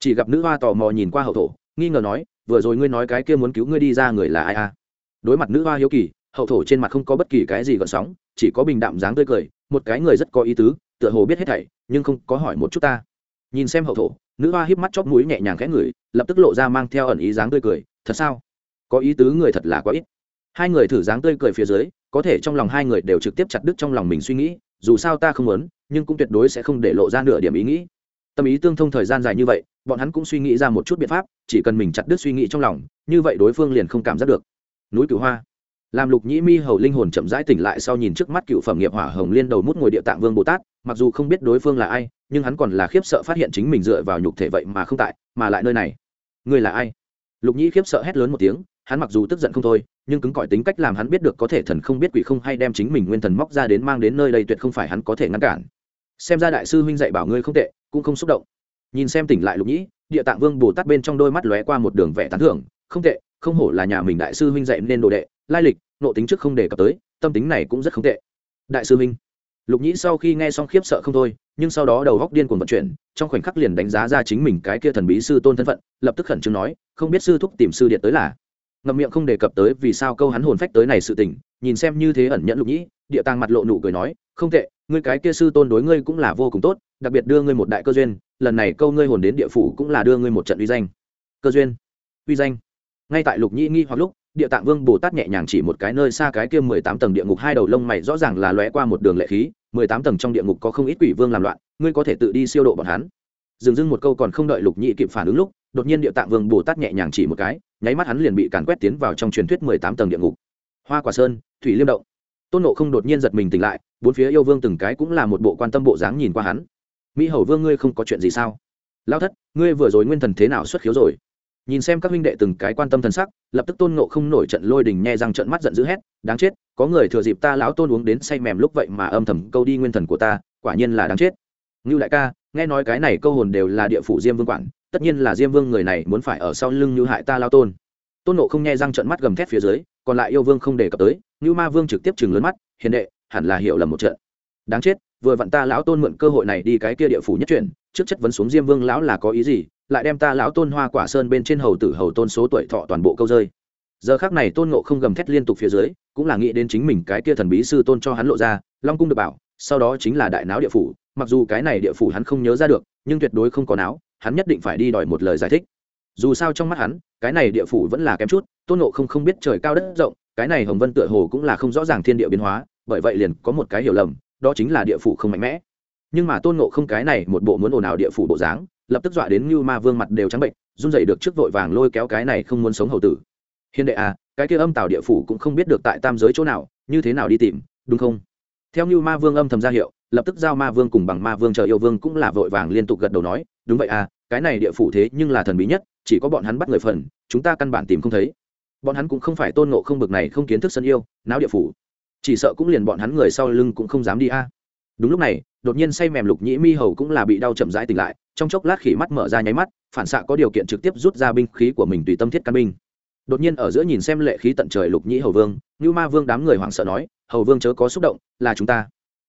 Speaker 1: Chỉ gặp nữ hoa tò mò nhìn qua hậu thổ, nghi ngờ nói, vừa rồi ngươi nói cái kia muốn cứu ngươi đi ra người là ai à? Đối mặt nữ hoa hiếu kỳ hậu thổ trên mặt không có bất kỳ cái gì gợn sóng, chỉ có bình đạm dáng tươi cười, một cái người rất có ý tứ, tựa hồ biết hết thảy, nhưng không có hỏi một chút ta. Nhìn xem hậu thổ, nữ hoa híp mắt chóp mũi nhẹ nhàng khẽ ngửi, lập tức lộ ra mang theo ẩn ý dáng tươi cười, thật sao? Có ý tứ người thật là quá ít. Hai người thử dáng tươi cười phía dưới, có thể trong lòng hai người đều trực tiếp chặt đứt trong lòng mình suy nghĩ, dù sao ta không muốn, nhưng cũng tuyệt đối sẽ không để lộ ra nửa điểm ý nghĩ. Tâm ý tương thông thời gian dài như vậy, bọn hắn cũng suy nghĩ ra một chút biện pháp, chỉ cần mình chặt đứt suy nghĩ trong lòng, như vậy đối phương liền không cảm giác được. Núi cửu hoa làm lục nhĩ mi hầu linh hồn chậm rãi tỉnh lại sau nhìn trước mắt cựu phẩm nghiệp hỏa hồng liên đầu mút ngồi địa tạng vương bồ tát, mặc dù không biết đối phương là ai, nhưng hắn còn là khiếp sợ phát hiện chính mình dựa vào nhục thể vậy mà không tại, mà lại nơi này. Người là ai? Lục nhĩ khiếp sợ hét lớn một tiếng, hắn mặc dù tức giận không thôi, nhưng cứng cỏi tính cách làm hắn biết được có thể thần không biết quỷ không hay đem chính mình nguyên thần móc ra đến mang đến nơi đây tuyệt không phải hắn có thể ngăn cản. Xem ra đại sư huynh dạy bảo ngươi không tệ, cũng không xúc động. Nhìn xem tỉnh lại lục nhĩ, địa tạng vương bồ tát bên trong đôi mắt lóe qua một đường vẻ tán thưởng, không tệ không hổ là nhà mình đại sư huynh dạy nên đồ đệ, lai lịch, nộ tính trước không đề cập tới, tâm tính này cũng rất không tệ. Đại sư huynh, lục nhĩ sau khi nghe xong khiếp sợ không thôi, nhưng sau đó đầu góc điên cuồng vận chuyển, trong khoảnh khắc liền đánh giá ra chính mình cái kia thần bí sư tôn thân phận, lập tức khẩn trương nói, không biết sư thúc tìm sư điện tới là? Ngậm miệng không đề cập tới vì sao câu hắn hồn phách tới này sự tình, nhìn xem như thế ẩn nhẫn lục nhĩ, địa tàng mặt lộ nụ cười nói, không tệ, ngươi cái kia sư tôn đối ngươi cũng là vô cùng tốt, đặc biệt đưa ngươi một đại cơ duyên, lần này câu ngươi hồn đến địa phủ cũng là đưa ngươi một trận uy danh. Cơ duyên, uy danh ngay tại lục nhĩ nghi hoặc lúc, địa tạng vương bồ tát nhẹ nhàng chỉ một cái nơi xa cái kia mười tám tầng địa ngục hai đầu lông mày rõ ràng là lóe qua một đường lệ khí, mười tám tầng trong địa ngục có không ít quỷ vương làm loạn, ngươi có thể tự đi siêu độ bọn hắn. Dừng dưng một câu còn không đợi lục nhĩ kịp phản ứng lúc, đột nhiên địa tạng vương bồ tát nhẹ nhàng chỉ một cái, nháy mắt hắn liền bị càn quét tiến vào trong truyền thuyết mười tám tầng địa ngục. Hoa quả sơn, thủy liêm động. Tôn nộ không đột nhiên giật mình tỉnh lại, bốn phía yêu vương từng cái cũng là một bộ quan tâm bộ dáng nhìn qua hắn. Mỹ hầu vương ngươi không có chuyện gì sao? Lao thất, ngươi vừa rồi nguyên thần thế nào xuất khiếu rồi? Nhìn xem các huynh đệ từng cái quan tâm thần sắc, lập tức tôn nộ không nổi trận lôi đình nhe răng trận mắt giận dữ hét, đáng chết, có người thừa dịp ta lão tôn uống đến say mềm lúc vậy mà âm thầm câu đi nguyên thần của ta, quả nhiên là đáng chết. Ngưu đại ca, nghe nói cái này câu hồn đều là địa phủ diêm vương quản, tất nhiên là diêm vương người này muốn phải ở sau lưng như hại ta lao tôn. Tôn nộ không nghe răng trận mắt gầm thét phía dưới, còn lại yêu vương không đề cập tới như ma vương trực tiếp chừng lớn mắt, hiền đệ, hẳn là hiểu lầm một trận. Đáng chết, vừa vặn ta lão tôn mượn cơ hội này đi cái kia địa phủ nhất chuyển, trước chất vấn xuống diêm vương lão là có ý gì lại đem ta lão tôn hoa quả sơn bên trên hầu tử hầu tôn số tuổi thọ toàn bộ câu rơi. Giờ khác này tôn ngộ không gầm thét liên tục phía dưới, cũng là nghĩ đến chính mình cái kia thần bí sư tôn cho hắn lộ ra, long cung được bảo, sau đó chính là đại náo địa phủ, mặc dù cái này địa phủ hắn không nhớ ra được, nhưng tuyệt đối không có náo, hắn nhất định phải đi đòi một lời giải thích. Dù sao trong mắt hắn, cái này địa phủ vẫn là kém chút, tôn ngộ không không biết trời cao đất rộng, cái này hồng vân tựa hồ cũng là không rõ ràng thiên địa biến hóa, bởi vậy liền có một cái hiểu lầm, đó chính là địa phủ không mạnh mẽ. Nhưng mà tôn ngộ không cái này một bộ muốn ồn ào địa phủ bộ dáng lập tức dọa đến như ma vương mặt đều trắng bệnh, run dậy được trước vội vàng lôi kéo cái này không muốn sống hầu tử. Hiền đệ à cái kia âm tào địa phủ cũng không biết được tại tam giới chỗ nào, như thế nào đi tìm, đúng không? Theo như ma vương âm thầm ra hiệu, lập tức giao ma vương cùng bằng ma vương chờ yêu vương cũng là vội vàng liên tục gật đầu nói, đúng vậy à cái này địa phủ thế nhưng là thần bí nhất, chỉ có bọn hắn bắt người phần, chúng ta căn bản tìm không thấy. Bọn hắn cũng không phải tôn ngộ không bực này không kiến thức sân yêu, náo địa phủ. Chỉ sợ cũng liền bọn hắn người sau lưng cũng không dám đi a đúng lúc này, đột nhiên say mềm lục nhĩ mi hầu cũng là bị đau chậm rãi tỉnh lại, trong chốc lát khỉ mắt mở ra nháy mắt, phản xạ có điều kiện trực tiếp rút ra binh khí của mình tùy tâm thiết căn binh. Đột nhiên ở giữa nhìn xem lệ khí tận trời lục nhĩ hầu vương như ma vương đám người hoảng sợ nói, hầu vương chớ có xúc động, là chúng ta.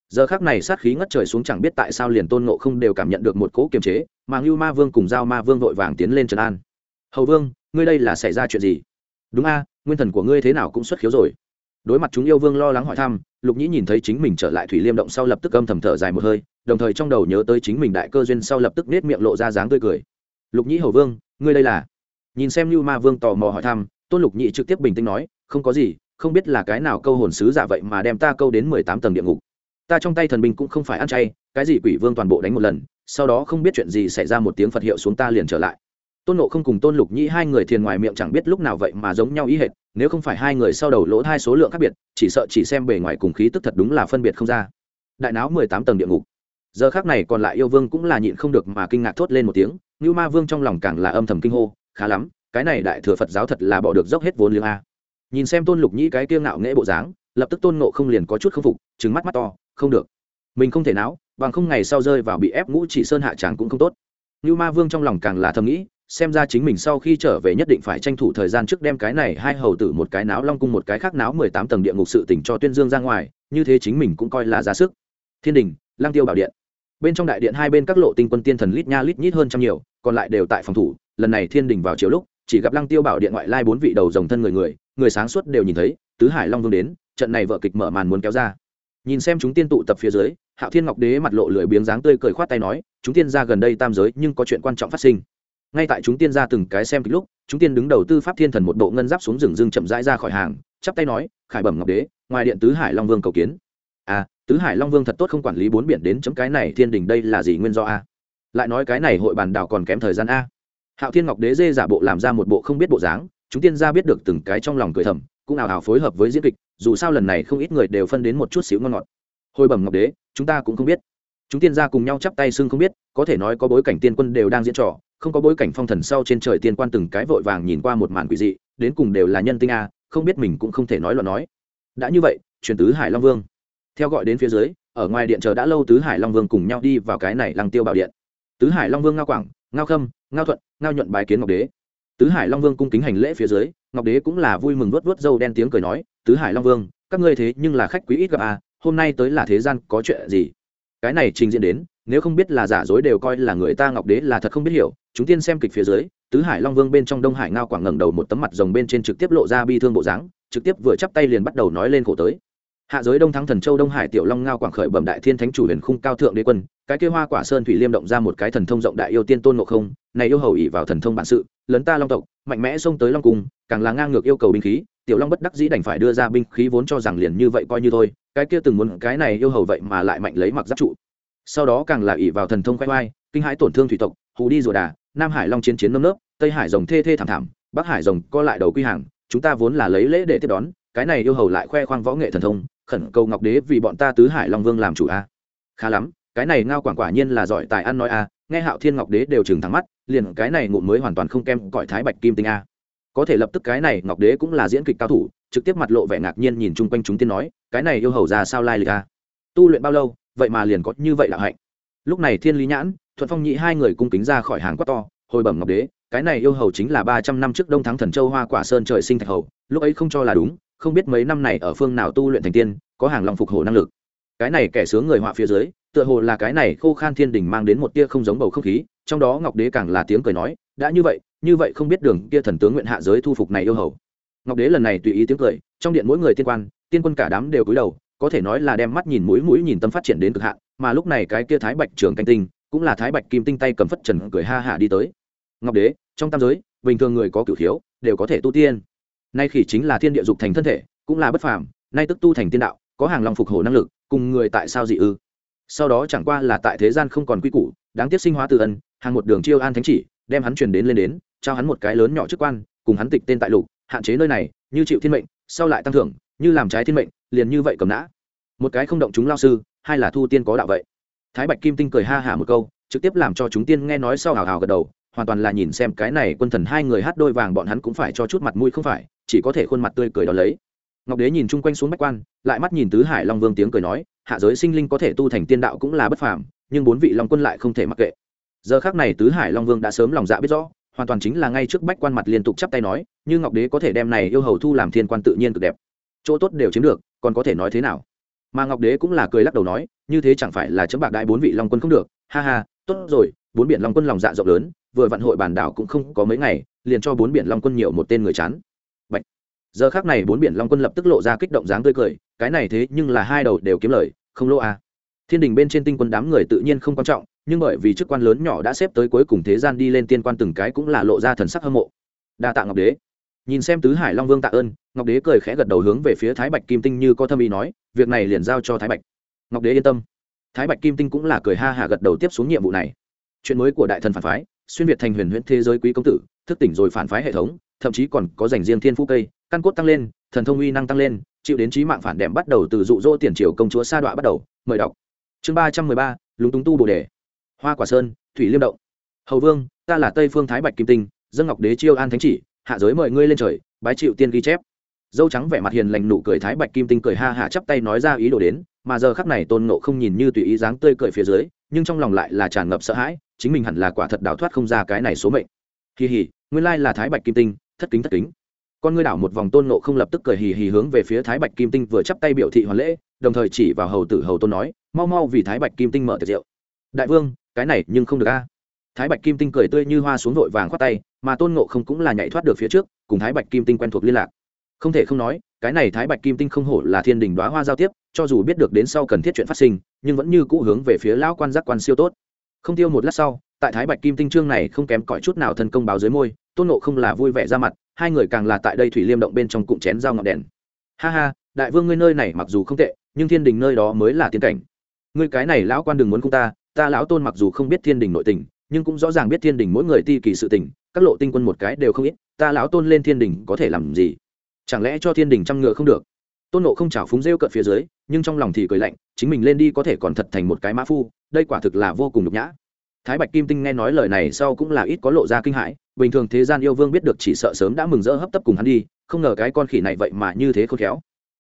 Speaker 1: Giờ khác này sát khí ngất trời xuống chẳng biết tại sao liền tôn nộ không đều cảm nhận được một cỗ kiềm chế, mà ngưu ma vương cùng giao ma vương vội vàng tiến lên trần an. Hầu vương, ngươi đây là xảy ra chuyện gì? Đúng a, nguyên thần của ngươi thế nào cũng xuất khiếu rồi đối mặt chúng yêu vương lo lắng hỏi thăm, lục nhĩ nhìn thấy chính mình trở lại thủy liêm động sau lập tức âm thầm thở dài một hơi, đồng thời trong đầu nhớ tới chính mình đại cơ duyên sau lập tức nết miệng lộ ra dáng tươi cười. Lục nhĩ hầu vương, ngươi đây là? Nhìn xem như ma vương tò mò hỏi thăm, tôn lục nhĩ trực tiếp bình tĩnh nói, không có gì, không biết là cái nào câu hồn sứ giả vậy mà đem ta câu đến mười tám tầng địa ngục. Ta trong tay thần binh cũng không phải ăn chay, cái gì quỷ vương toàn bộ đánh một lần, sau đó không biết chuyện gì xảy ra một tiếng phật hiệu xuống ta liền trở lại tôn nộ không cùng tôn lục nhĩ hai người thiền ngoài miệng chẳng biết lúc nào vậy mà giống nhau ý hệt nếu không phải hai người sau đầu lỗ hai số lượng khác biệt chỉ sợ chỉ xem bề ngoài cùng khí tức thật đúng là phân biệt không ra. Đại não mười tám tầng địa ngục. Giờ khác này còn lại yêu vương cũng là nhịn không được mà kinh ngạc thốt lên một tiếng như ma vương trong lòng càng là âm thầm kinh hô khá lắm cái này đại thừa phật giáo thật là bỏ được dốc hết vốn liếng a. Nhìn xem tôn lục nhĩ cái kiêng ngạo nghễ bộ dáng lập tức tôn nộ không liền có chút k phục trứng mắt mắt to không được. Mình không thể não, bằng không ngày sau rơi vào bị ép ngũ chỉ sơn hạ tràng cũng không tốt. Như ma vương trong lòng càng là thầm nghĩ xem ra chính mình sau khi trở về nhất định phải tranh thủ thời gian trước đem cái này hai hầu tử một cái náo long cung một cái khác náo mười tám tầng địa ngục sự tỉnh cho tuyên dương ra ngoài, như thế chính mình cũng coi là ra sức. Thiên đình lang tiêu bảo điện. Bên trong đại điện hai bên các lộ tinh quân tiên thần lít nha lít nhít hơn trăm nhiều, còn lại đều tại phòng thủ, lần này thiên đình vào chiều lúc, chỉ gặp lăng tiêu bảo điện ngoại lai bốn vị đầu dòng thân người người người sáng suốt đều nhìn thấy, tứ hải long vương đến, trận này vợ kịch mở màn muốn kéo ra. Nhìn xem chúng tiên tụ tập phía dưới, hạo thiên ngọc đế mặt lộ lười biếng dáng tươi cười khoát tay nói, chúng tiên ra gần đây tam giới nhưng có chuyện quan trọng phát sinh ngay tại chúng tiên ra từng cái xem kịch lúc, chúng tiên đứng đầu tư pháp thiên thần một bộ ngân giáp xuống rừng dương chậm rãi ra khỏi hàng, chắp tay nói, khải bẩm ngọc đế, ngoài điện tứ hải long vương cầu kiến. À tứ hải long vương thật tốt không quản lý bốn biển đến chấm cái này thiên đình đây là gì nguyên do a? Lại nói cái này hội bàn đảo còn kém thời gian a. Hạo thiên ngọc đế dê giả bộ làm ra một bộ không biết bộ dáng, chúng tiên ra biết được từng cái trong lòng cười thầm, cũng ảo ảo phối hợp với diễn kịch, dù sao lần này không ít người đều phân đến một chút xíu ngon ngọt. Hồi bẩm ngọc đế, chúng ta cũng không biết. Chúng tiên gia cùng nhau chắp tay xưng không biết, có thể nói có bối cảnh tiên quân đều đang diễn trò không có bối cảnh phong thần sau trên trời tiên quan từng cái vội vàng nhìn qua một màn quỷ dị, đến cùng đều là nhân tinh a, không biết mình cũng không thể nói loạn nói. Đã như vậy truyền tứ hải long vương. Theo gọi đến phía dưới, ở ngoài điện chờ đã lâu tứ hải long vương cùng nhau đi vào cái này lăng tiêu bảo điện. Tứ hải long vương ngao quảng, ngao khâm, ngao thuận, ngao nhuận bài kiến ngọc đế. Tứ hải long vương cung kính hành lễ phía dưới, ngọc đế cũng là vui mừng vớt vớt râu đen tiếng cười nói, tứ hải long vương, các ngươi thế nhưng là khách quý ít gặp à hôm nay tới là thế gian có chuyện gì? Cái này trình diễn đến nếu không biết là giả dối đều coi là người ta ngọc đế là thật không biết hiểu, chúng tiên xem kịch phía dưới, tứ hải long vương bên trong đông hải ngao quảng ngẩng đầu một tấm mặt rồng bên trên trực tiếp lộ ra bi thương bộ dáng, trực tiếp vừa chắp tay liền bắt đầu nói lên khổ tới. Hạ giới đông thắng thần châu đông hải tiểu long ngao quảng khởi bẩm đại thiên thánh chủ huyền khung cao thượng đế quân, cái kia hoa quả sơn thủy liêm động ra một cái thần thông rộng đại yêu tiên tôn ngộ không, này yêu hầu ỉ vào thần thông bản sự, lớn ta long tộc, mạnh mẽ xông tới long cung, càng là ngang ngược yêu cầu binh khí, tiểu long bất đắc dĩ đành phải đưa ra binh khí vốn cho rằng liền như vậy coi như thôi, cái kia từng muốn cái này yêu hầu vậy mà lại mạnh lấy mặc giáp trụ sau đó càng là ỉ vào thần thông khoe khoai, kinh hãi tổn thương thủy tộc, hù đi rùa đà, nam hải long chiến chiến nâm nớp, tây hải rồng thê thê thảm thảm, bắc hải rồng co lại đầu quy hàng, chúng ta vốn là lấy lễ để tiếp đón, cái này yêu hầu lại khoe khoang võ nghệ thần thông, khẩn cầu ngọc đế vì bọn ta tứ hải long vương làm chủ a. Khá lắm, cái này ngao quảng quả nhiên là giỏi tài ăn nói a, nghe hạo thiên ngọc đế đều chừng thắng mắt, liền cái này ngụm mới hoàn toàn không kem cõi thái bạch kim tinh a. Có thể lập tức cái này ngọc đế cũng là diễn kịch cao thủ, trực tiếp mặt lộ vẻ ngạc nhiên nhìn chung quanh chúng tiên nói, cái này yêu hầu ra sao lai lịch a? Tu luyện bao lâu? Vậy mà liền có như vậy là hạnh. Lúc này thiên lý nhãn, thuận phong nhị hai người cung kính ra khỏi hàng quát to, hồi bẩm ngọc đế, cái này yêu hầu chính là ba trăm năm trước đông thắng thần châu hoa quả sơn trời sinh thạch hầu, lúc ấy không cho là đúng, không biết mấy năm này ở phương nào tu luyện thành tiên, có hàng lòng phục hộ năng lực. Cái này kẻ sướng người họa phía dưới, tựa hồ là cái này khô khan thiên đình mang đến một tia không giống bầu không khí, trong đó ngọc đế càng là tiếng cười nói, đã như vậy như vậy không biết đường kia thần tướng nguyện hạ giới thu phục này yêu hầu. Ngọc đế lần này tùy ý tiếng cười, trong điện mỗi người tiên quan, tiên quân cả đám đều cúi đầu có thể nói là đem mắt nhìn mũi mũi nhìn tâm phát triển đến cực hạn, mà lúc này cái kia thái bạch trường canh tinh, cũng là thái bạch kim tinh tay cầm phất trần cười ha hả đi tới. Ngọc đế, trong tam giới, bình thường người có cửu thiếu đều có thể tu tiên. Nay khỉ chính là thiên địa dục thành thân thể, cũng là bất phàm, nay tức tu thành tiên đạo, có hàng lòng phục hồi năng lực, cùng người tại sao dị ư? Sau đó chẳng qua là tại thế gian không còn quy củ, đáng tiếc sinh hóa từ ân, hàng một đường chiêu an thánh chỉ, đem hắn truyền đến lên đến, trao hắn một cái lớn nhỏ chức quan, cùng hắn tịch tên tại lục, hạn chế nơi này, như chịu thiên mệnh, sau lại tăng thưởng, như làm trái thiên mệnh, liền như vậy cầm nã một cái không động chúng lao sư, hai là thu tiên có đạo vậy. Thái bạch kim tinh cười ha hả một câu, trực tiếp làm cho chúng tiên nghe nói sau hào hào gật đầu, hoàn toàn là nhìn xem cái này quân thần hai người hát đôi vàng bọn hắn cũng phải cho chút mặt mũi không phải, chỉ có thể khuôn mặt tươi cười đó lấy. Ngọc đế nhìn chung quanh xuống bách quan, lại mắt nhìn tứ hải long vương tiếng cười nói, hạ giới sinh linh có thể tu thành tiên đạo cũng là bất phàm, nhưng bốn vị long quân lại không thể mặc kệ. Giờ khác này tứ hải long vương đã sớm lòng dạ biết rõ, hoàn toàn chính là ngay trước bách quan mặt liên tục chắp tay nói, như ngọc đế có thể đem này yêu hầu thu làm thiên quan tự nhiên cực đẹp. Chỗ tốt đều chiếm được, còn có thể nói thế nào? Mà ngọc đế cũng là cười lắc đầu nói, như thế chẳng phải là chấm bạc đại bốn vị long quân không được ha ha, tốt rồi, bốn biển long quân lòng dạ rộng lớn, vừa vạn hội bản đảo cũng không có mấy ngày, liền cho bốn biển long quân nhiều một tên người chán Bạch. giờ khác này bốn biển long quân lập tức lộ ra kích động dáng tươi cười, cái này thế nhưng là hai đầu đều kiếm lời, không lỗ à. thiên đình bên trên tinh quân đám người tự nhiên không quan trọng, nhưng bởi vì chức quan lớn nhỏ đã xếp tới cuối cùng thế gian đi lên tiên quan từng cái cũng là lộ ra thần sắc hâm mộ đa tạ ngọc đế nhìn xem tứ hải long vương tạ ơn, ngọc đế cười khẽ gật đầu hướng về phía thái bạch kim tinh như có thâm ý nói, việc này liền giao cho thái bạch. Ngọc đế yên tâm. Thái bạch kim tinh cũng là cười ha hạ gật đầu tiếp xuống nhiệm vụ này. Chuyện mới của đại thần phản phái, xuyên việt thành huyền huyễn thế giới quý công tử, thức tỉnh rồi phản phái hệ thống, thậm chí còn có dành riêng thiên phú cây, căn cốt tăng lên, thần thông uy năng tăng lên, chịu đến trí mạng phản đệm bắt đầu từ dụ dỗ tiền triều công chúa sa đọa bắt đầu. Mời đọc. Chương ba trăm mười ba, lúng túng tu bồ đề. Hoa quả sơn, thủy liêm động. Hầu vương, ta là tây phương thái bạch kim tinh, dân ngọc đế chiêu an thánh chỉ hạ giới mời ngươi lên trời bái chịu tiên ghi chép. Dâu trắng vẻ mặt hiền lành nụ cười thái bạch kim tinh cười ha hạ chắp tay nói ra ý đồ đến mà giờ khắc này tôn nộ không nhìn như tùy ý dáng tươi cười phía dưới nhưng trong lòng lại là tràn ngập sợ hãi chính mình hẳn là quả thật đào thoát không ra cái này số mệnh. Hì hì, nguyên lai là thái bạch kim tinh thất kính thất kính. Con ngươi đảo một vòng tôn nộ không lập tức cười hì hì hướng về phía thái bạch kim tinh vừa chắp tay biểu thị hoàn lễ đồng thời chỉ vào hầu tử hầu tôn nói mau mau vì thái bạch kim tinh mở tiệc rượu. Đại vương cái này nhưng không được a thái bạch kim tinh cười tươi như hoa xuống vội vàng khoát tay, mà tôn ngộ không cũng là nhảy thoát được phía trước, cùng thái bạch kim tinh quen thuộc liên lạc. Không thể không nói, cái này thái bạch kim tinh không hổ là thiên đình đoá hoa giao tiếp, cho dù biết được đến sau cần thiết chuyện phát sinh, nhưng vẫn như cũ hướng về phía lão quan giác quan siêu tốt. Không tiêu một lát sau, tại thái bạch kim tinh trương này không kém cỏi chút nào thân công báo dưới môi, tôn nộ không là vui vẻ ra mặt, hai người càng là tại đây thủy liêm động bên trong cụm chén dao ngọn đèn. Ha ha, đại vương ngươi nơi này mặc dù không tệ, nhưng thiên đình nơi đó mới là tiến cảnh. Ngươi cái này lão quan đừng muốn không ta ta lão tôn mặc dù không biết thiên đình nội tình nhưng cũng rõ ràng biết thiên đình mỗi người ti kỳ sự tình, các lộ tinh quân một cái đều không ít, ta lão tôn lên thiên đình có thể làm gì? Chẳng lẽ cho thiên đình trăm ngựa không được? Tôn nộ không chảo phúng rêu cận phía dưới, nhưng trong lòng thì cười lạnh, chính mình lên đi có thể còn thật thành một cái mã phu, đây quả thực là vô cùng nhục nhã. Thái bạch kim tinh nghe nói lời này sau cũng là ít có lộ ra kinh hãi, bình thường thế gian yêu vương biết được chỉ sợ sớm đã mừng rỡ hấp tấp cùng hắn đi, không ngờ cái con khỉ này vậy mà như thế khôn khéo.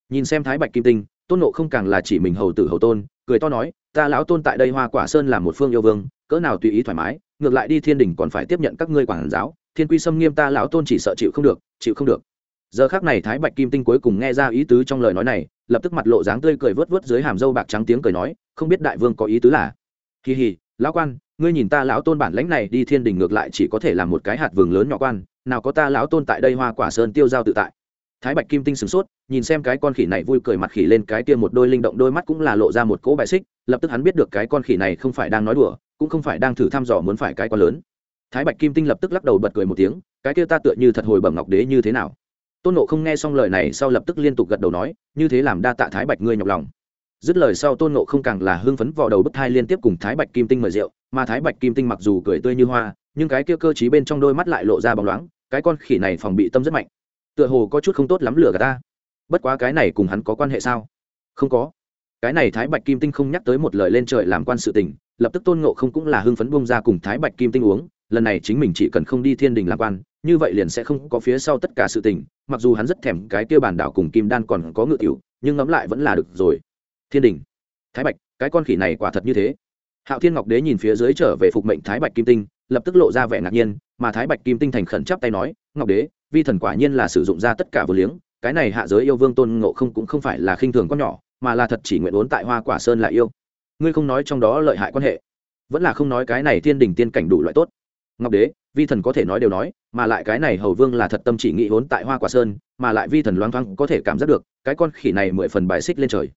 Speaker 1: Nhìn xem thái bạch kim tinh, tôn nộ không càng là chỉ mình hầu tử hầu tôn, cười to nói, ta lão tôn tại đây hoa quả sơn là một phương yêu vương cỡ nào tùy ý thoải mái, ngược lại đi thiên đình còn phải tiếp nhận các ngươi quản giáo, thiên quy xâm nghiêm ta lão tôn chỉ sợ chịu không được, chịu không được. Giờ khác này thái bạch kim tinh cuối cùng nghe ra ý tứ trong lời nói này, lập tức mặt lộ dáng tươi cười vớt vớt dưới hàm dâu bạc trắng tiếng cười nói, không biết đại vương có ý tứ là? Kỳ hì lão quan, ngươi nhìn ta lão tôn bản lãnh này đi thiên đình ngược lại chỉ có thể là một cái hạt vừng lớn nhỏ quan, nào có ta lão tôn tại đây hoa quả sơn tiêu giao tự tại. Thái bạch kim tinh sửng sốt, nhìn xem cái con khỉ này vui cười mặt khỉ lên cái kia một đôi linh động đôi mắt cũng là lộ ra một cỗ bài xích, lập tức hắn biết được cái con khỉ này không phải đang nói đùa cũng không phải đang thử thăm dò muốn phải cái quá lớn. Thái bạch kim tinh lập tức lắc đầu bật cười một tiếng, cái kia ta tựa như thật hồi bẩm ngọc đế như thế nào? Tôn nộ không nghe xong lời này sau lập tức liên tục gật đầu nói, như thế làm đa tạ thái bạch ngươi nhọc lòng. Dứt lời sau tôn nộ không càng là hưng phấn vào đầu bức thai liên tiếp cùng thái bạch kim tinh mời rượu, mà thái bạch kim tinh mặc dù cười tươi như hoa, nhưng cái kia cơ t bên trong đôi mắt lại lộ ra bóng loáng, cái con khỉ này phòng bị tâm rất mạnh. Tựa hồ có chút không tốt lắm lửa cả ta. Bất quá cái này cùng hắn có quan hệ sao? Không có. Cái này thái bạch kim tinh không nhắc tới một lời lên trời làm quan sự tình lập tức tôn ngộ không cũng là hưng phấn bông ra cùng thái bạch kim tinh uống, lần này chính mình chỉ cần không đi thiên đình lạc quan, như vậy liền sẽ không có phía sau tất cả sự tình, mặc dù hắn rất thèm cái kia bản đảo cùng kim đan còn có ngự tiểu, nhưng ngẫm lại vẫn là được rồi. Thiên đình. Thái bạch, cái con khỉ này quả thật như thế. Hạo thiên ngọc đế nhìn phía dưới trở về phục mệnh thái bạch kim tinh, lập tức lộ ra vẻ ngạc nhiên, mà thái bạch kim tinh thành khẩn chắp tay nói, ngọc đế, vi thần quả nhiên là sử dụng ra tất cả vừa liếng, cái này hạ giới yêu vương tôn ngộ không cũng không phải là khinh thường con nhỏ, mà là thật chỉ nguyện vốn tại hoa quả sơn là yêu ngươi không nói trong đó lợi hại quan hệ, vẫn là không nói cái này thiên đình tiên cảnh đủ loại tốt. Ngọc đế, vi thần có thể nói đều nói, mà lại cái này hầu vương là thật tâm chỉ nghĩ hốn tại hoa quả sơn, mà lại vi thần loang thoang có thể cảm giác được, cái con khỉ này mười phần bài xích lên trời.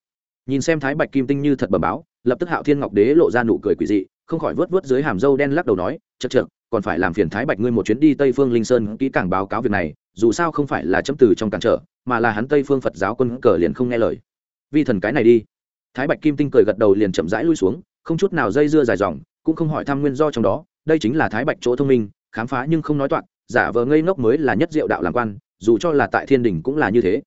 Speaker 1: Nhìn xem thái bạch kim tinh như thật bẩm báo, lập tức hạo thiên ngọc đế lộ ra nụ cười quỷ dị, không khỏi vớt vớt dưới hàm dâu đen lắc đầu nói chật chật còn phải làm phiền thái bạch ngươi một chuyến đi tây phương linh sơn kỹ càng báo cáo việc này, dù sao không phải là chấm từ trong cản trở, mà là hắn tây phương phật giáo quân cờ liền không nghe lời. Vi thần cái này đi thái bạch kim tinh cười gật đầu liền chậm rãi lui xuống, không chút nào dây dưa dài dòng, cũng không hỏi thăm nguyên do trong đó, đây chính là thái bạch chỗ thông minh, khám phá nhưng không nói toạc, giả vờ ngây ngốc mới là nhất diệu đạo làm quan, dù cho là tại thiên đình cũng là như thế.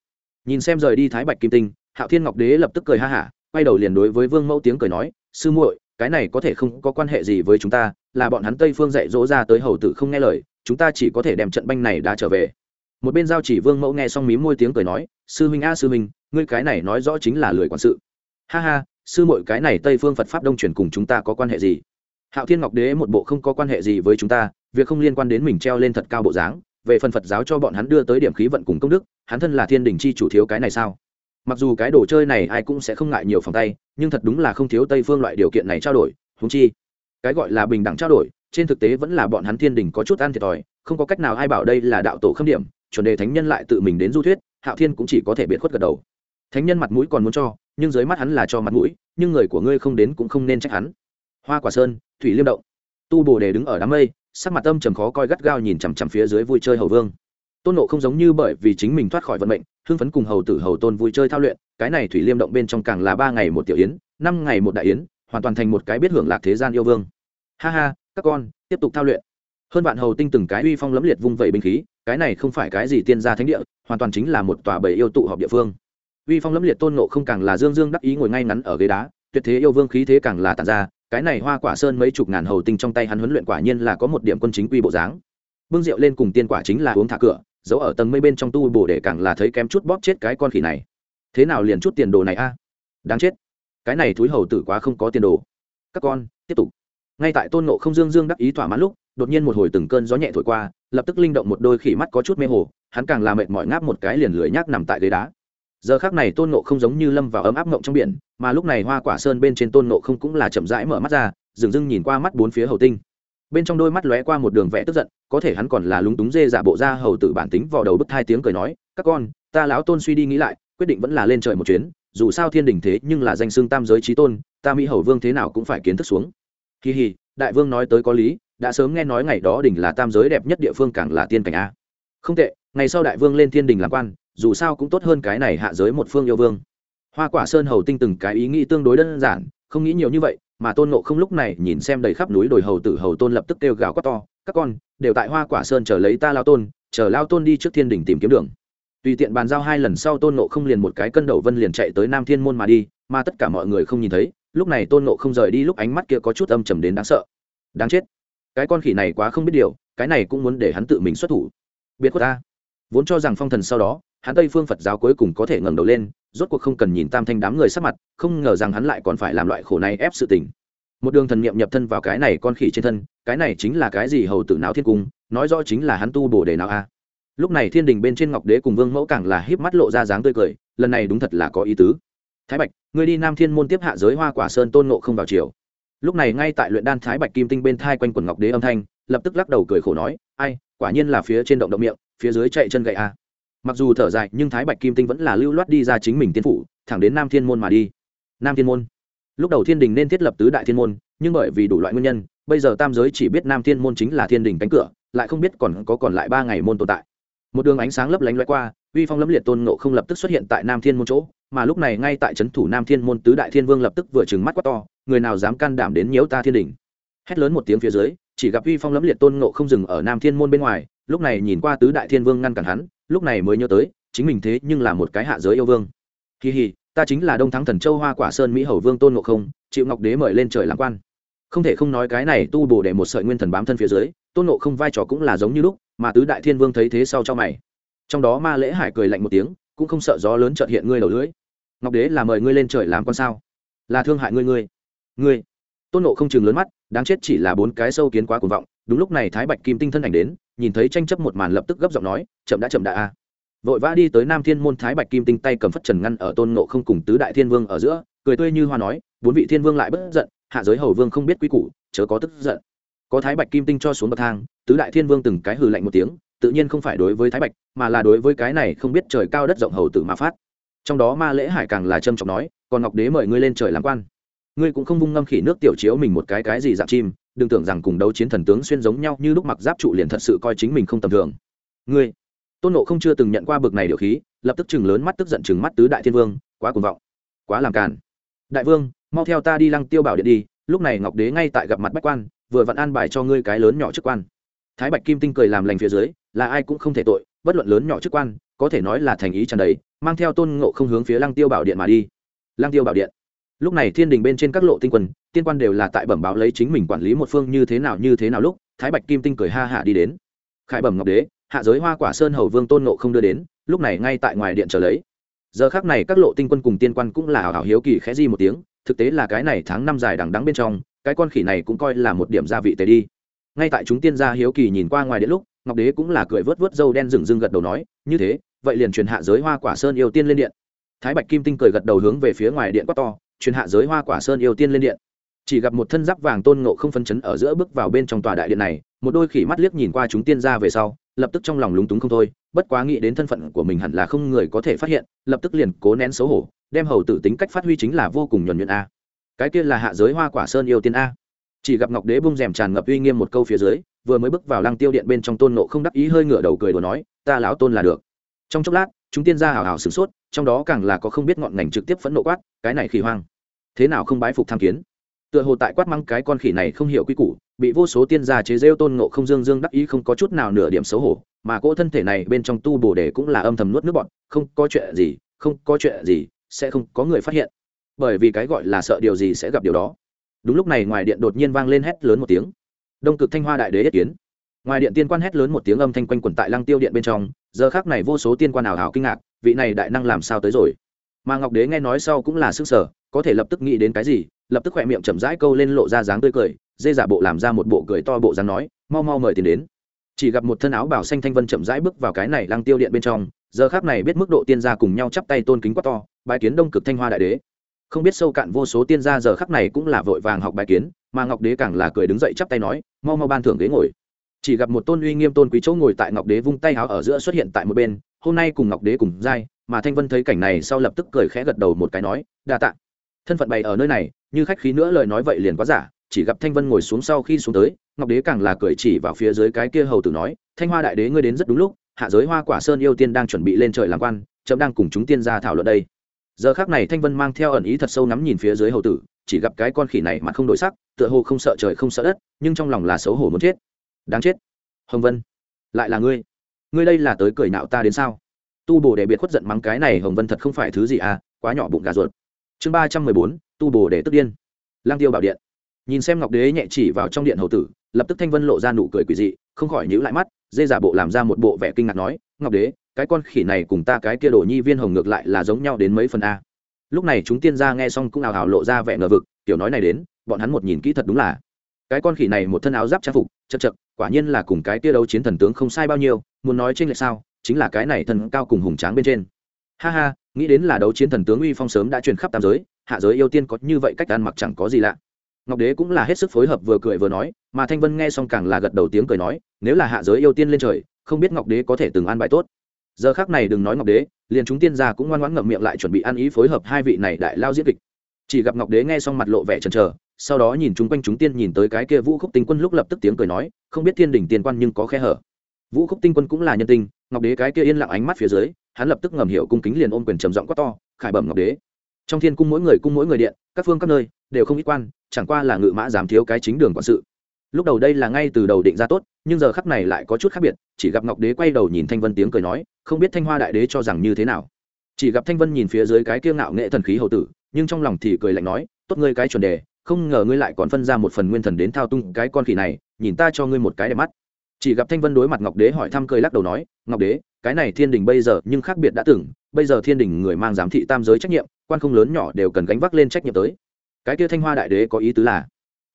Speaker 1: Nhìn xem rời đi thái bạch kim tinh, hạo thiên ngọc đế lập tức cười ha hả, quay đầu liền đối với vương mẫu tiếng cười nói, sư muội, cái này có thể không có quan hệ gì với chúng ta, là bọn hắn tây phương dạy dỗ ra tới hầu tử không nghe lời, chúng ta chỉ có thể đem trận banh này đã trở về. Một bên giao chỉ vương mẫu nghe xong mím môi tiếng cười nói, sư huynh a, sư huynh, ngươi cái này nói rõ chính là lười quản sự ha ha, sư muội, cái này tây phương phật pháp đông truyền cùng chúng ta có quan hệ gì? Hạo thiên ngọc đế một bộ không có quan hệ gì với chúng ta, việc không liên quan đến mình treo lên thật cao bộ dáng, về phần phật giáo cho bọn hắn đưa tới điểm khí vận cùng công đức, hắn thân là thiên đình chi chủ thiếu cái này sao? Mặc dù cái đồ chơi này ai cũng sẽ không ngại nhiều phòng tay, nhưng thật đúng là không thiếu tây phương loại điều kiện này trao đổi húng chi, cái gọi là bình đẳng trao đổi, trên thực tế vẫn là bọn hắn thiên đình có chút ăn thiệt thòi, không có cách nào ai bảo đây là đạo tổ khâm điểm, chuẩn đề thánh nhân lại tự mình đến du thuyết, hạo thiên cũng chỉ có thể biệt khuất gật đầu. Thánh nhân mặt mũi còn muốn cho nhưng dưới mắt hắn là cho mặt mũi, nhưng người của ngươi không đến cũng không nên trách hắn. Hoa quả sơn, thủy liêm động. Tu bồ đề đứng ở đám mây, sắc mặt tâm trầm khó coi gắt gao nhìn chằm chằm phía dưới vui chơi hầu vương. Tôn nộ không giống như bởi vì chính mình thoát khỏi vận mệnh, hưng phấn cùng hầu tử hầu tôn vui chơi thao luyện, cái này thủy liêm động bên trong càng là ba ngày một tiểu yến, năm ngày một đại yến, hoàn toàn thành một cái biết hưởng lạc thế gian yêu vương. Ha ha, các con, tiếp tục thao luyện. Hơn bạn hầu tinh từng cái uy phong lấm liệt vung vẩy binh khí, cái này không phải cái gì tiên gia thánh địa, hoàn toàn chính là một tòa bầy yêu tụ họp địa phương uy phong lấm liệt tôn nộ không càng là dương dương đắc ý ngồi ngay ngắn ở ghế đá, tuyệt thế yêu vương khí thế càng là tàn ra, cái này hoa quả sơn mấy chục ngàn hầu tinh trong tay hắn huấn luyện quả nhiên là có một điểm quân chính quy bộ dáng. Bưng rượu lên cùng tiên quả chính là uống thả cửa, giấu ở tầng mây bên trong tu bổ để càng là thấy kém chút bóp chết cái con khỉ này. Thế nào liền chút tiền đồ này a? Đáng chết. Cái này thúi hầu tử quá không có tiền đồ. Các con, tiếp tục. Ngay tại tôn nộ không dương dương đắc ý thỏa mãn lúc, đột nhiên một hồi từng cơn gió nhẹ thổi qua, lập tức linh động một đôi khỉ mắt có chút mê hồ, hắn càng làm mệt mỏi ngáp một cái liền lười nhác nằm tại ghế đá giờ khác này tôn nộ không giống như lâm vào ấm áp ngộng trong biển, mà lúc này hoa quả sơn bên trên tôn nộ không cũng là chậm rãi mở mắt ra, dừng dưng nhìn qua mắt bốn phía hầu tinh. Bên trong đôi mắt lóe qua một đường vẽ tức giận, có thể hắn còn là lúng túng dê giả bộ ra hầu tử bản tính vào đầu bức hai tiếng cười nói, các con, ta lão tôn suy đi nghĩ lại, quyết định vẫn là lên trời một chuyến, dù sao thiên đình thế nhưng là danh xưng tam giới trí tôn, ta mỹ hầu vương thế nào cũng phải kiến thức xuống. Kỳ hì, đại vương nói tới có lý, đã sớm nghe nói ngày đó đỉnh là tam giới đẹp nhất địa phương càng là tiên cảnh a. Không tệ, ngày sau đại vương lên thiên đình làm quan dù sao cũng tốt hơn cái này hạ giới một phương yêu vương. Hoa quả sơn hầu tinh từng cái ý nghĩ tương đối đơn giản, không nghĩ nhiều như vậy, mà tôn nộ không lúc này nhìn xem đầy khắp núi đồi hầu tử hầu tôn lập tức kêu gào quát to, các con, đều tại hoa quả sơn chờ lấy ta lao tôn, chờ lao tôn đi trước thiên đình tìm kiếm đường. Tùy tiện bàn giao hai lần sau tôn nộ không liền một cái cân đầu vân liền chạy tới nam thiên môn mà đi, mà tất cả mọi người không nhìn thấy, lúc này tôn nộ không rời đi lúc ánh mắt kia có chút âm trầm đến đáng sợ. Đáng chết, cái con khỉ này quá không biết điều, cái này cũng muốn để hắn tự mình xuất thủ. Biệt khuất ta. Vốn cho rằng phong thần sau đó hắn tây phương phật giáo cuối cùng có thể ngẩng đầu lên, rốt cuộc không cần nhìn tam thanh đám người sắc mặt, không ngờ rằng hắn lại còn phải làm loại khổ này ép sự tình. Một đường thần niệm nhập thân vào cái này con khỉ trên thân, cái này chính là cái gì hầu tử não thiên cung, nói rõ chính là hắn tu bổ đề nào a. Lúc này thiên đình bên trên ngọc đế cùng vương mẫu càng là híp mắt lộ ra dáng tươi cười, lần này đúng thật là có ý tứ. Thái bạch, ngươi đi nam thiên môn tiếp hạ giới hoa quả sơn tôn nộ không vào chiều lúc này ngay tại luyện đan thái bạch kim tinh bên thai quanh quần ngọc đế âm thanh, lập tức lắc đầu cười khổ nói, ai, quả nhiên là phía trên động động miệng, phía dưới chạy chân gậy a mặc dù thở dài, nhưng thái bạch kim tinh vẫn là lưu loát đi ra chính mình tiên phủ, thẳng đến nam thiên môn mà đi. Nam thiên môn. Lúc đầu thiên đình nên thiết lập tứ đại thiên môn, nhưng bởi vì đủ loại nguyên nhân, bây giờ tam giới chỉ biết nam thiên môn chính là thiên đình cánh cửa, lại không biết còn có còn lại ba ngày môn tồn tại. Một đường ánh sáng lấp lánh loay qua, uy phong lẫm liệt tôn nộ không lập tức xuất hiện tại nam thiên môn chỗ, mà lúc này ngay tại trấn thủ nam thiên môn tứ đại thiên vương lập tức vừa trừng mắt quát to, người nào dám can đảm đến nhiễu ta thiên đình? Hét lớn một tiếng phía dưới, chỉ gặp uy phong lẫm liệt tôn nộ không dừng ở nam thiên môn bên ngoài, lúc này nhìn qua tứ đại thiên vương ngăn cản hắn lúc này mới nhớ tới, chính mình thế nhưng là một cái hạ giới yêu vương. Kỳ hì ta chính là đông thắng thần châu hoa quả sơn mỹ hầu vương tôn ngộ không, chịu ngọc đế mời lên trời làm quan. Không thể không nói cái này tu bổ để một sợi nguyên thần bám thân phía dưới, tôn ngộ không vai trò cũng là giống như lúc, mà tứ đại thiên vương thấy thế sau cho mày. Trong đó ma lễ hải cười lạnh một tiếng, cũng không sợ gió lớn trợt hiện ngươi đầu lưới ngọc đế là mời ngươi lên trời làm con sao? Là thương hại ngươi ngươi. Ngươi. Tôn nộ không chừng lớn mắt, đáng chết chỉ là bốn cái sâu kiến quá cuồng vọng, đúng lúc này thái bạch kim tinh thân ảnh đến nhìn thấy tranh chấp một màn lập tức gấp giọng nói, chậm đã chậm đã a. Vội vã đi tới nam thiên môn thái bạch kim tinh tay cầm phất trần ngăn ở tôn nộ không cùng tứ đại thiên vương ở giữa, cười tươi như hoa nói, bốn vị thiên vương lại bất giận, hạ giới hầu vương không biết quy củ, chớ có tức giận. Có thái bạch kim tinh cho xuống bậc thang, tứ đại thiên vương từng cái hừ lạnh một tiếng, tự nhiên không phải đối với thái bạch, mà là đối với cái này không biết trời cao đất rộng hầu tử mà phát. Trong đó ma lễ hải càng là trâm trọng nói, còn ngọc đế mời ngươi lên trời làm quan. Ngươi cũng không vung ngâm khỉ nước tiểu chiếu mình một cái cái gì dạng chim đừng tưởng rằng cùng đấu chiến thần tướng xuyên giống nhau như lúc mặc giáp trụ liền thật sự coi chính mình không tầm thường. Ngươi, tôn nộ không chưa từng nhận qua bực này điều khí, lập tức chừng lớn mắt tức giận chừng mắt tứ đại thiên vương, quá cuồng vọng, quá làm càn. Đại vương, mau theo ta đi lăng tiêu bảo điện đi, lúc này ngọc đế ngay tại gặp mặt bách quan, vừa vặn an bài cho ngươi cái lớn nhỏ chức quan. Thái bạch kim tinh cười làm lành phía dưới, là ai cũng không thể tội, bất luận lớn nhỏ chức quan, có thể nói là thành ý tràn đầy, mang theo tôn ngộ không hướng phía lăng tiêu bảo điện mà đi. Lăng tiêu bảo điện lúc này thiên đình bên trên các lộ tinh quân tiên quan đều là tại bẩm báo lấy chính mình quản lý một phương như thế nào như thế nào lúc, thái bạch kim tinh cười ha hạ đi đến. Khải bẩm ngọc đế, hạ giới hoa quả sơn hầu vương tôn nộ không đưa đến, lúc này ngay tại ngoài điện trở lấy. Giờ khác này các lộ tinh quân cùng tiên quan cũng là hào hiếu kỳ khẽ di một tiếng, thực tế là cái này tháng năm dài đằng đắng bên trong, cái con khỉ này cũng coi là một điểm gia vị tề đi. Ngay tại chúng tiên gia hiếu kỳ nhìn qua ngoài điện lúc, ngọc đế cũng là cười vớt vớt dâu đen rừng rưng gật đầu nói, như thế, vậy liền truyền hạ giới hoa quả sơn yêu tiên lên điện. Thái bạch kim tinh cười gật đầu hướng về phía ngoài điện quát to truyền hạ giới hoa quả sơn yêu tiên lên điện. Chỉ gặp một thân giáp vàng tôn ngộ không phân chấn ở giữa bước vào bên trong tòa đại điện này, một đôi khỉ mắt liếc nhìn qua chúng tiên gia về sau, lập tức trong lòng lúng túng không thôi, bất quá nghĩ đến thân phận của mình hẳn là không người có thể phát hiện, lập tức liền cố nén xấu hổ, đem hầu tử tính cách phát huy chính là vô cùng nhuẩn nhuận a. Cái kia là hạ giới hoa quả sơn yêu tiên a. Chỉ gặp ngọc đế bung rèm tràn ngập uy nghiêm một câu phía dưới, vừa mới bước vào lăng tiêu điện bên trong tôn nộ không đắc ý hơi ngửa đầu cười đồ nói, ta lão tôn là được. Trong chốc lát, chúng tiên gia hào hào sửng sốt, trong đó càng là có không biết ngọn ngành trực tiếp phẫn nộ quát, cái này khỉ hoang thế nào không bái phục tham kiến? Tựa hồ tại quát mắng cái con khỉ này không hiểu quy củ, bị vô số tiên gia chế rêu tôn ngộ không dương dương đắc ý không có chút nào nửa điểm xấu hổ, mà cỗ thân thể này bên trong tu bồ đề cũng là âm thầm nuốt nước bọn không có chuyện gì, không có chuyện gì, sẽ không có người phát hiện. Bởi vì cái gọi là sợ điều gì sẽ gặp điều đó. Đúng lúc này ngoài điện đột nhiên vang lên hét lớn một tiếng. Đông cực thanh hoa đại đế yết kiến. Ngoài điện tiên quan hét lớn một tiếng âm thanh quanh quẩn tại lăng tiêu điện bên trong, giờ khác này vô số tiên quan ảo hảo kinh ngạc, vị này đại năng làm sao tới rồi? Mà ngọc đế nghe nói sau cũng là sức sở, có thể lập tức nghĩ đến cái gì, lập tức khỏe miệng chậm rãi câu lên lộ ra dáng tươi cười, dê giả bộ làm ra một bộ cười to bộ dáng nói, mau mau mời tiền đến. Chỉ gặp một thân áo bảo xanh thanh vân chậm rãi bước vào cái này lăng tiêu điện bên trong, giờ khác này biết mức độ tiên gia cùng nhau chắp tay tôn kính quá to bài kiến đông cực thanh hoa đại đế. Không biết sâu cạn vô số tiên gia giờ khắc này cũng là vội vàng học bài kiến, mà ngọc đế càng là cười đứng dậy chắp tay nói, mau mau ban thưởng ghế ngồi. Chỉ gặp một tôn uy nghiêm tôn quý chỗ ngồi tại ngọc đế vung tay áo ở giữa xuất hiện tại một bên, hôm nay cùng ngọc đế cùng giai mà thanh vân thấy cảnh này sau lập tức cười khẽ gật đầu một cái nói, đa tạ. Thân phận bày ở nơi này, như khách khí nữa lời nói vậy liền quá giả, chỉ gặp thanh vân ngồi xuống sau khi xuống tới, ngọc đế càng là cười chỉ vào phía dưới cái kia hầu tử nói, thanh hoa đại đế ngươi đến rất đúng lúc, hạ giới hoa quả sơn yêu tiên đang chuẩn bị lên trời làm quan, chấm đang cùng chúng tiên ra thảo luận đây. Giờ khác này thanh vân mang theo ẩn ý thật sâu nắm nhìn phía dưới hầu tử, chỉ gặp cái con khỉ này mặt không đổi sắc, tựa hồ không sợ trời không sợ đất, nhưng trong lòng là xấu hổ muốn chết. Đáng chết. Hồng vân, lại là ngươi. Ngươi đây là tới cười nạo ta đến sao? Tu bổ để biệt khuất giận mắng cái này hồng vân thật không phải thứ gì à quá nhỏ bụng gà ruột. Chương ba trăm mười bốn, tu bổ để tức điên. Lang tiêu bảo điện. Nhìn xem ngọc đế nhẹ chỉ vào trong điện hầu tử, lập tức thanh vân lộ ra nụ cười quỷ dị, không khỏi nhíu lại mắt, dê giả bộ làm ra một bộ vẻ kinh ngạc nói, ngọc đế, cái con khỉ này cùng ta cái kia đồ nhi viên hồng ngược lại là giống nhau đến mấy phần a. Lúc này chúng tiên gia nghe xong cũng ào ào lộ ra vẻ ngờ vực, tiểu nói này đến, bọn hắn một nhìn kỹ thật đúng là. Cái con khỉ này một thân áo giáp trang phục, chật chật, quả nhiên là cùng cái kia đấu chiến thần tướng không sai bao nhiêu, muốn nói trên lệch sao? Chính là cái này thần cao cùng hùng tráng bên trên. Ha ha, nghĩ đến là đấu chiến thần tướng uy phong sớm đã truyền khắp tam giới, hạ giới yêu tiên có như vậy cách ăn mặc chẳng có gì lạ. Ngọc đế cũng là hết sức phối hợp vừa cười vừa nói, mà thanh vân nghe xong càng là gật đầu tiếng cười nói, nếu là hạ giới yêu tiên lên trời, không biết ngọc đế có thể từng an bài tốt. Giờ khác này đừng nói ngọc đế, liền chúng tiên gia cũng ngoan ngoãn ngậm miệng lại chuẩn bị ăn ý phối hợp hai vị này đại lao diễn kịch. Chỉ gặp ngọc đế nghe xong mặt lộ vẻ chần chờ, sau đó nhìn chung quanh chúng tiên nhìn tới cái kia vũ khúc tinh quân lúc lập tức tiếng cười nói, không biết thiên đình tiền quan nhưng có khe hở. Vũ khúc tinh quân cũng là nhân tinh ngọc đế cái kia yên lặng ánh mắt phía dưới, hắn lập tức ngầm hiểu cung kính liền ôm quyền trầm giọng quát to, khải bẩm ngọc đế, trong thiên cung mỗi người cung mỗi người điện, các phương các nơi đều không ít quan, chẳng qua là ngự mã giảm thiếu cái chính đường quản sự. Lúc đầu đây là ngay từ đầu định ra tốt, nhưng giờ khắc này lại có chút khác biệt, chỉ gặp ngọc đế quay đầu nhìn thanh vân tiếng cười nói, không biết thanh hoa đại đế cho rằng như thế nào? Chỉ gặp thanh vân nhìn phía dưới cái kiêng ngạo nghệ thần khí hầu tử, nhưng trong lòng thì cười lạnh nói, tốt ngươi cái chuẩn đề, không ngờ ngươi lại còn phân ra một phần nguyên thần đến thao tung cái con khỉ này, nhìn ta cho ngươi một cái đẹp mắt chỉ gặp thanh vân đối mặt ngọc đế hỏi thăm cười lắc đầu nói, ngọc đế, cái này thiên đình bây giờ nhưng khác biệt đã từng, bây giờ thiên đình người mang giám thị tam giới trách nhiệm, quan không lớn nhỏ đều cần gánh vác lên trách nhiệm tới. Cái kia thanh hoa đại đế có ý tứ là,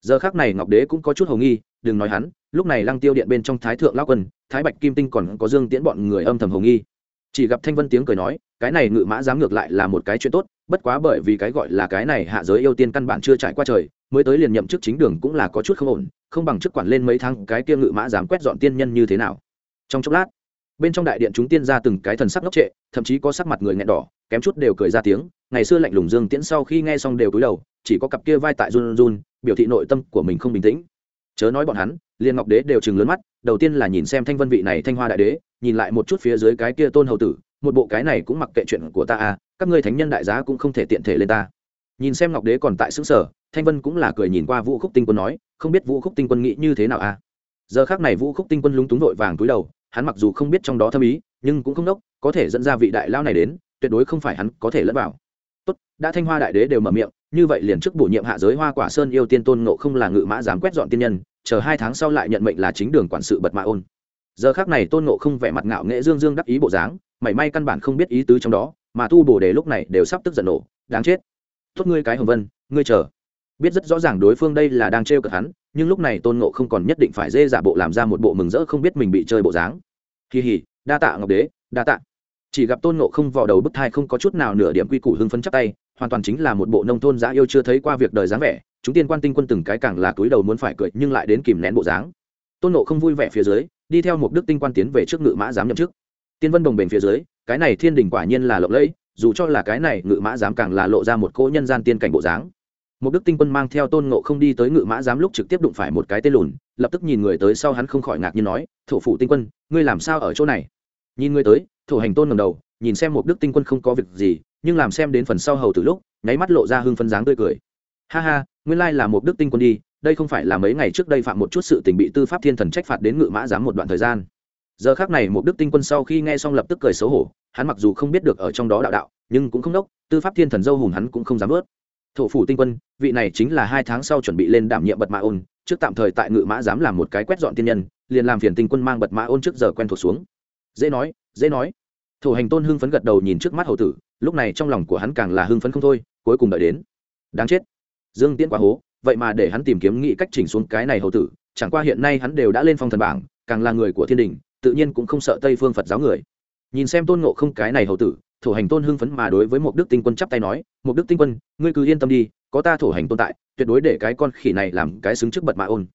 Speaker 1: giờ khác này ngọc đế cũng có chút hầu nghi, đừng nói hắn, lúc này lăng tiêu điện bên trong thái thượng lao quân, thái bạch kim tinh còn có dương tiễn bọn người âm thầm hầu nghi. Chỉ gặp thanh vân tiếng cười nói, cái này ngự mã dám ngược lại là một cái chuyện tốt, bất quá bởi vì cái gọi là cái này hạ giới ưu tiên căn bản chưa trải qua trời, mới tới liền nhậm chức chính đường cũng là có chút không ổn không bằng chức quản lên mấy tháng cái kia ngự mã dám quét dọn tiên nhân như thế nào. Trong chốc lát, bên trong đại điện chúng tiên ra từng cái thần sắc ngốc trệ, thậm chí có sắc mặt người nghẹn đỏ, kém chút đều cười ra tiếng, ngày xưa lạnh lùng dương tiễn sau khi nghe xong đều cúi đầu, chỉ có cặp kia vai tại run run, biểu thị nội tâm của mình không bình tĩnh. Chớ nói bọn hắn, liên ngọc đế đều chừng lớn mắt, đầu tiên là nhìn xem thanh vân vị này thanh hoa đại đế, nhìn lại một chút phía dưới cái kia tôn hầu tử, một bộ cái này cũng mặc kệ chuyện của ta à các ngươi thánh nhân đại giá cũng không thể tiện thể lên ta nhìn xem ngọc đế còn tại xứ sở thanh vân cũng là cười nhìn qua vũ khúc tinh quân nói, không biết vũ khúc tinh quân nghĩ như thế nào à? Giờ khác này vũ khúc tinh quân lúng túng vội vàng túi đầu, hắn mặc dù không biết trong đó thâm ý, nhưng cũng không đốc, có thể dẫn ra vị đại lao này đến, tuyệt đối không phải hắn có thể lẫn vào. Tốt, đã thanh hoa đại đế đều mở miệng, như vậy liền trước bổ nhiệm hạ giới hoa quả sơn yêu tiên tôn ngộ không là ngự mã dám quét dọn tiên nhân, chờ hai tháng sau lại nhận mệnh là chính đường quản sự bật mạ ôn. Giờ khác này tôn ngộ không vẻ mặt ngạo nghệ dương dương đắc ý bộ dáng, mảy may căn bản không biết ý tứ trong đó, mà tu bổ đề lúc này đều sắp tức giận nổ, đáng chết tốt ngươi cái hồng vân, ngươi chờ. Biết rất rõ ràng đối phương đây là đang trêu cợt hắn, nhưng lúc này tôn ngộ không còn nhất định phải dê giả bộ làm ra một bộ mừng rỡ không biết mình bị chơi bộ dáng. Kỳ hỉ, đa tạ ngọc đế, đa tạ. Chỉ gặp tôn ngộ không vào đầu bức thai không có chút nào nửa điểm quy củ hưng phấn chắc tay, hoàn toàn chính là một bộ nông thôn giã yêu chưa thấy qua việc đời dáng vẻ, chúng tiên quan tinh quân từng cái càng là túi đầu muốn phải cười nhưng lại đến kìm nén bộ dáng. Tôn ngộ không vui vẻ phía dưới, đi theo một đức tinh quan tiến về trước ngự mã giám nhậm chức. Tiên vân đồng bền phía dưới, cái này thiên đình quả nhiên là lộng lẫy dù cho là cái này ngự mã giám càng là lộ ra một cỗ nhân gian tiên cảnh bộ dáng. Một đức tinh quân mang theo tôn ngộ không đi tới ngự mã giám lúc trực tiếp đụng phải một cái tên lùn, lập tức nhìn người tới sau hắn không khỏi ngạc nhiên nói, thổ phủ tinh quân, ngươi làm sao ở chỗ này? Nhìn người tới, thổ hành tôn ngầm đầu, nhìn xem một đức tinh quân không có việc gì, nhưng làm xem đến phần sau hầu từ lúc, nháy mắt lộ ra hưng phân dáng tươi cười. Ha ha, nguyên lai là một đức tinh quân đi, đây không phải là mấy ngày trước đây phạm một chút sự tình bị tư pháp thiên thần trách phạt đến ngự mã giám một đoạn thời gian giờ khác này một đức tinh quân sau khi nghe xong lập tức cười xấu hổ, hắn mặc dù không biết được ở trong đó đạo đạo, nhưng cũng không đốc, tư pháp thiên thần dâu hùng hắn cũng không dám ướt thổ phủ tinh quân, vị này chính là hai tháng sau chuẩn bị lên đảm nhiệm bật mã ôn, trước tạm thời tại ngự mã dám làm một cái quét dọn tiên nhân, liền làm phiền tinh quân mang bật mã ôn trước giờ quen thuộc xuống. Dễ nói dễ nói. Thổ hành tôn hưng phấn gật đầu nhìn trước mắt hầu tử, lúc này trong lòng của hắn càng là hưng phấn không thôi, cuối cùng đợi đến. Đáng chết. Dương tiễn quá hố, vậy mà để hắn tìm kiếm nghĩ cách chỉnh xuống cái này hầu tử, chẳng qua hiện nay hắn đều đã lên phong thần bảng, càng là người của thiên đình tự nhiên cũng không sợ tây phương phật giáo người. Nhìn xem tôn ngộ không cái này hầu tử, thổ hành tôn hưng phấn mà đối với một đức tinh quân chắp tay nói một đức tinh quân, ngươi cứ yên tâm đi, có ta thổ hành tôn tại, tuyệt đối để cái con khỉ này làm cái xứng trước bật mạ ôn.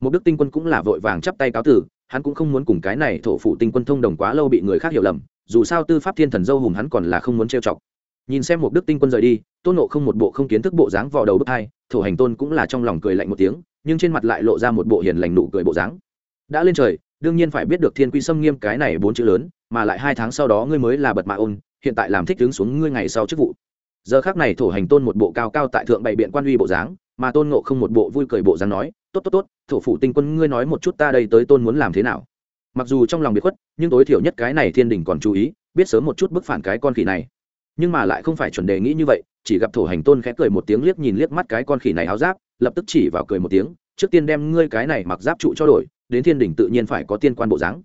Speaker 1: Một đức tinh quân cũng là vội vàng chắp tay cáo tử, hắn cũng không muốn cùng cái này thổ phụ tinh quân thông đồng quá lâu bị người khác hiểu lầm, dù sao tư pháp thiên thần dâu hùng hắn còn là không muốn trêu chọc. Nhìn xem một đức tinh quân rời đi, tôn nộ không một bộ không kiến thức bộ dáng vào đầu bước hai thổ hành tôn cũng là trong lòng cười lạnh một tiếng, nhưng trên mặt lại lộ ra một bộ hiền lành nụ cười bộ dáng. Đã lên trời đương nhiên phải biết được thiên quy xâm nghiêm cái này bốn chữ lớn, mà lại hai tháng sau đó ngươi mới là bật mạ ôn, hiện tại làm thích đứng xuống ngươi ngày sau chức vụ. Giờ khác này thổ hành tôn một bộ cao cao tại thượng bày biện quan uy bộ dáng, mà tôn ngộ không một bộ vui cười bộ dáng nói, tốt tốt tốt, thổ phủ tinh quân ngươi nói một chút ta đây tới tôn muốn làm thế nào? Mặc dù trong lòng bị khuất, nhưng tối thiểu nhất cái này thiên đình còn chú ý, biết sớm một chút bức phản cái con khỉ này. Nhưng mà lại không phải chuẩn đề nghĩ như vậy, chỉ gặp thổ hành tôn khẽ cười một tiếng liếc nhìn liếc mắt cái con khỉ này áo giáp, lập tức chỉ vào cười một tiếng, trước tiên đem ngươi cái này mặc giáp trụ cho đổi đến thiên đỉnh tự nhiên phải có tiên quan bộ dáng.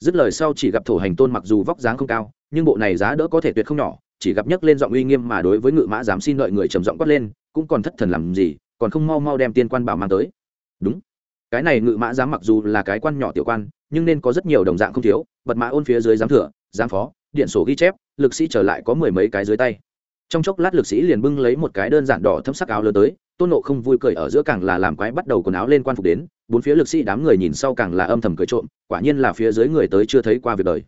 Speaker 1: Dứt lời sau chỉ gặp thổ hành tôn mặc dù vóc dáng không cao, nhưng bộ này giá đỡ có thể tuyệt không nhỏ, chỉ gặp nhấc lên giọng uy nghiêm mà đối với ngự mã dám xin đợi người trầm giọng quát lên, cũng còn thất thần làm gì, còn không mau mau đem tiên quan bảo mang tới. Đúng. Cái này ngự mã dám mặc dù là cái quan nhỏ tiểu quan, nhưng nên có rất nhiều đồng dạng không thiếu, bật mã ôn phía dưới giám thừa, giám phó, điện sổ ghi chép, lực sĩ trở lại có mười mấy cái dưới tay trong chốc lát lực sĩ liền bưng lấy một cái đơn giản đỏ thấm sắc áo lớn tới, tôn nộ không vui cười ở giữa càng là làm quái bắt đầu quần áo lên quan phục đến, bốn phía lực sĩ đám người nhìn sau càng là âm thầm cười trộm, quả nhiên là phía dưới người tới chưa thấy qua việc đời.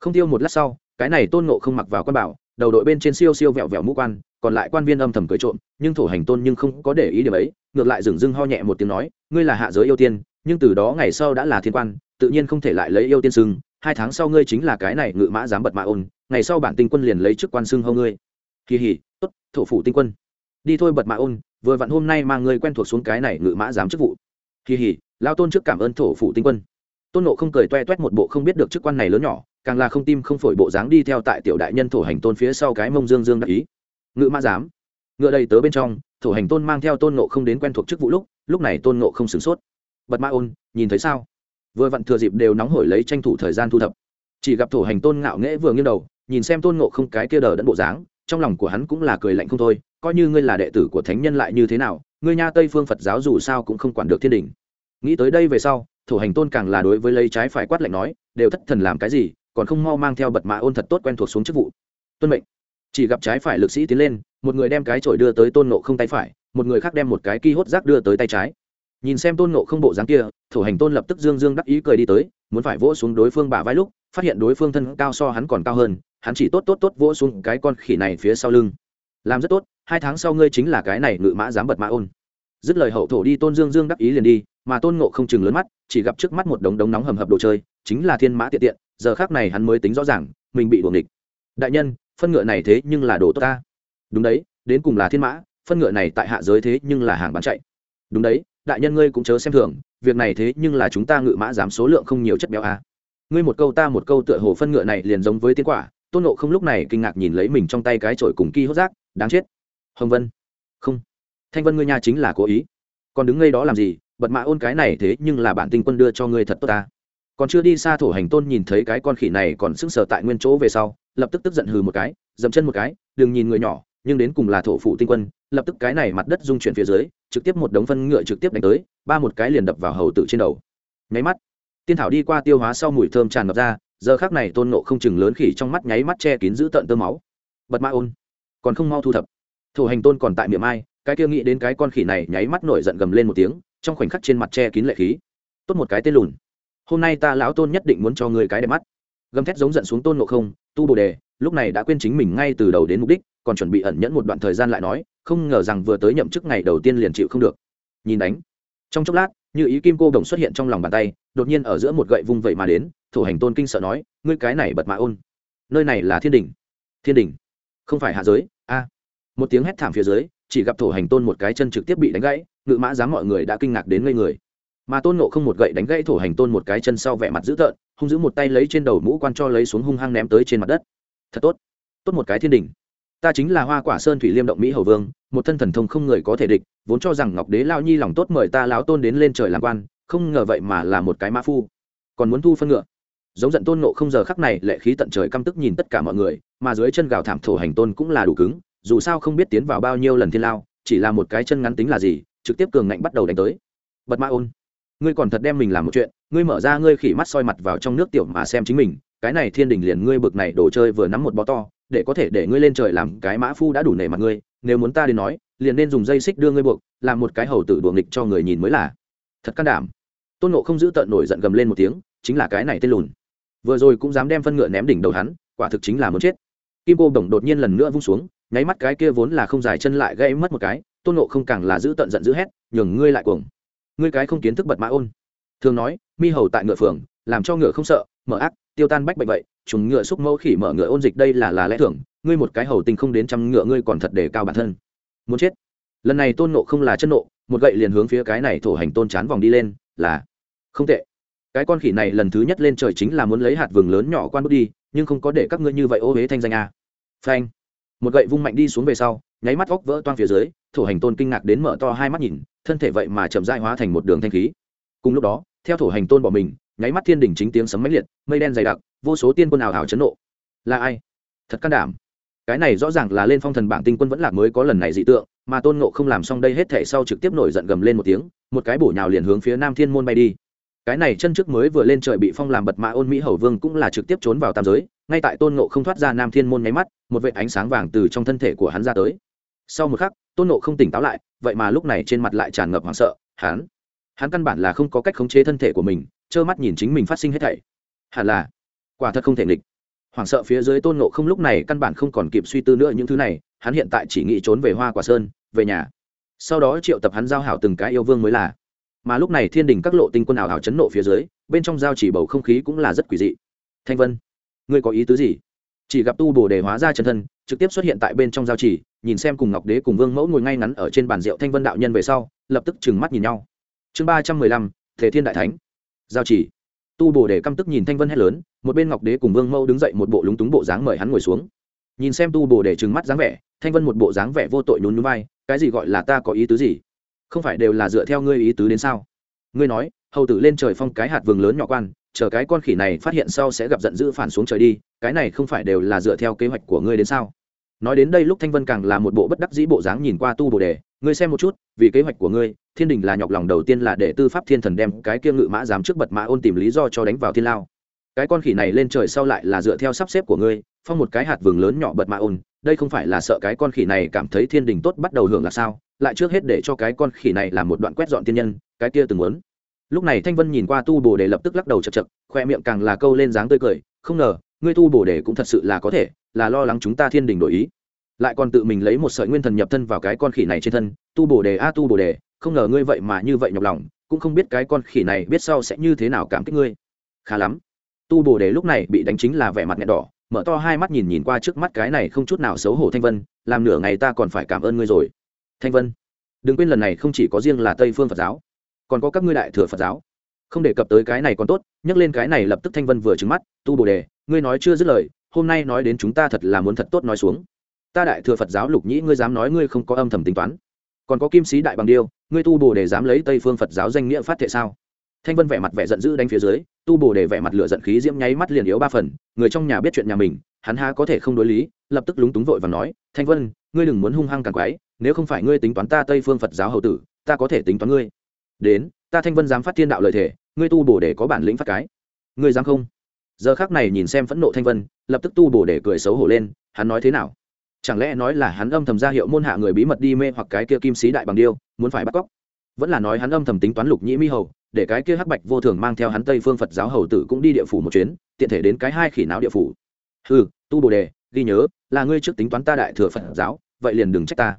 Speaker 1: Không tiêu một lát sau, cái này tôn nộ không mặc vào quan bảo, đầu đội bên trên siêu siêu vẹo vẹo mũ quan, còn lại quan viên âm thầm cười trộm, nhưng thổ hành tôn nhưng không có để ý điểm ấy, ngược lại dừng dưng ho nhẹ một tiếng nói, ngươi là hạ giới yêu tiên, nhưng từ đó ngày sau đã là thiên quan, tự nhiên không thể lại lấy yêu tiên sưng hai tháng sau ngươi chính là cái này ngự mã dám bật mã ôn, ngày sau bản tinh quân liền lấy chức quan sưng hô ngươi kỳ hỉ tốt thổ phủ tinh quân. Đi thôi bật mã ôn vừa vặn hôm nay mang người quen thuộc xuống cái này ngự mã giám chức vụ. Kỳ hỉ lao tôn trước cảm ơn thổ phủ tinh quân. Tôn nộ không cười toe toét một bộ không biết được chức quan này lớn nhỏ càng là không tim không phổi bộ dáng đi theo tại tiểu đại nhân thổ hành tôn phía sau cái mông dương dương đắc ý. Ngự mã giám, ngựa đầy tớ bên trong thổ hành tôn mang theo tôn nộ không đến quen thuộc chức vụ lúc lúc này tôn nộ không sửng sốt. Bật mã ôn nhìn thấy sao? Vừa vặn thừa dịp đều nóng hổi lấy tranh thủ thời gian thu thập. Chỉ gặp thổ hành tôn ngạo nghễ vừa nghiêng đầu nhìn xem tôn ngộ không cái kia đờ đẫn bộ dáng trong lòng của hắn cũng là cười lạnh không thôi, coi như ngươi là đệ tử của thánh nhân lại như thế nào, ngươi nha tây phương phật giáo dù sao cũng không quản được thiên đình. Nghĩ tới đây về sau, thủ hành tôn càng là đối với lấy trái phải quát lạnh nói, đều thất thần làm cái gì, còn không mau mang theo bật mã ôn thật tốt quen thuộc xuống chức vụ. Tuân mệnh. Chỉ gặp trái phải lực sĩ tiến lên, một người đem cái chổi đưa tới tôn nộ không tay phải, một người khác đem một cái ki hốt rác đưa tới tay trái. Nhìn xem tôn nộ không bộ dáng kia, thủ hành tôn lập tức dương dương đắc ý cười đi tới, muốn phải vỗ xuống đối phương bả vai lúc, phát hiện đối phương thân cao so hắn còn cao hơn hắn chỉ tốt tốt tốt vỗ xuống cái con khỉ này phía sau lưng. Làm rất tốt, hai tháng sau ngươi chính là cái này ngự mã dám bật mã ôn. Dứt lời hậu thổ đi tôn dương dương đắc ý liền đi, mà tôn ngộ không chừng lớn mắt, chỉ gặp trước mắt một đống đống nóng hầm hập đồ chơi, chính là thiên mã tiện tiện, giờ khác này hắn mới tính rõ ràng, mình bị đuồng địch đại nhân, phân ngựa này thế nhưng là đồ tốt ta. Đúng đấy, đến cùng là thiên mã, phân ngựa này tại hạ giới thế nhưng là hàng bán chạy. Đúng đấy, đại nhân ngươi cũng chớ xem thường, việc này thế nhưng là chúng ta ngự mã dám số lượng không nhiều chất béo à. ngươi một câu ta một câu tựa hồ phân ngựa này liền giống với tiến quả tôn nộ không lúc này kinh ngạc nhìn lấy mình trong tay cái chổi cùng ki hốt rác, đáng chết. Hồng vân. Không. Thanh vân ngươi nhà chính là cố ý. Còn đứng ngay đó làm gì, bật mã ôn cái này thế nhưng là bản tinh quân đưa cho ngươi thật tốt ta. Còn chưa đi xa thổ hành tôn nhìn thấy cái con khỉ này còn sững sờ tại nguyên chỗ về sau, lập tức tức giận hừ một cái, dậm chân một cái, đừng nhìn người nhỏ, nhưng đến cùng là thổ phụ tinh quân, lập tức cái này mặt đất rung chuyển phía dưới, trực tiếp một đống phân ngựa trực tiếp đánh tới, ba một cái liền đập vào hầu tử trên đầu. Nháy mắt, tiên thảo đi qua tiêu hóa sau mùi thơm tràn ngập ra giờ khác này tôn nộ không chừng lớn khỉ trong mắt nháy mắt che kín giữ tận tơ máu. Bật ma ôn, còn không mau thu thập. Thủ hành tôn còn tại miệng ai, cái kia nghĩ đến cái con khỉ này nháy mắt nổi giận gầm lên một tiếng, trong khoảnh khắc trên mặt che kín lệ khí. Tốt một cái tên lùn. Hôm nay ta lão tôn nhất định muốn cho người cái đẹp mắt. Gầm thét giống giận xuống tôn nộ không, tu bồ đề, lúc này đã quên chính mình ngay từ đầu đến mục đích, còn chuẩn bị ẩn nhẫn một đoạn thời gian lại nói, không ngờ rằng vừa tới nhậm chức ngày đầu tiên liền chịu không được. Nhìn đánh. Trong chốc lát, như ý kim cô đồng xuất hiện trong lòng bàn tay, đột nhiên ở giữa một gậy vung vậy mà đến thủ hành tôn kinh sợ nói, ngươi cái này bật mạ ôn, nơi này là thiên đình thiên đình không phải hạ giới, a? Một tiếng hét thảm phía dưới, chỉ gặp thổ hành tôn một cái chân trực tiếp bị đánh gãy, ngự mã dám mọi người đã kinh ngạc đến ngây người. Mà tôn nộ không một gậy đánh gãy thổ hành tôn một cái chân sau vẻ mặt dữ tợn, hung giữ một tay lấy trên đầu mũ quan cho lấy xuống hung hăng ném tới trên mặt đất. Thật tốt tốt một cái thiên đình ta chính là hoa quả sơn thủy liêm động mỹ hầu vương, một thân thần thông không người có thể địch, vốn cho rằng ngọc đế lao nhi lòng tốt mời ta lão tôn đến lên trời làm quan, không ngờ vậy mà là một cái mã phu. Còn muốn thu phân ngựa? Giống giận tôn nộ không giờ khắc này lệ khí tận trời căm tức nhìn tất cả mọi người, mà dưới chân gào thảm thổ hành tôn cũng là đủ cứng, dù sao không biết tiến vào bao nhiêu lần thiên lao, chỉ là một cái chân ngắn tính là gì, trực tiếp cường ngạnh bắt đầu đánh tới. Bật mã ôn, ngươi còn thật đem mình làm một chuyện, ngươi mở ra ngươi khỉ mắt soi mặt vào trong nước tiểu mà xem chính mình, cái này thiên đình liền ngươi bực này đồ chơi vừa nắm một bó to, để có thể để ngươi lên trời làm cái mã phu đã đủ nể mặt ngươi, nếu muốn ta đến nói, liền nên dùng dây xích đưa ngươi buộc, làm một cái hầu tử đuồng nghịch cho người nhìn mới là. Thật can đảm. Tôn nộ không giữ tận nổi giận gầm lên một tiếng, chính là cái này tên lùn vừa rồi cũng dám đem phân ngựa ném đỉnh đầu hắn, quả thực chính là muốn chết. Kim cô đồng đột nhiên lần nữa vung xuống, nháy mắt cái kia vốn là không dài chân lại gây mất một cái, tôn nộ không càng là giữ tận giận giữ hét, nhường ngươi lại cuồng. Ngươi cái không kiến thức bật mã ôn. Thường nói, mi hầu tại ngựa phường, làm cho ngựa không sợ, mở ác, tiêu tan bách bệnh vậy, chúng ngựa xúc mẫu khỉ mở ngựa ôn dịch đây là là lẽ thường, ngươi một cái hầu tình không đến trăm ngựa ngươi còn thật để cao bản thân. Muốn chết. Lần này tôn nộ không là chân nộ, một gậy liền hướng phía cái này thổ hành tôn chán vòng đi lên, là không tệ cái con khỉ này lần thứ nhất lên trời chính là muốn lấy hạt vừng lớn nhỏ quan bước đi, nhưng không có để các ngươi như vậy ô huế thanh danh a. Phanh. Một gậy vung mạnh đi xuống về sau, nháy mắt góc vỡ toang phía dưới, thổ hành tôn kinh ngạc đến mở to hai mắt nhìn, thân thể vậy mà chậm dại hóa thành một đường thanh khí. Cùng lúc đó, theo thổ hành tôn bỏ mình, nháy mắt thiên đỉnh chính tiếng sấm mãnh liệt, mây đen dày đặc, vô số tiên quân ảo hào chấn nộ. Là ai? Thật can đảm. Cái này rõ ràng là lên phong thần bảng tinh quân vẫn lạc mới có lần này dị tượng, mà tôn ngộ không làm xong đây hết thể sau trực tiếp nổi giận gầm lên một tiếng, một cái bổ nhào liền hướng phía nam thiên môn bay đi cái này chân trước mới vừa lên trời bị phong làm bật mã ôn mỹ hầu vương cũng là trực tiếp trốn vào tam giới, ngay tại tôn ngộ không thoát ra nam thiên môn nháy mắt, một vệ ánh sáng vàng từ trong thân thể của hắn ra tới. Sau một khắc, tôn ngộ không tỉnh táo lại, vậy mà lúc này trên mặt lại tràn ngập hoảng sợ, hắn hắn căn bản là không có cách khống chế thân thể của mình, trơ mắt nhìn chính mình phát sinh hết thảy. Hẳn là, quả thật không thể nghịch. Hoảng sợ phía dưới tôn ngộ không lúc này căn bản không còn kịp suy tư nữa những thứ này, hắn hiện tại chỉ nghĩ trốn về hoa quả sơn, về nhà. Sau đó triệu tập hắn giao hảo từng cái yêu vương mới là mà lúc này thiên đình các lộ tinh quân ảo ảo chấn nộ phía dưới, bên trong giao chỉ bầu không khí cũng là rất quỷ dị. Thanh vân, ngươi có ý tứ gì? Chỉ gặp tu bồ đề hóa ra chân thân, trực tiếp xuất hiện tại bên trong giao chỉ, nhìn xem cùng ngọc đế cùng vương mẫu ngồi ngay ngắn ở trên bàn rượu thanh vân đạo nhân về sau, lập tức trừng mắt nhìn nhau. Chương ba trăm mười lăm, thể thiên đại thánh. Giao chỉ. Tu bồ đề căm tức nhìn thanh vân hét lớn, một bên ngọc đế cùng vương mẫu đứng dậy một bộ lúng túng bộ dáng mời hắn ngồi xuống. Nhìn xem tu bồ đề trừng mắt dáng vẻ, thanh vân một bộ dáng vẻ vô tội nhún núi vai, cái gì gọi là ta có ý tứ gì? Không phải đều là dựa theo ngươi ý tứ đến sao? Ngươi nói, hầu tử lên trời phong cái hạt vườn lớn nhỏ quan, chờ cái con khỉ này phát hiện sau sẽ gặp giận dữ phản xuống trời đi, cái này không phải đều là dựa theo kế hoạch của ngươi đến sao? Nói đến đây lúc thanh vân càng là một bộ bất đắc dĩ bộ dáng nhìn qua tu bồ đề, ngươi xem một chút, vì kế hoạch của ngươi, thiên đình là nhọc lòng đầu tiên là để tư pháp thiên thần đem cái kia ngự mã dám trước bật mã ôn tìm lý do cho đánh vào thiên lao. Cái con khỉ này lên trời sau lại là dựa theo sắp xếp của ngươi, phong một cái hạt vườn lớn nhỏ bật mã ôn, đây không phải là sợ cái con khỉ này cảm thấy thiên đình tốt bắt đầu hưởng là sao? Lại trước hết để cho cái con khỉ này làm một đoạn quét dọn tiên nhân, cái kia từng muốn. Lúc này thanh vân nhìn qua tu bồ đề lập tức lắc đầu chật chật, khoe miệng càng là câu lên dáng tươi cười, không ngờ, ngươi tu bồ đề cũng thật sự là có thể, là lo lắng chúng ta thiên đình đổi ý. Lại còn tự mình lấy một sợi nguyên thần nhập thân vào cái con khỉ này trên thân, tu bồ đề a, tu bồ đề, không ngờ ngươi vậy mà như vậy nhọc lòng, cũng không biết cái con khỉ này biết sau sẽ như thế nào cảm kích ngươi. Khá lắm. Tu bồ đề lúc này bị đánh chính là vẻ mặt nghẹn đỏ, mở to hai mắt nhìn nhìn qua trước mắt cái này không chút nào xấu hổ thanh vân, làm nửa ngày ta còn phải cảm ơn ngươi rồi thanh vân, đừng quên lần này không chỉ có riêng là tây phương phật giáo, còn có các ngươi đại thừa phật giáo. Không đề cập tới cái này còn tốt, nhắc lên cái này lập tức thanh vân vừa trứng mắt, tu bồ đề, ngươi nói chưa dứt lời, hôm nay nói đến chúng ta thật là muốn thật tốt nói xuống. Ta đại thừa phật giáo lục nhĩ, ngươi dám nói ngươi không có âm thầm tính toán. Còn có kim sĩ đại bằng điêu, ngươi tu bồ đề dám lấy tây phương phật giáo danh nghĩa phát thệ sao? Thanh vân vẻ mặt vẻ giận dữ đánh phía dưới, tu bồ đề vẻ mặt lửa giận khí diễm nháy mắt liền yếu ba phần, người trong nhà biết chuyện nhà mình, hắn há có thể không đối lý, lập tức lúng túng vội và nói, thanh vân ngươi đừng muốn hung hăng càng quái, nếu không phải ngươi tính toán ta tây phương phật giáo hậu tử, ta có thể tính toán ngươi. Đến, ta thanh vân dám phát thiên đạo lợi thể, ngươi tu bổ để có bản lĩnh phát cái. Ngươi dám không? Giờ khác này nhìn xem phẫn nộ thanh vân, lập tức tu bổ để cười xấu hổ lên, hắn nói thế nào? Chẳng lẽ nói là hắn âm thầm ra hiệu môn hạ người bí mật đi mê hoặc cái kia kim sĩ đại bằng điêu, muốn phải bắt cóc? Vẫn là nói hắn âm thầm tính toán lục nhĩ mi hầu, để cái kia hắc bạch vô thường mang theo hắn tây phương phật giáo hầu tử cũng đi địa phủ một chuyến, tiện thể đến cái hai khỉ não địa phủ. Ừ tu bồ đề ghi nhớ, là ngươi trước tính toán ta đại thừa phật giáo vậy liền đừng trách ta.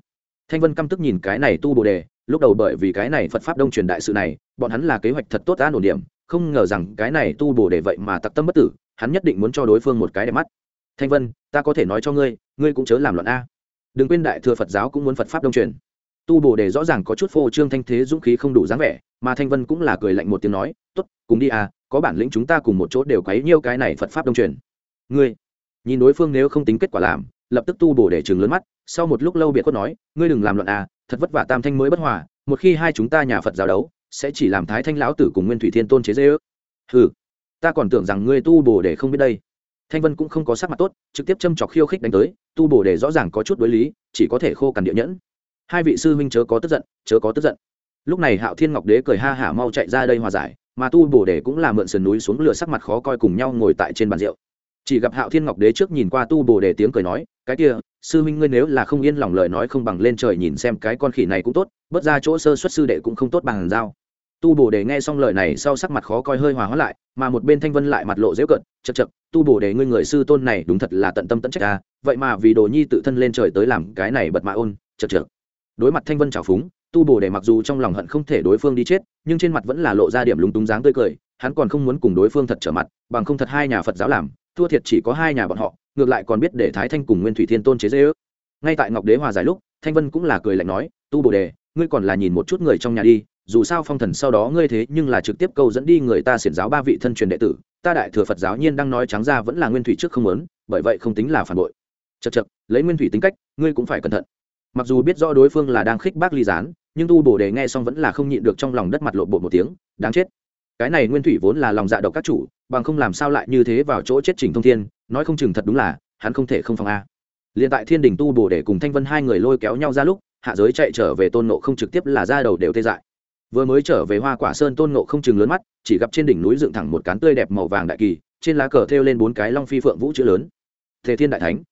Speaker 1: Thanh vân căm tức nhìn cái này tu bồ đề, lúc đầu bởi vì cái này phật pháp đông truyền đại sự này, bọn hắn là kế hoạch thật tốt an ổn điểm, không ngờ rằng cái này tu bồ đề vậy mà tặc tâm bất tử, hắn nhất định muốn cho đối phương một cái đẹp mắt. Thanh vân, ta có thể nói cho ngươi ngươi cũng chớ làm loạn a. Đừng quên đại thừa phật giáo cũng muốn phật pháp đông truyền. Tu bồ đề rõ ràng có chút phô trương thanh thế dũng khí không đủ dáng vẻ, mà thanh vân cũng là cười lạnh một tiếng nói t ố t cùng đi à có bản lĩnh chúng ta cùng một chỗ đều quấy nhiêu cái này phật pháp đông truyền. Ngươi? Nhìn đối phương nếu không tính kết quả làm, lập tức tu bổ đề chừng lớn mắt sau một lúc lâu biệt khuất nói, ngươi đừng làm loạn à thật vất vả tam thanh mới bất hòa, một khi hai chúng ta nhà phật giáo đấu, sẽ chỉ làm thái thanh lão tử cùng nguyên thủy thiên tôn chế dễ ước ừ ta còn tưởng rằng ngươi tu bồ để không biết đây. Thanh vân cũng không có sắc mặt tốt, trực tiếp châm chọc khiêu khích đánh tới, tu bồ để rõ ràng có chút đối lý, chỉ có thể khô cằn địa nhẫn. Hai vị sư huynh chớ có tức giận, chớ có tức giận. Lúc này hạo thiên ngọc đế cười ha hả mau chạy ra đây hòa giải, mà tu bồ để cũng là mượn sườn núi xuống lửa sắc mặt khó coi cùng nhau ngồi tại trên bàn rượu. Chỉ gặp hạo thiên ngọc đế trước nhìn qua tu bồ để tiếng cười nói, cái kia sư huynh ngươi nếu là không yên lòng lời nói không bằng lên trời nhìn xem cái con khỉ này cũng tốt, bớt ra chỗ sơ xuất sư đệ cũng không tốt bằng giao. Tu bổ đề nghe xong lời này sau sắc mặt khó coi hơi hòa hóa lại, mà một bên thanh vân lại mặt lộ dễu cận chật chật tu bổ đề ngươi người sư tôn này đúng thật là tận tâm tận trách ta vậy mà vì đồ nhi tự thân lên trời tới làm cái này bật mạ ôn chật chật đối mặt thanh vân trào phúng, tu bổ đề mặc dù trong lòng hận không thể đối phương đi chết, nhưng trên mặt vẫn là lộ ra điểm lúng túng dáng tươi cười, hắn còn không muốn cùng đối phương thật trở mặt, bằng không thật hai nhà phật giáo làm thua thiệt chỉ có hai nhà bọn họ, ngược lại còn biết để thái thanh cùng nguyên thủy thiên tôn chế dễ ước ngay tại ngọc đế hòa giải lúc, thanh vân cũng là cười lạnh nói, tu bồ đề, ngươi còn là nhìn một chút người trong nhà đi, dù sao phong thần sau đó ngươi thế nhưng là trực tiếp câu dẫn đi người ta xiển giáo ba vị thân truyền đệ tử, ta đại thừa phật giáo nhiên đang nói trắng ra vẫn là nguyên thủy trước không lớn bởi vậy không tính là phản bội. Chật chật lấy nguyên thủy tính cách, ngươi cũng phải cẩn thận. Mặc dù biết rõ đối phương là đang khích bác ly gián, nhưng tu bổ đề nghe xong vẫn là không nhịn được trong lòng đất mặt lộ bộ một tiếng, đáng chết, cái này nguyên thủy vốn là lòng dạ độc các chủ bằng không làm sao lại như thế vào chỗ chết trình thông thiên, nói không chừng thật đúng là, hắn không thể không phòng a. Liền tại thiên đình tu bổ để cùng thanh vân hai người lôi kéo nhau ra lúc, hạ giới chạy trở về tôn nộ không trực tiếp là ra đầu đều tê dại. Vừa mới trở về hoa quả sơn, tôn nộ không chừng lớn mắt, chỉ gặp trên đỉnh núi dựng thẳng một cán tươi đẹp màu vàng đại kỳ, trên lá cờ thêu lên bốn cái long phi phượng vũ chữ lớn. Thế thiên đại thánh.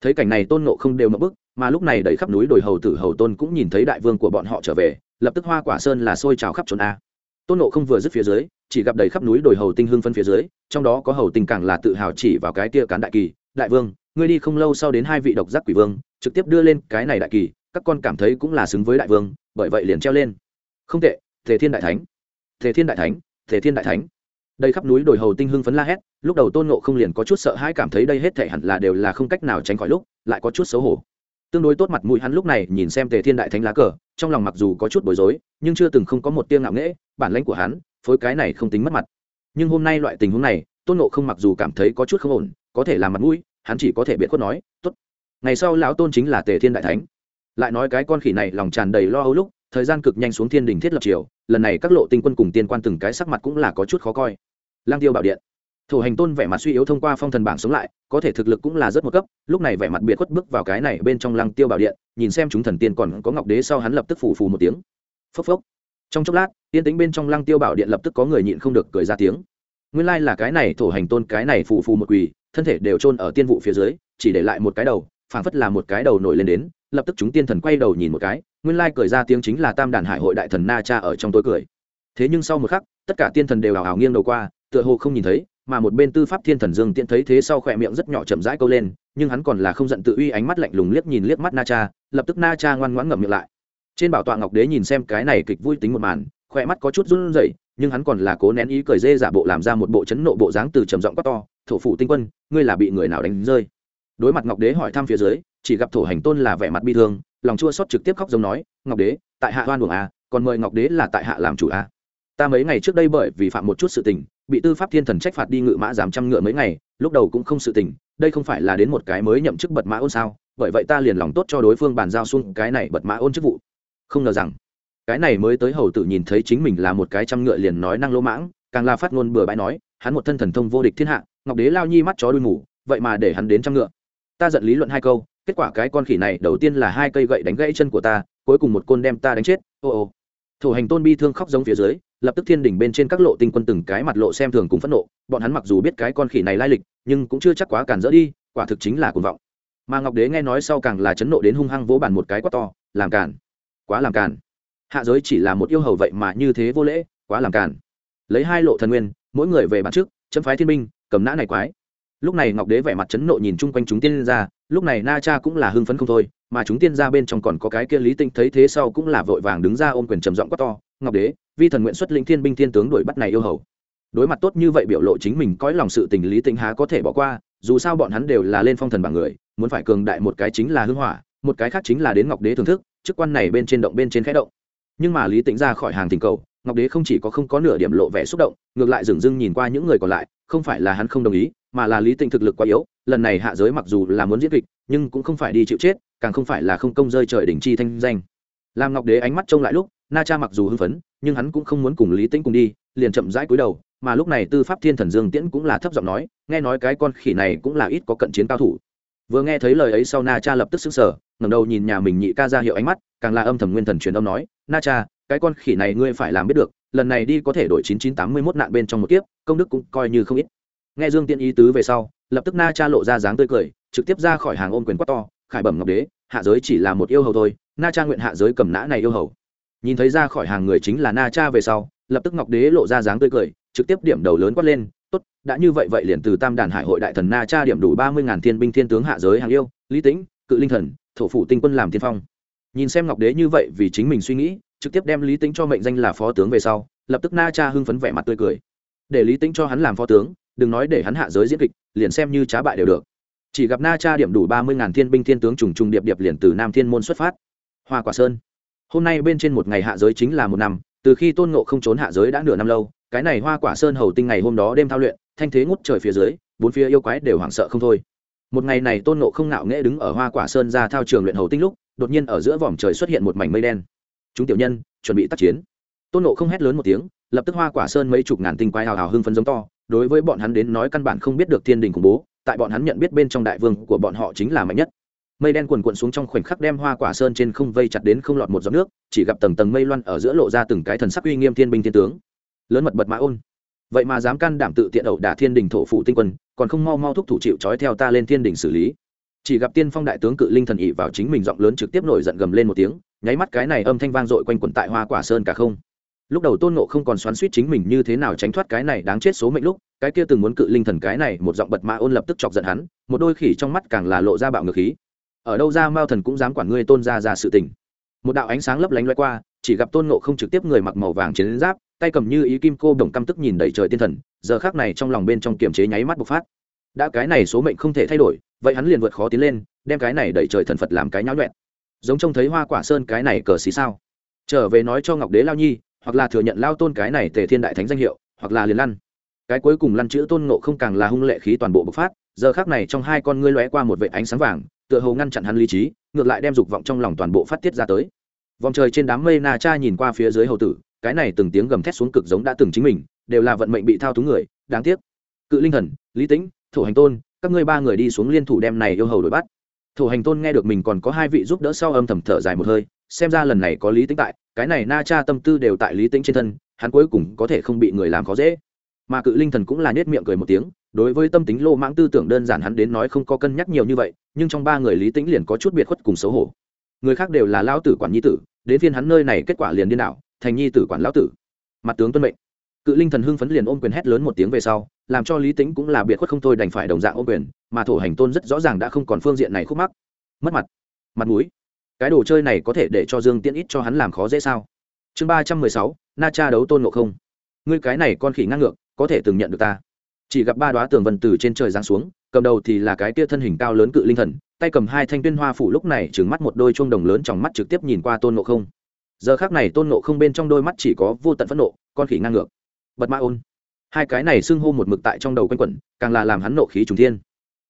Speaker 1: Thấy cảnh này tôn nộ không đều mập bức, mà lúc này đẩy khắp núi đồi hầu tử hầu tôn cũng nhìn thấy đại vương của bọn họ trở về, lập tức hoa quả sơn là sôi trào khắp trốn a tôn nộ không vừa dứt phía dưới, chỉ gặp đầy khắp núi đồi hầu tinh hương phân phía dưới, trong đó có hầu tinh càng là tự hào chỉ vào cái tia cán đại kỳ, đại vương, ngươi đi không lâu sau đến hai vị độc giác quỷ vương, trực tiếp đưa lên cái này đại kỳ, các con cảm thấy cũng là xứng với đại vương, bởi vậy liền treo lên. Không tệ, thể thiên đại thánh. Thể thiên đại thánh, thể thiên đại thánh. Đây khắp núi đồi hầu tinh hưng phấn la hét, lúc đầu tôn nộ không liền có chút sợ hãi cảm thấy đây hết thể hẳn là đều là không cách nào tránh khỏi lúc, lại có chút xấu hổ tương đối tốt mặt mũi hắn lúc này nhìn xem tề thiên đại thánh lá cờ, trong lòng mặc dù có chút bối rối, nhưng chưa từng không có một tiếng ngạo nghễ, bản lãnh của hắn, phối cái này không tính mất mặt. Nhưng hôm nay loại tình huống này, tôn nộ không mặc dù cảm thấy có chút không ổn, có thể làm mặt mũi, hắn chỉ có thể biện khuất nói, tốt, ngày sau lão tôn chính là tề thiên đại thánh. Lại nói cái con khỉ này lòng tràn đầy lo âu lúc, thời gian cực nhanh xuống thiên đình thiết lập triều, lần này các lộ tinh quân cùng tiên quan từng cái sắc mặt cũng là có chút khó coi. Lang tiêu bảo điện. Thổ hành tôn vẻ mặt suy yếu thông qua phong thần bảng sống lại, có thể thực lực cũng là rất một cấp, lúc này vẻ mặt biệt khuất bước vào cái này bên trong lăng tiêu bảo điện, nhìn xem chúng thần tiên còn có ngọc đế sau hắn lập tức phủ phù một tiếng. Phốc phốc. Trong chốc lát, tiên tính bên trong lăng tiêu bảo điện lập tức có người nhịn không được cười ra tiếng. Nguyên lai là cái này thổ hành tôn, cái này phù phù một quỳ, thân thể đều chôn ở tiên vụ phía dưới, chỉ để lại một cái đầu, phảng phất là một cái đầu nổi lên đến, lập tức chúng tiên thần quay đầu nhìn một cái, nguyên lai cười ra tiếng chính là tam đàn hải hội đại thần na cha ở trong tối cười. Thế nhưng sau một khắc, tất cả tiên thần đều hào hào nghiêng đầu qua, tựa hồ không nhìn thấy mà một bên tư pháp thiên thần dương tiện thấy thế sau khỏe miệng rất nhỏ chậm rãi câu lên, nhưng hắn còn là không giận tự uy ánh mắt lạnh lùng liếc nhìn liếc mắt na cha, lập tức na cha ngoan ngoãn ngậm miệng lại. Trên bảo tọa ngọc đế nhìn xem cái này kịch vui tính một màn, khỏe mắt có chút run rẩy, nhưng hắn còn là cố nén ý cười dê giả bộ làm ra một bộ chấn nộ bộ dáng từ trầm giọng quát to, thổ phụ tinh quân, ngươi là bị người nào đánh rơi? Đối mặt ngọc đế hỏi thăm phía dưới, chỉ gặp thổ hành tôn là vẻ mặt bi thương, lòng chua xót trực tiếp khóc giống nói, ngọc đế, tại hạ hoan buồng a à, còn mời ngọc đế là tại hạ làm chủ a ta mấy ngày trước đây bởi vì phạm một chút sự tình bị tư pháp thiên thần trách phạt đi ngự mã giảm trăm ngựa mấy ngày, lúc đầu cũng không sự tình, đây không phải là đến một cái mới nhậm chức bật mã ôn sao? Bởi vậy ta liền lòng tốt cho đối phương bàn giao xuống cái này bật mã ôn chức vụ. Không ngờ rằng, cái này mới tới hầu tử nhìn thấy chính mình là một cái trăm ngựa liền nói năng lỗ mãng, càng là phát ngôn bừa bãi nói, hắn một thân thần thông vô địch thiên hạ, ngọc đế lao nhi mắt chó đuôi ngủ vậy mà để hắn đến trăm ngựa. Ta giận lý luận hai câu, kết quả cái con khỉ này đầu tiên là hai cây gậy đánh gãy chân của ta, cuối cùng một côn đem ta đánh chết, ô ô thủ hành tôn bi thương khóc giống phía dưới, lập tức thiên đỉnh bên trên các lộ tinh quân từng cái mặt lộ xem thường cùng phẫn nộ, bọn hắn mặc dù biết cái con khỉ này lai lịch, nhưng cũng chưa chắc quá cản dỡ đi, quả thực chính là cuồng vọng. Mà ngọc đế nghe nói sau càng là chấn nộ đến hung hăng vỗ bàn một cái quá to, làm cản quá làm cản hạ giới chỉ là một yêu hầu vậy mà như thế vô lễ, quá làm cản lấy hai lộ thần nguyên, mỗi người về bản trước, chấm phái thiên minh cầm nã này quái. Lúc này ngọc đế vẻ mặt chấn nộ nhìn chung quanh chúng tiên ra, lúc này na cha cũng là hưng phấn không thôi mà chúng tiên gia bên trong còn có cái kia lý tinh thấy thế sau cũng là vội vàng đứng ra ôm quyền trầm giọng quát to, ngọc đế, vi thần nguyện xuất linh thiên binh thiên tướng đuổi bắt này yêu hầu. Đối mặt tốt như vậy biểu lộ chính mình cõi lòng sự tình lý tinh há có thể bỏ qua, dù sao bọn hắn đều là lên phong thần bảng người, muốn phải cường đại một cái chính là hưng hỏa, một cái khác chính là đến ngọc đế thưởng thức, chức quan này bên trên động bên trên khẽ động. Nhưng mà lý tĩnh ra khỏi hàng tình cầu, ngọc đế không chỉ có không có nửa điểm lộ vẻ xúc động, ngược lại dừng dưng nhìn qua những người còn lại, không phải là hắn không đồng ý mà là lý tịnh thực lực quá yếu, lần này hạ giới mặc dù là muốn diễn kịch, nhưng cũng không phải đi chịu chết, càng không phải là không công rơi trời đỉnh chi thanh danh. Làm ngọc đế ánh mắt trông lại lúc, na cha mặc dù hưng phấn, nhưng hắn cũng không muốn cùng lý tĩnh cùng đi, liền chậm rãi cúi đầu, mà lúc này tư pháp thiên thần dương tiễn cũng là thấp giọng nói, nghe nói cái con khỉ này cũng là ít có cận chiến cao thủ. Vừa nghe thấy lời ấy sau na cha lập tức xứng sở ngẩng đầu nhìn nhà mình nhị ca ra hiệu ánh mắt, càng là âm thầm nguyên thần truyền âm nói, na cha, cái con khỉ này ngươi phải làm biết được, lần này đi có thể đổi chín chín tám mươi mốt nạn bên trong một kiếp, công đức cũng coi như không ít nghe dương tiễn ý tứ về sau, lập tức na cha lộ ra dáng tươi cười, trực tiếp ra khỏi hàng ôm quyền quát to, khải bẩm ngọc đế, hạ giới chỉ là một yêu hầu thôi, na cha nguyện hạ giới cầm nã này yêu hầu. Nhìn thấy ra khỏi hàng người chính là na cha về sau, lập tức ngọc đế lộ ra dáng tươi cười, trực tiếp điểm đầu lớn quát lên, tốt, đã như vậy vậy liền từ tam đàn hải hội đại thần na cha điểm đủ ba mươi ngàn thiên binh thiên tướng hạ giới hàng yêu, lý tĩnh, cự linh thần, thổ phủ tinh quân làm tiên phong. Nhìn xem ngọc đế như vậy vì chính mình suy nghĩ, trực tiếp đem lý tĩnh cho mệnh danh là phó tướng về sau, lập tức na cha hưng phấn vẻ mặt tươi cười. Để lý tĩnh cho hắn làm phó tướng đừng nói để hắn hạ giới diễn kịch, liền xem như trá bại đều được. Chỉ gặp na cha điểm đủ ba mươi ngàn thiên binh thiên tướng trùng trùng điệp điệp liền từ nam thiên môn xuất phát. Hoa quả sơn. Hôm nay bên trên một ngày hạ giới chính là một năm, từ khi tôn ngộ không trốn hạ giới đã nửa năm lâu, cái này hoa quả sơn hầu tinh ngày hôm đó đêm thao luyện, thanh thế ngút trời phía dưới, bốn phía yêu quái đều hoảng sợ không thôi. Một ngày này tôn ngộ không nạo nghễ đứng ở hoa quả sơn ra thao trường luyện hầu tinh lúc, đột nhiên ở giữa vòm trời xuất hiện một mảnh mây đen. Chúng tiểu nhân, chuẩn bị tác chiến. Tôn ngộ không hét lớn một tiếng, lập tức hoa quả sơn mấy chục ngàn tinh quái hào hào hưng phấn giống to đối với bọn hắn đến nói căn bản không biết được thiên đình khủng bố, tại bọn hắn nhận biết bên trong đại vương của bọn họ chính là mạnh nhất. Mây đen quần quận xuống trong khoảnh khắc đem hoa quả sơn trên không vây chặt đến không lọt một giọt nước, chỉ gặp tầng tầng mây loan ở giữa lộ ra từng cái thần sắc uy nghiêm thiên binh thiên tướng. Lớn mật bật mã ôn. Vậy mà dám can đảm tự tiện ẩu đả thiên đình thổ phụ tinh quân, còn không mau mau thúc thủ chịu trói theo ta lên thiên đình xử lý. Chỉ gặp tiên phong đại tướng cự linh thần ỵ vào chính mình giọng lớn trực tiếp nổi giận gầm lên một tiếng, nháy mắt cái này âm thanh vang dội quanh quẩn tại hoa quả sơn cả không lúc đầu tôn nộ không còn xoắn suýt chính mình như thế nào tránh thoát cái này đáng chết số mệnh lúc, cái kia từng muốn cự linh thần cái này một giọng bật mã ôn lập tức chọc giận hắn, một đôi khỉ trong mắt càng là lộ ra bạo ngược khí. Ở đâu ra mao thần cũng dám quản ngươi tôn ra ra sự tình. Một đạo ánh sáng lấp lánh loay qua, chỉ gặp tôn nộ không trực tiếp người mặc màu vàng chiến giáp, tay cầm như ý kim cô đồng căm tức nhìn đầy trời tiên thần, giờ khác này trong lòng bên trong kiềm chế nháy mắt bộc phát. Đã cái này số mệnh không thể thay đổi, vậy hắn liền vượt khó tiến lên, đem cái này đẩy trời thần phật làm cái nháo nhuẹn giống trông thấy hoa quả sơn cái này cờ xí sao? Trở về nói cho ngọc đế lao nhi hoặc là thừa nhận lao tôn cái này tề thiên đại thánh danh hiệu, hoặc là liền lăn. Cái cuối cùng lăn chữ tôn nộ không càng là hung lệ khí toàn bộ bộc phát, giờ khác này trong hai con ngươi lóe qua một vệ ánh sáng vàng, tựa hồ ngăn chặn hắn lý trí, ngược lại đem dục vọng trong lòng toàn bộ phát tiết ra tới. Vòng trời trên đám mây na cha nhìn qua phía dưới hầu tử, cái này từng tiếng gầm thét xuống cực giống đã từng chính mình, đều là vận mệnh bị thao túng người, đáng tiếc. Cự linh thần, lý tĩnh, thổ hành tôn, các ngươi ba người đi xuống liên thủ đem này yêu hầu đuổi bắt. Thủ hành tôn nghe được mình còn có hai vị giúp đỡ sau âm thầm thở dài một hơi, xem ra lần này có lý tĩnh tại, cái này na cha tâm tư đều tại lý tĩnh trên thân, hắn cuối cùng có thể không bị người làm khó dễ. Mà cự linh thần cũng là nhét miệng cười một tiếng, đối với tâm tính lô mãng tư tưởng đơn giản hắn đến nói không có cân nhắc nhiều như vậy, nhưng trong ba người lý tĩnh liền có chút biệt khuất cùng xấu hổ. Người khác đều là lão tử quản nhi tử, đến phiên hắn nơi này kết quả liền điên đảo, thành nhi tử quản lão tử. Mặt tướng tuân mệnh cự linh thần hưng phấn liền ôm quyền hét lớn một tiếng về sau, làm cho lý Tính cũng là biệt khuất không thôi đành phải đồng dạng ôm quyền, mà thổ hành tôn rất rõ ràng đã không còn phương diện này khúc mắc. Mất mặt. Mặt mũi. Cái đồ chơi này có thể để cho dương tiễn ít cho hắn làm khó dễ sao? Chương ba trăm mười sáu, na cha đấu tôn ngộ không. Ngươi cái này con khỉ ngang ngược, có thể từng nhận được ta. Chỉ gặp ba đoá tường vần từ trên trời giáng xuống, cầm đầu thì là cái tia thân hình cao lớn cự linh thần, tay cầm hai thanh tuyên hoa phủ lúc này trừng mắt một đôi chuông đồng lớn trong mắt trực tiếp nhìn qua tôn ngộ không. Giờ khác này tôn ngộ không bên trong đôi mắt chỉ có vô tận phẫn nộ, con khỉ ngang ngược bật ma ôn. Hai cái này xưng hô một mực tại trong đầu quanh quẩn, càng là làm hắn nộ khí trùng thiên.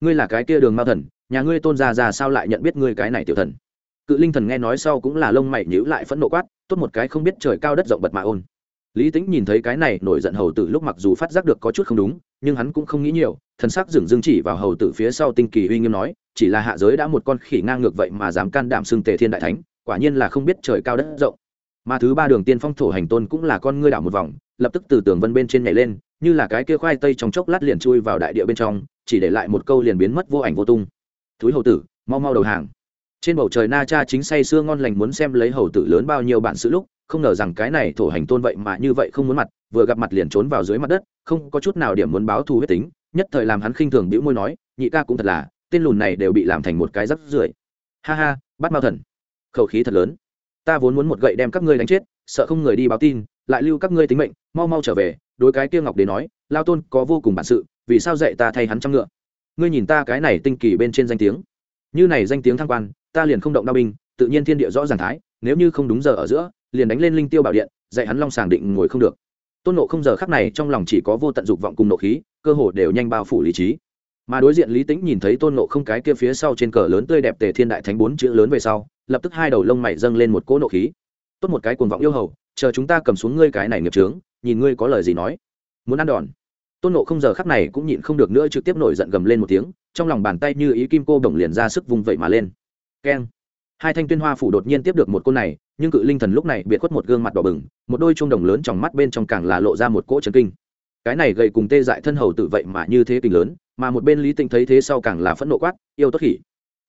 Speaker 1: Ngươi là cái kia đường ma thần, nhà ngươi tôn già già sao lại nhận biết ngươi cái này tiểu thần? Cự linh thần nghe nói sau cũng là lông mày nhíu lại phẫn nộ quát, tốt một cái không biết trời cao đất rộng bật ma ôn. Lý tính nhìn thấy cái này nổi giận hầu tử lúc mặc dù phát giác được có chút không đúng, nhưng hắn cũng không nghĩ nhiều, thần sắc dừng dưng chỉ vào hầu tử phía sau tinh kỳ uy nghiêm nói, chỉ là hạ giới đã một con khỉ ngang ngược vậy mà dám can đảm xưng tề thiên đại thánh, quả nhiên là không biết trời cao đất rộng. Mà thứ ba đường tiên phong thổ hành tôn cũng là con ngươi đảo một vòng lập tức từ tường vân bên trên nhảy lên, như là cái kia khoai tây trong chốc lát liền chui vào đại địa bên trong, chỉ để lại một câu liền biến mất vô ảnh vô tung. Thúi hầu tử, mau mau đầu hàng. Trên bầu trời na cha chính say sưa ngon lành muốn xem lấy hầu tử lớn bao nhiêu bản sự lúc, không ngờ rằng cái này thổ hành tôn vậy mà như vậy không muốn mặt, vừa gặp mặt liền trốn vào dưới mặt đất, không có chút nào điểm muốn báo thù huyết tính, nhất thời làm hắn khinh thường bĩu môi nói, nhị ca cũng thật là, tên lùn này đều bị làm thành một cái rắc rưởi. Ha ha, bắt mao thần. Khẩu khí thật lớn. Ta vốn muốn một gậy đem các ngươi đánh chết, sợ không người đi báo tin lại lưu các ngươi tính mệnh, mau mau trở về, đối cái kia ngọc để nói, lao tôn có vô cùng bản sự, vì sao dạy ta thay hắn trăm ngựa? Ngươi nhìn ta cái này tinh kỳ bên trên danh tiếng. Như này danh tiếng thăng quan, ta liền không động đao binh, tự nhiên thiên địa rõ ràng thái, nếu như không đúng giờ ở giữa, liền đánh lên linh tiêu bảo điện, dạy hắn long sàng định ngồi không được. Tôn nộ không giờ khắc này trong lòng chỉ có vô tận dục vọng cùng nộ khí, cơ hồ đều nhanh bao phủ lý trí. Mà đối diện lý tĩnh nhìn thấy tôn nộ không cái kia phía sau trên cờ lớn tươi đẹp tề thiên đại thánh bốn chữ lớn về sau, lập tức hai đầu lông mày dâng lên một cỗ nộ khí. Tốt một cái cuồng vọng yêu hầu chờ chúng ta cầm xuống ngươi cái này nghiệp trướng nhìn ngươi có lời gì nói. Muốn ăn đòn. Tôn nộ không giờ khắc này cũng nhịn không được nữa trực tiếp nổi giận gầm lên một tiếng, trong lòng bàn tay như ý kim cô đồng liền ra sức vùng vậy mà lên. Keng. Hai thanh tuyên hoa phủ đột nhiên tiếp được một côn này, nhưng cự linh thần lúc này biệt khuất một gương mặt đỏ bừng, một đôi chuông đồng lớn trong mắt bên trong càng là lộ ra một cỗ trấn kinh. Cái này gậy cùng tê dại thân hầu tự vậy mà như thế kinh lớn, mà một bên lý tịnh thấy thế sau càng là phẫn nộ quát, yêu tốt khỉ.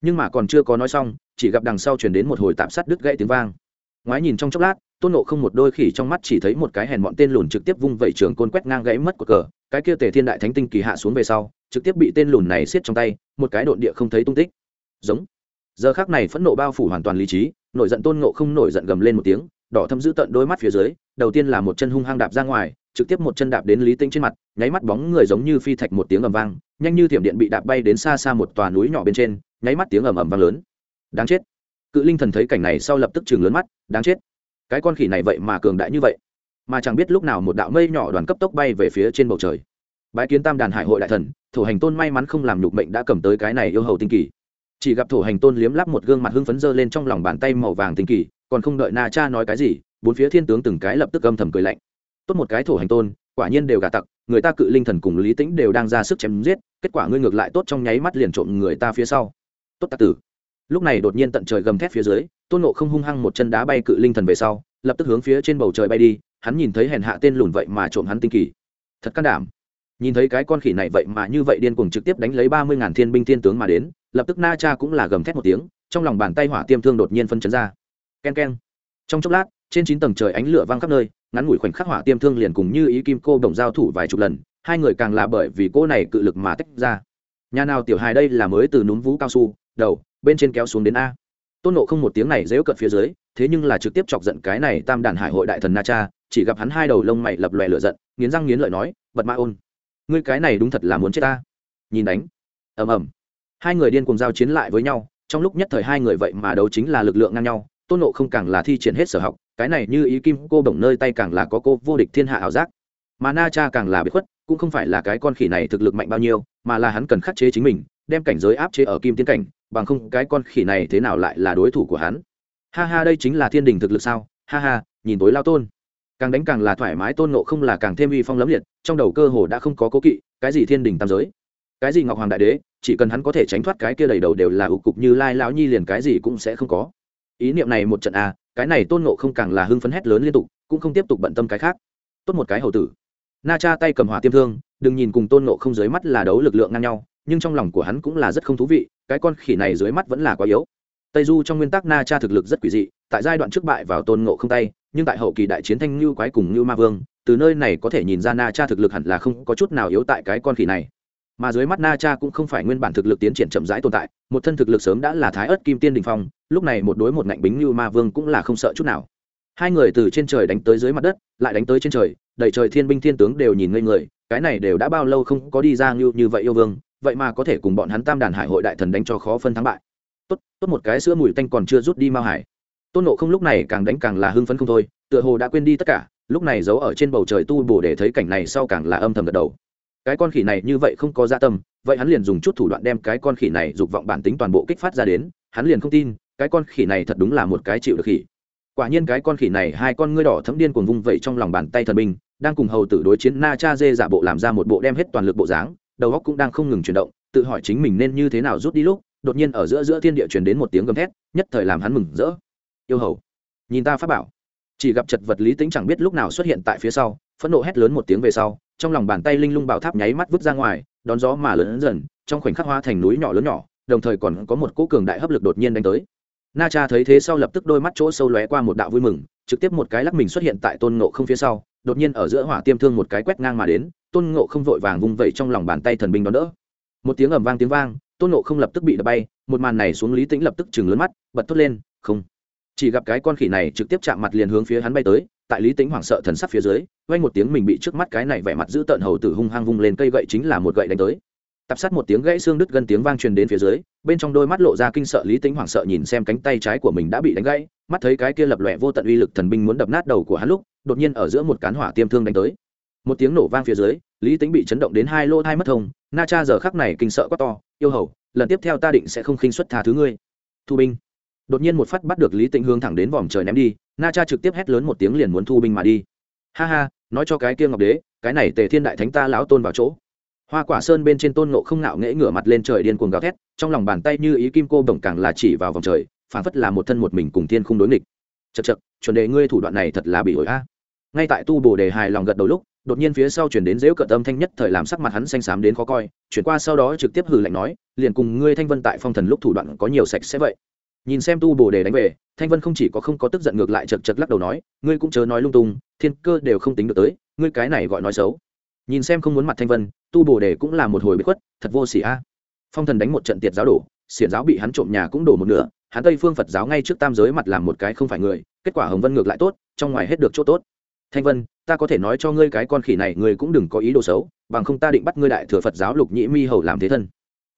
Speaker 1: Nhưng mà còn chưa có nói xong, chỉ gặp đằng sau chuyển đến một hồi tạm sát đứt gãy tiếng vang. Ngoái nhìn trong chốc lát tôn nộ không một đôi khỉ trong mắt chỉ thấy một cái hèn bọn tên lùn trực tiếp vung vẩy trường côn quét ngang gãy mất của cờ. Cái kia tề thiên đại thánh tinh kỳ hạ xuống về sau, trực tiếp bị tên lùn này xiết trong tay, một cái độn địa không thấy tung tích. Giống. Giờ khác này phẫn nộ bao phủ hoàn toàn lý trí, nổi giận tôn nộ không nổi giận gầm lên một tiếng, đỏ thâm giữ tận đôi mắt phía dưới, đầu tiên là một chân hung hăng đạp ra ngoài, trực tiếp một chân đạp đến lý tinh trên mặt, nháy mắt bóng người giống như phi thạch một tiếng ầm vang, nhanh như thiểm điện bị đạp bay đến xa xa một tòa núi nhỏ bên trên, nháy mắt tiếng ầm ầm vang lớn. Đáng chết. Cự linh thần thấy cảnh này sau lập tức chừng lớn mắt, đáng chết cái con khỉ này vậy mà cường đại như vậy, mà chẳng biết lúc nào một đạo mây nhỏ đoàn cấp tốc bay về phía trên bầu trời. Bái kiến tam đàn hải hội đại thần, thổ hành tôn may mắn không làm nhục mệnh đã cầm tới cái này yêu hầu tinh kỳ. Chỉ gặp thổ hành tôn liếm lắp một gương mặt hưng phấn dơ lên trong lòng bàn tay màu vàng tinh kỳ, còn không đợi na cha nói cái gì, bốn phía thiên tướng từng cái lập tức âm thầm cười lạnh. Tốt một cái thổ hành tôn, quả nhiên đều gà tặc, người ta cự linh thần cùng lý tĩnh đều đang ra sức chém giết, kết quả ngươi ngược lại tốt trong nháy mắt liền trộm người ta phía sau. Tốt tạc tử. Lúc này đột nhiên tận trời gầm thét phía dưới tôn nộ không hung hăng một chân đá bay cự linh thần về sau, lập tức hướng phía trên bầu trời bay đi, hắn nhìn thấy hèn hạ tên lùn vậy mà trộm hắn tinh kỳ. Thật can đảm. Nhìn thấy cái con khỉ này vậy mà như vậy điên cuồng trực tiếp đánh lấy ba mươi ngàn thiên binh thiên tướng mà đến, lập tức na cha cũng là gầm thét một tiếng, trong lòng bàn tay hỏa tiêm thương đột nhiên phân chấn ra. K e n k e n trong chốc lát, trên chín tầng trời ánh lửa văng khắp nơi, ngắn ngủi khoảnh khắc hỏa tiêm thương liền cùng như ý kim cô đồng giao thủ vài chục lần, hai người càng là bởi vì cô này cự lực mà tách ra. Nhà nào tiểu hài đây là mới từ núm vũ cao su, đầu, bên trên kéo xuống đến a tôn nộ không một tiếng này dễu cận phía dưới, thế nhưng là trực tiếp chọc giận cái này tam đàn hải hội đại thần na cha, chỉ gặp hắn hai đầu lông mày lập lòe lửa giận, nghiến răng nghiến lợi nói, bật ma ôn, ngươi cái này đúng thật là muốn chết ta. Nhìn đánh. Ầm ầm. Hai người điên cùng giao chiến lại với nhau, trong lúc nhất thời hai người vậy mà đấu chính là lực lượng ngang nhau, tôn nộ không càng là thi triển hết sở học, cái này như ý kim cô bổng nơi tay càng là có cô vô địch thiên hạ ảo giác. Mà na cha càng là bị khuất, cũng không phải là cái con khỉ này thực lực mạnh bao nhiêu, mà là hắn cần khắc chế chính mình, đem cảnh giới áp chế ở kim tiến cảnh bằng không cái con khỉ này thế nào lại là đối thủ của hắn? Ha ha đây chính là thiên đình thực lực sao? Ha ha nhìn tối lao tôn. Càng đánh càng là thoải mái tôn nộ không là càng thêm uy phong lấm liệt trong đầu cơ hồ đã không có cố kỵ cái gì thiên đình tam giới? Cái gì ngọc hoàng đại đế chỉ cần hắn có thể tránh thoát cái kia đầy đầu đều là ủ cục như lai lão nhi liền cái gì cũng sẽ không có. Ý niệm này một trận à, cái này tôn nộ không càng là hưng phấn hét lớn liên tục cũng không tiếp tục bận tâm cái khác. Tốt một cái hầu tử. Na cha tay cầm hỏa tiêm thương đừng nhìn cùng tôn nộ không dưới mắt là đấu lực lượng ngang nhau nhưng trong lòng của hắn cũng là rất không thú vị cái con khỉ này dưới mắt vẫn là quá yếu. Tây du trong nguyên tắc na cha thực lực rất quỷ dị, tại giai đoạn trước bại vào tôn ngộ không tay, nhưng tại hậu kỳ đại chiến thanh như quái cùng như ma vương, từ nơi này có thể nhìn ra na cha thực lực hẳn là không có chút nào yếu tại cái con khỉ này. Mà dưới mắt na cha cũng không phải nguyên bản thực lực tiến triển chậm rãi tồn tại, một thân thực lực sớm đã là thái ớt kim tiên đình phong, lúc này một đối một ngạnh bính như ma vương cũng là không sợ chút nào. Hai người từ trên trời đánh tới dưới mặt đất, lại đánh tới trên trời, đầy trời thiên binh thiên tướng đều nhìn ngây người, cái này đều đã bao lâu không có đi ra như như vậy yêu vương vậy mà có thể cùng bọn hắn tam đàn hải hội đại thần đánh cho khó phân thắng bại. Tốt tốt một cái sữa mùi tanh còn chưa rút đi mao hải. Tôn nộ không lúc này càng đánh càng là hưng phấn không thôi, tựa hồ đã quên đi tất cả, lúc này giấu ở trên bầu trời tu bổ để thấy cảnh này sau càng là âm thầm gật đầu. Cái con khỉ này như vậy không có gia dạ tâm, vậy hắn liền dùng chút thủ đoạn đem cái con khỉ này dục vọng bản tính toàn bộ kích phát ra đến, hắn liền không tin, cái con khỉ này thật đúng là một cái chịu được khỉ. Quả nhiên cái con khỉ này hai con ngươi đỏ thấm điên cuồng vung vẩy trong lòng bàn tay thần binh, đang cùng hầu tử đối chiến na cha dê giả bộ làm ra một bộ đem hết toàn lực bộ dáng đầu óc cũng đang không ngừng chuyển động, tự hỏi chính mình nên như thế nào rút đi lúc, đột nhiên ở giữa giữa thiên địa truyền đến một tiếng gầm thét, nhất thời làm hắn mừng rỡ. Yêu hầu, nhìn ta phát bảo. Chỉ gặp chật vật lý tính chẳng biết lúc nào xuất hiện tại phía sau, phẫn nộ hét lớn một tiếng về sau, trong lòng bàn tay linh lung bảo tháp nháy mắt vứt ra ngoài, đón gió mà lớn dần, trong khoảnh khắc hoa thành núi nhỏ lớn nhỏ, đồng thời còn có một cỗ cường đại hấp lực đột nhiên đánh tới. Na cha thấy thế sau lập tức đôi mắt chỗ sâu lóe qua một đạo vui mừng, trực tiếp một cái lắc mình xuất hiện tại tôn ngộ không phía sau đột nhiên ở giữa hỏa tiêm thương một cái quét ngang mà đến, tôn ngộ không vội vàng vung vẩy trong lòng bàn tay thần binh đón đỡ. Một tiếng ầm vang tiếng vang, tôn ngộ không lập tức bị đập bay, một màn này xuống lý tĩnh lập tức chừng lớn mắt, bật thốt lên, không. Chỉ gặp cái con khỉ này trực tiếp chạm mặt liền hướng phía hắn bay tới, tại lý tính hoảng sợ thần sắc phía dưới vay một tiếng mình bị trước mắt cái này vẻ mặt giữ tợn hầu tử hung hăng vung lên cây gậy chính là một gậy đánh tới. Tập sát một tiếng gãy xương đứt gần tiếng vang truyền đến phía dưới, bên trong đôi mắt lộ ra kinh sợ lý tính hoảng sợ nhìn xem cánh tay trái của mình đã bị đánh gãy, mắt thấy cái kia lập lòe vô tận uy lực thần binh muốn đập nát đầu của hắn lúc đột nhiên ở giữa một cán hỏa tiêm thương đánh tới. Một tiếng nổ vang phía dưới, lý tính bị chấn động đến hai lô thai mất thông na cha giờ khắc này kinh sợ quá to, yêu hầu, lần tiếp theo ta định sẽ không khinh xuất tha thứ ngươi. Thu binh. Đột nhiên một phát bắt được lý tính hướng thẳng đến vòm trời ném đi, na cha trực tiếp hét lớn một tiếng liền muốn thu binh mà đi. Ha ha, nói cho cái kia ngọc đế, cái này tề thiên đại thánh ta lão tôn vào chỗ. Hoa quả sơn bên trên tôn nộ không nạo nghễ ngửa mặt lên trời điên cuồng gào thét, trong lòng bàn tay như ý kim cô bổng càng là chỉ vào vòng trời, phản phất là một thân một mình cùng thiên không đối nghịch. Chật chật chuẩn đề ngươi thủ đoạn này thật là bị ổi a ngay tại tu bổ đề hài lòng gật đầu lúc, đột nhiên phía sau chuyển đến dễu cợt âm thanh nhất thời làm sắc mặt hắn xanh xám đến khó coi, chuyển qua sau đó trực tiếp hừ lạnh nói, liền cùng ngươi thanh vân tại phong thần lúc thủ đoạn có nhiều sạch sẽ vậy. Nhìn xem tu bổ đề đánh về, thanh vân không chỉ có không có tức giận ngược lại chật chật lắc đầu nói, ngươi cũng chớ nói lung tung, thiên cơ đều không tính được tới, ngươi cái này gọi nói xấu. Nhìn xem không muốn mặt thanh vân, tu bổ đề cũng là một hồi bị khuất, thật vô xỉ a. Phong thần đánh một trận tiệt giáo đổ, xiển giáo bị hắn trộm nhà cũng đổ một nửa, hắn tây phương phật giáo ngay trước tam giới mặt làm một cái không phải người, kết quả hồng vân ngược lại tốt, trong ngoài hết được chỗ tốt thanh vân, ta có thể nói cho ngươi cái con khỉ này, ngươi cũng đừng có ý đồ xấu, bằng không ta định bắt ngươi đại thừa phật giáo lục nhĩ mi hầu làm thế thân.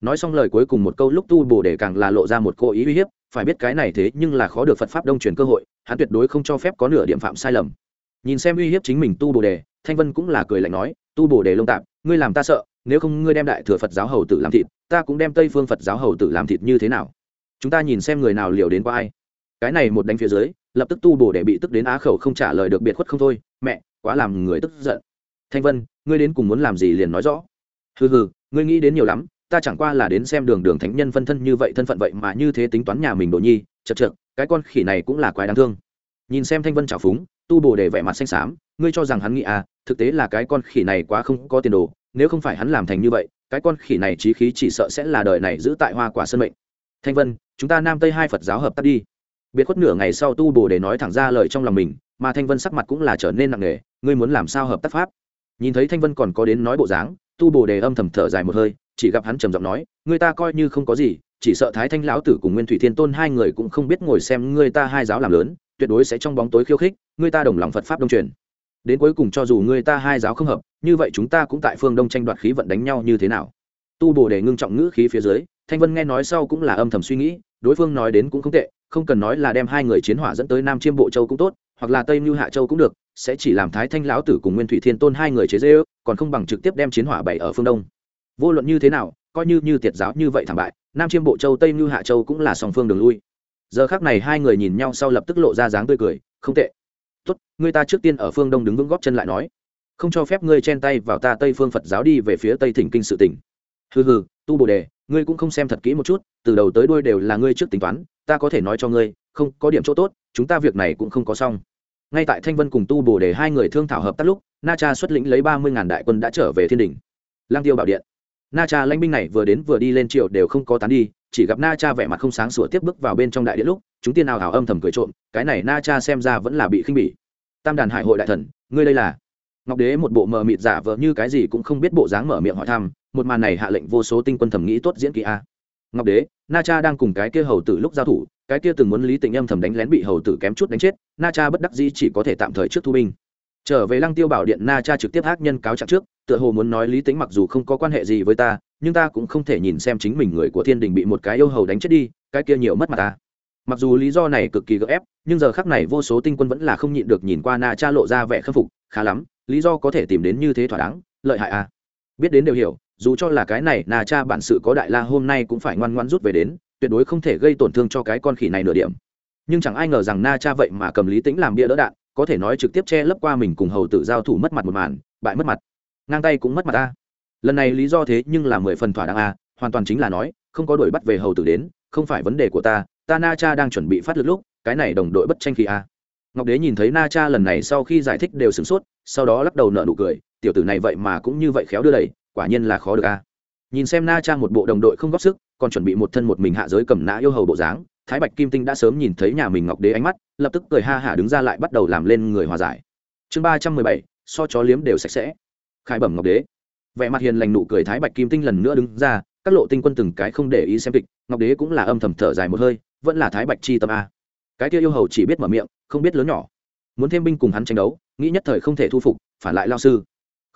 Speaker 1: Nói xong lời cuối cùng một câu lúc tu bồ đề càng là lộ ra một cô ý uy hiếp, phải biết cái này thế nhưng là khó được phật pháp đông truyền cơ hội, hắn tuyệt đối không cho phép có nửa điểm phạm sai lầm. Nhìn xem uy hiếp chính mình tu bồ đề thanh vân cũng là cười lạnh nói, tu bồ đề lông tạp, ngươi làm ta sợ, nếu không ngươi đem đại thừa phật giáo hầu tử làm thịt, ta cũng đem tây phương phật giáo hầu tử làm thịt như thế nào? Chúng ta nhìn xem người nào liều đến qua ai. Cái này một đánh phía dưới lập tức tu bổ để bị tức đến á khẩu không trả lời được biệt khuất không thôi. Mẹ, quá làm người tức giận. Thanh vân, ngươi đến cùng muốn làm gì liền nói rõ. Hừ hừ, ngươi nghĩ đến nhiều lắm, ta chẳng qua là đến xem đường đường thánh nhân phân thân như vậy thân phận vậy mà như thế tính toán nhà mình đồ nhi, chật chật cái con khỉ này cũng là quái đáng thương. Nhìn xem thanh vân trào phúng, tu bổ để vẻ mặt xanh xám, ngươi cho rằng hắn nghĩ à thực tế là cái con khỉ này quá không có tiền đồ, nếu không phải hắn làm thành như vậy, cái con khỉ này trí khí chỉ sợ sẽ là đời này giữ tại hoa quả sân mệnh. Thanh vân, chúng ta nam tây hai phật giáo hợp tác đi biệt khuất nửa ngày sau tu bồ để nói thẳng ra lời trong lòng mình, mà thanh vân sắc mặt cũng là trở nên nặng nề, ngươi muốn làm sao hợp tác pháp? Nhìn thấy thanh vân còn có đến nói bộ dáng, tu bồ đề âm thầm thở dài một hơi, chỉ gặp hắn trầm giọng nói người ta coi như không có gì, chỉ sợ thái thanh lão tử cùng nguyên thủy thiên tôn hai người cũng không biết ngồi xem người ta hai giáo làm lớn, tuyệt đối sẽ trong bóng tối khiêu khích người ta đồng lòng phật pháp đông truyền. Đến cuối cùng cho dù người ta hai giáo không hợp, như vậy chúng ta cũng tại phương đông tranh đoạt khí vận đánh nhau như thế nào? Tu bồ đề ngưng trọng ngữ khí phía dưới, thanh vân nghe nói sau cũng là âm thầm suy nghĩ, đối phương nói đến cũng không tệ không cần nói là đem hai người chiến hỏa dẫn tới nam chiêm bộ châu cũng tốt, hoặc là tây mưu hạ châu cũng được, sẽ chỉ làm thái thanh lão tử cùng nguyên thủy thiên tôn hai người chế dễ ước còn không bằng trực tiếp đem chiến hỏa bày ở phương đông. Vô luận như thế nào, coi như như tiệt giáo như vậy thảm bại, nam chiêm bộ châu, tây mưu hạ châu cũng là song phương đường lui. Giờ khác này hai người nhìn nhau sau lập tức lộ ra dáng tươi cười, không tệ. Tốt, người ta trước tiên ở phương đông đứng vững góp chân lại nói. Không cho phép ngươi chen tay vào ta tây phương phật giáo đi về phía tây thỉnh kinh sự tỉnh. Hừ hừ, tu bồ đề, ngươi cũng không xem thật kỹ một chút, từ đầu tới đuôi đều là ngươi trước tính toán ta có thể nói cho ngươi, không, có điểm chỗ tốt, chúng ta việc này cũng không có xong. Ngay tại thanh vân cùng tu bồ để hai người thương thảo hợp tác lúc, na cha xuất lĩnh lấy ba mươi ngàn đại quân đã trở về thiên đình. Lang tiêu bảo điện. Na cha lãnh binh này vừa đến vừa đi lên triều đều không có tán đi, chỉ gặp na cha vẻ mặt không sáng sủa tiếp bước vào bên trong đại điện lúc, chúng tiên nào hảo âm thầm cười trộm, cái này na cha xem ra vẫn là bị khinh bỉ. Tam đàn hải hội đại thần, ngươi đây là? Ngọc đế một bộ mờ mịt giả vờ như cái gì cũng không biết bộ dáng mở miệng hỏi thăm, một màn này hạ lệnh vô số tinh quân thẩm nghĩ tốt diễn kỳ a ngọc đế, na cha đang cùng cái kia hầu tử lúc giao thủ, cái kia từng muốn lý tịnh âm thầm đánh lén bị hầu tử kém chút đánh chết, na cha bất đắc dĩ chỉ có thể tạm thời trước thu binh. Trở về lăng tiêu bảo điện, na cha trực tiếp hát nhân cáo trạng trước, tựa hồ muốn nói lý tính mặc dù không có quan hệ gì với ta, nhưng ta cũng không thể nhìn xem chính mình người của thiên đình bị một cái yêu hầu đánh chết đi, cái kia nhiều mất mặt ta. Mặc dù lý do này cực kỳ gấp ép, nhưng giờ khắc này vô số tinh quân vẫn là không nhịn được nhìn qua na cha lộ ra vẻ khâm phục, khá lắm, lý do có thể tìm đến như thế thỏa đáng, lợi hại à. Biết đến đều hiểu dù cho là cái này na cha bản sự có đại la hôm nay cũng phải ngoan ngoan rút về đến, tuyệt đối không thể gây tổn thương cho cái con khỉ này nửa điểm. Nhưng chẳng ai ngờ rằng na cha vậy mà cầm lý tính làm bia đỡ đạn, có thể nói trực tiếp che lấp qua mình cùng hầu tử giao thủ mất mặt một màn, bại mất mặt. Ngang tay cũng mất mặt ta. Lần này lý do thế nhưng là mười phần thỏa đáng a, hoàn toàn chính là nói, không có đuổi bắt về hầu tử đến, không phải vấn đề của ta ta na cha đang chuẩn bị phát lực lúc, cái này đồng đội bất tranh khi a. Ngọc đế nhìn thấy na cha lần này sau khi giải thích đều sửng sốt, sau đó lắc đầu nợ nụ cười, tiểu tử này vậy mà cũng như vậy khéo đưa đẩy quả nhiên là khó được a. Nhìn xem na cha một bộ đồng đội không góp sức, còn chuẩn bị một thân một mình hạ giới cầm nã yêu hầu bộ dáng, thái bạch kim tinh đã sớm nhìn thấy nhà mình ngọc đế ánh mắt, lập tức cười ha hả đứng ra lại bắt đầu làm lên người hòa giải. Chương ba trăm mười bảy, so chó liếm đều sạch sẽ. Khai bẩm ngọc đế. Vẻ mặt hiền lành nụ cười thái bạch kim tinh lần nữa đứng ra, các lộ tinh quân từng cái không để ý xem kịch, ngọc đế cũng là âm thầm thở dài một hơi, vẫn là thái bạch chi tâm a. Cái kia yêu hầu chỉ biết mở miệng, không biết lớn nhỏ. Muốn thêm binh cùng hắn tranh đấu, nghĩ nhất thời không thể thu phục, phản lại lao sư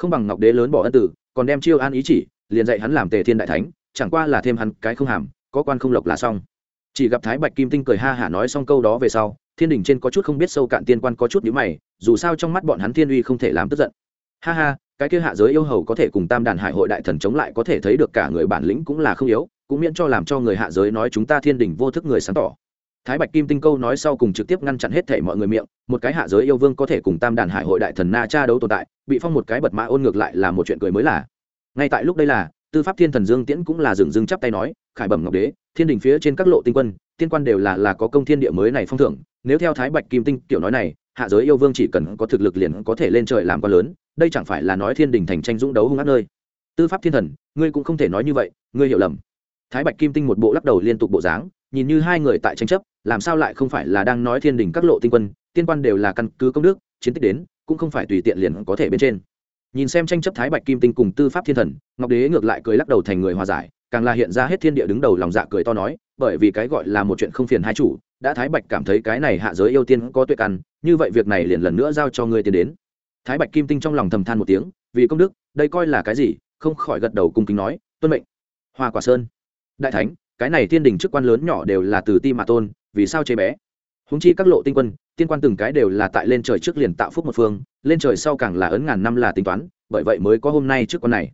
Speaker 1: không bằng ngọc đế lớn bỏ ân tử, còn đem chiêu an ý chỉ, liền dạy hắn làm tề thiên đại thánh, chẳng qua là thêm hắn cái không hàm, có quan không lộc là xong. Chỉ gặp thái bạch kim tinh cười ha hả nói xong câu đó về sau, thiên đình trên có chút không biết sâu cạn tiên quan có chút nhữ mày, dù sao trong mắt bọn hắn thiên uy không thể làm tức giận. Ha ha, cái kia hạ giới yêu hầu có thể cùng tam đàn hải hội đại thần chống lại có thể thấy được cả người bản lĩnh cũng là không yếu, cũng miễn cho làm cho người hạ giới nói chúng ta thiên đình vô thức người sáng tỏ thái bạch kim tinh câu nói sau cùng trực tiếp ngăn chặn hết thể mọi người miệng, một cái hạ giới yêu vương có thể cùng tam đàn hải hội đại thần na cha đấu tồn tại, bị phong một cái bật mã ôn ngược lại là một chuyện cười mới là. Ngay tại lúc đây là, tư pháp thiên thần dương tiễn cũng là dừng dưng chắp tay nói, khải bẩm ngọc đế, thiên đình phía trên các lộ tinh quân, tiên quan đều là là có công thiên địa mới này phong thưởng, nếu theo thái bạch kim tinh kiểu nói này, hạ giới yêu vương chỉ cần có thực lực liền có thể lên trời làm quan lớn, đây chẳng phải là nói thiên đình thành tranh dũng đấu hung ác nơi. Tư pháp thiên thần, ngươi cũng không thể nói như vậy, ngươi hiểu lầm. Thái bạch kim tinh một bộ lắc đầu liên tục bộ dáng, nhìn như hai người tại tranh chấp làm sao lại không phải là đang nói thiên đình các lộ tinh quân, tiên quan đều là căn cứ công đức, chiến tích đến, cũng không phải tùy tiện liền có thể bên trên. Nhìn xem tranh chấp thái bạch kim tinh cùng tư pháp thiên thần, ngọc đế ngược lại cười lắc đầu thành người hòa giải, càng là hiện ra hết thiên địa đứng đầu lòng dạ cười to nói, bởi vì cái gọi là một chuyện không phiền hai chủ, đã thái bạch cảm thấy cái này hạ giới yêu tiên có tuệ căn, như vậy việc này liền lần nữa giao cho ngươi tiến đến. Thái bạch kim tinh trong lòng thầm than một tiếng, vì công đức, đây coi là cái gì, không khỏi gật đầu cung kính nói, tuân mệnh. Hoa quả sơn. Đại thánh, cái này thiên đình chức quan lớn nhỏ đều là từ ti mà tôn vì sao chế bé? Húng chi các lộ tinh quân, tiên quan từng cái đều là tại lên trời trước liền tạo phúc một phương, lên trời sau càng là ấn ngàn năm là tính toán, bởi vậy mới có hôm nay trước con này.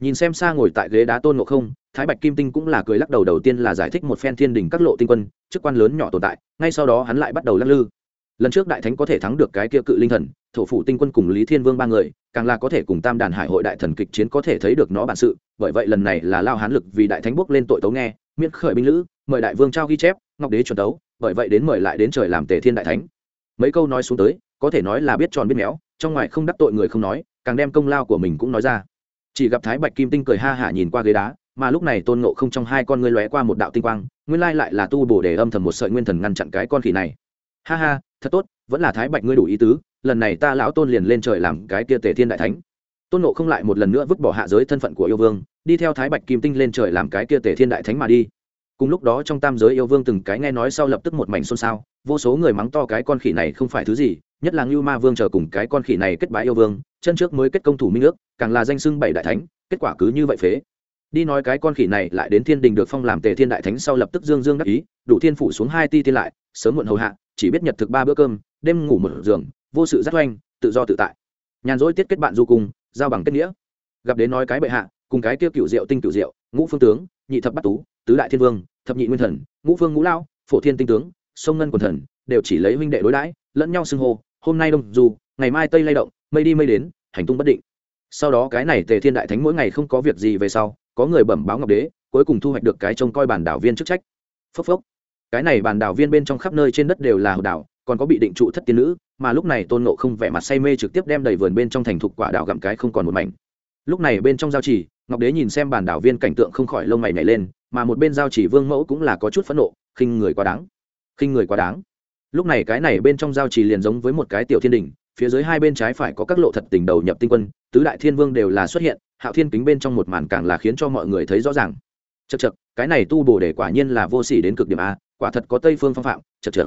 Speaker 1: Nhìn xem xa ngồi tại ghế đá tôn ngộ không, thái bạch kim tinh cũng là cười lắc đầu đầu tiên là giải thích một phen thiên đình các lộ tinh quân, chức quan lớn nhỏ tồn tại, ngay sau đó hắn lại bắt đầu lắc lư. Lần trước đại thánh có thể thắng được cái kia cự linh thần, thổ phủ tinh quân cùng lý thiên vương ba người, càng là có thể cùng tam đàn hải hội đại thần kịch chiến có thể thấy được nó bản sự, bởi vậy lần này là lao hán lực vì đại thánh bước lên tội tấu nghe, miễn khởi binh lữ mời đại vương trao ghi chép, ngọc đế chuẩn tấu, bởi vậy đến mời lại đến trời làm tề thiên đại thánh. Mấy câu nói xuống tới, có thể nói là biết tròn biết méo, trong ngoài không đắc tội người không nói, càng đem công lao của mình cũng nói ra. Chỉ gặp thái bạch kim tinh cười ha hả nhìn qua ghế đá, mà lúc này tôn ngộ không trong hai con ngươi lóe qua một đạo tinh quang, nguyên lai lại là tu bổ để âm thầm một sợi nguyên thần ngăn chặn cái con khỉ này. Ha ha, thật tốt, vẫn là thái bạch ngươi đủ ý tứ, lần này ta lão tôn liền lên trời làm cái kia tề thiên đại thánh. Tôn ngộ không lại một lần nữa vứt bỏ hạ giới thân phận của yêu vương, đi theo thái bạch kim tinh lên trời làm cái kia tề thiên đại thánh mà đi cùng lúc đó trong tam giới yêu vương từng cái nghe nói sau lập tức một mảnh xôn xao, vô số người mắng to cái con khỉ này không phải thứ gì, nhất là ngưu ma vương chờ cùng cái con khỉ này kết bái yêu vương, chân trước mới kết công thủ minh ước, càng là danh xưng bảy đại thánh, kết quả cứ như vậy phế. Đi nói cái con khỉ này lại đến thiên đình được phong làm tề thiên đại thánh sau lập tức dương dương đắc ý, đủ thiên phủ xuống hai ti thiên lại, sớm muộn hầu hạ, chỉ biết nhật thực ba bữa cơm, đêm ngủ một giường, vô sự giác oanh, tự do tự tại. Nhàn rỗi tiết kết bạn du cùng, giao bằng kết nghĩa. Gặp đến nói cái bệ hạ, cùng cái kia cựu diệu tinh cựu diệu ngũ phương tướng, nhị thập bát tú, tứ đại thiên vương, thập nhị nguyên thần, ngũ phương ngũ lao phổ thiên tinh tướng, sông ngân quần thần, đều chỉ lấy huynh đệ đối đãi, lẫn nhau xưng hô, hôm nay đông dù, ngày mai tây lay động, mây đi mây đến, hành tung bất định. Sau đó cái này tề thiên đại thánh mỗi ngày không có việc gì về sau, có người bẩm báo ngọc đế, cuối cùng thu hoạch được cái trông coi bản đảo viên chức trách. Phốc phốc. Cái này bản đảo viên bên trong khắp nơi trên đất đều là hậu đảo, còn có bị định trụ thất tiên nữ, mà lúc này tôn nộ không vẻ mặt say mê trực tiếp đem đầy vườn bên trong thành thục quả đảo gặm cái không còn một mảnh. Lúc này bên trong giao chỉ ngọc đế nhìn xem bản đảo viên cảnh tượng không khỏi lông mày nhảy lên, mà một bên giao chỉ vương mẫu cũng là có chút phẫn nộ, khinh người quá đáng. Khinh người quá đáng. Lúc này cái này bên trong giao chỉ liền giống với một cái tiểu thiên đình, phía dưới hai bên trái phải có các lộ thật tình đầu nhập tinh quân, tứ đại thiên vương đều là xuất hiện, hạo thiên kính bên trong một màn càng là khiến cho mọi người thấy rõ ràng. Chật chật cái này tu bổ để quả nhiên là vô sỉ đến cực điểm a, quả thật có tây phương phong phạm chật chật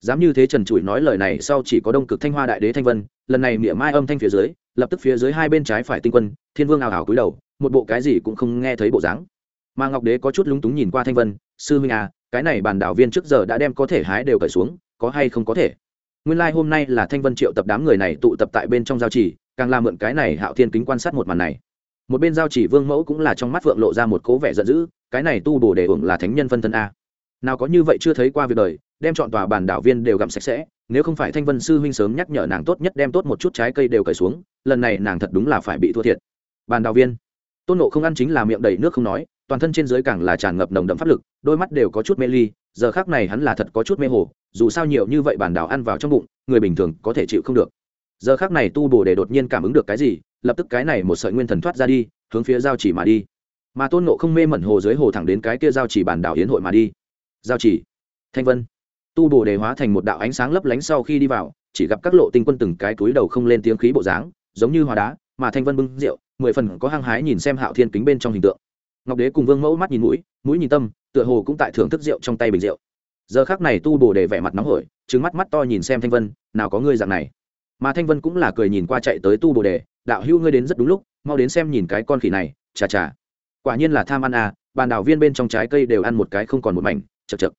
Speaker 1: dám như thế trần trụi nói lời này sau chỉ có đông cực thanh hoa đại đế thanh vân, lần này miệng mai âm thanh phía dưới, lập tức phía dưới hai bên trái phải tinh quân, thiên vương ảo ảo cúi đầu một bộ cái gì cũng không nghe thấy bộ dáng. Mà ngọc đế có chút lúng túng nhìn qua thanh vân, sư huynh à cái này bàn đảo viên trước giờ đã đem có thể hái đều cởi xuống, có hay không có thể? Nguyên lai、like、hôm nay là thanh vân triệu tập đám người này tụ tập tại bên trong giao chỉ, càng làm mượn cái này hạo thiên kính quan sát một màn này. Một bên giao chỉ vương mẫu cũng là trong mắt vượng lộ ra một cố vẻ giận dữ, cái này tu bổ để ủng là thánh nhân phân thân a. Nào có như vậy chưa thấy qua việc đời, đem chọn tòa bàn đảo viên đều gặm sạch sẽ, nếu không phải thanh vân sư huynh sớm nhắc nhở nàng tốt nhất đem tốt một chút trái cây đều cởi xuống, lần này nàng thật đúng là phải bị thua thiệt. Bàn đảo viên tôn nộ không ăn chính là miệng đầy nước không nói, toàn thân trên dưới càng là tràn ngập nồng đậm pháp lực, đôi mắt đều có chút mê ly, giờ khác này hắn là thật có chút mê hồ, dù sao nhiều như vậy bản đảo ăn vào trong bụng, người bình thường có thể chịu không được. Giờ khác này tu bồ để đột nhiên cảm ứng được cái gì, lập tức cái này một sợi nguyên thần thoát ra đi, hướng phía giao chỉ mà đi. Mà tôn nộ không mê mẩn hồ dưới hồ thẳng đến cái kia giao chỉ bản đảo hiến hội mà đi. Giao chỉ. Thanh vân. Tu bồ đề hóa thành một đạo ánh sáng lấp lánh sau khi đi vào, chỉ gặp các lộ tinh quân từng cái túi đầu không lên tiếng khí bộ dáng, giống như hòa đá, mà thanh vân bưng rượu mười phần có hăng hái nhìn xem hạo thiên kính bên trong hình tượng. Ngọc đế cùng vương mẫu mắt nhìn mũi mũi nhìn tâm, tựa hồ cũng tại thưởng thức rượu trong tay bình rượu. Giờ khác này tu bồ đề vẻ mặt nóng hổi trứng mắt mắt to nhìn xem thanh vân, nào có ngươi dạng này. Mà thanh vân cũng là cười nhìn qua chạy tới tu bồ đề đạo hữu ngươi đến rất đúng lúc, mau đến xem nhìn cái con khỉ này, chà chà. Quả nhiên là tham ăn à bàn đảo viên bên trong trái cây đều ăn một cái không còn một mảnh chật chật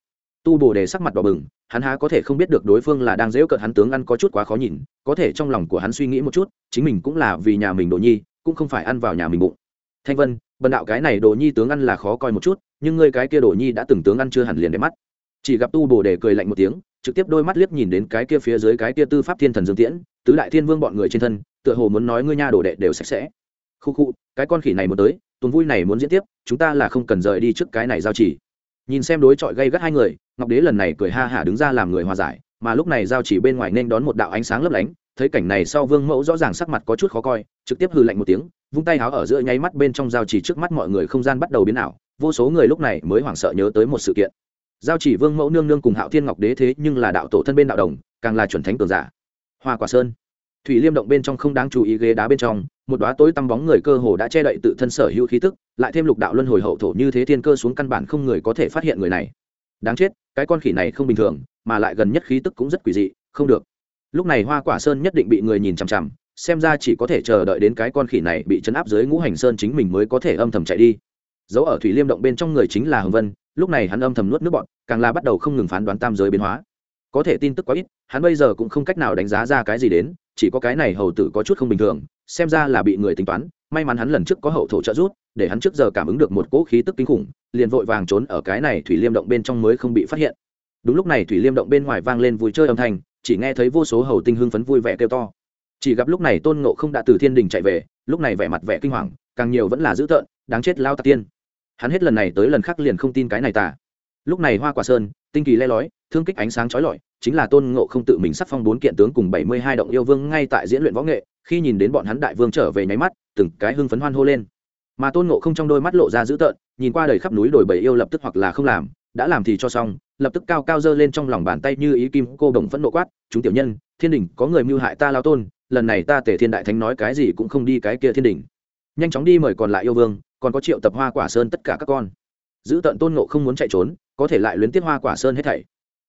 Speaker 1: tu bồ đề sắc mặt đỏ bừng, hắn há có thể không biết được đối phương là đang dễu cợt hắn tướng ăn có chút quá khó nhìn, có thể trong lòng của hắn suy nghĩ một chút, chính mình cũng là vì nhà mình đồ nhi cũng không phải ăn vào nhà mình bụng. Thanh vân, bần đạo cái này đồ nhi tướng ăn là khó coi một chút, nhưng ngươi cái kia đồ nhi đã từng tướng ăn chưa hẳn liền để mắt. Chỉ gặp tu bồ đề cười lạnh một tiếng, trực tiếp đôi mắt liếc nhìn đến cái kia phía dưới cái kia tư pháp thiên thần dương tiễn, tứ đại thiên vương bọn người trên thân, tựa hồ muốn nói ngươi nha đồ đệ đều sạch sẽ. Khu khu, cái con khỉ này muốn tới, tuần vui này muốn diễn tiếp, chúng ta là không cần rời đi trước cái này giao chỉ. Nhìn xem đối chọi gây gắt hai người, ngọc đế lần này cười ha hả đứng ra làm người hòa giải, mà lúc này giao chỉ bên ngoài nên đón một đạo ánh sáng lấp lánh thấy cảnh này sau vương mẫu rõ ràng sắc mặt có chút khó coi, trực tiếp hư lạnh một tiếng, vung tay háo ở giữa nháy mắt bên trong giao chỉ trước mắt mọi người không gian bắt đầu biến ảo, vô số người lúc này mới hoảng sợ nhớ tới một sự kiện. Giao chỉ vương mẫu nương nương cùng hạo thiên ngọc đế thế nhưng là đạo tổ thân bên đạo đồng, càng là chuẩn thánh cường giả. Hoa quả sơn. Thủy liêm động bên trong không đáng chú ý ghế đá bên trong, một đoá tối tăm bóng người cơ hồ đã che đậy tự thân sở hữu khí tức, lại thêm lục đạo luân hồi hậu thổ như thế thiên cơ xuống căn bản không người có thể phát hiện người này. Đáng chết, cái con khỉ này không bình thường, mà lại gần nhất khí tức cũng rất quỷ dị, không được lúc này hoa quả sơn nhất định bị người nhìn chằm chằm, xem ra chỉ có thể chờ đợi đến cái con khỉ này bị chấn áp dưới ngũ hành sơn chính mình mới có thể âm thầm chạy đi. Dấu ở thủy liêm động bên trong người chính là hồng vân, lúc này hắn âm thầm nuốt nước bọn càng là bắt đầu không ngừng phán đoán tam giới biến hóa. Có thể tin tức quá ít, hắn bây giờ cũng không cách nào đánh giá ra cái gì đến, chỉ có cái này hầu tử có chút không bình thường, xem ra là bị người tính toán, may mắn hắn lần trước có hậu thổ trợ rút để hắn trước giờ cảm ứng được một cỗ khí tức kinh khủng, liền vội vàng trốn ở cái này thủy liêm động bên trong mới không bị phát hiện. Đúng lúc này thủy liêm động bên ngoài vang lên vui chơi âm thanh chỉ nghe thấy vô số hầu tinh hưng phấn vui vẻ kêu to. Chỉ gặp lúc này tôn ngộ không đã từ thiên đình chạy về, lúc này vẻ mặt vẻ kinh hoàng, càng nhiều vẫn là dữ tợn, đáng chết lao tạc tiên. Hắn hết lần này tới lần khác liền không tin cái này tả lúc này hoa quả sơn, tinh kỳ le lói, thương kích ánh sáng trói lọi, chính là tôn ngộ không tự mình sắc phong bốn kiện tướng cùng bảy mươi hai động yêu vương ngay tại diễn luyện võ nghệ, khi nhìn đến bọn hắn đại vương trở về nháy mắt, từng cái hưng phấn hoan hô lên. Mà tôn ngộ không trong đôi mắt lộ ra dữ tợn, nhìn qua đầy khắp núi đồi bầy yêu lập tức hoặc là không làm đã làm thì cho xong, lập tức cao cao dơ lên trong lòng bàn tay như ý kim cô đồng phẫn nộ quát, chúng tiểu nhân, thiên đình, có người mưu hại ta lao tôn, lần này ta tể thiên đại thánh nói cái gì cũng không đi cái kia thiên đình. Nhanh chóng đi mời còn lại yêu vương, còn có triệu tập hoa quả sơn tất cả các con. Giữ tận tôn ngộ không muốn chạy trốn, có thể lại luyến tiếp hoa quả sơn hết thảy.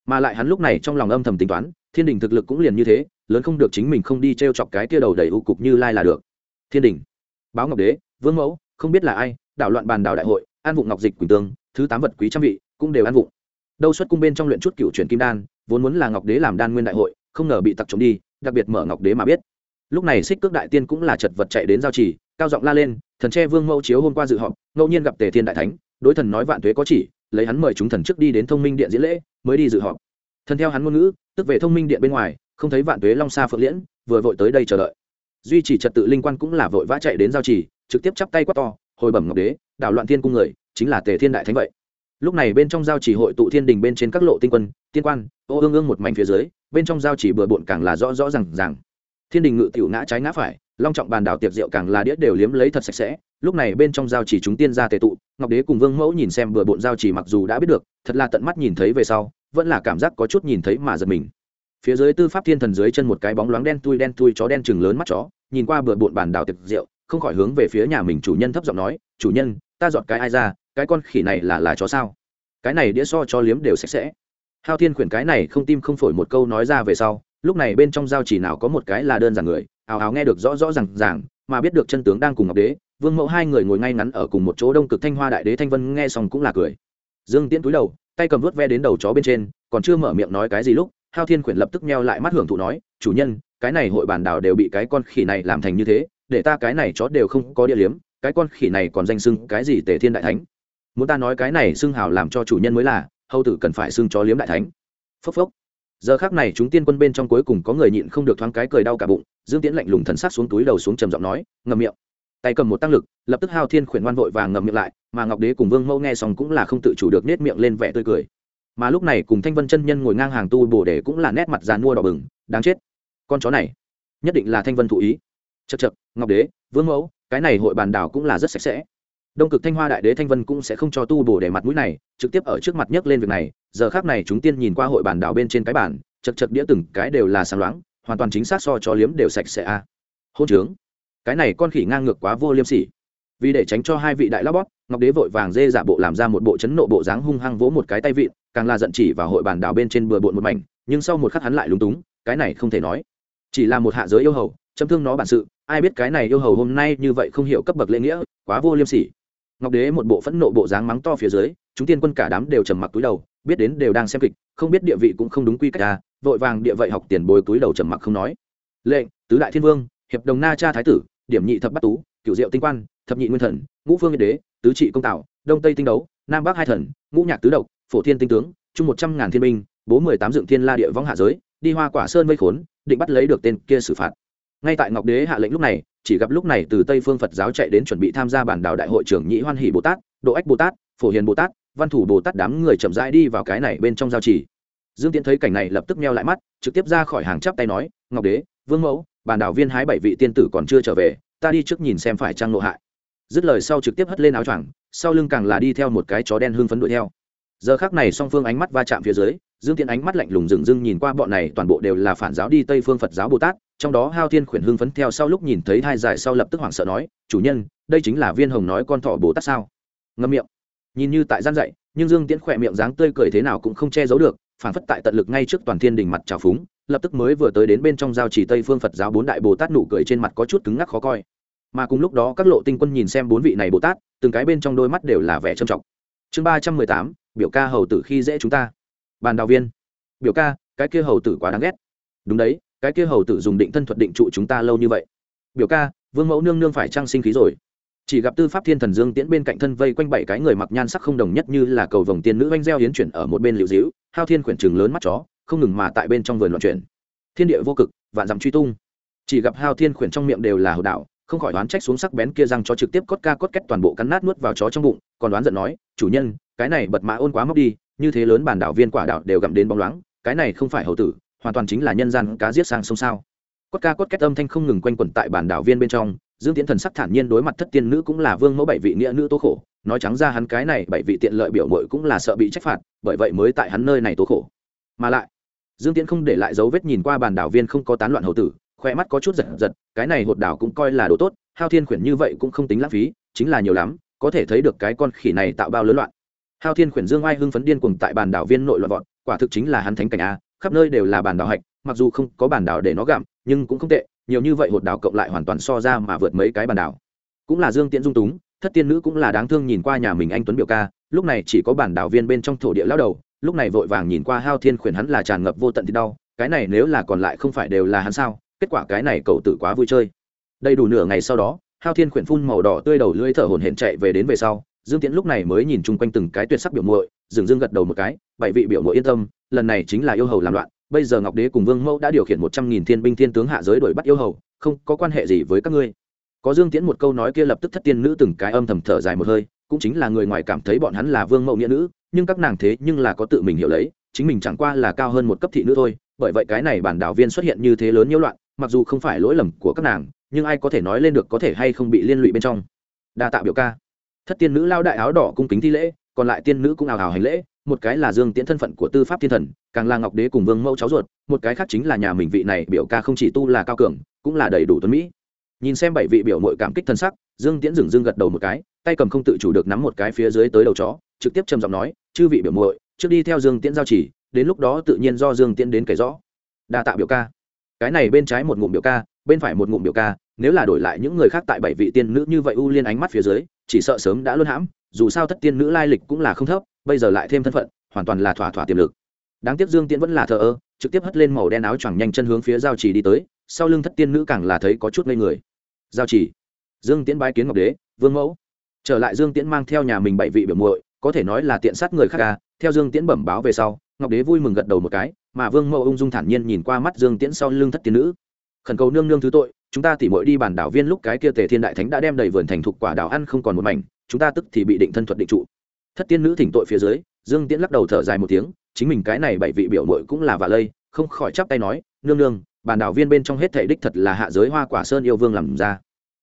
Speaker 1: Mà lại hắn lúc này trong lòng âm thầm tính toán, thiên đình thực lực cũng liền như thế, lớn không được chính mình không đi t r e o chọc cái kia đầu đầy u cục như lai là được. Thiên đình, báo ngọc đế, vương mẫu, không biết là ai, đảo loạn bàn đảo đại hội, an vụ ngọc dịch quỳnh tương, thứ tám vật quý trăm vị cũng đều ăn vụng. Đâu xuất cung bên trong luyện chút cựu truyền kim đan, vốn muốn là ngọc đế làm đan nguyên đại hội, không ngờ bị tặc trộm đi, đặc biệt mở ngọc đế mà biết. Lúc này xích cước đại tiên cũng là chật vật chạy đến giao trì, cao giọng la lên, thần tre vương mẫu chiếu hôm qua dự họp, ngẫu nhiên gặp tề thiên đại thánh, đối thần nói vạn tuế có chỉ, lấy hắn mời chúng thần trước đi đến thông minh điện diễn lễ, mới đi dự họp. Thần theo hắn ngôn ngữ, tức về thông minh điện bên ngoài, không thấy vạn tuế long xa phượng liễn, vừa vội tới đây chờ đợi. Duy trì trật tự linh quan cũng là vội vã chạy đến giao trì, trực tiếp chắp tay quát to, hồi bẩm ngọc đế, đảo loạn thiên cung người, chính là tề thiên đại thánh vậy lúc này bên trong giao chỉ hội tụ thiên đình bên trên các lộ tinh quân, tiên quan, ô ương ương một mảnh phía dưới, bên trong giao chỉ bừa bộn càng là rõ rõ rằng rằng thiên đình ngự tiểu ngã trái ngã phải, long trọng bàn đảo tiệc rượu càng là đĩa đều liếm lấy thật sạch sẽ. Lúc này bên trong giao chỉ chúng tiên ra tệ tụ, ngọc đế cùng vương mẫu nhìn xem bừa bộn giao chỉ mặc dù đã biết được, thật là tận mắt nhìn thấy về sau, vẫn là cảm giác có chút nhìn thấy mà giật mình. Phía dưới tư pháp thiên thần dưới chân một cái bóng loáng đen tui đen tui chó đen chừng lớn mắt chó, nhìn qua bừa bộn bàn đảo tiệc rượu không khỏi hướng về phía nhà mình chủ nhân thấp giọng nói, chủ nhân, ta dọn cái ai ra cái con khỉ này là là chó sao? Cái này đĩa so cho liếm đều sạch sẽ. Hao thiên khuyển cái này không tim không phổi một câu nói ra về sau, lúc này bên trong giao chỉ nào có một cái là đơn giản người, ào ào nghe được rõ rõ r à n g ràng, mà biết được chân tướng đang cùng ngọc đế, vương mẫu hai người ngồi ngay ngắn ở cùng một chỗ đông cực thanh hoa đại đế thanh vân nghe xong cũng là cười. Dương tiễn túi đầu, tay cầm vớt ve đến đầu chó bên trên, còn chưa mở miệng nói cái gì lúc, hao thiên khuyển lập tức meo lại mắt hưởng thụ nói, chủ nhân, cái này hội bản đảo đều bị cái con khỉ này làm thành như thế, để ta cái này chó đều không có địa liếm, cái con khỉ này còn danh sưng cái gì tề thiên đại thánh? Muốn ta nói cái này xưng hào làm cho chủ nhân mới là, hầu tử cần phải xưng chó liếm đại thánh. Phốc phốc. Giờ khác này chúng tiên quân bên trong cuối cùng có người nhịn không được thoáng cái cười đau cả bụng, dương tiễn lạnh lùng thần sắc xuống túi đầu xuống trầm giọng nói, ngậm miệng. Tay cầm một tăng lực, lập tức hao thiên khuyển ngoan vội vàng ngậm miệng lại, mà ngọc đế cùng vương mẫu nghe xong cũng là không tự chủ được nết miệng lên vẻ tươi cười. Mà lúc này cùng thanh vân chân nhân ngồi ngang hàng tu bổ để cũng là nét mặt dàn mua đỏ bừng, đáng chết. Con chó này, nhất định là thanh vân thụ ý. Chật chật ngọc đế, vương mẫu, cái này hội bàn đảo cũng là rất sạch sẽ đông cực thanh hoa đại đế thanh vân cũng sẽ không cho tu bổ để mặt mũi này, trực tiếp ở trước mặt nhấc lên việc này, giờ khác này chúng tiên nhìn qua hội bàn đảo bên trên cái bản, chật chật đĩa từng cái đều là sáng loáng, hoàn toàn chính xác so cho liếm đều sạch sẽ a. À. hôn trướng. Cái này con khỉ ngang ngược quá vô liêm sỉ. Vì để tránh cho hai vị đại lao bóp, ngọc đế vội vàng dê giả bộ làm ra một bộ chấn nộ bộ dáng hung hăng vỗ một cái tay vịn, càng là giận chỉ và hội bàn đảo bên trên bừa bộn một mảnh, nhưng sau một khắc hắn lại lúng túng, cái này không thể nói. Chỉ là một hạ giới yêu hầu châm thương nó bản sự, ai biết cái này yêu hầu hôm nay như vậy không hiểu cấp bậc lễ nghĩa, quá vô liêm sỉ ngọc đế một bộ phẫn nộ bộ dáng mắng to phía dưới, chúng tiên quân cả đám đều trầm mặc túi đầu, biết đến đều đang xem kịch, không biết địa vị cũng không đúng quy cách à vội vàng địa vậy học tiền bồi túi đầu trầm mặc không nói. Lệnh, tứ đại thiên vương, hiệp đồng na cha thái tử, điểm nhị thập bát tú cựu diệu tinh quan, thập nhị nguyên thần, ngũ phương nhiệt đế, tứ trị công tạo, đông tây tinh đấu, nam bắc hai thần, ngũ nhạc tứ độc, phổ thiên tinh tướng, chung một trăm ngàn thiên binh, bố mười tám dựng thiên la địa võng hạ giới, đi hoa quả sơn vây khốn, định bắt lấy được tên kia xử phạt. Ngay tại ngọc đế hạ lệnh lúc này chỉ gặp lúc này từ tây phương phật giáo chạy đến chuẩn bị tham gia bản đảo đại hội trưởng nhĩ hoan hỷ bồ tát, độ ách bồ tát, phổ hiền bồ tát, văn thủ bồ tát đám người chậm rãi đi vào cái này bên trong giao trì. Dương tiễn thấy cảnh này lập tức meo lại mắt, trực tiếp ra khỏi hàng chắp tay nói, ngọc đế, vương mẫu, bản đảo viên hái bảy vị tiên tử còn chưa trở về, ta đi trước nhìn xem phải trang nộ hại. Dứt lời sau trực tiếp hất lên áo choàng, sau lưng càng là đi theo một cái chó đen hương phấn đuổi theo. Giờ khác này song phương ánh mắt va chạm phía dưới, dương tiễn ánh mắt lạnh lùng dừng dưng nhìn qua bọn này toàn bộ đều là phản giáo đi tây phương phật giáo bồ tát trong đó hao thiên khuyển hưng phấn theo sau lúc nhìn thấy hai dài sau lập tức hoảng sợ nói, chủ nhân, đây chính là viên hồng nói con thọ bồ tát sao? Ngâm miệng. Nhìn như tại gian dạy, nhưng dương tiễn khỏe miệng dáng tươi cười thế nào cũng không che giấu được, phản phất tại tận lực ngay trước toàn thiên đình mặt trào phúng, lập tức mới vừa tới đến bên trong giao chỉ tây phương phật giáo bốn đại bồ tát nụ cười trên mặt có chút cứng ngắc khó coi. Mà cùng lúc đó các lộ tinh quân nhìn xem bốn vị này bồ tát, từng cái bên trong đôi mắt đều là vẻ trầm trọng. Chương ba trăm mười tám, biểu ca hầu tử khi dễ chúng ta. Bàn đạo viên. Biểu ca, cái kia hầu tử quá đáng ghét. Đúng đấy cái kia hầu tử dùng định thân thuật định trụ chúng ta lâu như vậy. Biểu ca, vương mẫu nương nương phải trang sinh khí rồi. Chỉ gặp tư pháp thiên thần dương tiễn bên cạnh thân vây quanh bảy cái người mặc nhan sắc không đồng nhất như là cầu vồng tiên nữ oanh gieo hiến chuyển ở một bên liệu dĩu hao thiên quyển trường lớn mắt chó, không ngừng mà tại bên trong vườn loạn chuyển. Thiên địa vô cực, vạn dặm truy tung. Chỉ gặp hao thiên quyển trong miệng đều là hầu đạo không khỏi đoán trách xuống sắc bén kia răng cho trực tiếp cốt ca cốt két toàn bộ cắn nát nuốt vào chó trong bụng, còn đoán giận nói, chủ nhân, cái này bật mã ôn quá mốc đi, như thế lớn bản đảo viên quả đảo đều gặm đến bóng loáng, cái này không phải hầu tử hoàn toàn chính là nhân gian cá giết sang sông sao. Cốt ca cốt két âm thanh không ngừng quanh quẩn tại bản đảo viên bên trong, dương tiễn thần sắc thản nhiên đối mặt thất tiên nữ cũng là vương mẫu bảy vị nghĩa nữ tố khổ, nói trắng ra hắn cái này bảy vị tiện lợi biểu mội cũng là sợ bị trách phạt, bởi vậy mới tại hắn nơi này tố khổ. Mà lại, dương tiễn không để lại dấu vết nhìn qua bàn đảo viên không có tán loạn hầu tử khoe mắt có chút giật giật, cái này hột đảo cũng coi là đồ tốt, hao thiên khuyển như vậy cũng không tính lãng phí, chính là nhiều lắm, có thể thấy được cái con khỉ này tạo bao lớn loạn. Hao thiên khuyển dương ai hưng phấn điên cùng tại bàn đảo viên nội loạn vọt, quả thực chính là hắn thánh cảnh a khắp nơi đều là bản đảo hạch, mặc dù không có bản đảo để nó gặm, nhưng cũng không tệ, nhiều như vậy hột đảo cộng lại hoàn toàn so ra mà vượt mấy cái bản đảo. Cũng là dương tiễn dung túng, thất tiên nữ cũng là đáng thương nhìn qua nhà mình anh tuấn biểu ca, lúc này chỉ có bản đảo viên bên trong thổ địa lao đầu, lúc này vội vàng nhìn qua hao thiên khuyển hắn là tràn ngập vô tận thì đau, cái này nếu là còn lại không phải đều là hắn sao, kết quả cái này cậu tử quá vui chơi. Đầy đủ nửa ngày sau đó, hao thiên khuyển phun màu đỏ tươi đầu lưỡi thở hổn hển chạy về đến về sau, dương tiễn lúc này mới nhìn chung quanh từng cái tuyệt sắc biểu muội, dừng dưng gật đầu một cái, bảy vị biểu muội yên tâm lần này chính là yêu hầu làm loạn, bây giờ ngọc đế cùng vương mẫu đã điều khiển một trăm nghìn thiên binh thiên tướng hạ giới đuổi bắt yêu hầu, không có quan hệ gì với các ngươi. Có dương tiễn một câu nói kia lập tức thất tiên nữ từng cái âm thầm thở dài một hơi, cũng chính là người ngoài cảm thấy bọn hắn là vương mẫu nghĩa nữ, nhưng các nàng thế nhưng là có tự mình hiểu lấy, chính mình chẳng qua là cao hơn một cấp thị nữ thôi, bởi vậy cái này bản đảo viên xuất hiện như thế lớn nhiễu loạn, mặc dù không phải lỗi lầm của các nàng, nhưng ai có thể nói lên được có thể hay không bị liên lụy bên trong. Đa tạ biểu ca. Thất tiên nữ lao đại áo đỏ cung kính thi lễ, còn lại tiên nữ cũng ào ào hành lễ một cái là dương tiễn thân phận của tư pháp thiên thần, càng là ngọc đế cùng vương mẫu cháu ruột, một cái khác chính là nhà mình vị này biểu ca không chỉ tu là cao cường, cũng là đầy đủ tuấn mỹ. Nhìn xem bảy vị biểu mội cảm kích thân sắc, dương tiễn dừng dưng gật đầu một cái, tay cầm không tự chủ được nắm một cái phía dưới tới đầu chó, trực tiếp trầm giọng nói, chư vị biểu muội, trước đi theo dương tiễn giao chỉ, đến lúc đó tự nhiên do dương tiễn đến kể rõ. Đa tạ biểu ca. Cái này bên trái một ngụm biểu ca, bên phải một ngụm biểu ca, nếu là đổi lại những người khác tại bảy vị tiên nữ như vậy u liên ánh mắt phía dưới, chỉ sợ sớm đã luôn hãm, dù sao thất tiên nữ lai lịch cũng là không thấp bây giờ lại thêm thân phận, hoàn toàn là thỏa thỏa tiềm lực. Đáng tiếc dương tiễn vẫn là thờ ơ, trực tiếp hất lên màu đen áo choàng nhanh chân hướng phía giao chỉ đi tới, sau lưng thất tiên nữ càng là thấy có chút ngây người. Giao chỉ, dương tiễn bái kiến ngọc đế, vương mẫu. Trở lại dương tiễn mang theo nhà mình bảy vị biểu muội, có thể nói là tiện sát người khác ca theo dương tiễn bẩm báo về sau, ngọc đế vui mừng gật đầu một cái, mà vương mẫu ung dung thản nhiên nhìn qua mắt dương tiễn sau lưng thất tiên nữ. Khẩn cầu nương nương thứ tội, chúng ta tỉ mỗi đi bàn đảo viên lúc cái kia tề thiên đại thánh đã đem đầy vườn thành thục quả đảo ăn không còn một mảnh, chúng ta tức thì bị định thân thuật định trụ thất tiên nữ thỉnh tội phía dưới, dương tiễn lắc đầu thở dài một tiếng, chính mình cái này bảy vị biểu mội cũng là vạ lây, không khỏi chắp tay nói, nương nương, bàn đảo viên bên trong hết thể đích thật là hạ giới hoa quả sơn yêu vương làm ra.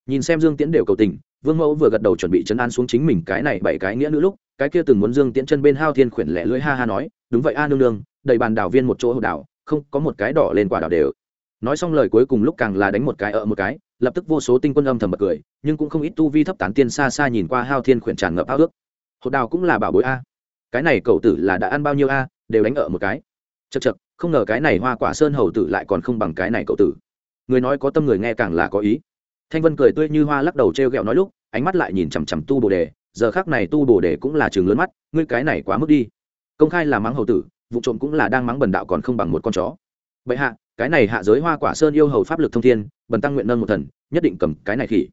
Speaker 1: Nhìn xem dương tiễn đều cầu tình, vương mẫu vừa gật đầu chuẩn bị chấn an xuống chính mình cái này bảy cái nghĩa nữ lúc, cái kia từng muốn dương tiễn chân bên hao thiên khuyển lẻ lưỡi ha ha nói, đúng vậy a, nương nương, đầy bàn đảo viên một chỗ hậu đảo, không có một cái đỏ lên quả đảo đều. Nói xong lời cuối cùng lúc càng là đánh một cái ở một cái, lập tức vô số tinh quân âm thầm bật cười, nhưng cũng không ít tu vi thấp tán tiên xa xa nhìn qua hao thiên khuyển tràn ngập ao ước hột đào cũng là bảo bối a. Cái này cậu tử là đã ăn bao nhiêu a, đều đánh ở một cái. Chật chật không ngờ cái này hoa quả sơn hầu tử lại còn không bằng cái này cậu tử. Người nói có tâm người nghe càng là có ý. Thanh vân cười tươi như hoa lắc đầu t r e o g ẹ o nói lúc, ánh mắt lại nhìn chằm chằm tu bồ đề, giờ khác này tu bồ đề cũng là trường lớn mắt, ngươi cái này quá mức đi. Công khai là mắng hầu tử, vụ trộm cũng là đang mắng bần đạo còn không bằng một con chó. Vậy hạ, cái này hạ giới hoa quả sơn yêu hầu pháp lực thông thiên, bần tăng nguyện nâng một thần, nhất định cầm cái này khỉ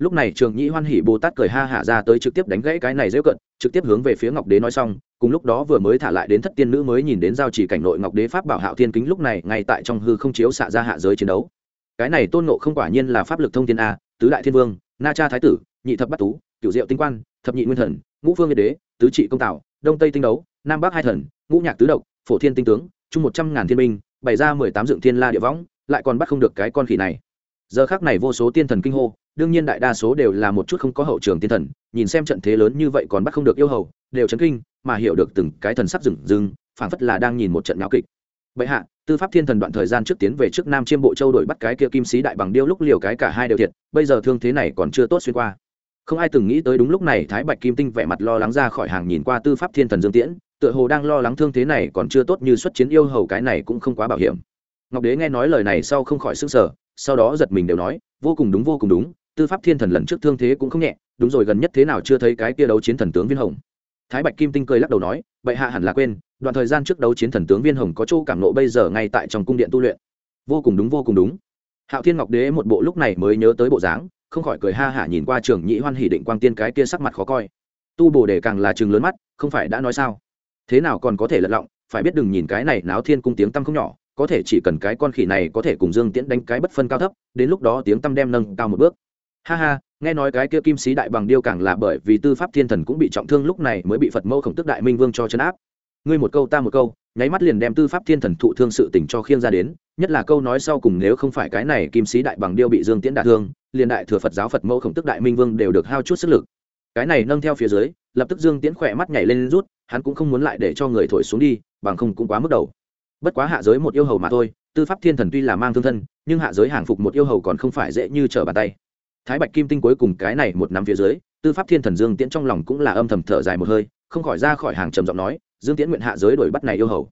Speaker 1: lúc này trường nhĩ hoan hỉ bồ tát cười ha hạ ra tới trực tiếp đánh gãy cái này dễ cận, trực tiếp hướng về phía ngọc đế nói xong, cùng lúc đó vừa mới thả lại đến thất tiên nữ mới nhìn đến giao chỉ cảnh nội ngọc đế pháp bảo hạo thiên kính lúc này ngay tại trong hư không chiếu xạ ra hạ giới chiến đấu. Cái này tôn nộ không quả nhiên là pháp lực thông thiên a, tứ đại thiên vương, na cha thái tử, nhị thập bát tú, cửu diệu tinh quan, thập nhị nguyên thần, ngũ phương nguyên đế, tứ trị công tạo đông tây tinh đấu, nam bắc hai thần, ngũ nhạc tứ độc, phổ thiên tinh tướng chung một trăm ngàn thiên binh, bày ra mười tám dựng thiên la địa võng, lại còn bắt không được cái con khỉ này giờ khác này vô số tiên thần kinh hô, đương nhiên đại đa số đều là một chút không có hậu trường tiên thần, nhìn xem trận thế lớn như vậy còn bắt không được yêu hầu, đều chấn kinh, mà hiểu được từng cái thần sắc rừng rừng, phảng phất là đang nhìn một trận nháo kịch. Vậy hạ, tư pháp thiên thần đoạn thời gian trước tiến về trước nam chiêm bộ châu đổi bắt cái kia kim sĩ đại bằng điêu lúc liều cái cả hai đều thiệt, bây giờ thương thế này còn chưa tốt xuyên qua. Không ai từng nghĩ tới đúng lúc này thái bạch kim tinh vẻ mặt lo lắng ra khỏi hàng nhìn qua tư pháp thiên thần dương tiễn, tựa hồ đang lo lắng thương thế này còn chưa tốt như xuất chiến yêu hầu cái này cũng không quá bảo hiểm. Ngọc đế nghe nói lời này sau không khỏi s ư n g sở sau đó giật mình đều nói, vô cùng đúng, vô cùng đúng, tư pháp thiên thần lần trước thương thế cũng không nhẹ, đúng rồi, gần nhất thế nào chưa thấy cái kia đấu chiến thần tướng viên hồng. Thái bạch kim tinh cười lắc đầu nói, bệ hạ hẳn là quên, đoạn thời gian trước đấu chiến thần tướng viên hồng có chỗ cảm nộ bây giờ ngay tại trong cung điện tu luyện. Vô cùng đúng, vô cùng đúng. Hạo thiên ngọc đế một bộ lúc này mới nhớ tới bộ dáng, không khỏi cười ha hả nhìn qua trường nhị hoan hỷ định quang tiên cái kia sắc mặt khó coi. Tu bồ đề càng là chừng lớn mắt, không phải đã nói sao? Thế nào còn có thể lật lọng, phải biết đừng nhìn cái này náo thiên cung tiếng tăm không nhỏ có thể chỉ cần cái con khỉ này có thể cùng dương tiễn đánh cái bất phân cao thấp, đến lúc đó tiếng tăm đem nâng cao một bước. Ha ha, nghe nói cái kia kim sĩ đại bằng điêu càng là bởi vì tư pháp thiên thần cũng bị trọng thương lúc này mới bị phật mâu khổng tức đại minh vương cho chấn áp. Ngươi một câu ta một câu, nháy mắt liền đem tư pháp thiên thần thụ thương sự tình cho khiêng ra đến, nhất là câu nói sau cùng nếu không phải cái này kim sĩ đại bằng điêu bị dương tiễn đả thương, liền đại thừa phật giáo phật mẫu khổng tức đại minh vương đều được hao chút sức lực. Cái này nâng theo phía dưới, lập tức dương tiễn khỏe mắt nhảy lên rút, hắn cũng không muốn lại để cho người thổi xuống đi, bằng không cũng quá mức đầu bất quá hạ giới một yêu hầu mà thôi, tư pháp thiên thần tuy là mang thương thân, nhưng hạ giới hàng phục một yêu hầu còn không phải dễ như trở bàn tay. Thái bạch kim tinh cuối cùng cái này một năm phía dưới, tư pháp thiên thần dương tiễn trong lòng cũng là âm thầm thở dài một hơi, không khỏi ra khỏi hàng trầm giọng nói, dương tiễn nguyện hạ giới đổi bắt này yêu hầu.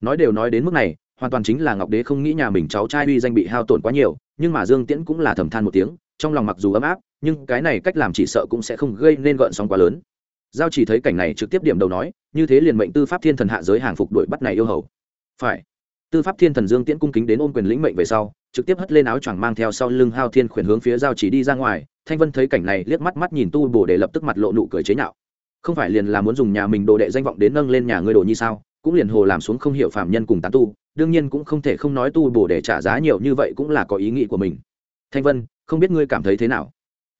Speaker 1: Nói đều nói đến mức này, hoàn toàn chính là ngọc đế không nghĩ nhà mình cháu trai uy danh bị hao tổn quá nhiều, nhưng mà dương tiễn cũng là thầm than một tiếng, trong lòng mặc dù ấm áp, nhưng cái này cách làm chỉ sợ cũng sẽ không gây nên gợn sóng quá lớn. Giao chỉ thấy cảnh này trực tiếp điểm đầu nói, như thế liền mệnh tư pháp thiên thần hạ giới hàng phục đuổi bắt này yêu hầu phải. Tư pháp thiên thần dương tiễn cung kính đến ôm quyền lĩnh mệnh về sau, trực tiếp hất lên áo choàng mang theo sau lưng hao thiên khuyển hướng phía giao chỉ đi ra ngoài, thanh vân thấy cảnh này, liếc mắt mắt nhìn tu bổ để lập tức mặt lộ nụ cười chế nhạo. Không phải liền là muốn dùng nhà mình đồ đệ danh vọng đến nâng lên nhà ngươi đồ như sao, cũng liền hồ làm xuống không hiểu phạm nhân cùng tán tu, đương nhiên cũng không thể không nói tu bổ để trả giá nhiều như vậy cũng là có ý nghĩ của mình. Thanh vân, không biết ngươi cảm thấy thế nào?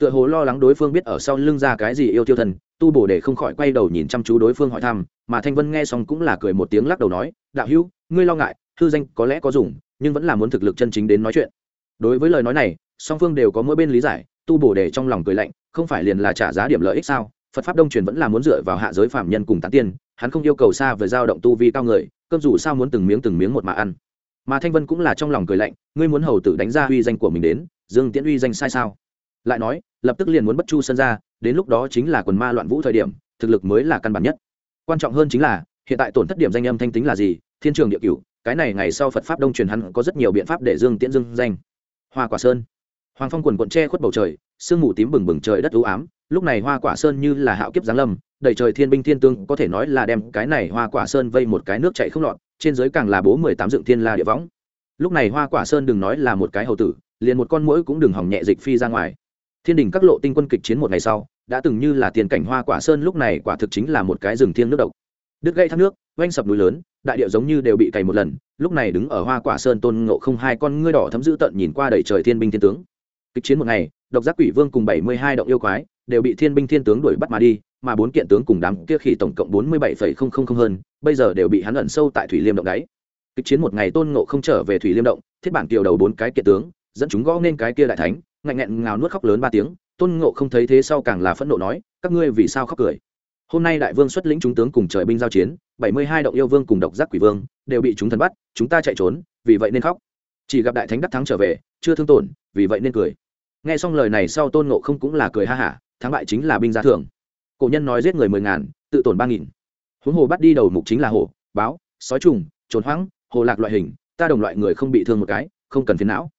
Speaker 1: Tựa hồ lo lắng đối phương biết ở sau lưng ra cái gì yêu tiêu thần, tu bổ để không khỏi quay đầu nhìn chăm chú đối phương hỏi thăm, mà thanh vân nghe xong cũng là cười một tiếng lắc đầu nói, đạo hữu, ngươi lo ngại thư danh có lẽ có dùng, nhưng vẫn là muốn thực lực chân chính đến nói chuyện. Đối với lời nói này, song phương đều có mỗi bên lý giải, tu bổ để trong lòng cười lạnh, không phải liền là trả giá điểm lợi ích sao? Phật pháp đông truyền vẫn là muốn dựa vào hạ giới phạm nhân cùng tán tiên, hắn không yêu cầu xa về giao động tu vi cao người, cơm dù sao muốn từng miếng từng miếng một mà ăn. Mà thanh vân cũng là trong lòng cười lạnh, ngươi muốn hầu tử đánh ra uy danh của mình đến, dương tiễn uy danh sai sao? Lại nói, lập tức liền muốn bất chu sân ra, đến lúc đó chính là quần ma loạn vũ thời điểm, thực lực mới là căn bản nhất. Quan trọng hơn chính là, hiện tại tổn thất điểm danh âm thanh tính là gì, thiên trường địa cửu, cái này ngày sau phật pháp đông truyền hắn có rất nhiều biện pháp để dương tiễn dương danh. Hoa quả sơn. Hoàng phong quần quận tre khuất bầu trời, sương mù tím bừng bừng trời đất ưu ám, lúc này hoa quả sơn như là hạo kiếp giáng lâm, đầy trời thiên binh thiên tương có thể nói là đem cái này hoa quả sơn vây một cái nước chạy không lọt, trên dưới càng là bố mười tám dựng thiên la địa võng. Lúc này hoa quả sơn đừng nói là một cái hầu tử, liền một con mũi cũng đừng hỏng nhẹ dịch phi ra ngoài thiên đình các lộ tinh quân kịch chiến một ngày sau, đã từng như là tiền cảnh hoa quả sơn lúc này quả thực chính là một cái rừng thiên nước độc. Đứt gây thác nước oanh sập núi lớn, đại điệu giống như đều bị cày một lần, lúc này đứng ở hoa quả sơn tôn ngộ không hai con ngươi đỏ thấm dữ tận nhìn qua đầy trời thiên binh thiên tướng. Kịch chiến một ngày, độc giác quỷ vương cùng bảy mươi hai động yêu quái đều bị thiên binh thiên tướng đuổi bắt mà đi, mà bốn kiện tướng cùng đám kia khỉ tổng cộng bốn mươi bảy phẩy không không không hơn, bây giờ đều bị hắn ẩn sâu tại thủy liêm động đáy. Kịch chiến một ngày tôn ngộ không trở về thủy liêm động, thiết bản kiều đầu bốn cái kiện tướng, dẫn chúng gõ nên cái kia đại thánh ngạnh nghẹn ngào nuốt khóc lớn ba tiếng, tôn ngộ không thấy thế sau càng là phẫn nộ nói, các ngươi vì sao khóc cười? Hôm nay đại vương xuất lĩnh chúng tướng cùng trời binh giao chiến, bảy mươi hai động yêu vương cùng độc giác quỷ vương đều bị chúng thần bắt, chúng ta chạy trốn, vì vậy nên khóc. Chỉ gặp đại thánh đắc thắng trở về, chưa thương tổn, vì vậy nên cười. Nghe xong lời này sau tôn ngộ không cũng là cười ha hả, thắng bại chính là binh gia thưởng cổ nhân nói giết người mười ngàn, tự tổn ba nghìn. Huống hồ bắt đi đầu mục chính là hổ, báo, sói trùng trốn hoãng hồ lạc loại hình, ta đồng loại người không bị thương một cái, không cần phiền não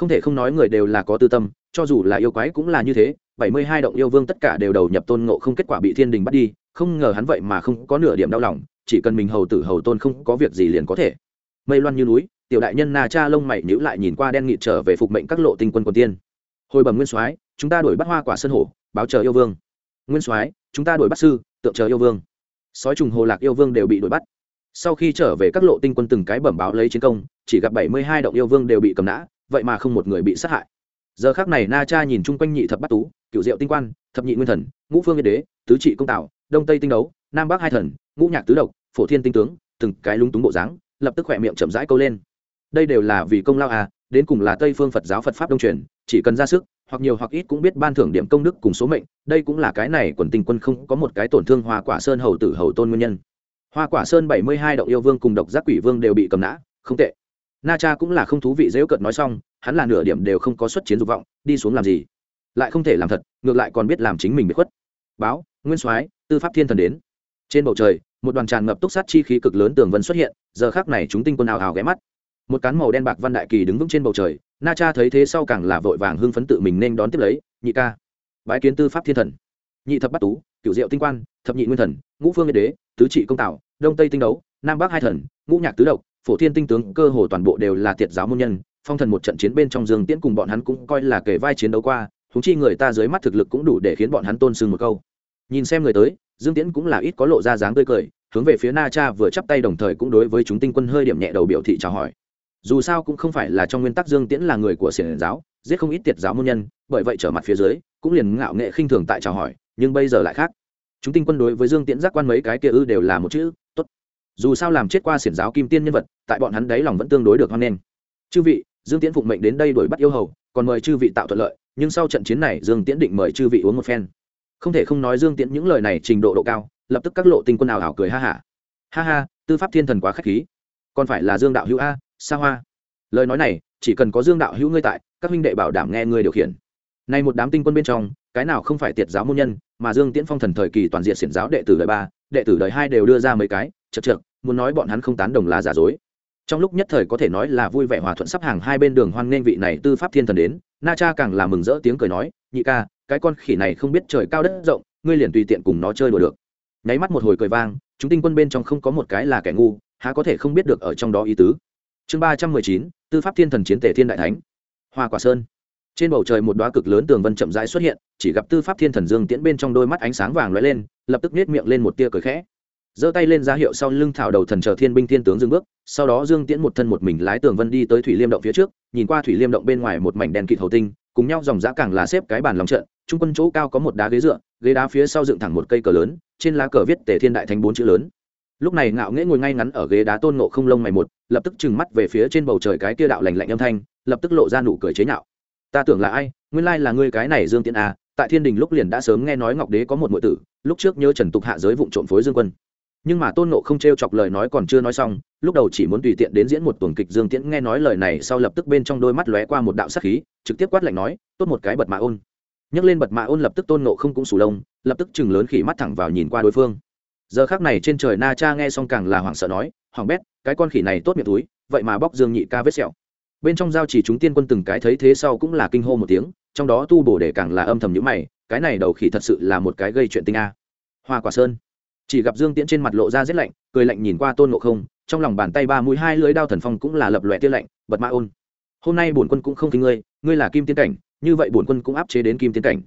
Speaker 1: không thể không nói người đều là có tư tâm, cho dù là yêu quái cũng là như thế, bảy mươi hai động yêu vương tất cả đều đầu nhập tôn ngộ không kết quả bị thiên đình bắt đi, không ngờ hắn vậy mà không có nửa điểm đau lòng, chỉ cần mình hầu tử hầu tôn không có việc gì liền có thể. Mây loan như núi, tiểu đại nhân na cha lông mày nhữ lại nhìn qua đen nghị trở về phục mệnh các lộ tinh quân quân tiên. Hồi bẩm nguyên soái, chúng ta đuổi bắt hoa quả sơn hổ, báo chờ yêu vương. Nguyên soái, chúng ta đuổi bắt sư, tượng chờ yêu vương. Sói trùng hồ lạc yêu vương đều bị đuổi bắt. Sau khi trở về các lộ tinh quân từng cái bẩm báo lấy chiến công, chỉ gặp bảy mươi hai động yêu vương đều bị cầm nã vậy mà không một người bị sát hại. Giờ khác này na cha nhìn chung quanh nhị thập bát tú cựu diệu tinh quan, thập nhị nguyên thần, ngũ phương yên đế, tứ trị công tạo, đông tây tinh đấu, nam bắc hai thần, ngũ nhạc tứ độc, phổ thiên tinh tướng, từng cái lúng túng bộ dáng, lập tức khỏe miệng chậm rãi câu lên. Đây đều là vì công lao à đến cùng là tây phương phật giáo phật pháp đông truyền, chỉ cần ra sức, hoặc nhiều hoặc ít cũng biết ban thưởng điểm công đức cùng số mệnh, đây cũng là cái này quần tinh quân không có một cái tổn thương hoa quả sơn hầu tử hầu tôn nguyên nhân. Hoa quả sơn bảy mươi hai động yêu vương cùng độc giác quỷ vương đều bị cầm nã, không tệ na cha cũng là không thú vị dễ cợt nói xong, hắn là nửa điểm đều không có xuất chiến dục vọng, đi xuống làm gì? Lại không thể làm thật, ngược lại còn biết làm chính mình bị khuất. Báo, nguyên soái, tư pháp thiên thần đến. Trên bầu trời, một đoàn tràn ngập túc sát chi khí cực lớn tường vân xuất hiện, giờ khác này chúng tinh quân ào ào ghé mắt. Một cán màu đen bạc văn đại kỳ đứng vững trên bầu trời, na cha thấy thế sau càng là vội vàng hưng phấn tự mình nên đón tiếp lấy, nhị ca, bái kiến tư pháp thiên thần. Nhị thập bắt tú cựu diệu tinh quan, thập nhị nguyên thần, ngũ phương nguyên đế, tứ trị công tạo đông tây tinh đấu, nam bắc hai thần, ngũ nhạc tứ độc phổ thiên tinh tướng cơ hồ toàn bộ đều là tiệt giáo môn nhân, phong thần một trận chiến bên trong dương tiễn cùng bọn hắn cũng coi là kể vai chiến đấu qua thúng chi người ta dưới mắt thực lực cũng đủ để khiến bọn hắn tôn sưng một câu. Nhìn xem người tới, dương tiễn cũng là ít có lộ ra dáng tươi cười, hướng về phía na cha vừa chắp tay đồng thời cũng đối với chúng tinh quân hơi điểm nhẹ đầu biểu thị chào hỏi. Dù sao cũng không phải là trong nguyên tắc dương tiễn là người của xiển giáo, giết không ít tiệt giáo môn nhân, bởi vậy trở mặt phía dưới, cũng liền ngạo nghệ khinh thường tại chào hỏi, nhưng bây giờ lại khác. Chúng tinh quân đối với dương tiễn giác quan mấy cái kia ư đều là một chữ dù sao làm chết qua xiển giáo kim tiên nhân vật, tại bọn hắn đấy lòng vẫn tương đối được hoan nghênh. Chư vị, dương tiễn phụng mệnh đến đây đuổi bắt yêu hầu, còn mời chư vị tạo thuận lợi, nhưng sau trận chiến này, dương tiễn định mời chư vị uống một phen. Không thể không nói dương tiễn những lời này trình độ độ cao, lập tức các lộ tinh quân nào ảo cười ha hả. Ha. ha ha tư pháp thiên thần quá k h á c h khí. Còn phải là dương đạo hữu a xa hoa. Lời nói này, chỉ cần có dương đạo hữu ngươi tại, các huynh đệ bảo đảm nghe ngươi điều khiển. Nay một đám tinh quân bên trong, cái nào không phải tiệt giáo môn nhân, mà dương tiễn phong thần thời kỳ toàn diện xiển giáo đệ tử đời ba, đệ tử đời hai đều đưa ra mấy cái, chật chật muốn nói bọn hắn không tán đồng là giả dối. Trong lúc nhất thời có thể nói là vui vẻ hòa thuận sắp hàng hai bên đường hoan nghênh vị này tư pháp thiên thần đến, na cha càng là mừng rỡ tiếng cười nói, nhị ca, cái con khỉ này không biết trời cao đất rộng, ngươi liền tùy tiện cùng nó chơi đùa được. Nháy mắt một hồi cười vang, chúng tinh quân bên trong không có một cái là kẻ ngu, há có thể không biết được ở trong đó ý tứ. Chương ba trăm mười chín, tư pháp thiên thần chiến tể thiên đại thánh. Hoa quả sơn. Trên bầu trời một đoá cực lớn tường vân chậm rãi xuất hiện, chỉ gặp tư pháp thiên thần dương tiễn bên trong đôi mắt ánh sáng vàng lóe lên, lập tức nết miệng lên một tia cười khẽ giơ tay lên ra hiệu sau lưng thảo đầu thần chờ thiên binh thiên tướng dừng bước, sau đó dương tiễn một thân một mình lái tường vân đi tới thủy liêm động phía trước, nhìn qua thủy liêm động bên ngoài một mảnh đèn kịt hầu tinh, cùng nhau dòng giã càng là xếp cái bàn lòng trận, trung quân chỗ cao có một đá ghế dựa, ghế đá phía sau dựng thẳng một cây cờ lớn, trên lá cờ viết tề thiên đại thánh bốn chữ lớn. Lúc này ngạo nghễ ngồi ngay ngắn ở ghế đá tôn nộ không lông mày một, lập tức trừng mắt về phía trên bầu trời cái kia đạo lành lạnh âm thanh, lập tức lộ ra nụ cười chế nhạo. Ta tưởng là ai? Nguyên lai là ngươi cái này dương tiễn à tại thiên đình lúc liền đã sớm nghe nói ngọc đế có một ngụy tử, lúc trước nhớ trần tục hạ giới vụ trộm phối dương quân nhưng mà tôn nộ không t r e o chọc lời nói còn chưa nói xong, lúc đầu chỉ muốn tùy tiện đến diễn một tuồng kịch dương tiễn nghe nói lời này sau lập tức bên trong đôi mắt lóe qua một đạo sắc khí, trực tiếp quát lạnh nói, tốt một cái bật mạ ôn. Nhấc lên bật mạ ôn lập tức tôn nộ không cũng sù lông, lập tức chừng lớn khỉ mắt thẳng vào nhìn qua đối phương. Giờ khác này trên trời na cha nghe xong càng là hoảng sợ nói, hoàng bét, cái con khỉ này tốt miệng túi, vậy mà bóc dương nhị ca vết sẹo. Bên trong giao chỉ chúng tiên quân từng cái thấy thế sau cũng là kinh hô một tiếng, trong đó tu bổ để càng là âm thầm nhữ mày, cái này đầu khỉ thật sự là một cái gây chuyện tinh a. Hoa quả sơn chỉ gặp dương tiễn trên mặt lộ ra rét lạnh, cười lạnh nhìn qua tôn ngộ không, trong lòng bàn tay ba mũi hai lưới đao thần phong cũng là lập lòe tiên lạnh, bật mã ôn. Hôm nay bổn quân cũng không kính ngươi ngươi là kim tiên cảnh, như vậy bổn quân cũng áp chế đến kim tiên cảnh.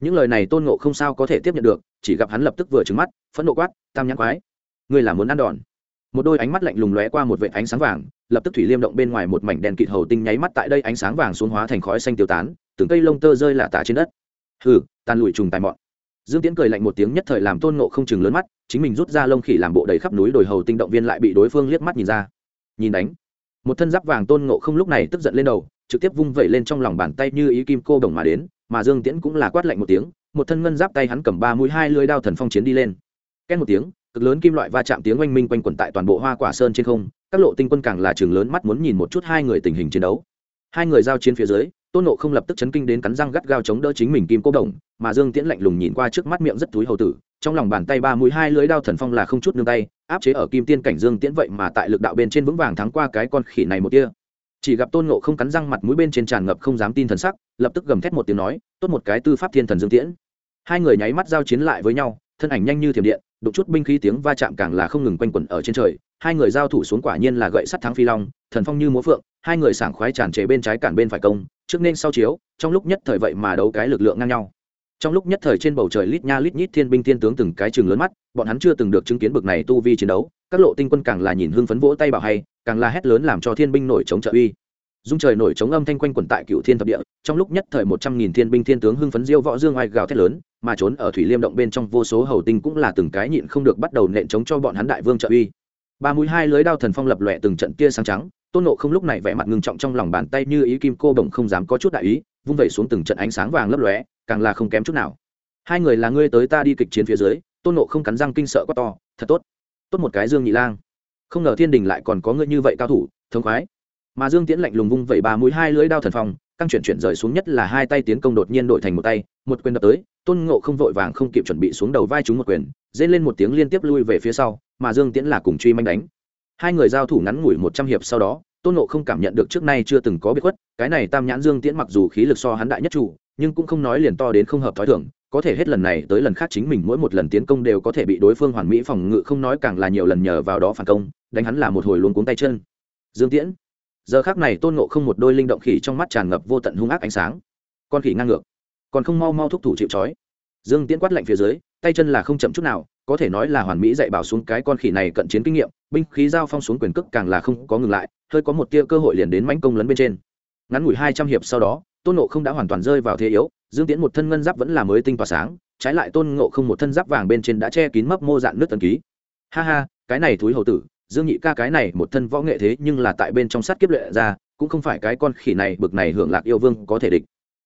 Speaker 1: Những lời này tôn ngộ không sao có thể tiếp nhận được, chỉ gặp hắn lập tức vừa trứng mắt, phẫn nộ quát, tam nhãn quái, ngươi là muốn ăn đòn? Một đôi ánh mắt lạnh lùng lóe qua một vệ ánh sáng vàng, lập tức thủy liêm động bên ngoài một mảnh đèn kịt hầu tinh nháy mắt tại đây ánh sáng vàng xuống hóa thành khói xanh tiêu tán, từng cây lông tơ rơi lả tả trên đất. Hừ, tàn lụi trùng tài mọn. Dương tiễn cười lạnh một tiếng nhất thời làm tôn ngộ không chừng lớn mắt chính mình rút ra lông khỉ làm bộ đầy khắp núi đồi hầu tinh động viên lại bị đối phương liếc mắt nhìn ra. Nhìn đánh, một thân giáp vàng tôn ngộ không lúc này tức giận lên đầu, trực tiếp vung vẩy lên trong lòng bàn tay như ý kim cô đồng mà đến, mà dương tiễn cũng là quát lạnh một tiếng, một thân ngân giáp tay hắn cầm ba mũi hai lưới đao thần phong chiến đi lên. Két một tiếng, cực lớn kim loại va chạm tiếng oanh minh quanh quẩn tại toàn bộ hoa quả sơn trên không, các lộ tinh quân càng là trường lớn mắt muốn nhìn một chút hai người tình hình chiến đấu. Hai người giao chiến phía dưới tôn nộ không lập tức chấn kinh đến cắn răng gắt gao chống đỡ chính mình kim cô đồng, mà dương tiễn lạnh lùng nhìn qua trước mắt miệng rất túi hầu tử, trong lòng bàn tay ba mũi hai lưới đao thần phong là không chút nương tay, áp chế ở kim tiên cảnh dương tiễn vậy mà tại lực đạo bên trên vững vàng thắng qua cái con khỉ này một kia. Chỉ gặp tôn nộ không cắn răng mặt mũi bên trên tràn ngập không dám tin thần sắc, lập tức gầm thét một tiếng nói, tốt một cái tư pháp thiên thần dương tiễn. Hai người nháy mắt giao chiến lại với nhau, thân ảnh nhanh như thiểm điện đục chút binh khí tiếng va chạm càng là không ngừng quanh quẩn ở trên trời. Hai người giao thủ xuống quả nhiên là gậy sắt thắng phi long, thần phong như múa phượng, hai người sảng khoái tràn trề bên trái cản bên phải công trước nên sau chiếu, trong lúc nhất thời vậy mà đấu cái lực lượng ngang nhau. Trong lúc nhất thời trên bầu trời lít nha lít nhít thiên binh thiên tướng từng cái trường lớn mắt, bọn hắn chưa từng được chứng kiến bực này tu vi chiến đấu, các lộ tinh quân càng là nhìn hưng phấn vỗ tay bảo hay, càng là hét lớn làm cho thiên binh nổi chống trợ uy. Dung trời nổi chống âm thanh quanh quẩn tại cựu thiên thập địa, trong lúc nhất thời một trăm nghìn thiên binh thiên tướng hưng phấn diêu võ dương oai gào thét lớn, mà trốn ở thủy liêm động bên trong vô số hầu tinh cũng là từng cái nhịn không được bắt đầu nện chống cho bọn hắn đại vương trợ uy. Ba mũi hai lưới đao thần phong lập lòe từng trận tia sáng trắng tôn nộ không lúc này vẻ mặt ngưng trọng trong lòng bàn tay như ý kim cô bồng không dám có chút đại ý, vung vẩy xuống từng trận ánh sáng vàng lấp lóe, càng là không kém chút nào. Hai người là ngươi tới ta đi kịch chiến phía dưới, tôn nộ không cắn răng kinh sợ quá to, thật tốt tốt một cái dương nhị lang. Không ngờ thiên đình lại còn có ngươi như vậy cao thủ thống khoái. Mà dương tiễn lạnh lùng vung vẩy ba mũi hai lưỡi đao thần phong, căng chuyển chuyển rời xuống nhất là hai tay tiến công đột nhiên đổi thành một tay, một quyền đập tới, tôn ngộ không vội vàng không kịp chuẩn bị xuống đầu vai chúng một quyền dên lên một tiếng liên tiếp lui về phía sau, mà dương tiễn là cùng truy manh đánh hai người giao thủ ngắn ngủi một trăm hiệp sau đó, tôn ngộ không cảm nhận được trước nay chưa từng có bị khuất, cái này tam nhãn dương tiễn mặc dù khí lực so hắn đại nhất chủ, nhưng cũng không nói liền to đến không hợp thói thường, có thể hết lần này tới lần khác chính mình mỗi một lần tiến công đều có thể bị đối phương hoàn mỹ phòng ngự, không nói càng là nhiều lần nhờ vào đó phản công, đánh hắn là một hồi luôn cuống tay chân. Dương tiễn. Giờ khác này tôn ngộ không một đôi linh động khỉ trong mắt tràn ngập vô tận hung ác ánh sáng. Con khỉ ngang ngược. Còn không mau mau thúc thủ chịu trói. Dương tiễn quát lạnh phía dưới, tay chân là không chậm chút nào có thể nói là hoàn mỹ dạy bảo xuống cái con khỉ này cận chiến kinh nghiệm, binh khí giao phong xuống quyền cước càng là không có ngừng lại, hơi có một tia cơ hội liền đến mãnh công lấn bên trên. Ngắn ngủi hai trăm hiệp sau đó, tôn nộ không đã hoàn toàn rơi vào thế yếu, dương tiễn một thân ngân giáp vẫn là mới tinh tỏa sáng, trái lại tôn ngộ không một thân giáp vàng bên trên đã che kín mấp mô dạn nước tần ký. Ha ha, cái này thúi hầu tử, dương nhị ca cái này một thân võ nghệ thế nhưng là tại bên trong sát kiếp lệ ra, cũng không phải cái con khỉ này bực này hưởng lạc yêu vương có thể địch.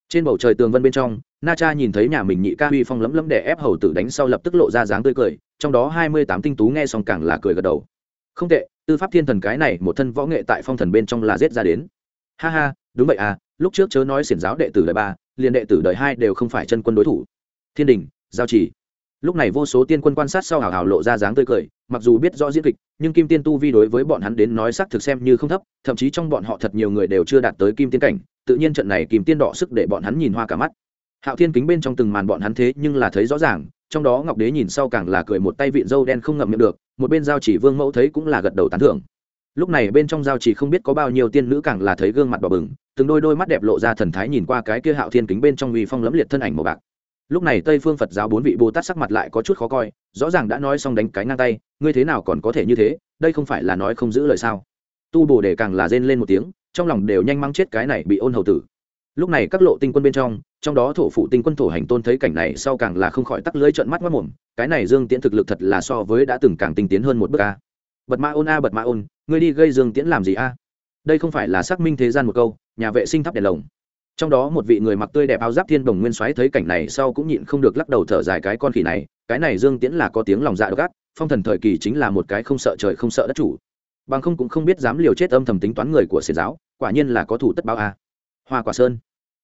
Speaker 1: Trên bầu trời tường vân bên trong na cha nhìn thấy nhà mình nhị ca huy phong lấm lấm để ép hầu tử đánh sau lập tức lộ ra dáng tươi cười, trong đó hai mươi tám tinh tú nghe xong càng là cười gật đầu. Không tệ, tư pháp thiên thần cái này một thân võ nghệ tại phong thần bên trong là giết ra đến. Ha ha, đúng vậy à lúc trước chớ nói xiển giáo đệ tử đời ba, liền đệ tử đời hai đều không phải chân quân đối thủ. Thiên đình, giao chỉ. Lúc này vô số tiên quân quan sát sau hào hào lộ ra dáng tươi cười, mặc dù biết rõ diễn kịch, nhưng kim tiên tu vi đối với bọn hắn đến nói xác thực xem như không thấp, thậm chí trong bọn họ thật nhiều người đều chưa đạt tới kim tiên cảnh, tự nhiên trận này kim tiên đỏ sức để bọn hắn nhìn hoa cả mắt hạo thiên kính bên trong từng màn bọn hắn thế nhưng là thấy rõ ràng, trong đó ngọc đế nhìn sau càng là cười một tay vịn dâu đen không ngậm miệng được, một bên giao chỉ vương mẫu thấy cũng là gật đầu tán thưởng. Lúc này bên trong giao chỉ không biết có bao nhiêu tiên nữ càng là thấy gương mặt đỏ bừng, từng đôi đôi mắt đẹp lộ ra thần thái nhìn qua cái kia hạo thiên kính bên trong uy phong lẫm liệt thân ảnh màu bạc. Lúc này tây phương phật giáo bốn vị bồ tát sắc mặt lại có chút khó coi, rõ ràng đã nói xong đánh cái ngang tay, ngươi thế nào còn có thể như thế, đây không phải là nói không giữ lời sao? Tu bồ đề càng là rên lên một tiếng, trong lòng đều nhanh mang chết cái này bị ôn hầu tử. Lúc này các lộ tinh quân bên trong trong đó thổ phụ tinh quân thổ hành tôn thấy cảnh này sau càng là không khỏi tắc lưỡi trợn mắt mất mồm, cái này dương tiễn thực lực thật là so với đã từng càng tinh tiến hơn một bước a. Bật ma ôn a, bật ma ôn, ngươi đi gây dương tiễn làm gì a? Đây không phải là xác minh thế gian một câu, nhà vệ sinh thắp đèn lồng. Trong đó một vị người mặc tươi đẹp áo giáp thiên đồng nguyên soái thấy cảnh này sau cũng nhịn không được lắc đầu thở dài cái con khỉ này, cái này dương tiễn là có tiếng lòng dạ độc ác, phong thần thời kỳ chính là một cái không sợ trời không sợ đất chủ. Bằng không cũng không biết dám liều chết âm thầm tính toán người của xiển giáo, quả nhiên là có thủ tất báo a. Hoa quả sơn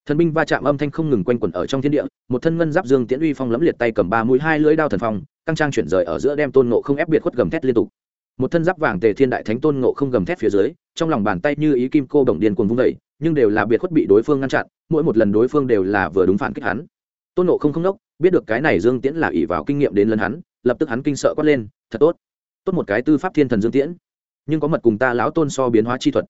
Speaker 1: thần binh va chạm âm thanh không ngừng quanh quẩn ở trong thiên địa, một thân ngân giáp dương tiễn uy phong lẫm liệt tay cầm ba mũi hai lưỡi đao thần phong, căng trang chuyển rời ở giữa đem tôn nộ không ép biệt khuất gầm thét liên tục. Một thân giáp vàng tề thiên đại thánh tôn nộ không gầm thét phía dưới, trong lòng bàn tay như ý kim cô đồng điên cuồng vung đẩy nhưng đều là biệt khuất bị đối phương ngăn chặn, mỗi một lần đối phương đều là vừa đúng phản kích hắn. Tôn nộ không không đốc, biết được cái này dương tiễn là ỷ vào kinh nghiệm đến lần hắn, lập tức hắn kinh sợ quát lên, thật tốt tốt một cái tư pháp thiên thần dương tiễn, nhưng có mật cùng ta lão tôn so biến hóa chi thuật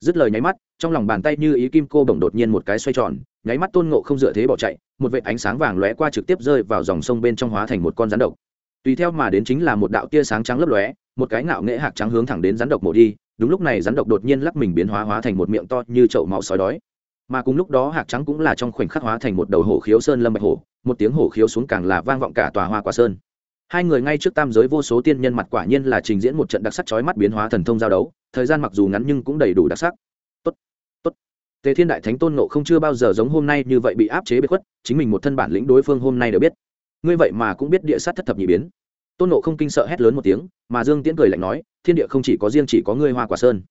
Speaker 1: dứt lời nháy mắt, trong lòng bàn tay như ý kim cô bổng đột nhiên một cái xoay tròn, nháy mắt tôn ngộ không dựa thế bỏ chạy, một vệ ánh sáng vàng lóe qua trực tiếp rơi vào dòng sông bên trong hóa thành một con rắn độc. Tùy theo mà đến chính là một đạo tia sáng trắng lấp lóe, một cái ngạo nghễ hạc trắng hướng thẳng đến rắn độc mổ đi, đúng lúc này rắn độc đột nhiên lắc mình biến hóa hóa thành một miệng to như chậu máu sói đói. Mà cùng lúc đó hạc trắng cũng là trong khoảnh khắc hóa thành một đầu hổ khiếu sơn lâm bạch hổ, một tiếng hổ khiếu xuống càng là vang vọng cả tòa hoa quả sơn. Hai người ngay trước tam giới vô số tiên nhân mặt quả nhiên là trình diễn một trận đặc sắc chói mắt biến hóa thần thông giao đấu thời gian mặc dù ngắn nhưng cũng đầy đủ đặc sắc. Tốt tốt. Tề thiên đại thánh tôn nộ không chưa bao giờ giống hôm nay như vậy bị áp chế bế khuất, chính mình một thân bản lĩnh đối phương hôm nay đều biết. Ngươi vậy mà cũng biết địa sát thất thập nhị biến. Tôn nộ không kinh sợ hét lớn một tiếng, mà dương tiễn cười lạnh nói, thiên địa không chỉ có riêng chỉ có ngươi hoa quả sơn.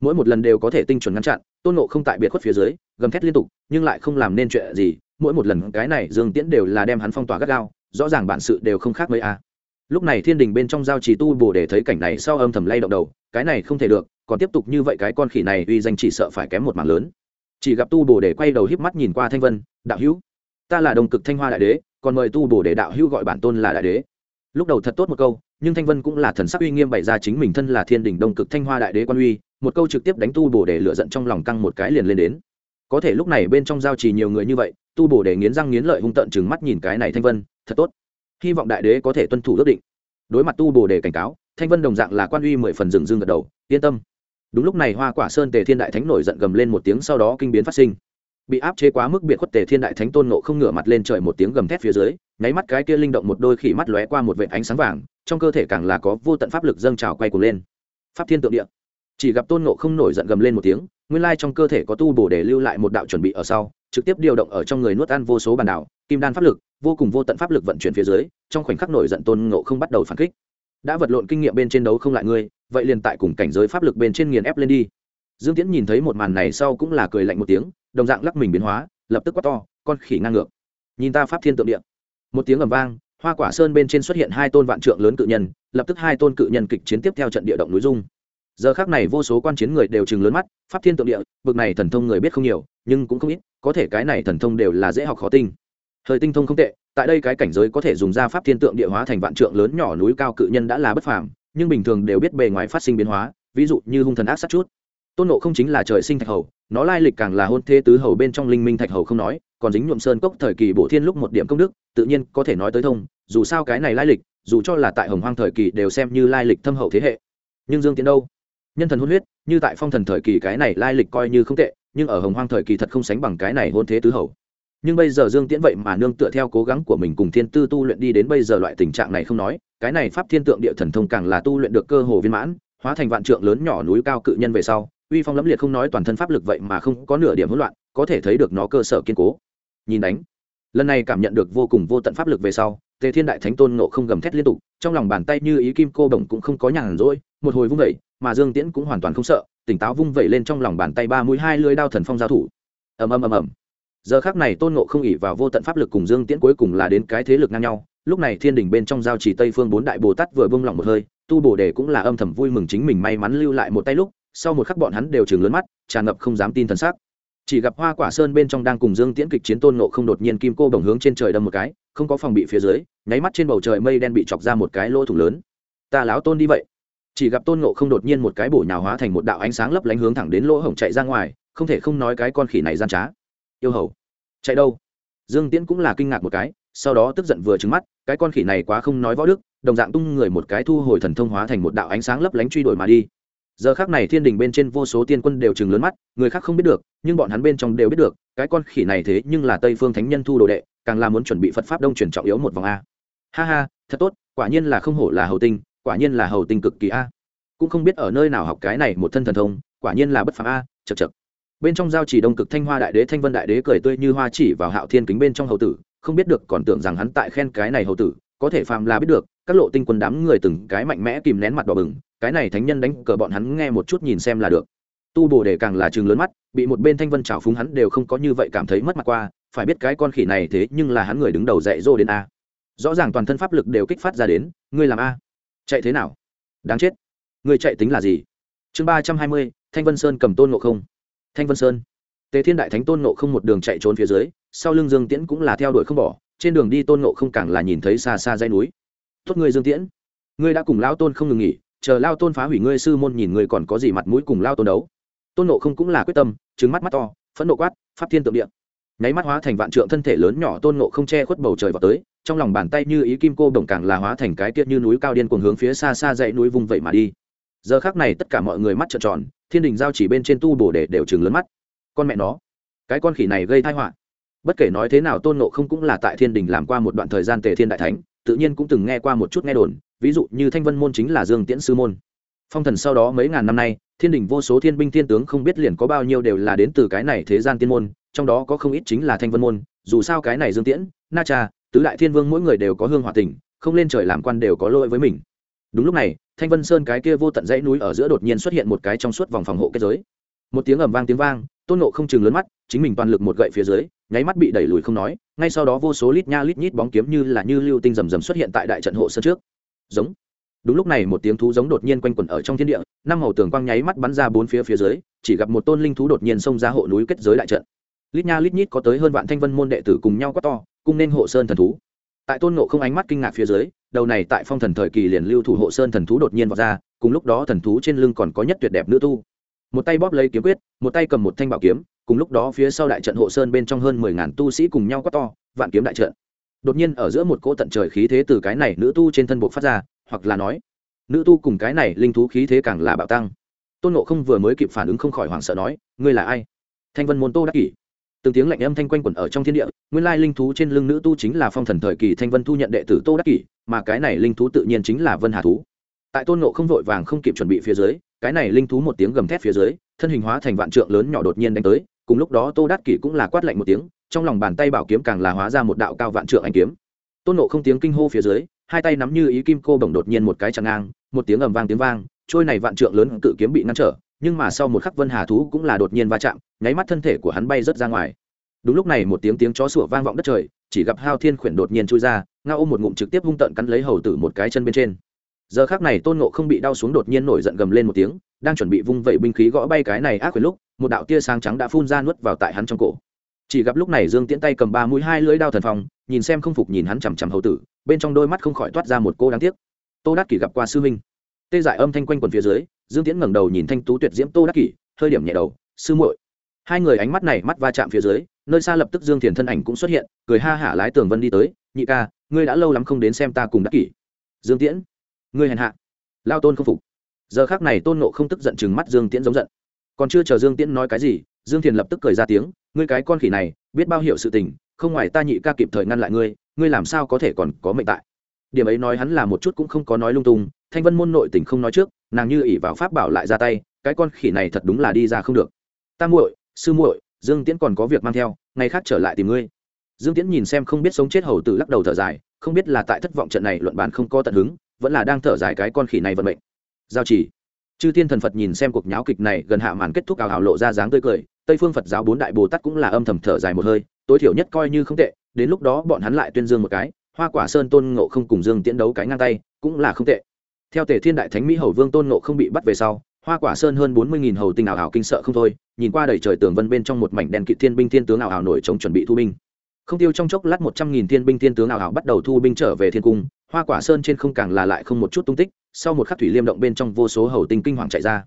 Speaker 1: Mỗi một lần đều có thể tinh chuẩn ngăn chặn. Tôn nộ không tại biệt khuất phía dưới, gầm thét liên tục, nhưng lại không làm nên chuyện gì, mỗi một lần cái này dương tiễn đều là đem hắn phong tỏa gắt gao, rõ ràng bản sự đều không khác mấy a lúc này thiên đình bên trong giao trì tu bồ để thấy cảnh này sau âm thầm lay động đầu, cái này không thể được, còn tiếp tục như vậy cái con khỉ này uy danh chỉ sợ phải kém một mảng lớn. Chỉ gặp tu bồ để quay đầu híp mắt nhìn qua thanh vân, đạo hữu, ta là đồng cực thanh hoa đại đế, còn mời tu bồ để đạo hữu gọi bản tôn là đại đế. Lúc đầu thật tốt một câu, nhưng thanh vân cũng là thần sắc uy nghiêm bày ra chính mình thân là thiên đình đông cực thanh hoa đại đế quan uy, một câu trực tiếp đánh tu bổ để lựa giận trong lòng căng một cái liền lên đến. Có thể lúc này bên trong giao trì nhiều người như vậy, tu bổ để nghiến răng nghiến lợi hung tợn chừng mắt nhìn cái này thanh vân, thật tốt hy vọng đại đế có thể tuân thủ ước định. Đối mặt tu bổ để cảnh cáo, thanh vân đồng dạng là quan uy mười phần rừng rưng gật đầu, yên tâm. Đúng lúc này hoa quả sơn tề thiên đại thánh nổi giận gầm lên một tiếng sau đó kinh biến phát sinh. Bị áp chế quá mức biệt khuất tề thiên đại thánh tôn nộ không ngửa mặt lên trời một tiếng gầm thét phía dưới, nháy mắt cái kia linh động một đôi khỉ mắt lóe qua một vệ ánh sáng vàng, trong cơ thể càng là có vô tận pháp lực dâng trào quay cuồng lên. Pháp thiên tượng địa. Chỉ gặp tôn nộ không nổi giận gầm lên một tiếng, nguyên lai trong cơ thể có tu bổ để lưu lại một đạo chuẩn bị ở sau, trực tiếp điều động ở trong người nuốt ăn vô số bàn đảo kim đan pháp lực vô cùng vô tận pháp lực vận chuyển phía dưới, trong khoảnh khắc nổi giận tôn ngộ không bắt đầu phản kích. Đã vật lộn kinh nghiệm bên trên đấu không lại ngươi, vậy liền tại cùng cảnh giới pháp lực bên trên nghiền ép lên đi. Dương tiễn nhìn thấy một màn này sau cũng là cười lạnh một tiếng, đồng dạng lắc mình biến hóa, lập tức quát to, con khỉ ngang ngược, nhìn ta pháp thiên tượng địa. Một tiếng ầm vang, hoa quả sơn bên trên xuất hiện hai tôn vạn trượng lớn cự nhân, lập tức hai tôn cự nhân kịch chiến tiếp theo trận địa động núi dung giờ khác này vô số quan chiến người đều chừng lớn mắt, pháp thiên tượng địa, bực này thần thông người biết không nhiều, nhưng cũng không ít, có thể cái này thần thông đều là dễ học khó tinh thời tinh thông không tệ, tại đây cái cảnh giới có thể dùng ra pháp thiên tượng địa hóa thành vạn trượng lớn nhỏ núi cao cự nhân đã là bất phàm, nhưng bình thường đều biết bề ngoài phát sinh biến hóa, ví dụ như hung thần ác sát chút. Tôn nộ không chính là trời sinh thạch hầu, nó lai lịch càng là hôn thế tứ hầu bên trong linh minh thạch hầu không nói, còn dính nhuộm sơn cốc thời kỳ bổ thiên lúc một điểm công đức, tự nhiên có thể nói tới thông, dù sao cái này lai lịch, dù cho là tại hồng hoang thời kỳ đều xem như lai lịch thâm hậu thế hệ. Nhưng dương tiến đâu? Nhân thần hôn huyết, như tại phong thần thời kỳ cái này lai lịch coi như không tệ, nhưng ở hồng hoang thời kỳ thật không sánh bằng cái này hôn thế tứ hầu nhưng bây giờ dương tiễn vậy mà nương tựa theo cố gắng của mình cùng thiên tư tu luyện đi đến bây giờ loại tình trạng này không nói, cái này pháp thiên tượng địa thần thông càng là tu luyện được cơ hồ viên mãn, hóa thành vạn trượng lớn nhỏ núi cao cự nhân về sau, uy phong lẫm liệt không nói toàn thân pháp lực vậy mà không có nửa điểm hỗn loạn, có thể thấy được nó cơ sở kiên cố. Nhìn đánh, lần này cảm nhận được vô cùng vô tận pháp lực về sau, tề thiên đại thánh tôn nộ không gầm thét liên tục, trong lòng bàn tay như ý kim cô đồng cũng không có nhàn rỗi, một hồi vung vẩy mà dương tiễn cũng hoàn toàn không sợ, tỉnh táo vung vẩy lên trong lòng bàn tay ba mũi hai lưới đao thần phong giao thủ. Ầm ầm ầm ầm giờ khác này tôn ngộ không ỉ vào vô tận pháp lực cùng dương tiễn cuối cùng là đến cái thế lực ngang nhau. Lúc này thiên đình bên trong giao chỉ tây phương bốn đại bồ tát vừa bông lỏng một hơi, tu bồ đề cũng là âm thầm vui mừng chính mình may mắn lưu lại một tay lúc, sau một khắc bọn hắn đều chừng lớn mắt, tràn ngập không dám tin thần sắc. Chỉ gặp hoa quả sơn bên trong đang cùng dương tiễn kịch chiến tôn nộ không đột nhiên kim cô đồng hướng trên trời đâm một cái, không có phòng bị phía dưới, nháy mắt trên bầu trời mây đen bị chọc ra một cái lỗ thủng lớn. Ta láo tôn đi vậy. Chỉ gặp tôn nộ không đột nhiên một cái bổ nhào hóa thành một đạo ánh sáng lấp lánh hướng thẳng đến lỗ hổng chạy ra ngoài, không thể không nói cái con khỉ này gian trá yêu hầu. Chạy đâu? Dương tiễn cũng là kinh ngạc một cái, sau đó tức giận vừa trứng mắt, cái con khỉ này quá không nói võ đức, đồng dạng tung người một cái thu hồi thần thông hóa thành một đạo ánh sáng lấp lánh truy đuổi mà đi. Giờ khác này thiên đình bên trên vô số tiên quân đều chừng lớn mắt, người khác không biết được, nhưng bọn hắn bên trong đều biết được, cái con khỉ này thế nhưng là tây phương thánh nhân thu đồ đệ, càng là muốn chuẩn bị phật pháp đông chuyển trọng yếu một vòng a. Ha ha, thật tốt, quả nhiên là không hổ là hầu tinh, quả nhiên là hầu tinh cực kỳ a. Cũng không biết ở nơi nào học cái này một thân thần thông, quả nhiên là bất phàm a chật chật bên trong giao chỉ đông cực thanh hoa đại đế thanh vân đại đế cười tươi như hoa chỉ vào hạo thiên kính bên trong hầu tử, không biết được còn tưởng rằng hắn tại khen cái này hầu tử, có thể phàm là biết được, các lộ tinh quân đám người từng cái mạnh mẽ kìm nén mặt đỏ bừng, cái này thánh nhân đánh cờ bọn hắn nghe một chút nhìn xem là được. Tu bồ đề càng là chừng lớn mắt, bị một bên thanh vân trào phúng hắn đều không có như vậy cảm thấy mất mặt qua, phải biết cái con khỉ này thế nhưng là hắn người đứng đầu dạy dỗ đến a. Rõ ràng toàn thân pháp lực đều kích phát ra đến, ngươi làm a. Chạy thế nào? Đáng chết. Ngươi chạy tính là gì? Chương ba trăm hai mươi, thanh vân sơn cầm tôn ngộ không thanh vân sơn. Tề thiên đại thánh tôn nộ không một đường chạy trốn phía dưới, sau lưng dương tiễn cũng là theo đuổi không bỏ, trên đường đi tôn nộ không càng là nhìn thấy xa xa dây núi. Tốt người dương tiễn, ngươi đã cùng lao tôn không ngừng nghỉ, chờ lao tôn phá hủy ngươi sư môn nhìn ngươi còn có gì mặt mũi cùng lao tôn đấu. Tôn nộ không cũng là quyết tâm trứng mắt mắt to, phẫn nộ quát, pháp thiên tượng địa. Nháy mắt hóa thành vạn trượng thân thể lớn nhỏ, tôn nộ không che khuất bầu trời vào tới, trong lòng bàn tay như ý kim cô đồng càng là hóa thành cái tiết như núi cao điên cuồng hướng phía xa xa dãy núi vùng vậy mà đi giờ khác này tất cả mọi người mắt trợn tròn, thiên đình giao chỉ bên trên tu bổ để đều chừng lớn mắt. Con mẹ nó, cái con khỉ này gây thai họa. Bất kể nói thế nào tôn nộ không cũng là tại thiên đình làm qua một đoạn thời gian tề thiên đại thánh, tự nhiên cũng từng nghe qua một chút nghe đồn, ví dụ như thanh vân môn chính là dương tiễn sư môn. Phong thần sau đó mấy ngàn năm nay, thiên đình vô số thiên binh thiên tướng không biết liền có bao nhiêu đều là đến từ cái này thế gian tiên môn, trong đó có không ít chính là thanh vân môn, dù sao cái này dương tiễn, na cha, tứ đại thiên vương mỗi người đều có hương hòa tình, không lên trời làm quan đều có lỗi với mình. Đúng lúc này thanh vân sơn cái kia vô tận dãy núi ở giữa đột nhiên xuất hiện một cái trong suốt vòng phòng hộ kết giới. Một tiếng ầm vang tiếng vang, tôn nộ không chừng lớn mắt, chính mình toàn lực một gậy phía dưới, nháy mắt bị đẩy lùi không nói, ngay sau đó vô số lít nha lít nhít bóng kiếm như là như lưu tinh rầm rầm xuất hiện tại đại trận hộ sân trước. Giống. Đúng lúc này một tiếng thú giống đột nhiên quanh quẩn ở trong thiên địa, năm màu tường quang nháy mắt bắn ra bốn phía phía dưới, chỉ gặp một tôn linh thú đột nhiên xông ra hộ núi kết giới đại trận. Lít nha lít nhít có tới hơn vạn thanh vân môn đệ tử cùng nhau quát to, cùng nên hộ sơn thần thú. Tại tôn nộ không ánh mắt kinh ngạc phía dưới đầu này tại phong thần thời kỳ liền lưu thủ hộ sơn thần thú đột nhiên vào ra, cùng lúc đó thần thú trên lưng còn có nhất tuyệt đẹp nữ tu. Một tay bóp lấy kiếm quyết, một tay cầm một thanh bảo kiếm, cùng lúc đó phía sau đại trận hộ sơn bên trong hơn mười ngàn tu sĩ cùng nhau quát to, vạn kiếm đại trận. Đột nhiên ở giữa một cỗ tận trời khí thế từ cái này nữ tu trên thân bộ phát ra, hoặc là nói, nữ tu cùng cái này linh thú khí thế càng là bạo tăng. Tôn nộ không vừa mới kịp phản ứng không khỏi hoảng sợ nói, ngươi là ai? Thanh vân môn tô đắc kỷ từng tiếng lạnh âm thanh quanh quẩn ở trong thiên địa, nguyên lai linh thú trên lưng nữ tu chính là phong thần thời kỳ thanh vân thu nhận đệ tử tô đắc kỷ, mà cái này linh thú tự nhiên chính là vân hà thú. Tại tôn nộ không vội vàng không kịp chuẩn bị phía dưới, cái này linh thú một tiếng gầm thét phía dưới, thân hình hóa thành vạn trượng lớn nhỏ đột nhiên đánh tới, cùng lúc đó tô đắc kỷ cũng là quát lạnh một tiếng, trong lòng bàn tay bảo kiếm càng là hóa ra một đạo cao vạn trượng anh kiếm. Tôn nộ không tiếng kinh hô phía dưới, hai tay nắm như ý kim cô bổng đột nhiên một cái chặn ngang, một tiếng ầm vang tiếng vang, trôi này vạn trượng lớn cự kiếm bị ngăn trở nhưng mà sau một khắc vân hà thú cũng là đột nhiên va chạm, nháy mắt thân thể của hắn bay rớt ra ngoài. Đúng lúc này một tiếng tiếng chó sủa vang vọng đất trời, chỉ gặp hao thiên khuyển đột nhiên chui ra, ngao ôm một ngụm trực tiếp hung tận cắn lấy hầu tử một cái chân bên trên. Giờ khác này tôn nộ không bị đau xuống đột nhiên nổi giận gầm lên một tiếng, đang chuẩn bị vung vẩy binh khí gõ bay cái này ác khuyển lúc, một đạo tia sáng trắng đã phun ra nuốt vào tại hắn trong cổ. Chỉ gặp lúc này dương tiễn tay cầm ba mũi hai lưỡi đao thần phong, nhìn xem không phục nhìn hắn chằm chằm hầu tử, bên trong đôi mắt không khỏi toát ra một cô đáng tiếc. Tô đắc kỷ gặp qua sư minh tê giải âm thanh quanh quần phía dưới, dương tiễn ngẩng đầu nhìn thanh tú tuyệt diễm tô đắc kỷ, hơi điểm nhẹ đầu, sư muội. Hai người ánh mắt này mắt va chạm phía dưới, nơi xa lập tức dương thiền thân ảnh cũng xuất hiện, cười ha hả lái tường vân đi tới, nhị ca, ngươi đã lâu lắm không đến xem ta cùng đắc kỷ. Dương tiễn, ngươi hèn hạ. Lao tôn không phục. Giờ khác này tôn nộ không tức giận chừng mắt dương tiễn giống giận. Còn chưa chờ dương tiễn nói cái gì, dương thiền lập tức cười ra tiếng, ngươi cái con khỉ này, biết bao hiệu sự tình, không ngoài ta nhị ca kịp thời ngăn lại ngươi ngươi làm sao có thể còn có mệnh tại? Điểm ấy nói hắn là một chút cũng không có nói lung tung thanh vân môn nội tình không nói trước, nàng như ỉ vào pháp bảo lại ra tay, cái con khỉ này thật đúng là đi ra không được. Tam muội, sư muội, dương tiễn còn có việc mang theo, ngày khác trở lại tìm ngươi. Dương tiễn nhìn xem không biết sống chết hầu tử lắc đầu thở dài, không biết là tại thất vọng trận này luận bàn không có tận hứng, vẫn là đang thở dài cái con khỉ này vận mệnh. Giao chỉ. Chư thiên thần phật nhìn xem cuộc nháo kịch này, gần hạ màn kết thúc ảo hảo lộ ra dáng tươi cười, tây phương phật giáo bốn đại bồ tát cũng là âm thầm thở dài một hơi, tối thiểu nhất coi như không tệ, đến lúc đó bọn hắn lại tuyên dương một cái, hoa quả sơn tôn ngộ không cùng dương tiễn đấu cái ngang tay, cũng là không tệ theo tề thiên đại thánh mỹ hầu vương tôn ngộ không bị bắt về sau, hoa quả sơn hơn bốn mươi nghìn hầu tinh ảo ảo kinh sợ không thôi, nhìn qua đầy trời tường vân bên trong một mảnh đèn kỵ thiên binh thiên tướng ảo ảo nổi chống chuẩn bị thu binh. Không tiêu trong chốc lát một trăm nghìn thiên binh thiên tướng ảo ảo bắt đầu thu binh trở về thiên cung, hoa quả sơn trên không càng là lại không một chút tung tích, sau một khắc thủy liêm động bên trong vô số hầu tinh kinh hoàng chạy ra.